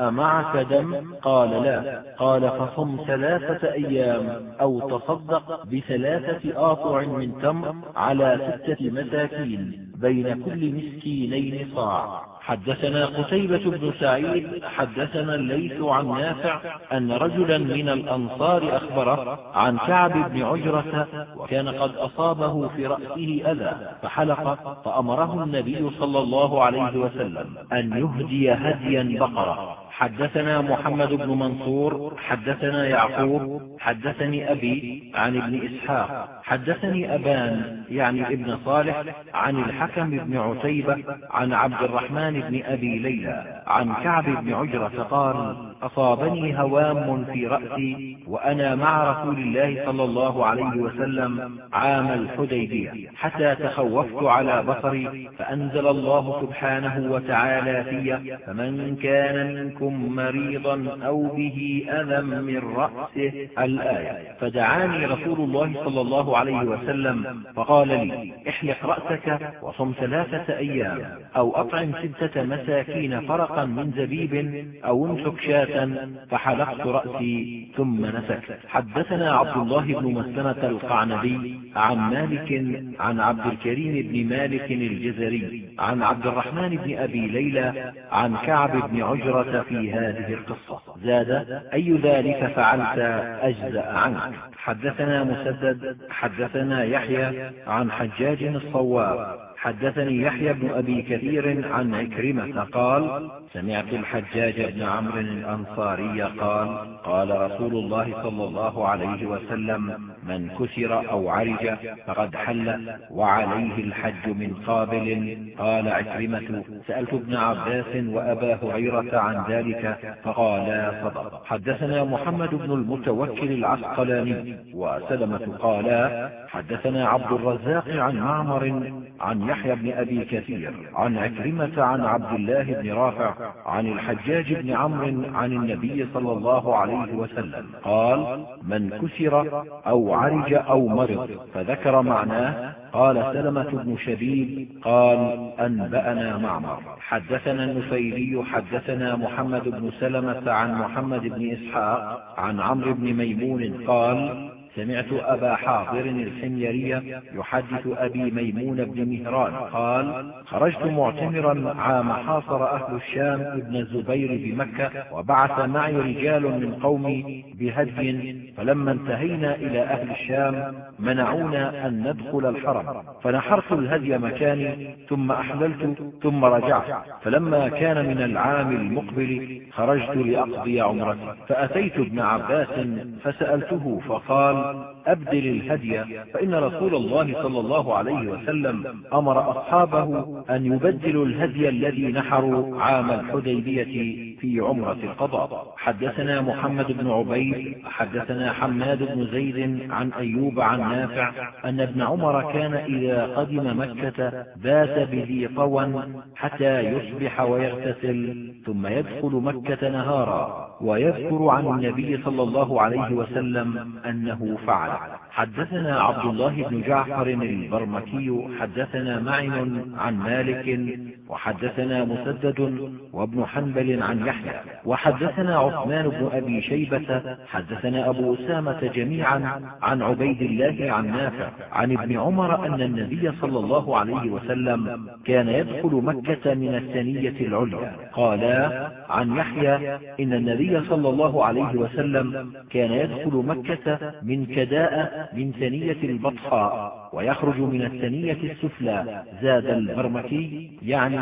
أمعك دم؟ قال لا. قال فصم ثلاثة أيام أو تصدق بثلاثة آطع من تمر على ستة مساكين بين كل مسكينين صاع. حدثنا قتيبة بن سعيد حدثنا الليث عن نافع أن رجلا من الأنصار أخبره عن كعب بن عجرة وكان قد أصابه في رأسه أذى فحلق فأمره النبي صلى الله عليه وسلم أن يهدي هديا بقرة. حدثنا محمد بن منصور حدثنا يعقوب حدثني أبي عن ابن إسحاق. حدثني أبان يعني ابن صالح عن الحكم بن عتيبة عن عبد الرحمن بن أبي ليلى عن كعب بن عجرة قال أصابني هوام في رأسي وأنا مع رسول الله صلى الله عليه وسلم عام الحديبية حتى تخوفت على بصري فأنزل الله سبحانه وتعالى في فمن كان منكم مريضا أو به أذى من رأسه الآية فدعاني رسول الله صلى الله عليه وسلم فقال لي احلق رأسك وصم ثلاثة أيام أو أطعم ستة مساكين فرقا من زبيب أو امسك شاة فحلقت رأسي ثم نسكت. حدثنا عبد الله بن مسلمة القعنبي عن مالك عن عبد الكريم بن مالك الجزري عن عبد الرحمن بن أبي ليلى عن كعب بن عجرة في هذه القصة. زاد أي ذلك فعلت أجزأ عنك. حدثنا مسدد حدثنا يحيى عن حجاج الصواب. حدثني يحيى بن أبي كثير عن عكرمة قال سمعت الحجاج بن عمرو الأنصاري قال قال رسول الله صلى الله عليه وسلم من كسر أو عرج فقد حل وعليه الحج من قابل. قال عكرمة سألت ابن عباس وأبا هريرة عن ذلك فقالا صدق. حدثنا محمد بن المتوكل العسقلاني وسلمة قالا حدثنا عبد الرزاق عن معمر عن يحيى بن أبي كثير عن عكرمة عن عبد الله بن رافع عن الحجاج بن عمرو عن النبي صلى الله عليه وسلم قال من كسر أو عرج أو مرض فذكر معناه قال سلمة بن شبيب قال أنبأنا معمر حدثنا النفيلي حدثنا محمد بن سلمة عن محمد بن إسحاق عن عمرو بن ميمون قال سمعت أبا حاضر الحميري يحدث أبي ميمون بن مهران قال خرجت معتمرا عام حاصر أهل الشام ابن الزبير بمكة وبعث معي رجال من قومي بهدي فلما انتهينا إلى أهل الشام منعونا أن ندخل الحرم فنحرت الهدي مكاني ثم أحللت ثم رجعت فلما كان من العام المقبل خرجت لأقضي عمرتي فأتيت ابن عباس فسألته فقال قال أبدل الهدي فإن رسول الله صلى الله عليه وسلم أمر أصحابه أن يبدلوا الهدي الذي نحروا عام الحديبية في عمرة القضاء. حدثنا محمد بن عبيد حدثنا حماد بن زيد عن أيوب عن نافع أن ابن عمر كان إذا قدم مكة بات بذي طوى حتى يصبح ويغتسل ثم يدخل مكة نهارا ويذكر عن النبي صلى الله عليه وسلم أنه فعل. حدثنا عبد الله بن جعفر البرمكي حدثنا معن عن مالك وحدثنا مسدد وابن حنبل عن يحيى وحدثنا عثمان بن أبي شيبة حدثنا أبو أسامة جميعا عن عبيد الله عن نافع عن ابن عمر أن النبي صلى الله عليه وسلم كان يدخل مكة من الثنية العليا. قالا عن يحيى إن النبي صلى الله عليه وسلم كان يدخل مكة من كداء من ثنية البطحاء ويخرج من الثنية السفلى زاد البرمكي يعني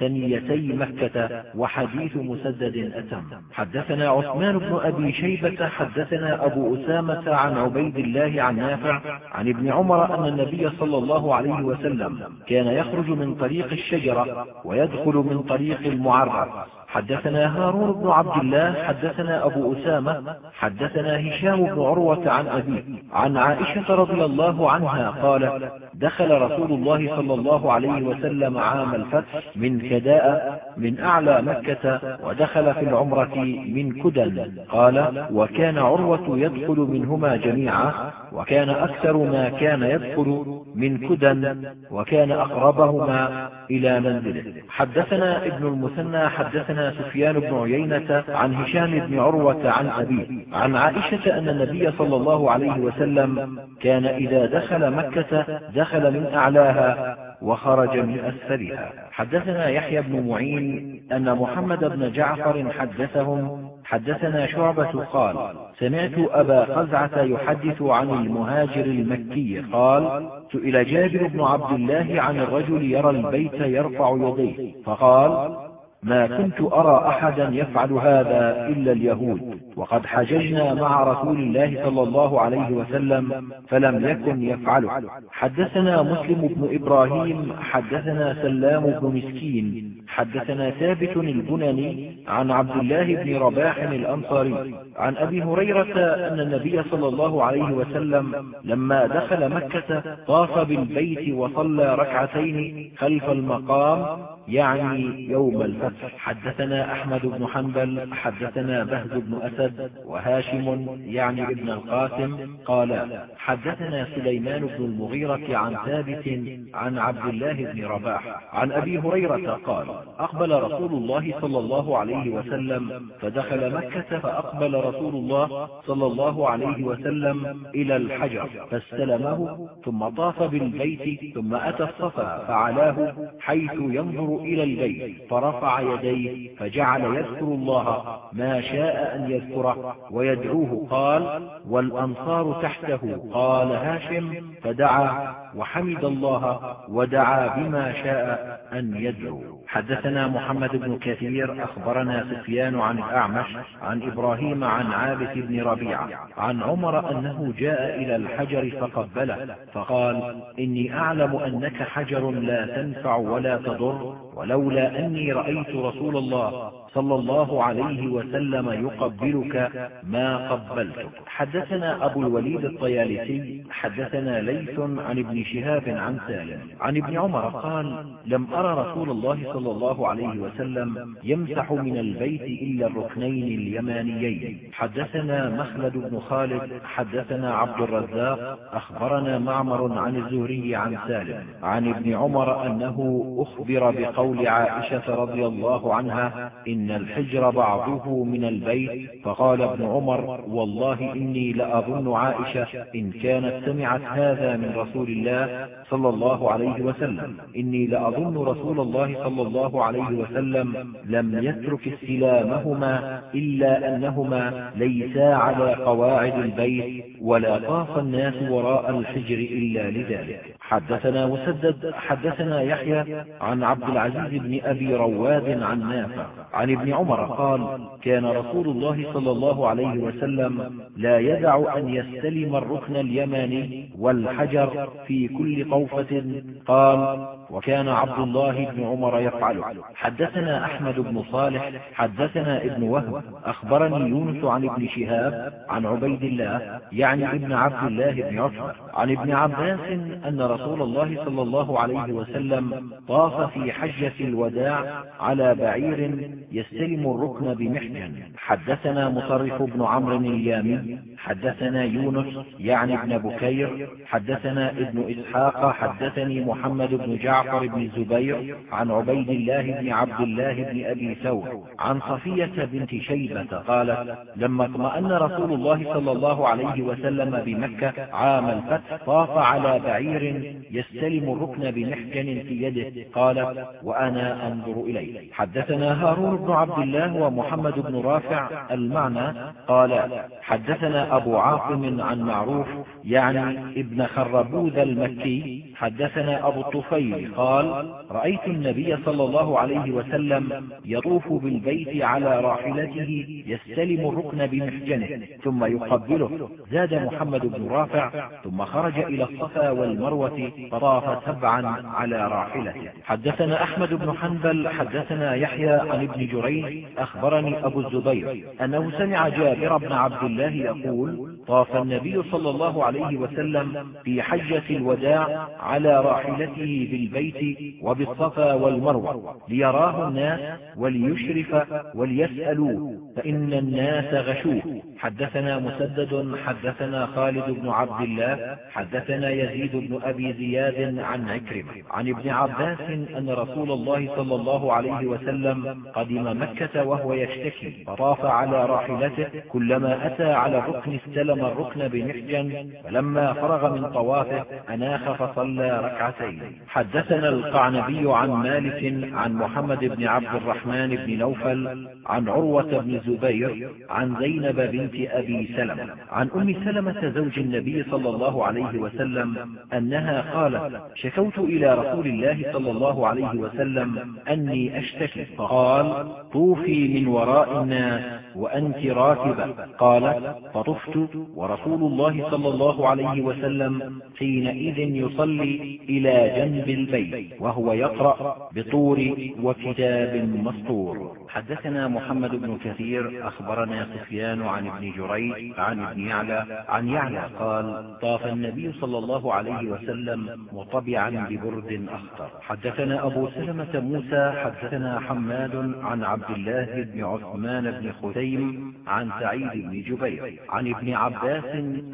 ثنيتي مكة وحديث مسدد أتم. حدثنا عثمان بن أبي شيبة حدثنا أبو أسامة عن عبيد الله عن نافع عن ابن عمر أن النبي صلى الله عليه وسلم كان يخرج من طريق الشجرة ويدخل من طريق المعرف حدثنا هارون بن عبد الله حدثنا أبو أسامة حدثنا هشام بن عروة عن أبيه عن عائشة رضي الله عنها قال دخل رسول الله صلى الله عليه وسلم عام الفتح من كداء من أعلى مكة ودخل في العمرة من كدن قال وكان عروة يدخل منهما جميعا وكان أكثر ما كان يدخل من كدن وكان أقربهما إلى منزله. حدثنا ابن المثنى حدثنا سفيان بن عيينة عن هشام بن عروة عن أبيه عن عائشة أن النبي صلى الله عليه وسلم كان إذا دخل مكة دخل من أعلاها وخرج من أسفلها. حدثنا يحيى بن معين أن محمد بن جعفر حدثهم حدثنا شعبة قال سمعت أبا خزعة يحدث عن المهاجر المكي قال سئل جابر بن عبد الله عن الرجل يرى البيت يرفع يديه فقال ما كنت أرى أحدا يفعل هذا إلا اليهود. وقد حججنا مع رسول الله صلى الله عليه وسلم فلم يكن يفعله. حدثنا مسلم بن إبراهيم حدثنا سلام بن مسكين. حدثنا ثابت البنني عن عبد الله بن رباح الأنصاري عن أبي هريرة أن النبي صلى الله عليه وسلم لما دخل مكة طاف بالبيت وصلى ركعتين خلف المقام يعني يوم الفتح. حدثنا أحمد بن حنبل حدثنا بهز بن أسد وهاشم يعني ابن القاسم قال حدثنا سليمان بن المغيرة عن ثابت عن عبد الله بن رباح عن أبي هريرة قال أقبل رسول الله صلى الله عليه وسلم فدخل مكة فأقبل رسول الله صلى الله عليه وسلم إلى الحجر فاستلمه ثم طاف بالبيت ثم أتى الصفا فعلاه حيث ينظر إلى البيت فرفع يديه فجعل يذكر الله ما شاء أن يذكره ويدعوه قال والأنصار تحته قال هاشم فدعا وحمد الله ودعا بما شاء أن يدعو. حدثنا محمد بن كثير أخبرنا سفيان عن الأعمش عن إبراهيم عن عابس بن ربيعة عن عمر أنه جاء إلى الحجر فقبله فقال إني أعلم أنك حجر لا تنفع ولا تضر ولولا أني رأيت رسول الله صلى الله عليه وسلم يقبلك ما قبلتك. حدثنا أبو الوليد الطيالسي حدثنا ليث عن ابن شهاب عن سالم عن ابن عمر قال لم أرى رسول الله صلى الله عليه وسلم يمسح من البيت إلا الركنين اليمانيين. حدثنا مخلد بن خالد حدثنا عبد الرزاق أخبرنا معمر عن الزهري عن سالم عن ابن عمر أنه أخبر بقول عائشة رضي الله عنها إن الحجر بعضه من البيت فقال ابن عمر والله إني لأظن عائشة إن كانت سمعت هذا من رسول الله صلى الله عليه وسلم. إني لأظن رسول الله صلى الله عليه وسلم لم يترك استلامهما إلا أنهما ليسا على قواعد البيت ولا طاف الناس وراء الحجر إلا لذلك. حدثنا مسدد حدثنا يحيى عن عبد العزيز بن أبي رواد عن نافع. عن ابن عمر قال كان رسول الله صلى الله عليه وسلم لا يدع أن يستلم الركن اليماني والحجر في كل قوفة. قال وكان عبد الله بن عمر يفعله حدثنا أحمد بن صالح حدثنا ابن وهب أخبرني يونس عن ابن شهاب عن عبيد الله يعني ابن عبد الله بن عتبة عن ابن عباس أن رسول الله صلى الله عليه وسلم طاف في حجة الوداع على بعير يستلم الركن بمحجن حدثنا مصرف بن عمرو اليامي. حدثنا يونس يعني ابن بكير. حدثنا ابن إسحاق. حدثني محمد بن جعفر بن الزبير عن عبيد الله بن عبد الله بن أبي ثور عن صفية بنت شيبة قالت لما اطمأن رسول الله صلى الله عليه وسلم بمكة عام الفتح طاف على بعير يستلم الركن بمحجن في يده. قالت وأنا أنظر إليه حدثنا هارون بن عبد الله ومحمد بن رافع المعنى قال حدثنا أبو عاصم عن معروف يعني ابن خربوذ المكي. حدثنا أبو الطفيل قال رأيت النبي صلى الله عليه وسلم يطوف بالبيت على راحلته يستلم الركن بمحجنه ثم يقبله. زاد محمد بن رافع ثم خرج إلى الصفا والمروة فطاف سبعا على راحلته. حدثنا أحمد بن حنبل حدثنا يحيى عن ابن جريج أخبرني أبو الزبير أنه سمع جابر بن عبد الله يقول طاف النبي صلى الله عليه وسلم في حجة الوداع على راحلته بالبيت وبالصفا والمروة ليراه الناس وليشرف وليسألوا فإن الناس غشوه. حدثنا مسدد حدثنا خالد بن عبد الله حدثنا يزيد بن أبي زياد عن عكرمة عن ابن عباس أن رسول الله صلى الله عليه وسلم قدم مكة وهو يشتكي فطاف على راحلته كلما أتى على الركن استلم الركن بمحجن فلما فرغ من طوافه أناخ فصلى ركعتين. حدثنا القعنبي عن مالك عن محمد بن عبد الرحمن بن نوفل عن عروة بن الزبير عن زينب بنت أبي سلمة عن أم سلمة زوج النبي صلى الله عليه وسلم أنها قالت شكوت إلى رسول الله صلى الله عليه وسلم أني أشتكي. فقال طوفي من وراء الناس وأنت راكبة قالت فطفت ورسول الله صلى الله عليه وسلم حينئذ يصلي إلى جنب البيت وهو يقرأ بطور وكتاب مسطور. حدثنا محمد بن كثير أخبرنا سفيان عن ابن جريج عن ابن يعلى عن يعلى قال طاف النبي صلى الله عليه وسلم مطبعا ببرد أخضر. حدثنا أبو سلمة موسى حدثنا حماد عن عبد الله بن عثمان بن خثيم عن سعيد بن جبير. عن ابن عباس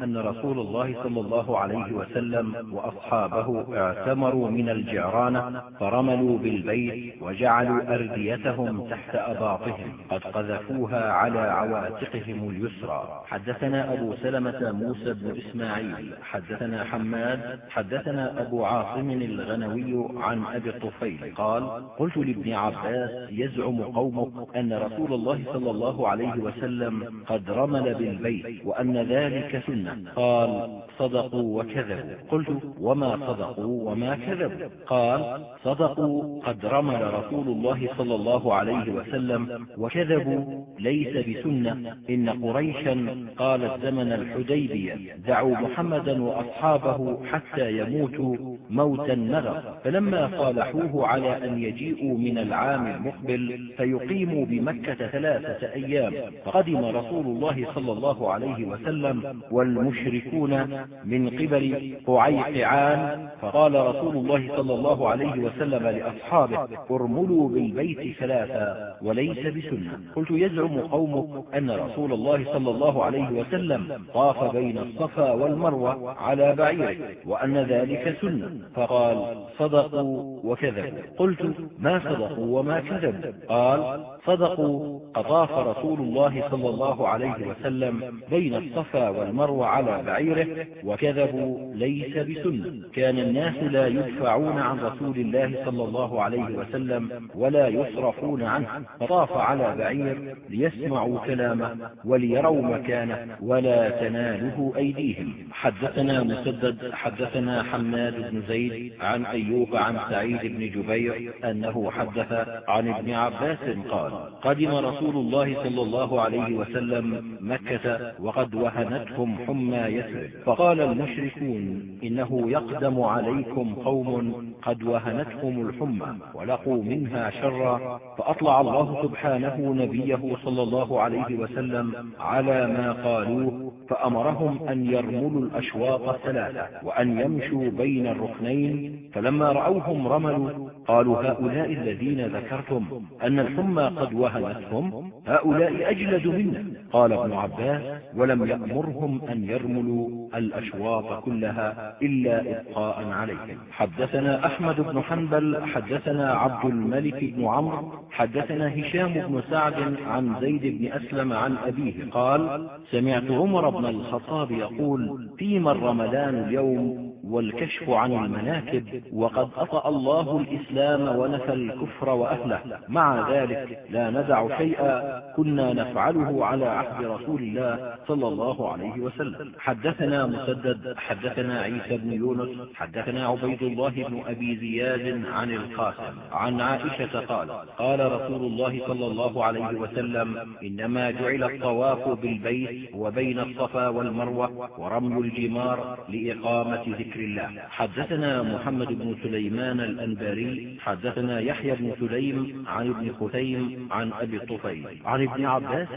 أن رسول الله صلى الله عليه وسلم وأصحابه اعتمروا من الجعرانة فرملوا بالبيت وجعلوا أرديتهم تحت أباطهم قد قذفوها على عواتقهم اليسرى. حدثنا أبو سلمة موسى بن إسماعيل حدثنا حماد حدثنا أبو عاصم الغنوي عن أبي الطفيل قال قلت لابن عباس يزعم قومك أن رسول الله صلى الله عليه وسلم قد رمل بالبيت وأن ذلك سنة. قال صدقوا وكذبوا. قلت وما صدقوا وما كذبوا. قال صدقوا قد رمل رسول الله صلى الله عليه وسلم وكذبوا ليس بسنة. إن قريشا قالت زمن الحديبية دعوا محمدا وأصحابه حتى يموتوا موتا نغر فلما صالحوه على أن يجيئوا من العام المقبل فيقيموا بمكة ثلاثة أيام فقدم رسول الله صلى الله عليه وسلم والمشركون من قبل قعيقعان فقال رسول الله صلى الله عليه وسلم لأصحابه ارملوا بالبيت ثلاثا وليس بسنة. قلت يزعم قومك أن رسول الله صلى الله عليه وسلم طاف بين الصفا والمروة على بعيره وأن ذلك سنة. فقال صدقوا وكذبوا. قلت ما صدقوا وما كذبوا. قال صدقوا أطاف رسول الله صلى الله عليه وسلم بين الصفا والمروة على بعيره وكذبوا ليس بسنة. كان الناس لا يدفعون عن رسول الله صلى الله عليه وسلم ولا يصرفون عنه. فطاف على بعير ليسمعوا كلامه وليروا مكانه ولا تناله أيديهم. حدثنا مسدد حدثنا حماد بن زيد عن أيوب عن سعيد بن جبير أنه حدث عن ابن عباس قال قدم رسول الله صلى الله عليه وسلم مكة وقد وهنتهم حمى يثرب فقال المشركون إنه يقدم عليكم قوم قد وهنتهم الحمى ولقوا منها شرا. فأطلع الله سبحانه نبيه صلى الله عليه وسلم على ما قالوه فأمرهم أن يرملوا الأشواط الثلاثة وأن يمشوا بين الركنين. فلما رأوهم رملوا قالوا هؤلاء الذين ذكرتم أن الحمى قد وهنتهم هؤلاء أجلد منا. قال ابن عباس ولم يأمرهم أن يرملوا الأشواط كلها إلا إبقاء عليهم حدثنا أحمد بن حنبل حدثنا عبد الملك بن عمرو حدثنا هشام بن سعد عن زيد بن أسلم عن أبيه. قال سمعت عمر بن الخطاب يقول فيما الرملان اليوم والكشف عن المناكب وقد أطأ الله الإسلام ونفى الكفر وأهله. مع ذلك لا ندع شيئا كنا نفعله على عهد رسول الله صلى الله عليه وسلم. حدثنا مسدد حدثنا عيسى بن يونس حدثنا عبيد الله بن أبي زياد عن القاسم. عن عائشة قال قال رسول الله صلى الله عليه وسلم إنما جعل الطواف بالبيت وبين الصفا والمروة ورمي الجمار لإقامة ذكر الله. حدثنا محمد بن سليمان الأنباري حدثنا يحيى بن سليم عن ابن خثيم عن أبي الطفيل عن ابن عباس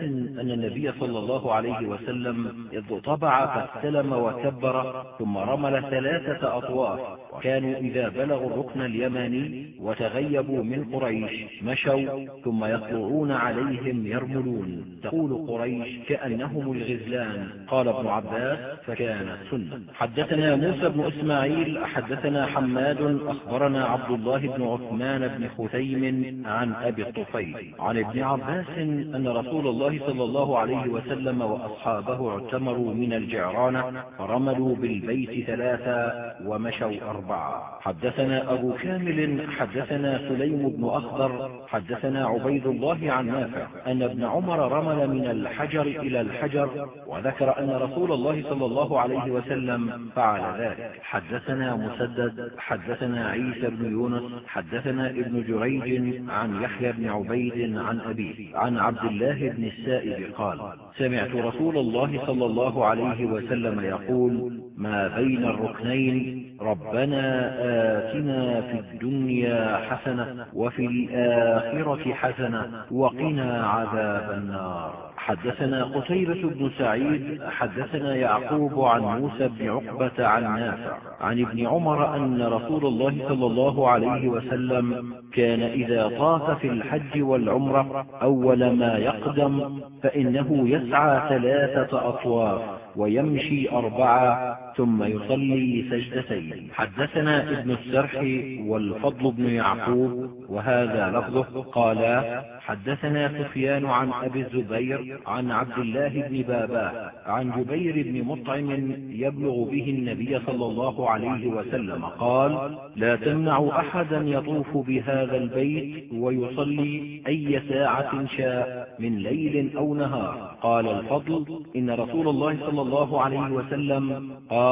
أن النبي صلى الله عليه وسلم إذ طبع فاستلم وكبر ثم رمل ثلاثة أطواف. وكانوا إذا بلغوا الركن اليماني وتغيبوا من قريش مشوا ثم يطلعون عليهم يرملون. تقول قريش كأنهم الغزلان. قال ابن عباس فكانت سنة. حدثنا موسى بن إسماعيل حدثنا حماد أخبرنا عبد الله بن عثمان بن خثيم عن أبي الطفيل عن ابن عباس أن رسول الله صلى الله عليه وسلم وأصحابه اعتمروا من الجعرانة فرملوا بالبيت ثلاثا ومشوا أربعة. حدثنا أبو كامل حدثنا سليم بن أخضر حدثنا عبيد الله عن نافع أن ابن عمر رمل من الحجر إلى الحجر وذكر أن رسول الله صلى الله عليه وسلم فعل ذلك. حدثنا مسدد حدثنا عيسى بن يونس حدثنا ابن جريج عن يحيى بن عبيد عن أبيه عن عبد الله بن السائب قال سمعت رسول الله صلى الله عليه وسلم يقول ما بين الركنين ربنا آتنا في الدنيا حسنة وفي الآخرة حسنة وقنا عذاب النار. حدثنا قتيبة بن سعيد حدثنا يعقوب عن موسى بن عقبة عن نافع عن ابن عمر أن رسول الله صلى الله عليه وسلم كان إذا طاف في الحج والعمرة أول ما يقدم فإنه يسعى ثلاثة أطواف ويمشي أربعة ثم يصلي سجدتين. حدثنا ابن السرح والفضل بن يعقوب وهذا لفظه. قالا حدثنا سفيان عن أبي الزبير عن عبد الله بن باباه عن جبير بن مطعم يبلغ به النبي صلى الله عليه وسلم. قال لا تمنع أحدا يطوف بهذا البيت ويصلي أي ساعة شاء من ليل أو نهار. قال الفضل إن رسول الله صلى الله عليه وسلم قال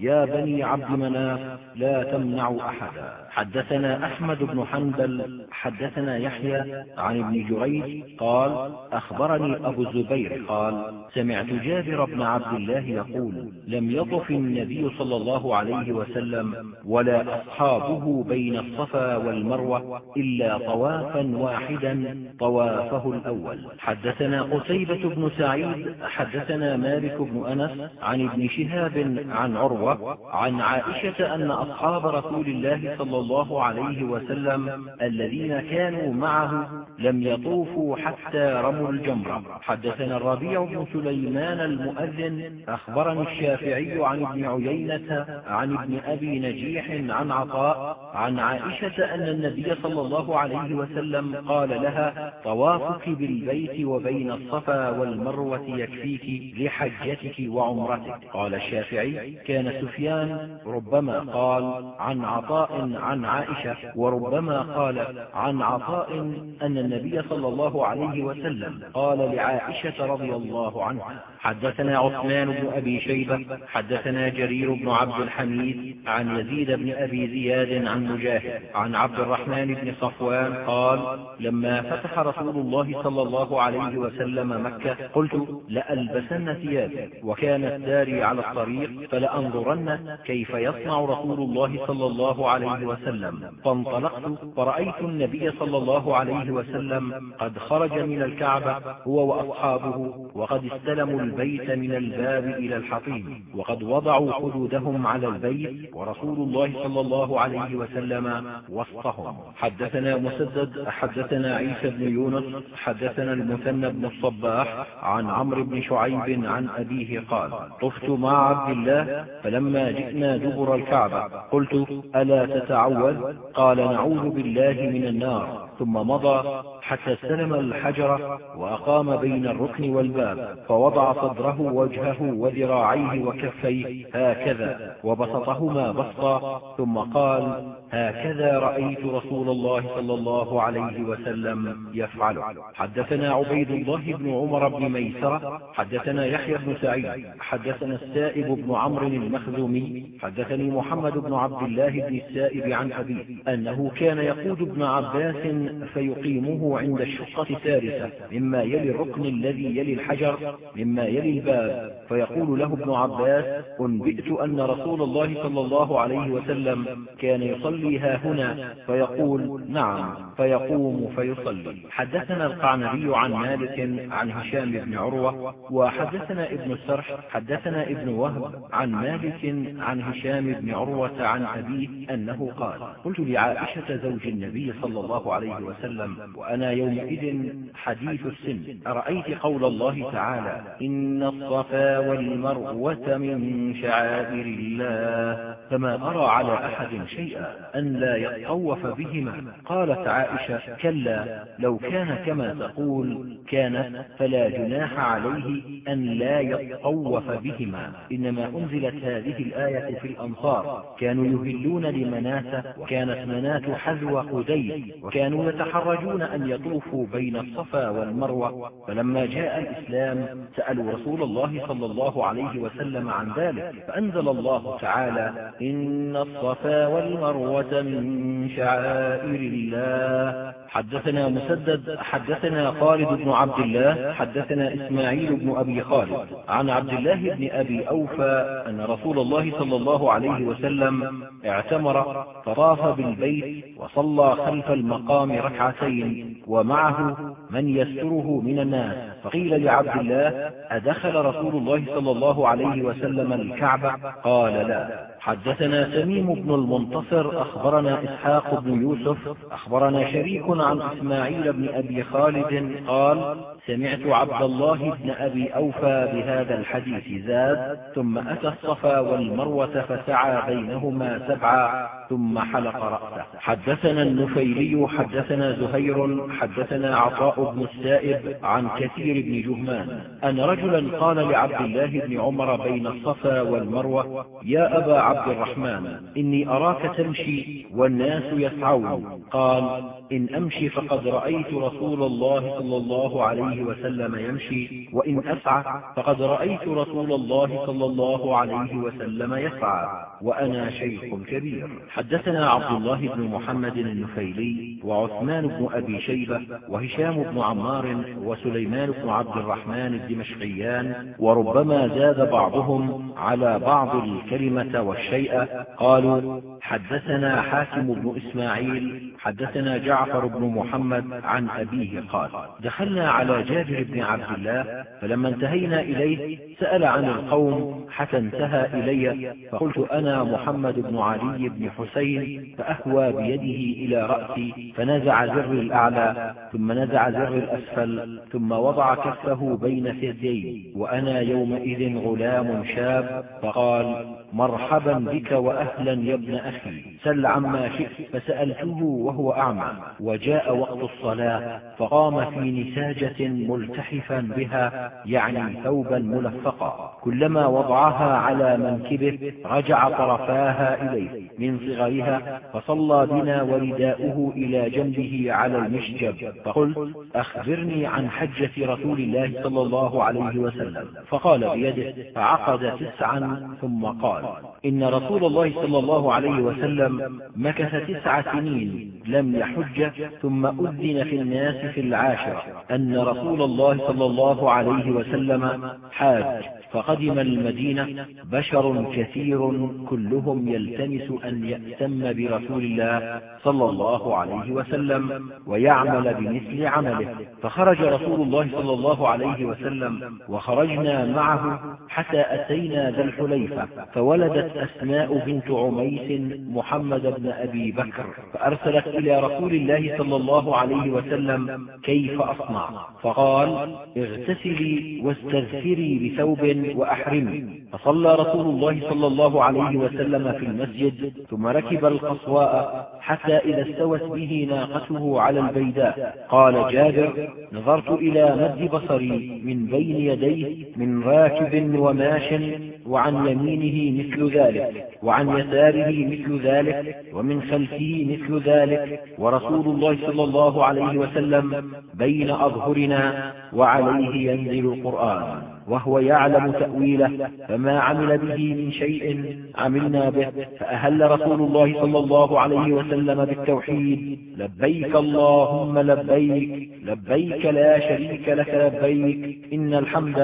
يا بني عبد مناف لا تمنعوا أحدا. حدثنا أحمد بن حنبل حدثنا يحيى عن ابن جريج قال أخبرني أبو الزبير. قال سمعت جابر بن عبد الله يقول لم يطف النبي صلى الله عليه وسلم ولا أصحابه بين الصفا والمروة إلا طوافا واحدا طوافه الأول. حدثنا قتيبة بن سعيد حدثنا مالك بن أنس عن ابن شهاب عن عروة عن عائشة أن أصحاب رسول الله صلى الله عليه وسلم الذين كانوا معه لم يطوفوا حتى رموا الجمرة. حدثنا الربيع بن سليمان المؤذن أخبرني الشافعي عن ابن عيينة عن ابن أبي نجيح عن عطاء عن عائشة أن النبي صلى الله عليه وسلم قال لها طوافك بالبيت وبين الصفا والمروة يكفيك لحجتك وعمرتك قال الشافعي كان سفيان ربما قال عن عطاء عن عائشة وربما قال عن عطاء أن النبي صلى الله عليه وسلم قال لعائشة رضي الله عنها حدثنا عثمان بن أبي شيبة حدثنا جرير بن عبد الحميد عن يزيد بن أبي زياد عن مجاهد عن عبد الرحمن بن صفوان قال لما فتح رسول الله صلى الله عليه وسلم مكة قلت لألبسن ثيابي وكانت داري على الطريق فلأنظرن كيف يصنع رسول الله صلى الله عليه وسلم. فانطلقت فرأيت النبي صلى الله عليه وسلم قد خرج من الكعبة هو وأصحابه وقد استلموا البيت من الباب إلى الحطيم وقد وضعوا خدودهم على البيت ورسول الله صلى الله عليه وسلم وسطهم. حدثنا مسدد حدثنا عيسى بن يونس حدثنا المثنى بن الصباح عن عمرو بن شعيب عن أبيه قال طفت مع عبد الله فلما جئنا دبر الكعبة قلت ألا تتعوذ قال نعوذ بالله من النار ثم مضى حتى استلم الحجر وأقام بين الركن والباب فوضع صدره وجهه وذراعيه وكفيه هكذا وبسطهما بسطا ثم قال هكذا رأيت رسول الله صلى الله عليه وسلم يفعل. حدثنا عبيد الله بن عمر بن ميسرة حدثنا يحيى بن سعيد حدثنا السائب بن عمرو المخزومي حدثني محمد بن عبد الله بن السائب عن أبيه أنه كان يقود ابن عباس فيقيمه عند الشقة الثالثة مما يلي الركن الذي يلي الحجر مما يلي الباب. فيقول له ابن عباس انبئت أن رسول الله صلى الله عليه وسلم كان يصلي ها هنا. فيقول نعم. فيقوم فيصلي. حدثنا القعنبي عن مالك عن هشام بن عروة وحدثنا ابن السرح حدثنا ابن وهب عن مالك عن هشام بن عروة عن أبيه أنه قال قلت لعائشة زوج النبي صلى الله عليه وسلم وأنا يومئذ حديث السن. أرأيت قول الله تعالى إن الصفا والمروة من شعائر الله. فما أرى على أحد شيئا أن لا يطوف بهما. قالت عائشة كلا لو كان كما تقول كان فلا جناح عليه أن لا يطوف بهما. إنما أنزلت هذه الآية في الأنصار كانوا يهلون لمناة وكانت مناة حذو قدي وكانوا يتحرجون أن يطوفوا بين الصفا والمروة. فلما جاء الإسلام سألوا رسول الله صلى الله عليه وسلم عن ذلك فأنزل الله تعالى إن الصفا والمروة من شعائر الله. حدثنا مسدد حدثنا خالد بن عبد الله حدثنا إسماعيل بن أبي خالد. عن عبد الله بن أبي أوفى أن رسول الله صلى الله عليه وسلم اعتمر فطاف بالبيت وصلى خلف المقام ركعتين ومعه من يستره من الناس. فقيل لعبد الله أدخل رسول الله صلى الله عليه وسلم الكعبة؟ قال لا. حدثنا سميم بن المنتصر أخبرنا إسحاق بن يوسف أخبرنا شريك عن إسماعيل بن أبي خالد قال سمعت عبد الله بن أبي أوفى بهذا الحديث زاد ثم أتى الصفا والمروة فسعى بينهما سبعا ثم حلق رأسه. حدثنا النفيلي حدثنا زهير حدثنا عطاء بن السائب عن كثير بن جهمان. أن رجلا قال لعبد الله بن عمر بين الصفا والمروة يا أبا عبد الرحمن إني أراك تمشي والناس يسعون. قال إن أمشي فقد رأيت رسول الله صلى الله عليه وسلم يمشي وإن أسعى فقد رأيت رسول الله صلى الله عليه وسلم يسعى وأنا شيخ كبير. حدثنا عبد الله بن محمد النفيلي وعثمان بن أبي شيبة وهشام بن عمار وسليمان بن عبد الرحمن الدمشقيان وربما زاد بعضهم على بعض الكلمة والشيء. قالوا حدثنا حاكم بن إسماعيل حدثنا جعفر بن محمد عن أبيه قال دخلنا على جابر بن عبد الله فلما انتهينا إليه سأل عن القوم حتى انتهى إلي فقلت أنا محمد بن علي بن حسين فأهوى بيده إلى رأسي فنزع زر الأعلى ثم نزع زر الأسفل ثم وضع كفه بين ثديي وأنا يومئذ غلام شاب فقال مرحبا بك وأهلا يا ابن أخي. سل عما شئت فسألته وهو أعمى. وجاء وقت الصلاة فقام في نساجة ملتحفا بها يعني ثوبا ملفقا. كلما وضعها على منكبه رجع طرفاها إليه من صغرها فصلى بنا ورداؤه إلى جنبه على المشجب. فقلت أخبرني عن حجة رسول الله صلى الله عليه وسلم. فقال بيده فعقد تسعا ثم قال إن رسول الله صلى الله عليه وسلم مكث تسع سنين لم يحج ثم أذن في الناس في العاشرة أن رسول الله صلى الله عليه وسلم حاج. فقدم المدينة بشر كثير كلهم يلتمس أن يأتم برسول الله صلى الله عليه وسلم ويعمل بمثل عمله. فخرج رسول الله صلى الله عليه وسلم وخرجنا معه حتى أتينا ذا الحليفة فولدت أسماء بنت عميس محمد بن أبي بكر فأرسلت إلى رسول الله صلى الله عليه وسلم كيف أصنع؟ فقال اغتسلي واستغفري بثوب وأحرمي فصلى رسول الله صلى الله عليه وسلم في المسجد ثم ركب القصواء حتى إذا استوت به ناقته على البيداء. قال جابر نظرت إلى مد بصري من بين يديه من راكب وماش وعن يمينه مثل ذلك وعن يساره مثل ذلك ومن خلفه مثل ذلك. ورسول الله صلى الله عليه وسلم بين أظهرنا وعليه ينزل القرآن. وهو يعلم تأويله فما عمل به من شيء عملنا به. فأهل رسول الله صلى الله عليه وسلم بالتوحيد لبيك اللهم لبيك لبيك لا شريك لك لبيك إن الحمد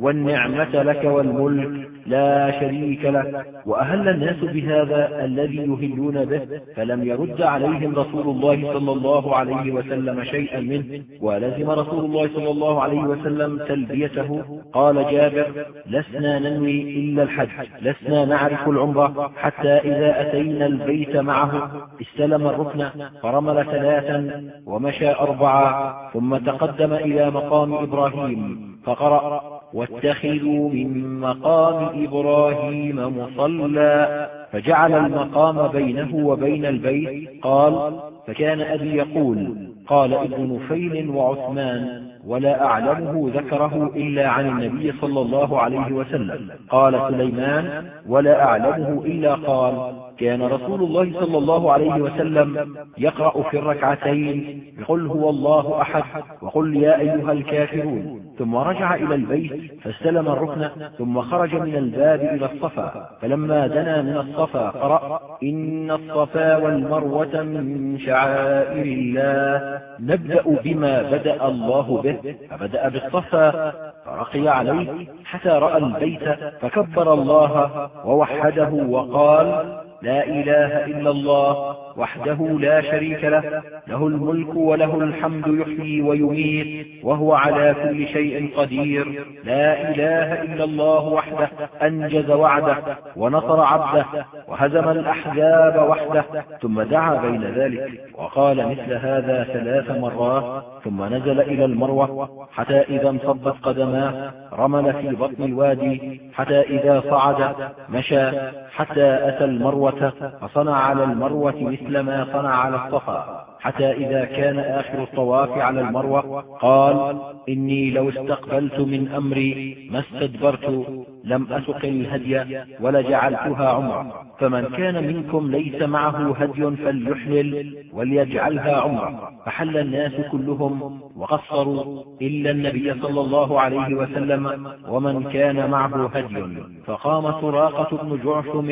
والنعمة لك والملك لا شريك له وأهل الناس بهذا الذي يهلون به فلم يرد عليهم رسول الله صلى الله عليه وسلم شيئا منه. ولزم رسول الله صلى الله عليه وسلم تلبيته. قال جابر لسنا ننوي إلا الحج لسنا نعرف العمرة حتى إذا أتينا البيت معه استلم الركن فرمل ثلاثا ومشى أربعا ثم تقدم إلى مقام إبراهيم فقرأ واتخذوا من مقام إبراهيم مصلى. فجعل المقام بينه وبين البيت قال فكان أبي يقول قال ابن نفيل وعثمان ولا أعلمه ذكره إلا عن النبي صلى الله عليه وسلم. قال سليمان ولا أعلمه إلا قال كان رسول الله صلى الله عليه وسلم يقرأ في الركعتين قل هو الله أحد وقل يا أيها الكافرون. ثم رجع إلى البيت فاستلم الركن ثم خرج من الباب إلى الصفا. فلما دنا من الصفا قرأ إن الصفا والمروة من شعائر الله. نبدأ بما بدأ الله به. فبدأ بالصفا فرقي عليه حتى رأى البيت فكبر الله ووحده وقال لا إله إلا الله وحده لا شريك له له الملك وله الحمد يحيي ويميت وهو على كل شيء قدير. لا إله إلا الله وحده أنجز وعده ونصر عبده وهزم الأحزاب وحده ثم دعا بين ذلك وقال مثل هذا ثلاث مرات ثم نزل إلى المروة حتى إذا انصبت قدماه رمل في بطن الوادي حتى إذا صعد مشى حتى أتى المروة فصنع على المروة مثل ما صنع على الصفا حتى إذا كان آخر الطواف على المروة قال إني لو استقبلت من أمري ما استدبرت لم أسق الهدي ولجعلتها عمرة. فمن كان منكم ليس معه هدي فليحلل وليجعلها عمرة. فحل الناس كلهم وقصروا إلا النبي صلى الله عليه وسلم ومن كان معه هدي. فقام سراقة بن جعشم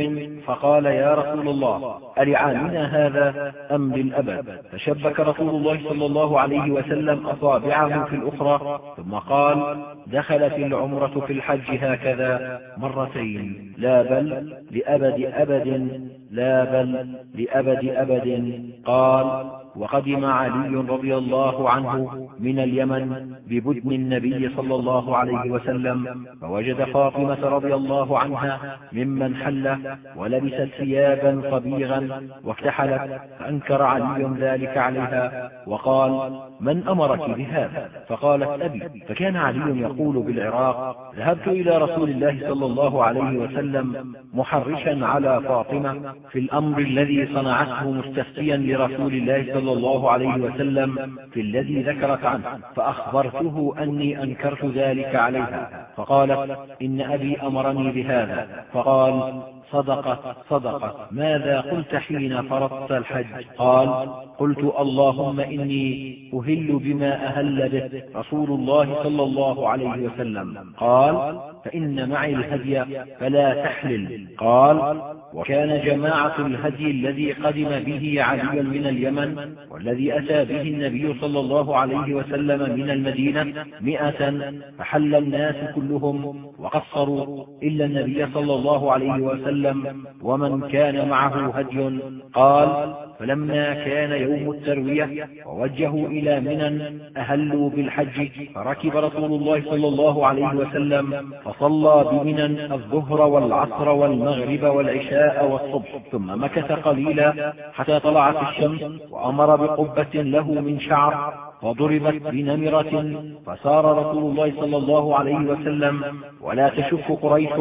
فقال يا رسول الله ألعامنا هذا أم للأبد فشبك رسول الله صلى الله عليه وسلم أصابعه في الأخرى ثم قال دخلت العمرة في الحج هكذا. مرتين. لا بل لأبد أبد لا بل لأبد أبد. قال وقدم علي رضي الله عنه من اليمن ببدن النبي صلى الله عليه وسلم فوجد فاطمة رضي الله عنها ممن حل ولبست ثيابا صبيغا واكتحلت فأنكر علي ذلك عليها وقال من أمرك بهذا؟ فقالت أبي. فكان علي يقول بالعراق ذهبت إلى رسول الله صلى الله عليه وسلم محرشا على فاطمة في الأمر الذي صنعته مستفتيا لرسول الله صلى الله عليه وسلم في الذي ذكرت عنه فأخبرته أني أنكرت ذلك عليها فقالت إن أبي أمرني بهذا فقال صدقت صدقت ماذا قلت حين فرضت الحج؟ قال قلت اللهم إني أهل بما أهل به رسول الله صلى الله عليه وسلم. قال فإن معي الهدي فلا تحلل. قال وكان جماعة الهدي الذي قدم به علي من اليمن والذي أتى به النبي صلى الله عليه وسلم من المدينة مئة فحل الناس كلهم وقصروا إلا النبي صلى الله عليه وسلم ومن كان معه هدي. قال فلما كان يوم التروية ووجهوا إلى منى أهلوا بالحج فركب رسول الله صلى الله عليه وسلم فصلى بمنى الظهر والعصر والمغرب والعشاء والصبح ثم مكث قليلا حتى طلعت الشمس وأمر بقبة له من شعر فضربت بنمرة فسار رسول الله صلى الله عليه وسلم. ولا تشك قريش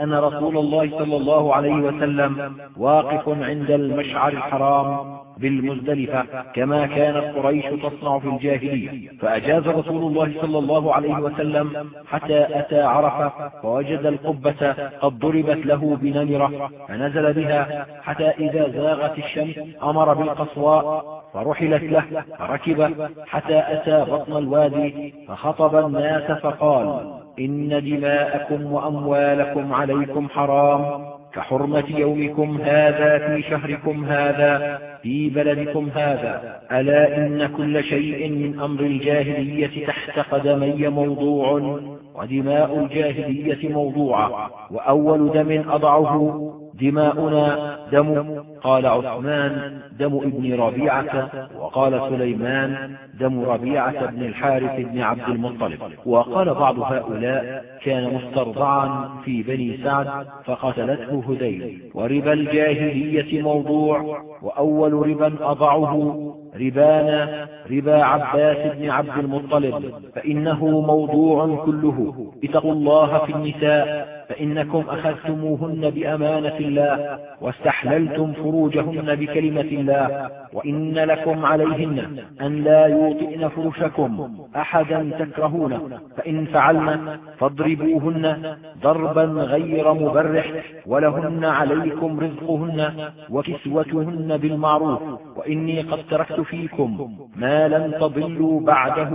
أن رسول الله صلى الله عليه وسلم واقف عند المشعر الحرام. بالمزدلفة كما كانت قريش تصنع في الجاهلية. فأجاز رسول الله صلى الله عليه وسلم حتى أتى عرفة فوجد القبة قد ضربت له بنمرة فنزل بها حتى إذا زاغت الشمس أمر بالقصواء فرحلت له فركب حتى أتى بطن الوادي فخطب الناس فقال إن دماءكم وأموالكم عليكم حرام كحرمة يومكم هذا في شهركم هذا في بلدكم هذا ألا إن كل شيء من أمر الجاهلية تحت قدمي موضوع ودماء الجاهلية موضوعة وأول دم أضعه دماؤنا دم؟ قال عثمان دم ابن ربيعة. وقال سليمان دم ربيعة بن الحارث بن عبد المطلب. وقال بعض هؤلاء كان مسترضعا في بني سعد فقتلته هذيل. وربا الجاهلية موضوع. وأول ربا أضعه ربانا ربا عباس بن عبد المطلب. فإنه موضوع كله. اتقوا الله في النساء. فإنكم أخذتموهن بأمانة الله واستحللتم فروجهن بكلمة الله وإن لكم عليهن أن لا يوطئن فرشكم أحدا تكرهونه فإن فعلن فاضربوهن ضربا غير مبرح ولهن عليكم رزقهن وكسوتهن بالمعروف وإني قد تركت فيكم ما لن تضلوا بعده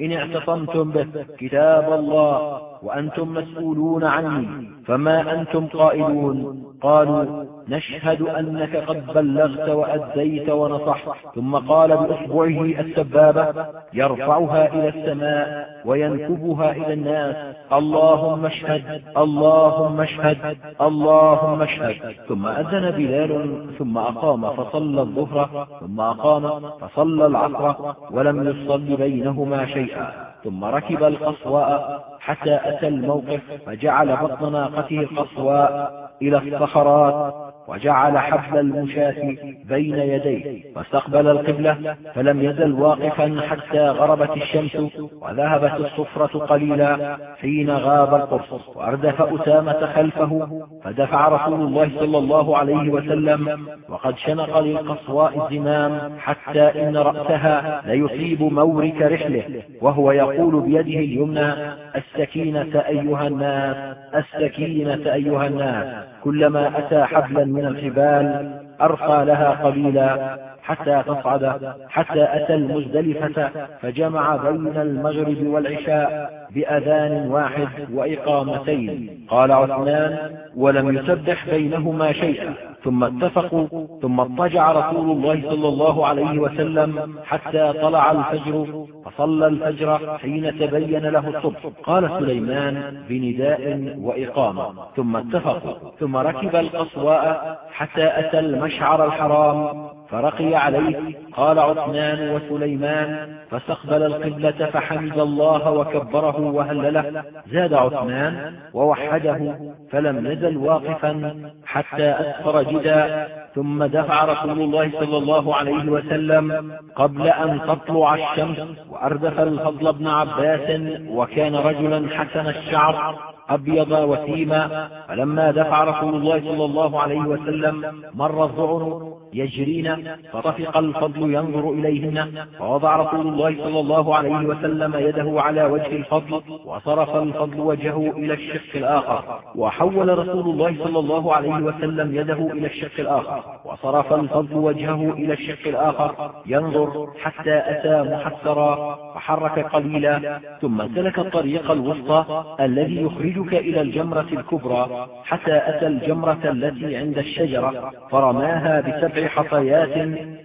إن اعتصمتم به كتاب الله وأنتم مسؤولون عني فما أنتم قائلون؟ قالوا نشهد أنك قد بلغت وأديت ونصحت. ثم قال بأصبعه السبابة يرفعها إلى السماء وينكبها إلى الناس. اللهم اشهد اللهم اشهد اللهم اشهد. ثم أذن بلال ثم أقام فصلى الظهر ثم أقام فصلى العصر ولم يصل بينهما شيئا. ثم ركب القصواء حتى أتى الموقف فجعل بطن ناقته القصواء إلى الصخرات. وجعل حبل المشاة بين يديه فاستقبل القبلة فلم يزل واقفا حتى غربت الشمس وذهبت الصفرة قليلا حين غاب القرص. وأردف أسامة خلفه فدفع رسول الله صلى الله عليه وسلم وقد شنق للقصواء الزمام حتى إن رأسها ليصيب مورك رحله وهو يقول بيده اليمنى السكينة أيها الناس السكينة أيها الناس. كلما أتى حبلا من الحبال أرخى لها قليلا حتى تصعد حتى أتى المزدلفة فجمع بين المغرب والعشاء. بأذان واحد وإقامتين. قال عثمان ولم يسبح بينهما شيئا. ثم اتفقوا ثم اضطجع رسول الله صلى الله عليه وسلم حتى طلع الفجر فصلى الفجر حين تبين له الصبح. قال سليمان بنداء وإقامة. ثم اتفقوا ثم ركب القصواء حتى أتى المشعر الحرام فرقي عليه. قال عثمان وسليمان فاستقبل القبلة فحمد الله وكبره. وهلله زاد عثمان ووحده فلم يزل واقفا حتى أسفر جدا. ثم دفع رسول الله صلى الله عليه وسلم قبل أن تطلع الشمس وأردف الفضل بن عباس وكان رجلا حسن الشعر أبيض وسيما. فلما دفع رسول الله صلى الله عليه وسلم مر الذعن يجرين فطفق الفضل ينظر إليهن. فوضع رسول الله صلى الله عليه وسلم يده على وجه الفضل وصرف الفضل وجهه إلى الشق الآخر. وحول رسول الله صلى الله عليه وسلم يده إلى الشق الآخر وصرف الفضل وجهه إلى الشق الآخر. ينظر حتى أتى محسرا فحرك قليلا ثم سلك الطريق الوسطى الذي يخرجك إلى الجمرة الكبرى. حتى أتى الجمرة التي عند الشجرة فرماها بسبع حصيات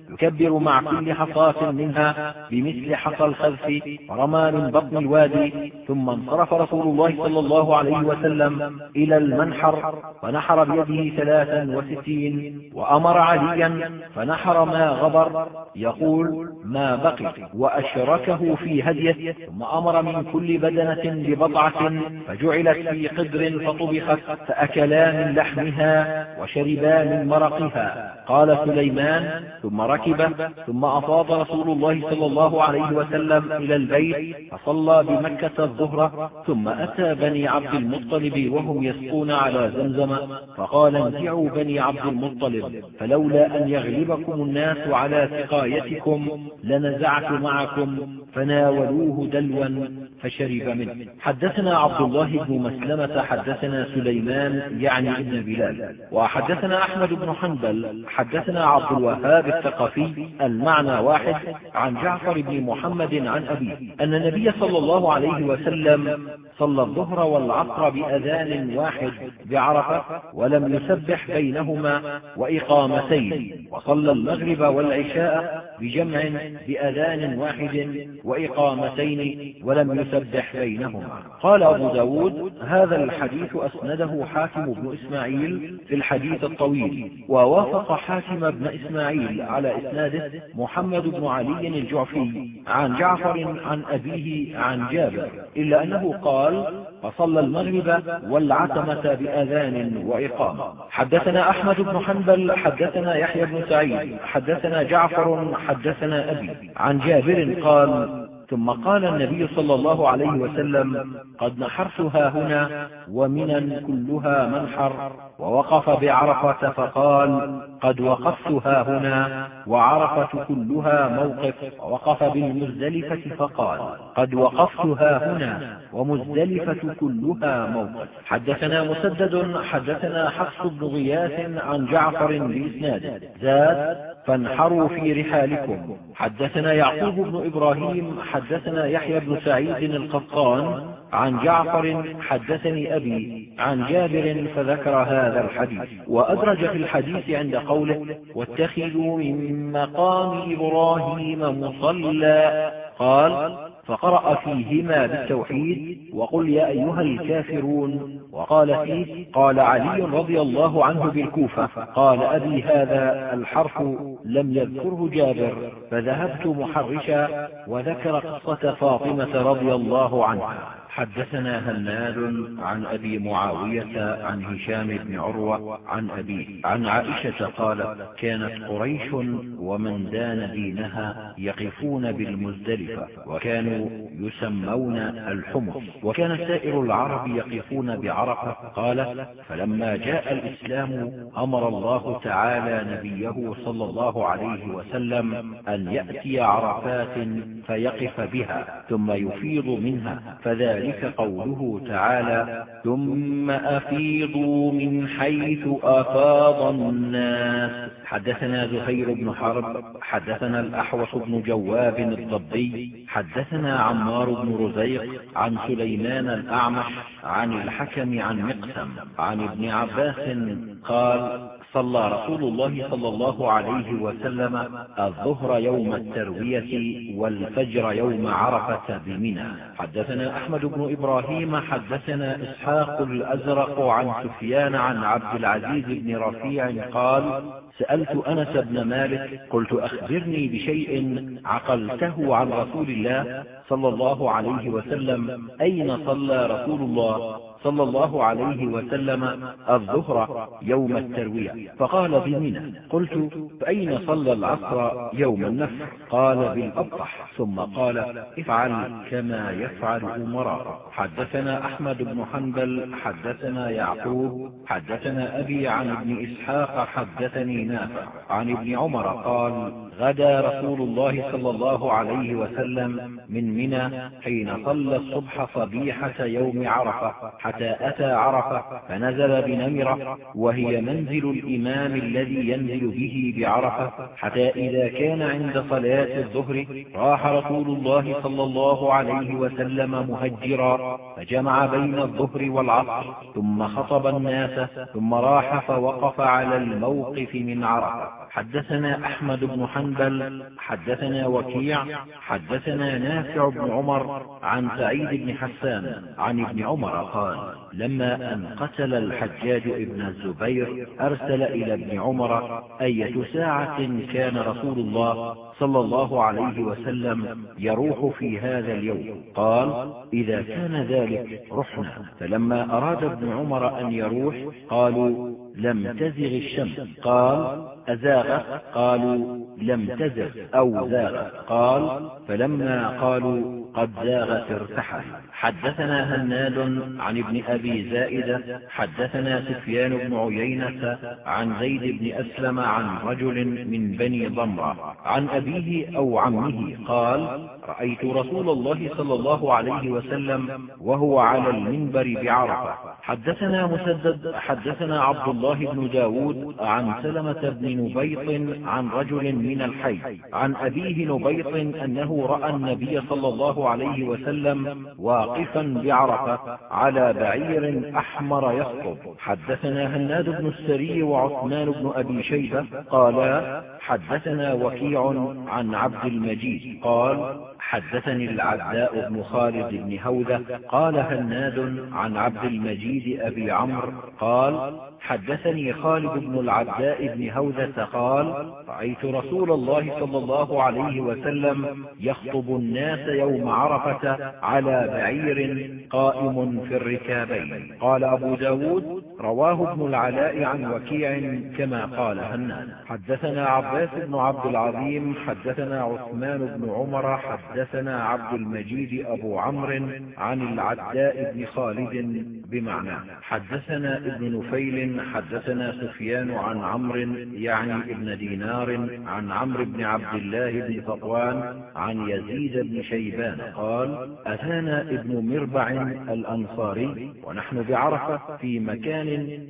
يكبر مع كل حصاة منها بمثل حصى الخذف ورمى من بطن الوادي ثم انصرف رسول الله صلى الله عليه وسلم إلى المنحر فنحر بيده ثلاثا وستين وأمر عليا فنحر ما غبر يقول ما بقي. وأشركه في هديه ثم أمر من كل بدنة ببضعة فجعلت في قدر فطبخت فأكلا من لحمها وشربا من مرقها. قال سليمان ثم ركب ثم أفاض رسول الله صلى الله عليه وسلم إلى البيت فصلى بمكة الظهر ثم أتى بني عبد المطلب وهم يسقون على زمزم فقال انزعوا بني عبد المطلب فلولا أن يغلبكم الناس على سقايتكم لنزعت معكم فناولوه دلوا فشرب منه. حدثنا عبد الله بن مسلمة حدثنا سليمان يعني ابن بلال وحدثنا أحمد بن حنبل حدثنا عبد الوهاب الثقفي المعنى واحد عن جعفر بن محمد عن أبيه أن النبي صلى الله عليه وسلم صلى الظهر والعصر بأذان واحد بعرفة ولم يسبح بينهما وإقامتين وصلى المغرب والعشاء بجمع بأذان واحد وإقامتين ولم يسبح بينهما. قال أبو ب داود هذا الحديث أسنده حاكم بن إسماعيل في الحديث الطويل ووافق حاكم بن إسماعيل على إسناده محمد بن علي الجعفي عن جعفر عن أبيه عن جابر إلا أنه قال فصلى المغرب والعتمة بأذان وإقامة. حدثنا أحمد بن حنبل حدثنا يحيى بن سعيد حدثنا جعفر حدثنا أبي. عن جابر قال ثم قال النبي صلى الله عليه وسلم قد نحرتها هنا ومنا كلها منحر. ووقف بعرفة فقال قد وقفتها هنا وعرفة كلها موقف. ووقف بالمزدلفة فقال قد وقفتها هنا ومزدلفة كلها موقف. حدثنا مسدد حدثنا حفص بن غياث عن جعفر بإسناده زاد فانحروا في رحالكم. حدثنا يعقوب بن إبراهيم حدثنا يحيى بن سعيد القطان عن جعفر حدثني أبي عن جابر فذكر هذا الحديث وأدرج في الحديث عند قوله واتخذوا من مقام إبراهيم مصلى قال فقرأ فيهما بالتوحيد وقل يا أيها الكافرون وقال فيه قال علي رضي الله عنه بالكوفة قال أبي هذا الحرف لم يذكره جابر فذهبت محرشا وذكر قصة فاطمة رضي الله عنها حدثنا هناد عن أبي معاوية عن هشام بن عروة عن أبيه عن عائشة قالت كانت قريش ومن دان دينها يقفون بالمزدلفة وكانوا يسمون الحمص وكان سائر العرب يقفون بعرفة قال فلما جاء الإسلام أمر الله تعالى نبيه صلى الله عليه وسلم أن يأتي عرفات فيقف بها ثم يفيض منها فذلك قوله تعالى ثم أفيضوا من حيث أفاض الناس. حدثنا زهير بن حرب حدثنا الأحوص بن جواب الضبي حدثنا عمار بن رزيق عن سليمان الأعمش عن الحكم عن مقسم عن ابن عباس قال صلى رسول الله صلى الله عليه وسلم الظهر يوم التروية والفجر يوم عرفة بمنى. حدثنا أحمد بن إبراهيم حدثنا إسحاق الأزرق عن سفيان عن عبد العزيز بن رفيع قال سألت أنس بن مالك قلت أخبرني بشيء عقلته عن رسول الله صلى الله عليه وسلم أين صلى رسول الله صلى الله عليه وسلم الظهر يوم التروية؟ فقال بمنى قلت فأين صلى العصر يوم النفر قال بالأبطح ثم قال افعل كما يفعل أمراء حدثنا أحمد بن حنبل حدثنا يعقوب حدثنا أبي عن ابن إسحاق حدثني نافع. عن ابن عمر قال غدا رسول الله صلى الله عليه وسلم من منى حين صلى الصبح صبيحة يوم عرفة حتى أتى عرفة فنزل بنمرة وهي منزل الإمام الذي ينزل به بعرفة حتى إذا كان عند صلاة الظهر راح رسول الله صلى الله عليه وسلم مهجرا فجمع بين الظهر والعصر ثم خطب الناس ثم راح فوقف على الموقف من عرفة. حدثنا أحمد بن حنبل حدثنا وكيع حدثنا نافع بن عمر عن سعيد بن حسان عن ابن عمر قال لما أن قتل الحجاج ابن الزبير أرسل إلى ابن عمر أية ساعة كان رسول الله صلى الله عليه وسلم يروح في هذا اليوم. قال إذا كان ذلك رحنا فلما أراد ابن عمر أن يروح قالوا لم تزغ الشمس. قال أزاغت. قالوا لم تزغ. أو زاغت. قال فلما قالوا قد زاغت ارتحل حدثنا هناد عن ابن أبي زائدة. حدثنا سفيان بن عيينة عن زيد بن أسلم عن رجل من بني ضمرة عن أبيه أو عمه. قال رأيت رسول الله صلى الله عليه وسلم وهو على المنبر بعرفة. حدثنا مسدد حدثنا عبد الله بن داود عن سلمة بن نبيط عن رجل من الحي عن أبيه نبيط أنه رأى النبي صلى الله عليه وسلم واقفا بعرفة على بعير أحمر يخطب. حدثنا هناد بن السري وعثمان بن أبي شيبة قالا حدثنا وكيع عن عبد المجيد قال حدثني العداء بن خالد بن هوذة قال هناد عن عبد المجيد أبي عمرو قال حدثني خالد بن العداء بن هوذة قال رأيت رسول الله صلى الله عليه وسلم يخطب الناس يوم عرفة على بعير قائم في الركابين. قال أبو ب داود رواه ابن العلاء عن وكيع كما قال هنان حدثنا عباس بن عبد العظيم حدثنا عثمان بن عمر حدثنا عبد المجيد أبو عمرو عن العداء بن خالد بمعنى. حدثنا ابن نفيل حدثنا سفيان عن عمرو يعني ابن دينار عن عمرو بن عبد الله بن فطوان عن يزيد بن شيبان قال أتانا ابن مربع الأنصاري ونحن بعرفة في مكان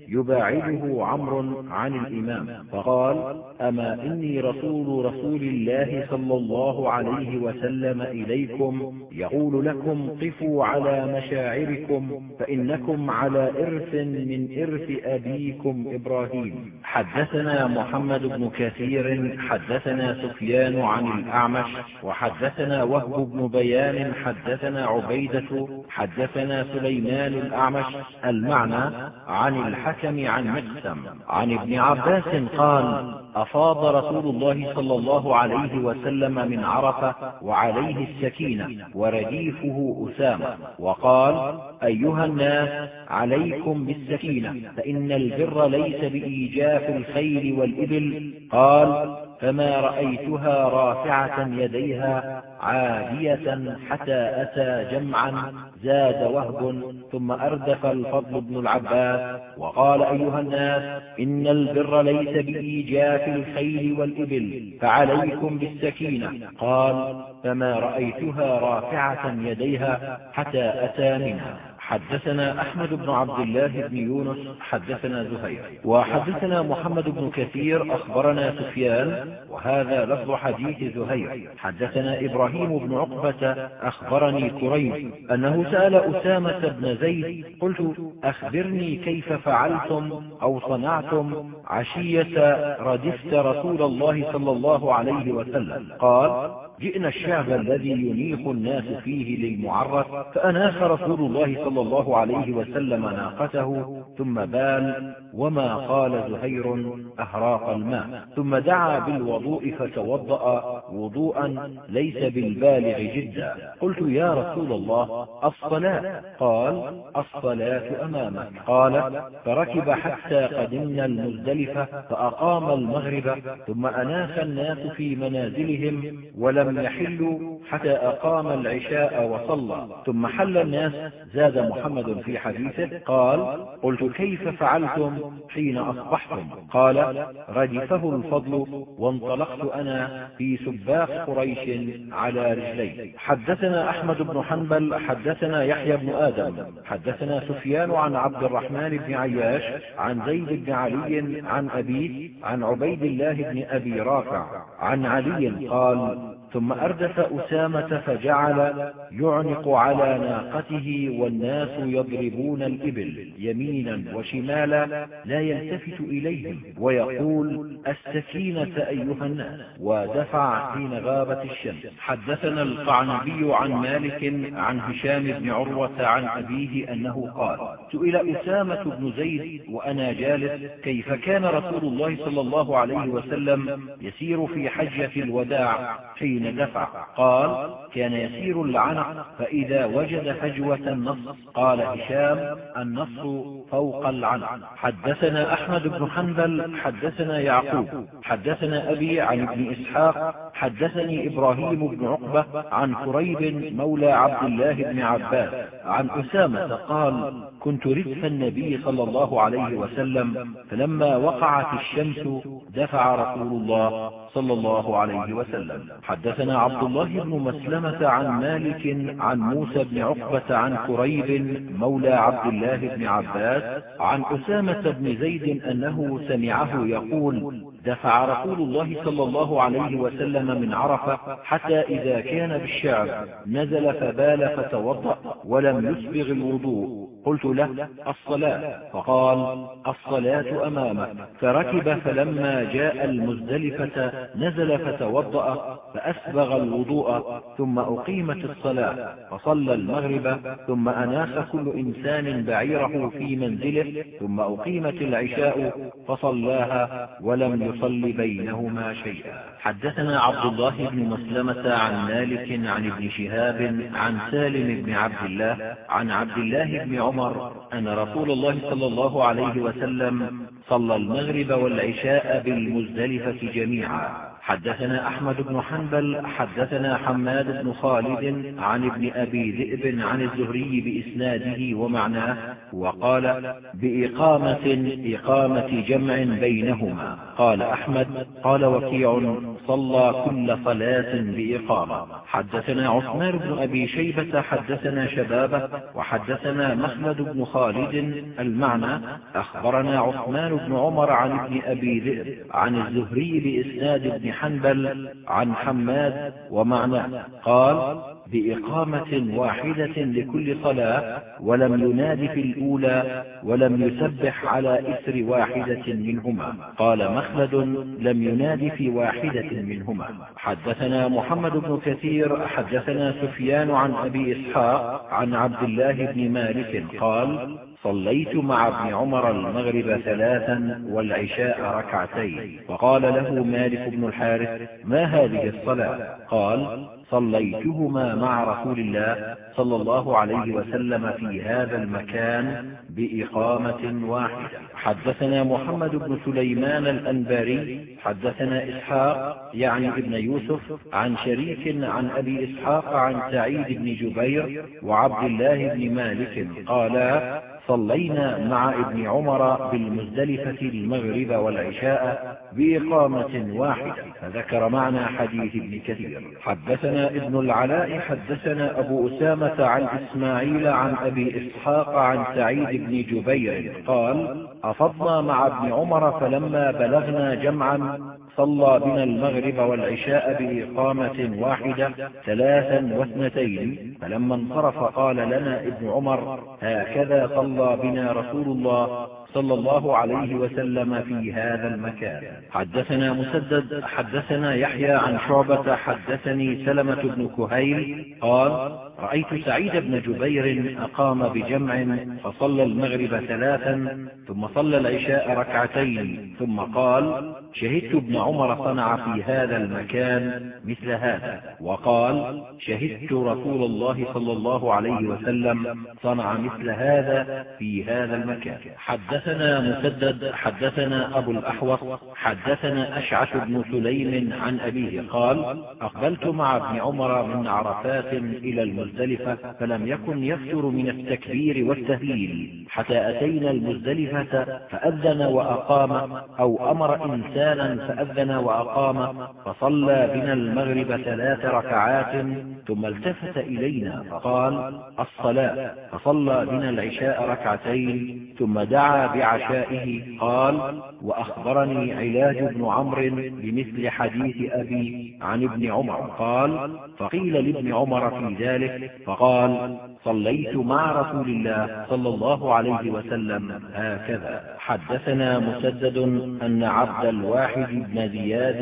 يباعده عمرو عن الإمام فقال أما إني رسول رسول الله صلى الله عليه وسلم إليكم يقول لكم قفوا على مشاعركم فإنكم على إرث من إرث أبيكم إبراهيم. حدثنا محمد بن كثير حدثنا سفيان عن الأعمش وحدثنا وهب بن بيان حدثنا عبيدة حدثنا سليمان الأعمش. المعنى عن الحكم عن مقسم. عن ابن عباس قال أفاض رسول الله صلى الله عليه وسلم من عرفة وعليه السكينة ورديفه أسامة وقال أيها الناس عليكم بالسكينة فإن البر ليس بإيجاف الخيل والإبل. قال فما رأيتها رافعة يديها عادية حتى أتى جمعا زاد وهب ثم أردف الفضل بن العباس وقال أيها الناس إن البر ليس بإيجاف الخيل والإبل فعليكم بالسكينة قال فما رأيتها رافعة يديها حتى أتى منها حدثنا أحمد بن عبد الله بن يونس حدثنا زهير. وحدثنا محمد بن كثير أخبرنا سفيان وهذا لفظ حديث زهير. حدثنا إبراهيم بن عقبة أخبرني كريم أنه سأل أسامة بن زيد قلت أخبرني كيف فعلتم أو صنعتم عشية ردفت رسول الله صلى الله عليه وسلم؟ قال جئنا الشعب الذي ينيخ الناس فيه للمعرف فأناخ رسول الله صلى الله عليه وسلم ناقته ثم بال وما قال زهير أهراق الماء. ثم دعا بالوضوء فتوضأ وضوءا ليس بالبالغ جدا. قلت يا رسول الله الصلاة. قال الصلاة أمامك. قال فركب حتى قدمنا المزدلفة فأقام المغرب ثم أناخ الناس في منازلهم ولم لم يحلوا حتى أقام العشاء وصلى. ثم حل الناس زاد محمد في حديثه قال قلت كيف فعلتم حين أصبحتم؟ قال ردفه الفضل وانطلقت أنا في سباق قريش على رجلي. حدثنا أحمد بن حنبل حدثنا يحيى بن آدم حدثنا سفيان عن عبد الرحمن بن عياش عن زيد بن علي عن أبيه عن عبيد الله بن أبي رافع عن علي قال ثم أردف أسامة فجعل يعنق على ناقته والناس يضربون الإبل يمينا وشمالا لا يلتفت إليهم ويقول السكينة أيها الناس ودفع حين غابت الشمس. حدثنا القعنبي عن مالك عن هشام بن عروة عن أبيه أنه قال سئل أسامة بن زيد وأنا جالس كيف كان رسول الله صلى الله عليه وسلم يسير في حجة الوداع حين حين دفع. قال كان يسير العنق فإذا وجد فجوة النص قال هشام النص فوق العنق. حدثنا أحمد بن حنبل حدثنا يعقوب حدثنا أبي عن ابن إسحاق حدثني إبراهيم بن عقبة عن كريب مولى عبد الله بن عباس عن أسامة قال كنت ردف النبي صلى الله عليه وسلم فلما وقعت الشمس دفع رسول الله صلى الله عليه وسلم. حدثنا عبد الله بن مسلمة عن مالك عن موسى بن عقبة عن كريب مولى عبد الله بن عباس عن أسامة بن زيد أنه سمعه يقول دفع رسول الله صلى الله عليه وسلم من عرفة حتى إذا كان بالشعب نزل فبال فتوضأ ولم يسبغ الوضوء. قلت له الصلاة. فقال الصلاة أمامك. فركب فلما جاء المزدلفة نزل فتوضأ فأسبغ الوضوء ثم أقيمت الصلاة فصلى المغرب ثم أناخ كل إنسان بعيره في منزله ثم أقيمت العشاء فصلاها ولم يصل بينهما شيئا. حدثنا عبد الله بن مسلمة عن مالك عن ابن شهاب عن سالم بن عبد الله عن عبد الله بن عمر أن رسول الله صلى الله عليه وسلم صلى المغرب والعشاء بالمزدلفة جميعا. حدثنا أحمد بن حنبل حدثنا حماد بن خالد عن ابن أبي ذئب عن الزهري بإسناده ومعناه وقال بإقامة إقامة جمع بينهما. قال أحمد قال وكيع صلى كل صلاة بإقامة. حدثنا عثمان بن أبي شيبة حدثنا شبابة وحدثنا مخلد بن خالد. المعنى أخبرنا عثمان بن عمر عن ابن أبي ذئب عن الزهري بإسناد ابن حنبل عن حماد ومعناه قال بإقامة واحدة لكل صلاة ولم يناد في الأولى ولم يسبح على إثر واحدة منهما. قال مخلد لم يناد في واحدة منهما. حدثنا محمد بن كثير حدثنا سفيان عن أبي إسحاق عن عبد الله بن مالك قال صليت مع ابن عمر المغرب ثلاثا والعشاء ركعتين. فقال له مالك بن الحارث ما هذه الصلاة؟ قال صليتهما مع رسول الله صلى الله عليه وسلم في هذا المكان بإقامة واحدة. حدثنا محمد بن سليمان الأنباري حدثنا إسحاق يعني ابن يوسف عن شريك عن أبي إسحاق عن سعيد بن جبير وعبد الله بن مالك قالا صلينا مع ابن عمر بالمزدلفة المغرب والعشاء بإقامة واحدة. فذكر معنى حديث ابن كثير. حدثنا ابن العلاء حدثنا أبو أسامة عن إسماعيل عن أبي إسحاق عن سعيد بن جبير قال أفضنا مع ابن عمر فلما بلغنا جمعا صلى بنا المغرب والعشاء بإقامة واحدة ثلاثا واثنتين فلما انصرف قال لنا ابن عمر هكذا صلى بنا رسول الله صلى الله عليه وسلم في هذا المكان. حدثنا مسدد حدثنا يحيى عن شعبة حدثني سلمة بن كهيل قال رأيت سعيد بن جبير أقام بجمع فصلى المغرب ثلاثا ثم صلى العشاء ركعتين ثم قال شهدت ابن عمر صنع في هذا المكان مثل هذا. وقال شهدت رسول الله صلى الله عليه وسلم صنع مثل هذا في هذا المكان. حدثنا مسدد حدثنا أبو الأحوص حدثنا أشعث بن سليم عن أبيه قال أقبلت مع ابن عمر من عرفات إلى المزدلفة فلم يكن يفتر من التكبير والتهليل. حتى أتينا المزدلفة فأذن وأقام أو أمر إنسانا فأذن وأقام فصلى بنا المغرب ثلاث ركعات ثم التفت إلينا فقال الصلاة. فصلى بنا العشاء ركعتين ثم دعا بعشائه قال وأخبرني علاج بن عمرو بمثل حديث أبي عن ابن عمر. قال فقيل لابن عمر في ذلك فقال صليت مع رسول الله صلى الله عليه وسلم هكذا. حدثنا مسدد أن عبد الواحد بن زياد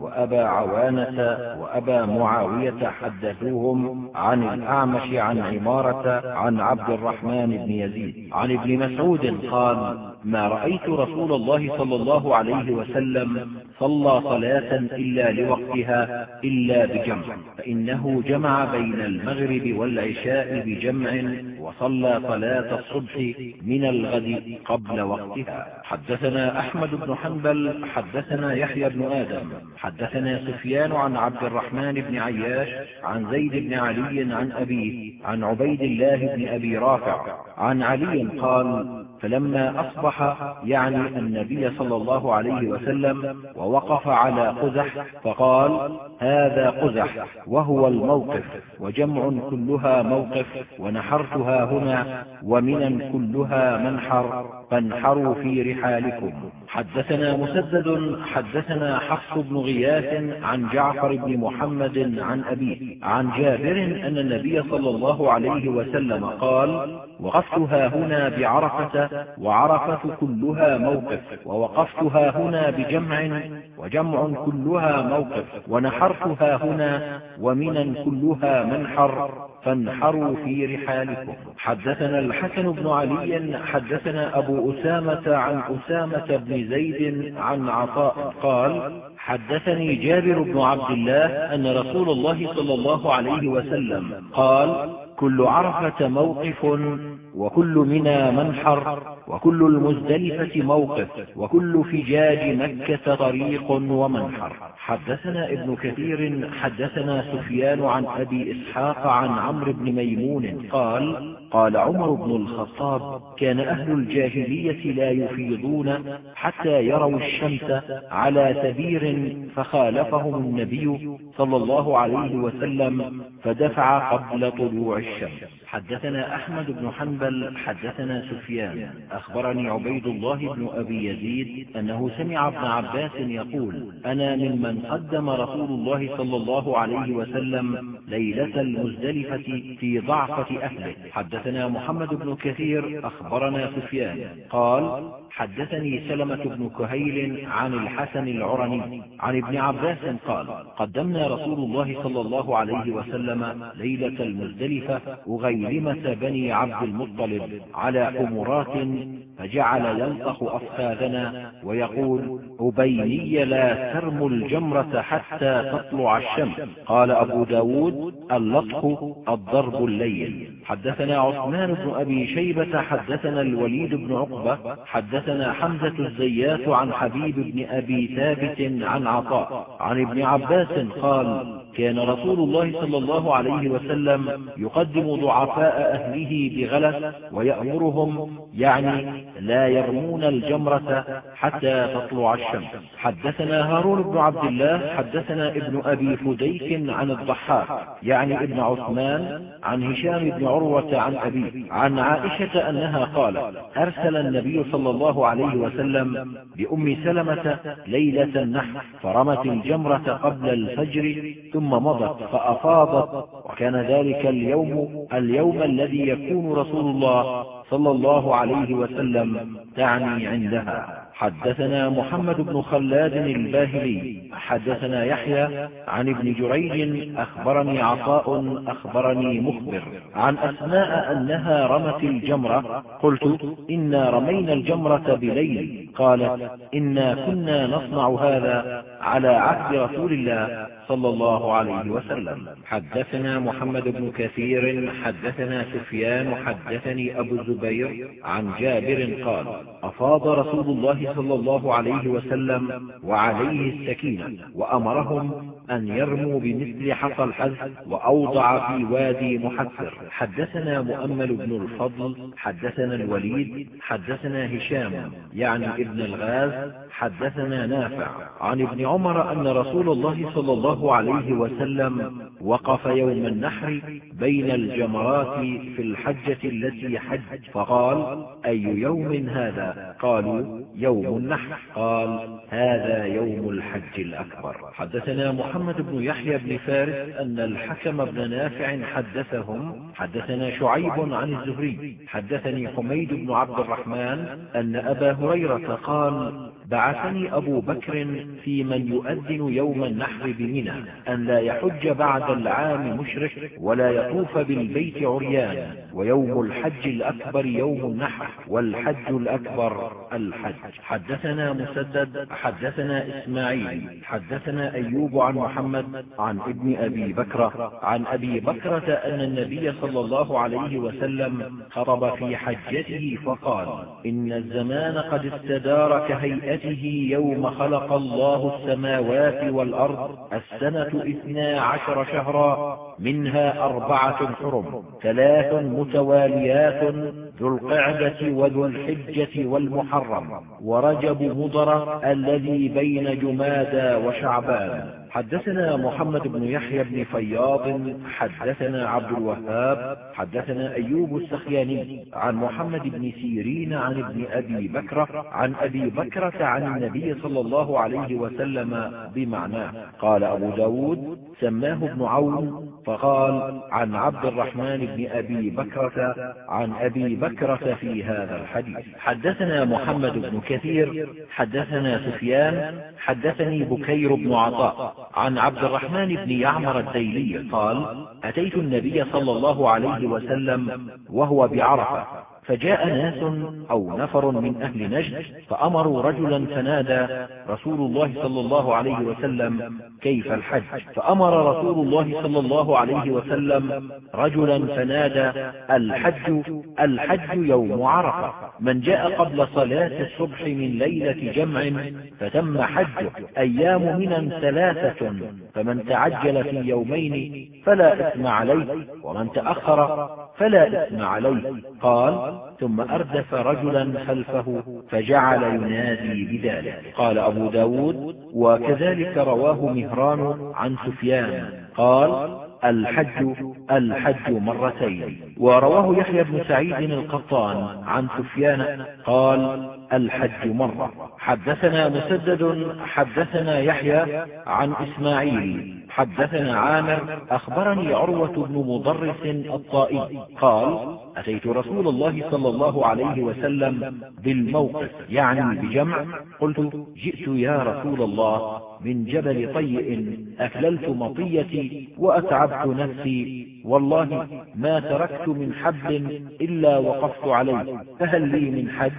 وأبا عوانة وأبا معاوية حدثوهم عن الأعمش عن عمارة عن عبد الرحمن بن يزيد. عن ابن مسعود قال ما رأيت رسول الله صلى الله عليه وسلم صلى صلاة إلا لوقتها إلا بجمع. فإنه جمع بين المغرب والعشاء بجمع وصلى صلاة الصبح من الغد قبل وقتها. حدثنا أحمد بن حنبل حدثنا يحيى بن آدم حدثنا سفيان عن عبد الرحمن بن عياش عن زيد بن علي عن أبيه عن عبيد الله بن أبي رافع عن علي قال فلما أصبح يعني النبي صلى الله عليه وسلم ووقف على قزح فقال هذا قزح وهو الموقف وجمع كلها موقف ونحرتها هنا ومنا كلها منحر فانحروا في رحالكم. حدثنا مسدد حدثنا حفص بن غياث عن جعفر بن محمد عن أبيه عن جابر أن النبي صلى الله عليه وسلم قال وقفتها هنا بعرفة وعرفة كلها موقف ووقفتها هنا بجمع وجمع كلها موقف ونحرتها هنا ومنا كلها منحر فانحروا في رحالكم. حدثنا الحسن بن علي حدثنا أبو أسامة عن أسامة بن زيد عن عطاء. قال حدثني جابر بن عبد الله أن رسول الله صلى الله عليه وسلم قال كل عرفة موقف وكل منى منحر وكل المزدلفة موقف وكل فجاج مكة طريق ومنحر. حدثنا ابن كثير حدثنا سفيان عن أبي إسحاق عن عمرو بن ميمون قال قال عمر بن الخطاب كان أهل الجاهلية لا يفيضون حتى يروا الشمس على سبير فخالفهم النبي صلى الله عليه وسلم فدفع قبل طلوع الشمس. حدثنا أحمد بن حنبل حدثنا سفيان. أخبرني عبيد الله بن أبي يزيد أنه سمع ابن عباس يقول أنا ممن قدم رسول الله صلى الله عليه وسلم ليلة المزدلفة في ضعفة أهله. حدثنا محمد بن كثير أخبرنا سفيان. قال حدثني سلمة بن كهيل عن الحسن العرني عن ابن عباس قال قدمنا رسول الله صلى الله عليه وسلم ليلة المزدلفة أغيلمة بني عبد المطلب على حمرات فجعل يلطخ أفخاذنا ويقول أبيني لا ترموا الجمرة حتى تطلع الشمس. قال أبو ب داود اللطخ الضرب الليل. حدثنا عثمان بن أبي شيبة حدثنا الوليد بن عقبة حدثنا حمزة الزيات عن حبيب بن أبي ثابت عن عطاء عن ابن عباس قال كان رسول الله صلى الله عليه وسلم يقدم ضعفاء أهله بغلس ويأمرهم يعني لا يرمون الجمرة حتى تطلع الشمس. حدثنا هارون بن عبد الله حدثنا ابن أبي فديك عن الضحاك يعني ابن عثمان عن هشام بن عروة عن أبيه. عن عائشة أنها قالت أرسل النبي صلى الله عليه وسلم بأم سلمة ليلة النحر فرمت الجمرة قبل الفجر ثم مضت فأفاضت وكان ذلك اليوم اليوم الذي يكون رسول الله صلى الله عليه وسلم تعني عندها. حدثنا محمد بن خلاد الباهلي حدثنا يحيى عن ابن جريج أخبرني عطاء أخبرني مخبر. عن أسماء أنها رمت الجمرة قلت إنا رمينا الجمرة بليل. قالت إنا كنا نصنع هذا على عهد رسول الله صلى الله عليه وسلم. حدثنا محمد بن كثير حدثنا سفيان حدثني أبو الزبير عن جابر قال أفاض رسول الله صلى الله عليه وسلم وعليه السكينة وأمرهم أن يرموا بمثل حصى الحذف وأوضع في وادي محسر حدثنا مؤمل بن الفضل حدثنا الوليد حدثنا هشام يعني ابن الغاز حدثنا نافع. عن ابن عمر أن رسول الله صلى الله عليه وسلم وقف يوم النحر بين الجمرات في الحجة التي حج. فقال أي يوم هذا؟ قالوا يوم النحر. قال هذا يوم الحج الأكبر. حدثنا محمد بن يحيى بن فارس أن الحكم بن نافع حدثهم حدثنا شعيب عن الزهري حدثني حميد بن عبد الرحمن أن أبا هريرة قال بعثني أبو بكر في من يؤذن يوم النحر بمنى أن لا يحج بعد العام مشرك ولا يطوف بالبيت عريان ويوم الحج الأكبر يوم النحر والحج الأكبر الحج. حدثنا مسدد حدثنا إسماعيل حدثنا أيوب عن محمد عن ابن أبي بكر عن أبي بكرة أن النبي صلى الله عليه وسلم خطب في حجته فقال إن الزمان قد استدار كهيئته يوم خلق الله السماوات والأرض السنة اثنا عشر شهرا منها أربعة حرم ثلاث متواليات ذو القعدة وذو الحجة والمحرم ورجب مضر الذي بين جمادى وشعبان. حدثنا محمد بن يحيى بن فياض حدثنا عبد الوهاب حدثنا أيوب السخياني عن محمد بن سيرين عن ابن أبي بكرة عن أبي بكرة عن النبي صلى الله عليه وسلم بمعناه. قال أبو ب داود سماه ابن عون فقال عن عبد الرحمن بن أبي بكرة عن أبي بكرة في هذا الحديث. حدثنا محمد بن كثير حدثنا سفيان حدثني بكير بن عطاء. عن عبد الرحمن بن يعمر الديلي قال أتيت النبي صلى الله عليه وسلم وهو بعرفة. فجاء ناس أو نفر من أهل نجد فأمروا رجلا فنادى رسول الله صلى الله عليه وسلم كيف الحج؟ فأمر رسول الله صلى الله عليه وسلم رجلا فنادى الحج الحج يوم عرفة. من جاء قبل صلاة الصبح من ليلة جمع فتم حجه أيام منا ثلاثة. فمن تعجل في يومين فلا إثم عليه ومن تأخر فلا إثم عليه. قال ثم أردف رجلا خلفه فجعل ينادي بذلك. قال أبو ب داود وكذلك رواه مهران عن سفيان. قال الحج الحج مرتين. ورواه يحيى بن سعيد القطان عن سفيان. قال الحج مرة. حدثنا مسدد حدثنا يحيى عن إسماعيل. حدثنا عامر أخبرني عروة بن مضرس الطائي. قال أتيت رسول الله صلى الله عليه وسلم بالموقف يعني بجمع. قلت جئت يا رسول الله من جبل طيء أكللت مطيتي وأتعبت نفسي. والله ما تركت من حبل إلا وقفت عليه فهل لي من حج؟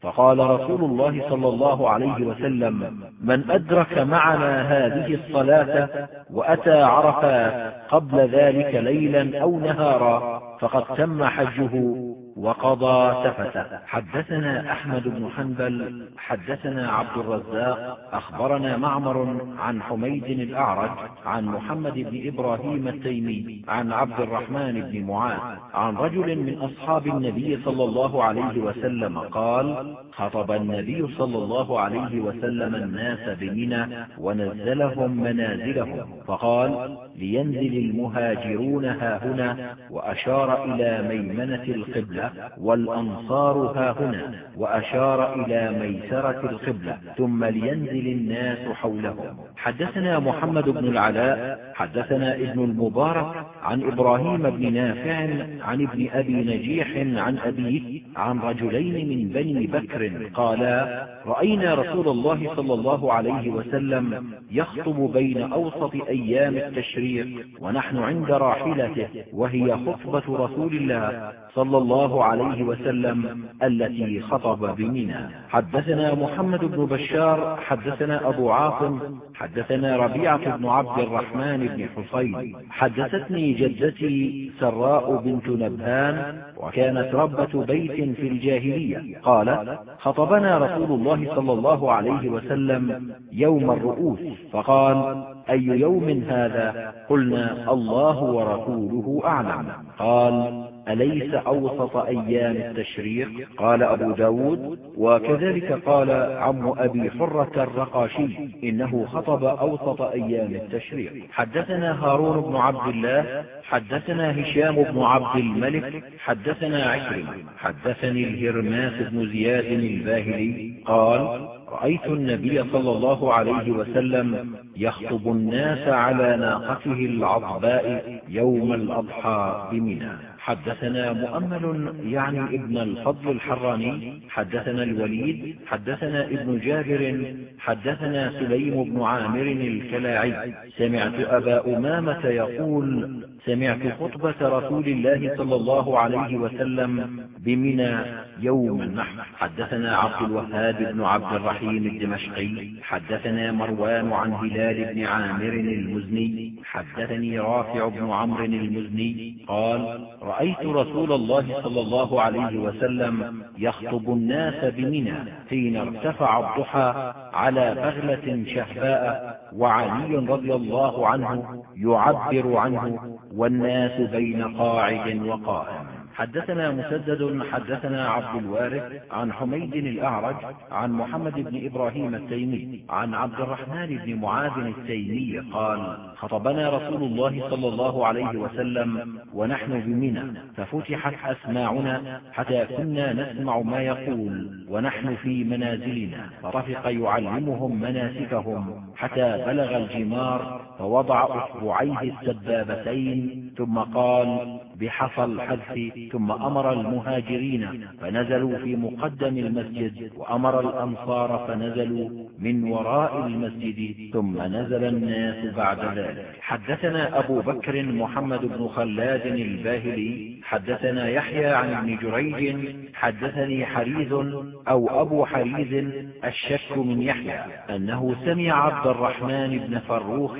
فقال رسول الله صلى الله عليه وسلم من أدرك معنا هذه الصلاة وأتى عرفات قبل ذلك ليلا أو نهارا فقد تم حجه. وقضى تفته حدثنا أحمد بن حنبل حدثنا عبد الرزاق أخبرنا معمر عن حميد الأعرج عن محمد بن إبراهيم التيمي عن عبد الرحمن بن معاذ عن رجل من أصحاب النبي صلى الله عليه وسلم قال خطب النبي صلى الله عليه وسلم الناس بمنى ونزلهم منازلهم فقال لينزل المهاجرون هاهنا وأشار إلى ميمنة القبلة. والأنصار هاهنا وأشار إلى ميسرة القبلة ثم لينزل الناس حولهم. حدثنا محمد بن العلاء حدثنا ابن المبارك عن إبراهيم بن نافع عن ابن أبي نجيح عن أبيه عن رجلين من بني بكر قالا رأينا رسول الله صلى الله عليه وسلم يخطب بين أوسط أيام التشريق ونحن عند راحلته وهي خطبة رسول الله صلى الله عليه وسلم التي خطب بمنى. حدثنا محمد بن بشار حدثنا أبو عاصم حدثنا ربيعة بن عبد الرحمن بن حصين. حدثتني جدتي سراء بنت نبهان وكانت ربة بيت في الجاهلية. قالت خطبنا رسول الله صلى الله عليه وسلم يوم الرؤوس. فقال أي يوم هذا؟ قلنا الله ورسوله أعلم. قال أليس أوسط أيام التشريق؟ قال أبو ب داود. وكذلك قال عم أبي حرة الرقاشي إنه خطب أوسط أيام التشريق. حدثنا هارون بن عبد الله حدثنا هشام بن عبد الملك حدثنا عكرم حدثني الهرماس بن زياد الباهلي قال رأيت النبي صلى الله عليه وسلم يخطب الناس على ناقته العضباء يوم الأضحى بمنى. حدثنا مؤمل يعني ابن الفضل الحراني حدثنا الوليد حدثنا ابن جابر حدثنا سليم بن عامر الكلاعي. سمعت أبا أمامة يقول سمعت خطبة رسول الله صلى الله عليه وسلم بمنى يوم النحر. حدثنا عبد الوهاب بن عبد الرحيم الدمشقي حدثنا مروان عن هلال بن عامر المزني. حدثني رافع بن عمرو المزني. قال رأيت رسول الله صلى الله عليه وسلم يخطب الناس بمنى حين ارتفع الضحى على بغلة شهباء وعلي رضي الله عنه يعبر عنه والناس بين قاعد وقائم حدثنا مسدد حدثنا عبد الوارث عن حميد الأعرج عن محمد بن إبراهيم التيمي عن عبد الرحمن بن معاذ التيمي قال خطبنا رسول الله صلى الله عليه وسلم ونحن بمنى ففتحت أسماعنا حتى كنا نسمع ما يقول ونحن في منازلنا فرفق يعلمهم مناسكهم. حتى بلغ الجمار فوضع أصبعيه السبابتين ثم قال بحصى الحذف ثم أمر المهاجرين فنزلوا في مقدم المسجد وأمر الأنصار فنزلوا من وراء المسجد ثم نزل الناس بعد ذلك. حدثنا أبو بكر محمد بن خلاد الباهلي حدثنا يحيى عن ابن جريج حدثني حريز أو أبو حريز الشك من يحيى أنه سمع عبد الرحمن بن فروخ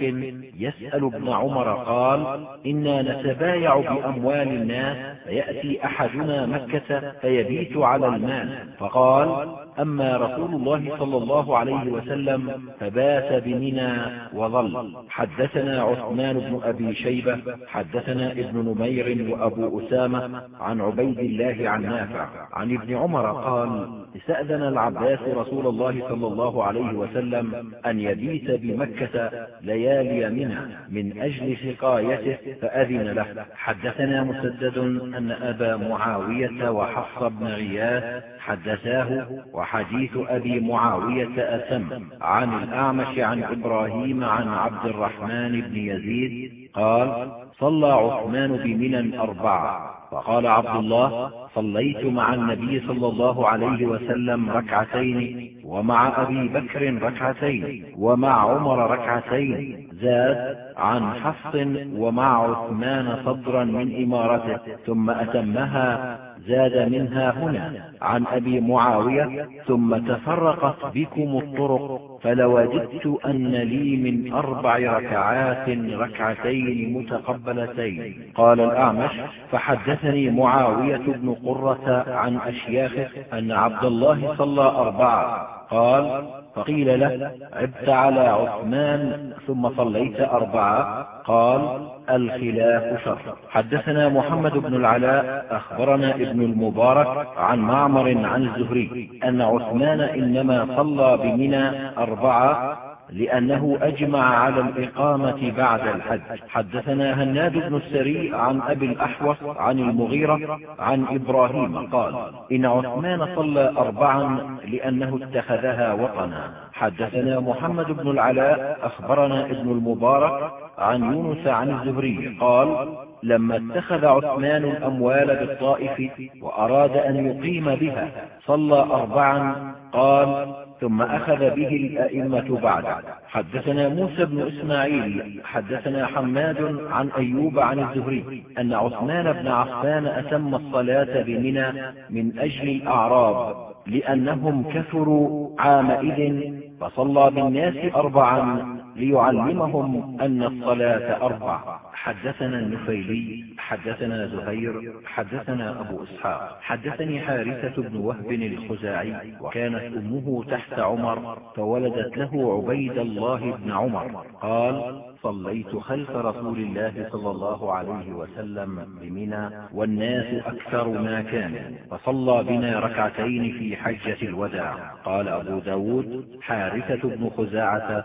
يسأل ابن عمر قال إنا نتبايع بأموال الناس فيأتي أحدنا مكة فيبيت على المال. فقال أما رسول الله صلى الله عليه وسلم فبات بمنى وظل. حدثنا عثمان بن أبي شيبة حدثنا ابن نمير وأبو أسامة عن عبيد الله عن نافع عن ابن عمر قال استأذن العباس رسول الله صلى الله عليه وسلم أن يبيت بمكة ليالي منى من أجل سقايته فأذن له. حدثنا مسدد أن أبا معاوية وحفص بن غياث حدثاه وحديث أبي معاوية أتم عن الأعمش عن إبراهيم عن عبد الرحمن بن يزيد قال صلى عثمان بمنى أربعة فقال عبد الله صليت مع النبي صلى الله عليه وسلم ركعتين ومع أبي بكر ركعتين ومع عمر ركعتين زاد عن حفص ومع عثمان صدرا من إمارته ثم أتمها زاد منها هنا عن أبي معاوية ثم تفرقت بكم الطرق فلوددت أن لي من أربع ركعات ركعتين متقبلتين. قال الأعمش فحدثني معاوية بن قرة عن أشياخه أن عبد الله صلى أربعة. قال فقيل له عبت على عثمان ثم صليت أربعة. قال الخلاف شر حدثنا محمد بن العلاء أخبرنا ابن المبارك عن معمر عن الزهري أن عثمان إنما صلى بمنى أربعة. لأنه أجمع على الإقامة بعد الحج. حدثنا هناد بن السري عن أبي الأحوص عن المغيرة عن إبراهيم قال إن عثمان صلى أربعا لأنه اتخذها وطنا. حدثنا محمد بن العلاء أخبرنا ابن المبارك عن يونس عن الزهري قال لما اتخذ عثمان الأموال بالطائف وأراد أن يقيم بها صلى أربعا قال ثم أخذ به الأئمة بعده حدثنا موسى بن إسماعيل حدثنا حماد عن أيوب عن الزهري أن عثمان بن عفان أتم الصلاة بمنى من أجل الأعراب لأنهم كثروا عامئذ فصلى بالناس أربعا. ليعلمهم أن الصلاة أربع. حدثنا النفيلي حدثنا زهير حدثنا أبو إسحاق. حدثني حارثة بن وهب الخزاعي وكانت أمه تحت عمر فولدت له عبيد الله بن عمر. قال صليت خلف رسول الله صلى الله عليه وسلم بمنى والناس أكثر ما كان فصلى بنا ركعتين في حجة الوداع. قال أبو ب داود حارثة بن خزاعة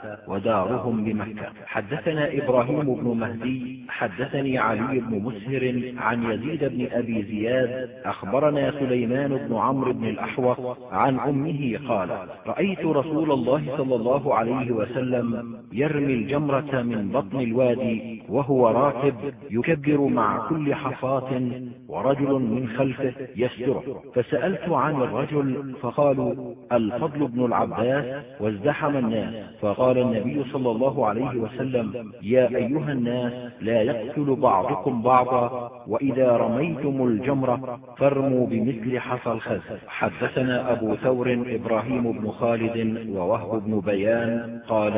ودارهم بمكة. حدثنا إبراهيم بن مهدي حدثني علي بن مسهر عن يزيد بن أبي زياد أخبرنا سليمان بن عمرو بن الأحوص عن أمه قال رأيت رسول الله صلى الله عليه وسلم يرمي الجمرة من بطن الوادي وهو راكب يكبر مع كل حصاة ورجل من خلفه يستره فسألت عن الرجل فقالوا الفضل بن العباس وازدحم الناس. فقال النبي صلى الله عليه وسلم يا أيها الناس لا يقتل بعضكم بعضا وإذا رميتم الجمرة فارموا بمثل حصى الخز. حدثنا أبو ثور إبراهيم بن خالد ووهب بن بيان قال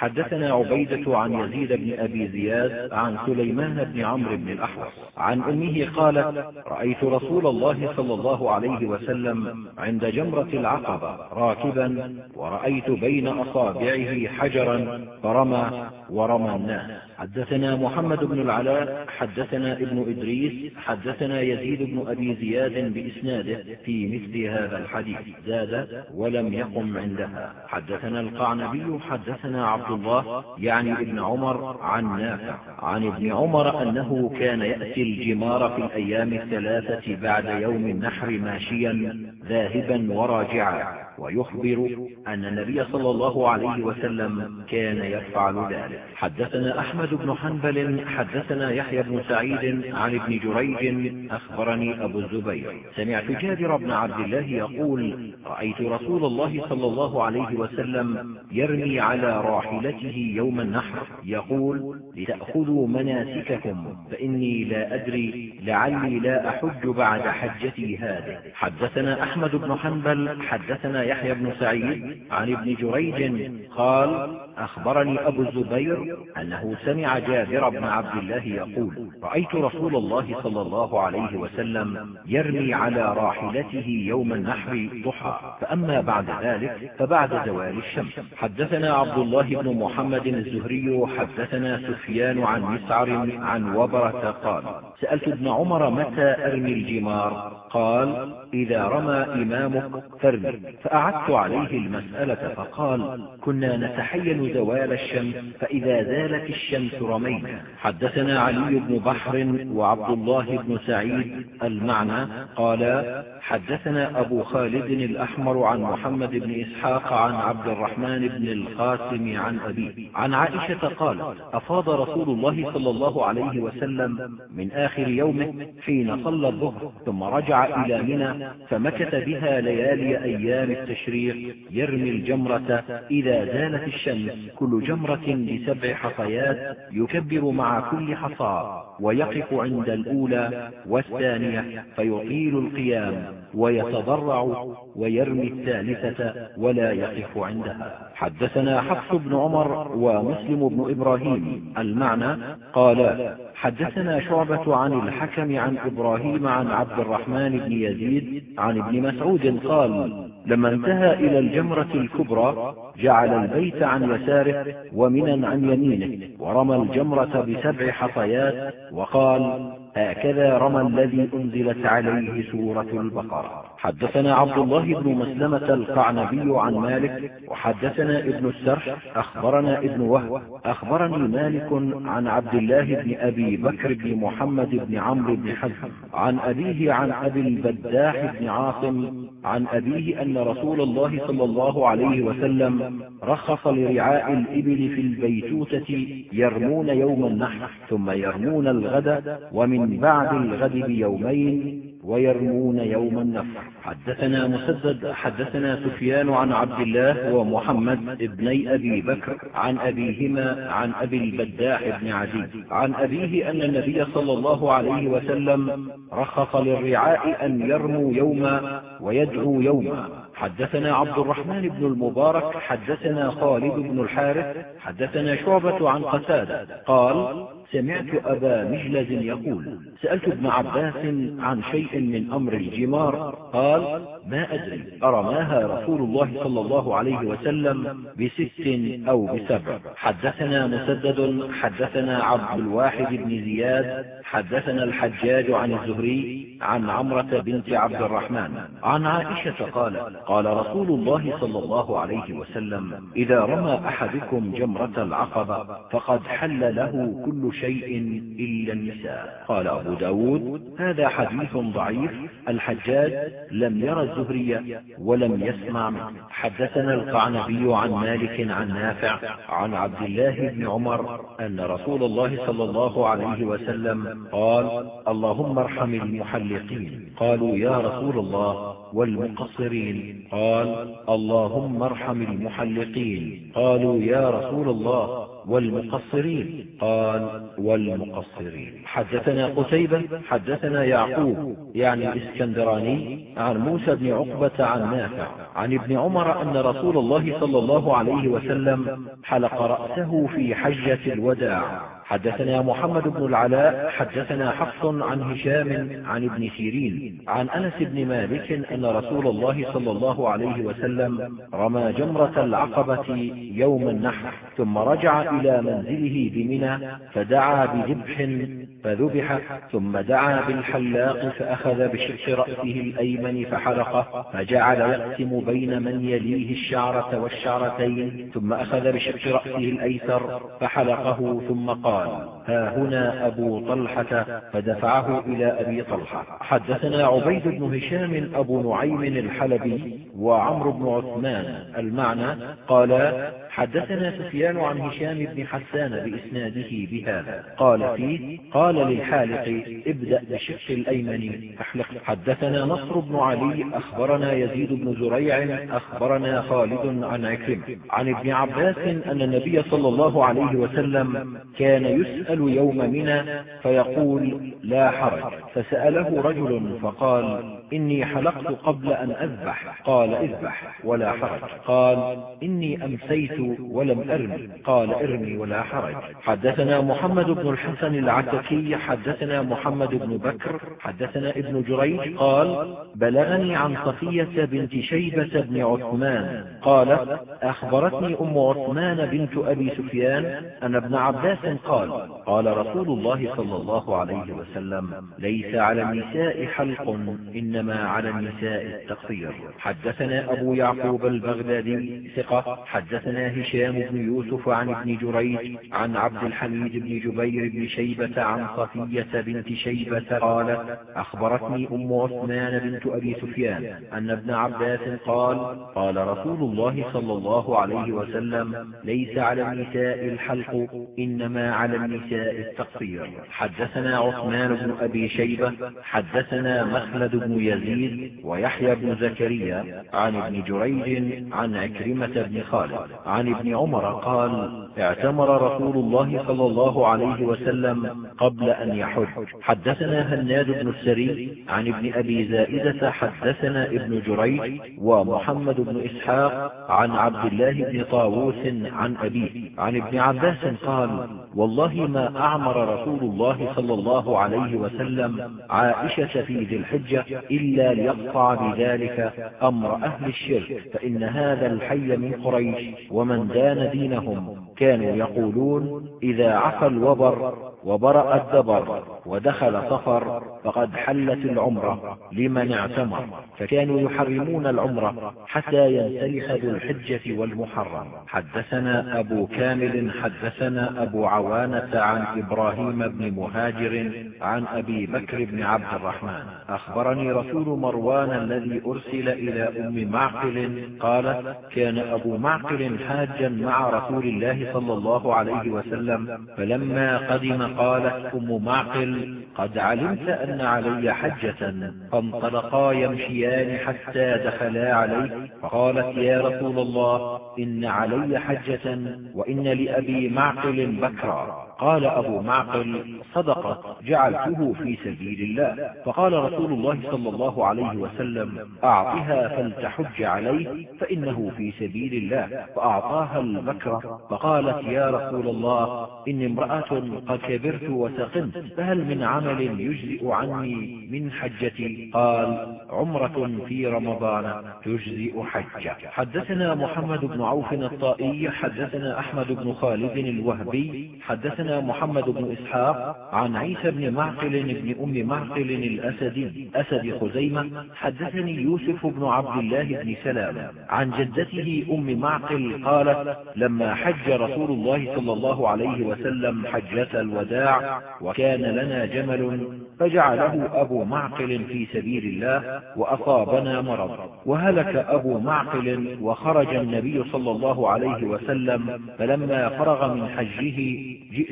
حدثنا عبيدة عن يزيد بن أبي زياد عن سليمان بن عمرو بن الأحوص. عن أمه قالت رأيت رسول الله صلى الله عليه وسلم عند جمرة العقبة راكبا ورأيت بين أصابعه حجرا فرمى ورمى الناس. حدثنا محمد بن العلاء حدثنا ابن إدريس حدثنا يزيد بن أبي زياد بإسناده في مثل هذا الحديث. زاد ولم يقم عندها. حدثنا القعنبي حدثنا عبد الله يعني ابن عمر عن نافع. عن ابن عمر أنه كان يأتي الجمار في الأيام الثلاثة بعد يوم النحر ماشيا ذاهبا وراجعا. ويخبر أن النبي صلى الله عليه وسلم كان يفعل ذلك. حدثنا أحمد بن حنبل حدثنا يحيى بن سعيد عن ابن جريج أخبرني أبو الزبير. سمعت جابر بن عبد الله يقول رأيت رسول الله صلى الله عليه وسلم يرمي على راحلته يوم النحر يقول لتأخذوا مناسككم فإني لا أدري لعلي لا أحج بعد حجتي هذه. حدثنا أحمد بن حنبل حدثنا يحيى بن سعيد عن ابن جريج قال أخبرني أبو الزبير أنه سمع جابر بن عبد الله يقول رأيت رسول الله صلى الله عليه وسلم يرمي على راحلته يوم النحر ضحى فأما بعد ذلك فبعد زوال الشمس. حدثنا عبد الله بن محمد الزهري حدثنا سفيان عن مسعر عن وبرة قال سألت ابن عمر متى أرمي الجمار؟ قال إذا رمى إمامك فارمي. فأعدت عليه المسألة فقال كنا نتحين زوال الشمس فإذا زالت الشمس رمينا. حدثنا علي بن بحر وعبد الله بن سعيد المعنى قال حدثنا أبو خالد الأحمر عن محمد بن إسحاق عن عبد الرحمن بن القاسم عن أبيه. عن عائشة قالت أفاض رسول الله صلى الله عليه وسلم من آخر يومه حين صلى الظهر ثم رجع إلى منى فمكث بها ليالي أيام التشريق يرمي الجمرة إذا زالت الشمس كل جمرة بسبع حصيات يكبر مع كل حصى ويقف عند الأولى والثانية فيطيل القيام ويتضرع ويرمي الثالثة ولا يقف عندها. حدثنا حفص بن عمر ومسلم بن إبراهيم. المعنى قال حدثنا شعبة عن الحكم عن إبراهيم عن عبد الرحمن بن يزيد عن ابن مسعود قال لما انتهى إلى الجمرة الكبرى جعل البيت عن يساره ومنا عن يمينه. ورمى الجمرة بسبع حصيات وقال هكذا رمى الذي أنزلت عليه سورة البقرة. حدثنا عبد الله بن مسلمة القعنبي عن مالك وحدثنا ابن السرح أخبرنا ابن وهب أخبرني مالك عن عبد الله بن أبي بكر بن محمد بن عمرو بن حزم عن أبيه عن أبي البداح بن عاصم عن أبيه أن رسول الله صلى الله عليه وسلم رخص لرعاء الإبل في البيتوتة يرمون يوم النحر ثم يرمون الغد ومن بعد الغد بيومين ويرمون يوم النفر حدثنا مسدد حدثنا سفيان عن عبد الله ومحمد ابني أبي بكر عن أبيهما عن أبي البداح بن عدي عن أبيه أن النبي صلى الله عليه وسلم رخص للرعاء أن يرموا يوما ويدعوا يوما حدثنا عبد الرحمن بن المبارك حدثنا خالد بن الحارث حدثنا شعبة عن قتادة قال سمعت أبا مجلز يقول سألت ابن عباس عن شيء من أمر الجمار قال ما أدري أرماها رسول الله صلى الله عليه وسلم بست أو بسبع. حدثنا مسدد حدثنا عبد الواحد بن زياد حدثنا الحجاج عن الزهري عن عمرة بنت عبد الرحمن. عن عائشة قال قال رسول الله صلى الله عليه وسلم إذا رمى أحدكم جمرة العقبة فقد حل له كل شيء إلا النساء. قال أبو ب داود هذا حديث ضعيف الحجاج لم ير الزهري ولم يسمع منه. حدثنا القعنبي عن مالك عن نافع عن عبد الله بن عمر أن رسول الله صلى الله عليه وسلم قال اللهم ارحم المحلقين قالوا يا رسول الله والمقصرين قال اللهم ارحم المحلقين قالوا يا رسول الله والمقصرين. قال والمقصرين. حدثنا قتيبة حدثنا يعقوب يعني الإسكندراني عن موسى بن عقبة عن نافع عن ابن عمر أن رسول الله صلى الله عليه وسلم حلق رأسه في حجة الوداع. حدثنا محمد بن العلاء حدثنا حفص عن هشام عن ابن سيرين عن أنس بن مالك أن رسول الله صلى الله عليه وسلم رمى جمرة العقبة يوم النحر ثم رجع إلى منزله بمنى فدعا بذبح فذبح ثم دعا بالحلاق فأخذ بشق رأسه الأيمن فحلقه فجعل يقسم بين من يليه الشعرة والشعرتين ثم أخذ بشق رأسه الأيسر فحلقه ثم قال ها هنا أبو طلحة. فدفعه إلى أبي طلحة. حدثنا عبيد بن هشام أبو نعيم الحلبي وعمرو بن عثمان. المعنى قال حدثنا سفيان عن هشام بن حسان بإسناده بهذا قال فيه قال للحالق ابدأ بشق الأيمن. فاحلق حدثنا نصر بن علي أخبرنا يزيد بن زريع أخبرنا خالد عن عكرمة عن ابن عباس أن النبي صلى الله عليه وسلم كان يسأل يوم منى فيقول لا حرج. فسأله رجل فقال إني حلقت قبل أن أذبح. قال إذبح ولا حرج. قال إني أمسيت ولم أرمي. قال أرمي ولا حرج. حدثنا محمد بن الحسن العتكي حدثنا محمد بن بكر. حدثنا ابن جريج. قال بلغني عن صفية بنت شيبة بن عثمان. قالت أخبرتني أم عثمان بنت أبي سفيان أن ابن عباس قال قال رسول الله صلى الله عليه وسلم ليس على النساء حلق إنما على النساء التقصير. حدثنا أبو يعقوب البغدادي ثقة. حدثنا هشام بن يوسف عن ابن جريج عن عبد الحميد بن جبير بن شيبة عن صفية بنت شيبة قالت أخبرتني أم عثمان بنت أبي سفيان أن ابن عباس قال قال رسول الله صلى الله عليه وسلم ليس على النساء الحلق إنما على النساء التقصير. حدثنا عثمان بن أبي شيبة. حدثنا مخلد بن يزيد ويحيى بن زكريا عن ابن جريج عن عكرمة بن خالد عن ابن عمر قال اعتمر رسول الله صلى الله عليه وسلم قبل أن يحج. حدثنا هناد بن السري عن ابن أبي زائدة حدثنا ابن جريج ومحمد بن إسحاق عن عبد الله بن طاووس عن أبيه. عن ابن عباس قال والله ما أعمر رسول الله صلى الله عليه وسلم عائشة في ذي الحجة إلا ليقطع بذلك أمر أهل الشرك فإن هذا الحي من قريش ومن دان دينهم كانوا يقولون إذا عفى الوبر وبرأ الدبر ودخل صفر فقد حلت العمرة لمن اعتمر. فكانوا يحرمون العمرة حتى ينسلخ ذو الحجة والمحرم. حدثنا أبو كامل حدثنا أبو عوانة عن إبراهيم بن مهاجر عن أبي بكر بن عبد الرحمن. أخبرني رسول مروان الذي أرسل إلى أم معقل قالت كان أبو معقل حاجا مع رسول الله صلى الله عليه وسلم فلما قدم قالت أم معقل قد علمت أن علي حجة فانطلقا يمشيان حتى دخلا عليه فقالت يا رسول الله إن علي حجة وإن لأبي معقل بكرا. قال أبو معقل صدقت جعلته في سبيل الله. فقال رسول الله صلى الله عليه وسلم أعطها فلتحج عليه فإنه في سبيل الله. فأعطاها البكرة فقالت يا رسول الله إني امرأة قد كبرت وسقمت فهل من عمل يجزئ عني من حجتي قال عمرة في رمضان تجزئ حجة. حدثنا محمد بن عوف الطائي حدثنا أحمد بن خالد الوهبي حدثنا محمد بن إسحاق عن عيسى بن معقل بن أم معقل الأسدي أسد خزيمة حدثني يوسف بن عبد الله بن سلام. عن جدته أم معقل قالت لما حج رسول الله صلى الله عليه وسلم حجة الوداع وكان لنا جمل فجعله أبو معقل في سبيل الله وأصابنا مرض. وهلك أبو معقل وخرج النبي صلى الله عليه وسلم فلما فرغ من حجه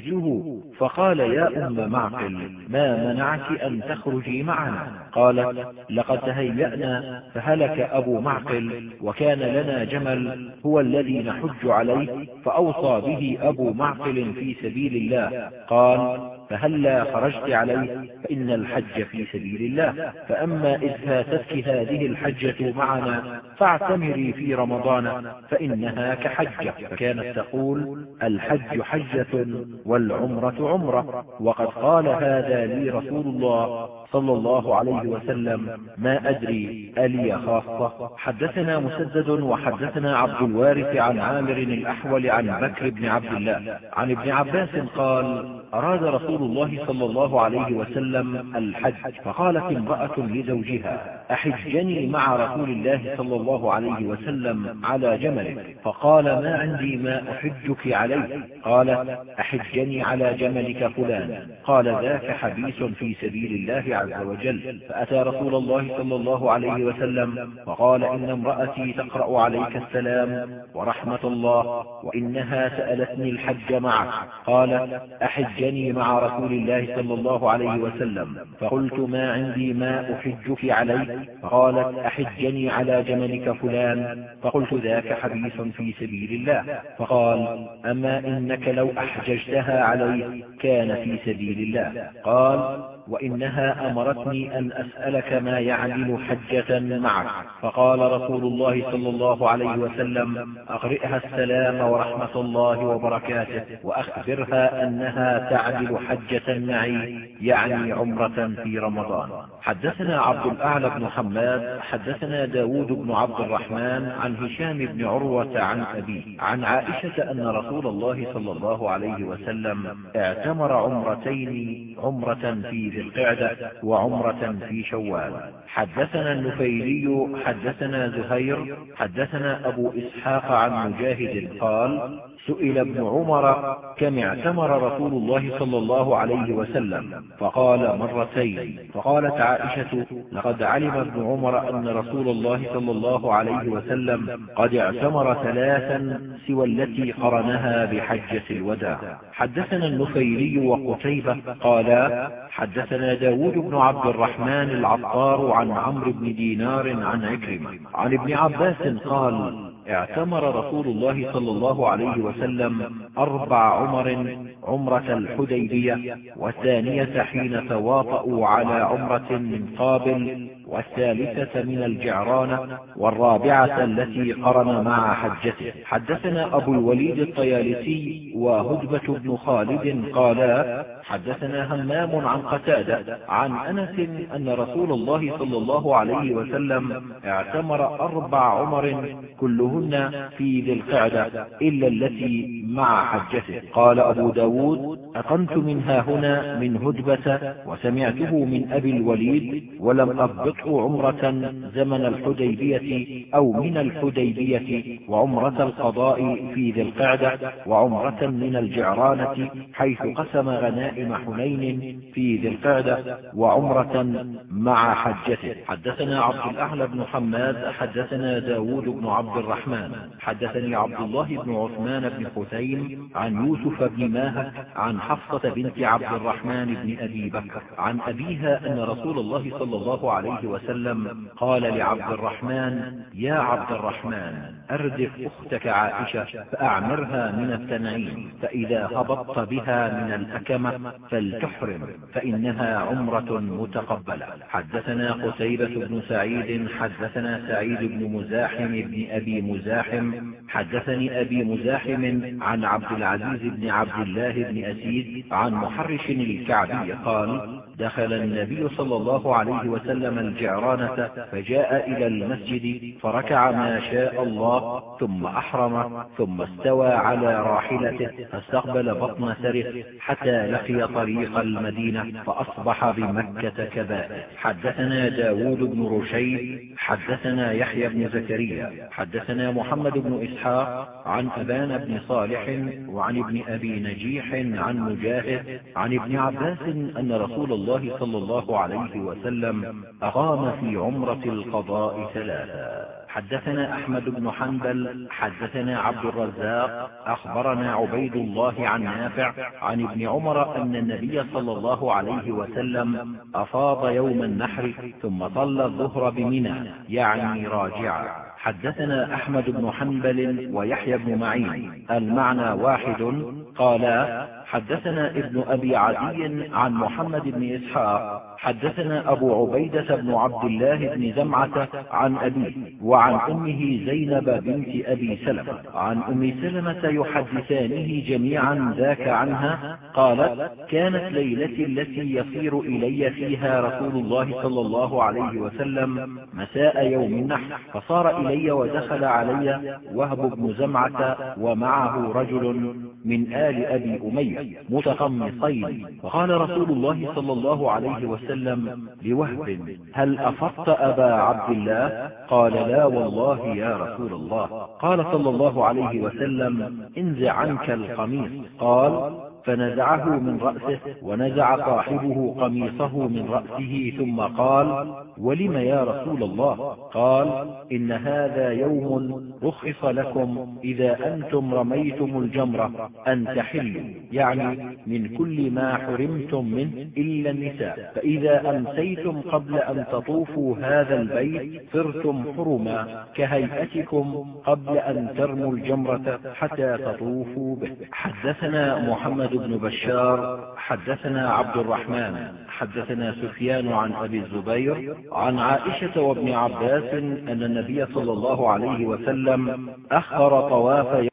جئته فقال يا أم معقل ما منعك أن تخرجي معنا؟ قالت لقد تهيأنا فهلك أبو معقل وكان لنا جمل هو الذي نحج عليه فأوصى به أبو معقل في سبيل الله. قال فهلا خرجت عليه فإن الحج في سبيل الله. فأما إذ فاتتك هذه الحجة معنا فاعتمري في رمضان فإنها كحجة. فكانت تقول الحج حجة والعمرة عمرة. وقد قال هذا لي رسول الله صلى الله عليه وسلم ما أدري ألي خاصة. حدثنا مسدد وحدثنا عبد الوارث عن عامر الأحول عن بكر بن عبد الله. عن ابن عباس قال أراد رسول الله صلى الله عليه وسلم الحج فقالت امرأة لزوجها أحجني مع رسول الله صلى الله عليه وسلم على جملك. فقال ما عندي ما أحجك عليه. قال أحجني على جملك فلان. قال ذاك حبيس في سبيل الله عز وجل. فأتى رسول الله صلى الله عليه وسلم فقال إن امرأتي تقرأ عليك السلام ورحمة الله وإنها سألتني الحج معك. قال أحجني مع رسول الله صلى الله عليه وسلم. فقلت ما عندي ما أحجك عليه فقالت أحجني على جملك فلان. فقلت ذاك حبيس في سبيل الله. فقال أما إنك لو أحججتها عليه كان في سبيل الله. قال وإنها أمرتني أن أسألك ما يعدل حجة معك. فقال رسول الله صلى الله عليه وسلم أقرئها السلام ورحمة الله وبركاته. وأخبرها أنها تعدل حجة معي يعني عمرة في رمضان. حدثنا عبد الأعلى بن حماد حدثنا داود بن عبد الرحمن عن هشام بن عروة عن أبيه. عن عائشة أن رسول الله صلى الله عليه وسلم اعتمر عمرتين عمرة في ذي القعدة وعمرة في شوال. حدثنا النفيلي حدثنا زهير حدثنا أبو إسحاق عن مجاهد قال سئل ابن عمر كم اعتمر رسول الله صلى الله عليه وسلم؟ فقال مرتين. فقالت عائشة لقد علم ابن عمر أن رسول الله صلى الله عليه وسلم قد اعتمر ثلاثا سوى التي قرنها بحجة الوداع. حدثنا النفيلي وقتيبة قالا حدثنا داود بن عبد الرحمن العطار عن عمرو بن دينار عن عكرمة. عن ابن عباس قال اعتمر رسول الله صلى الله عليه وسلم أربع عمر عمرة الحديبية والثانية حين تواطؤوا على عمرة من قابل والثالثة من الجعرانة والرابعة التي قرن مع حجته. حدثنا أبو الوليد الطيالسي وهدبة بن خالد قالا حدثنا همام عن قتادة عن أنس أن رسول الله صلى الله عليه وسلم اعتمر أربع عمر كلهن في ذي القعدة إلا التي مع حجته. قال أبو ب داود أقمت منها هنا من هدبة وسمعته من أبي الوليد ولم أضبطه عمرة زمن الحديبية أو من الحديبية وعمرة القضاء في ذي القعدة وعمرة من الجعرانة حيث قسم غنائم حنين في ذي القعدة وعمرة مع حجته. حدثنا عبد الأعلى بن حماد حدثنا داود بن عبد الرحمن. حدثني عبد الله بن عثمان بن حسين عن يوسف بن ماهك عن حفصة بنت عبد الرحمن بن أبي بكر عن أبيها أن رسول الله صلى الله عليه وسلم قال لعبد الرحمن يا عبد الرحمن أردف أختك عائشة فأعمرها من التنعيم فإذا هبطت بها من الأكمة فلتحرم فإنها عمرة متقبلة. حدثنا قتيبة بن سعيد حدثنا سعيد بن مزاحم بن أبي مزاحم حدثني أبي مزاحم عن عبد العزيز بن عبد الله بن أسيد عن محرش الكعبي قال دخل النبي صلى الله عليه وسلم الجعرانة فجاء إلى المسجد فركع ما شاء الله ثم أحرم ثم استوى على راحلته فاستقبل بطن سره حتى لقي طريق المدينة فأصبح بمكة كبائر. حدثنا داود بن رشيد حدثنا يحيى بن زكريا حدثنا محمد بن إسحاق عن أبان بن صالح وعن ابن أبي نجيح عن مجاهد عن ابن عباس أن رسول الله صلى الله عليه وسلم أقام في عمرة القضاء ثلاثا. حدثنا أحمد بن حنبل حدثنا عبد الرزاق أخبرنا عبيد الله عن نافع عن ابن عمر أن النبي صلى الله عليه وسلم أفاض يوم النحر ثم صلى الظهر بمنى يعني راجعا. حدثنا أحمد بن حنبل ويحيى بن معين المعنى واحد قالا حدثنا ابن أبي عدي عن محمد بن إسحاق حدثنا أبو عبيدة بن عبد الله بن زمعة عن أبيه وعن أمه زينب بنت أبي سلمة. عن أم سلمة يحدثانه جميعا ذاك عنها قالت كانت ليلتي التي يصير إلي فيها رسول الله صلى الله عليه وسلم مساء يوم النحر فصار إلي ودخل علي وهب بن زمعة ومعه رجل من آل أبي أمية متقمصين. فقال رسول الله صلى الله عليه وسلم لوهب هل أفضت أبا عبد الله؟ قال لا والله يا رسول الله. قال صلى الله عليه وسلم انزع عنك القميص. قال فنزعه من رأسه ونزع صاحبه قميصه من رأسه ثم قال ولم يا رسول الله؟ قال إن هذا يوم رخص لكم إذا أنتم رميتم الجمرة أن تحلوا يعني من كل ما حرمتم منه إلا النساء فإذا أمسيتم قبل أن تطوفوا هذا البيت صرتم حرما كهيئتكم قبل أن ترموا الجمرة حتى تطوفوا به. حدثنا محمد بن بشار حدثنا عبد الرحمن حدثنا سفيان عن أبي الزبير عن عائشة وابن عباس أن النبي صلى الله عليه وسلم أخر طواف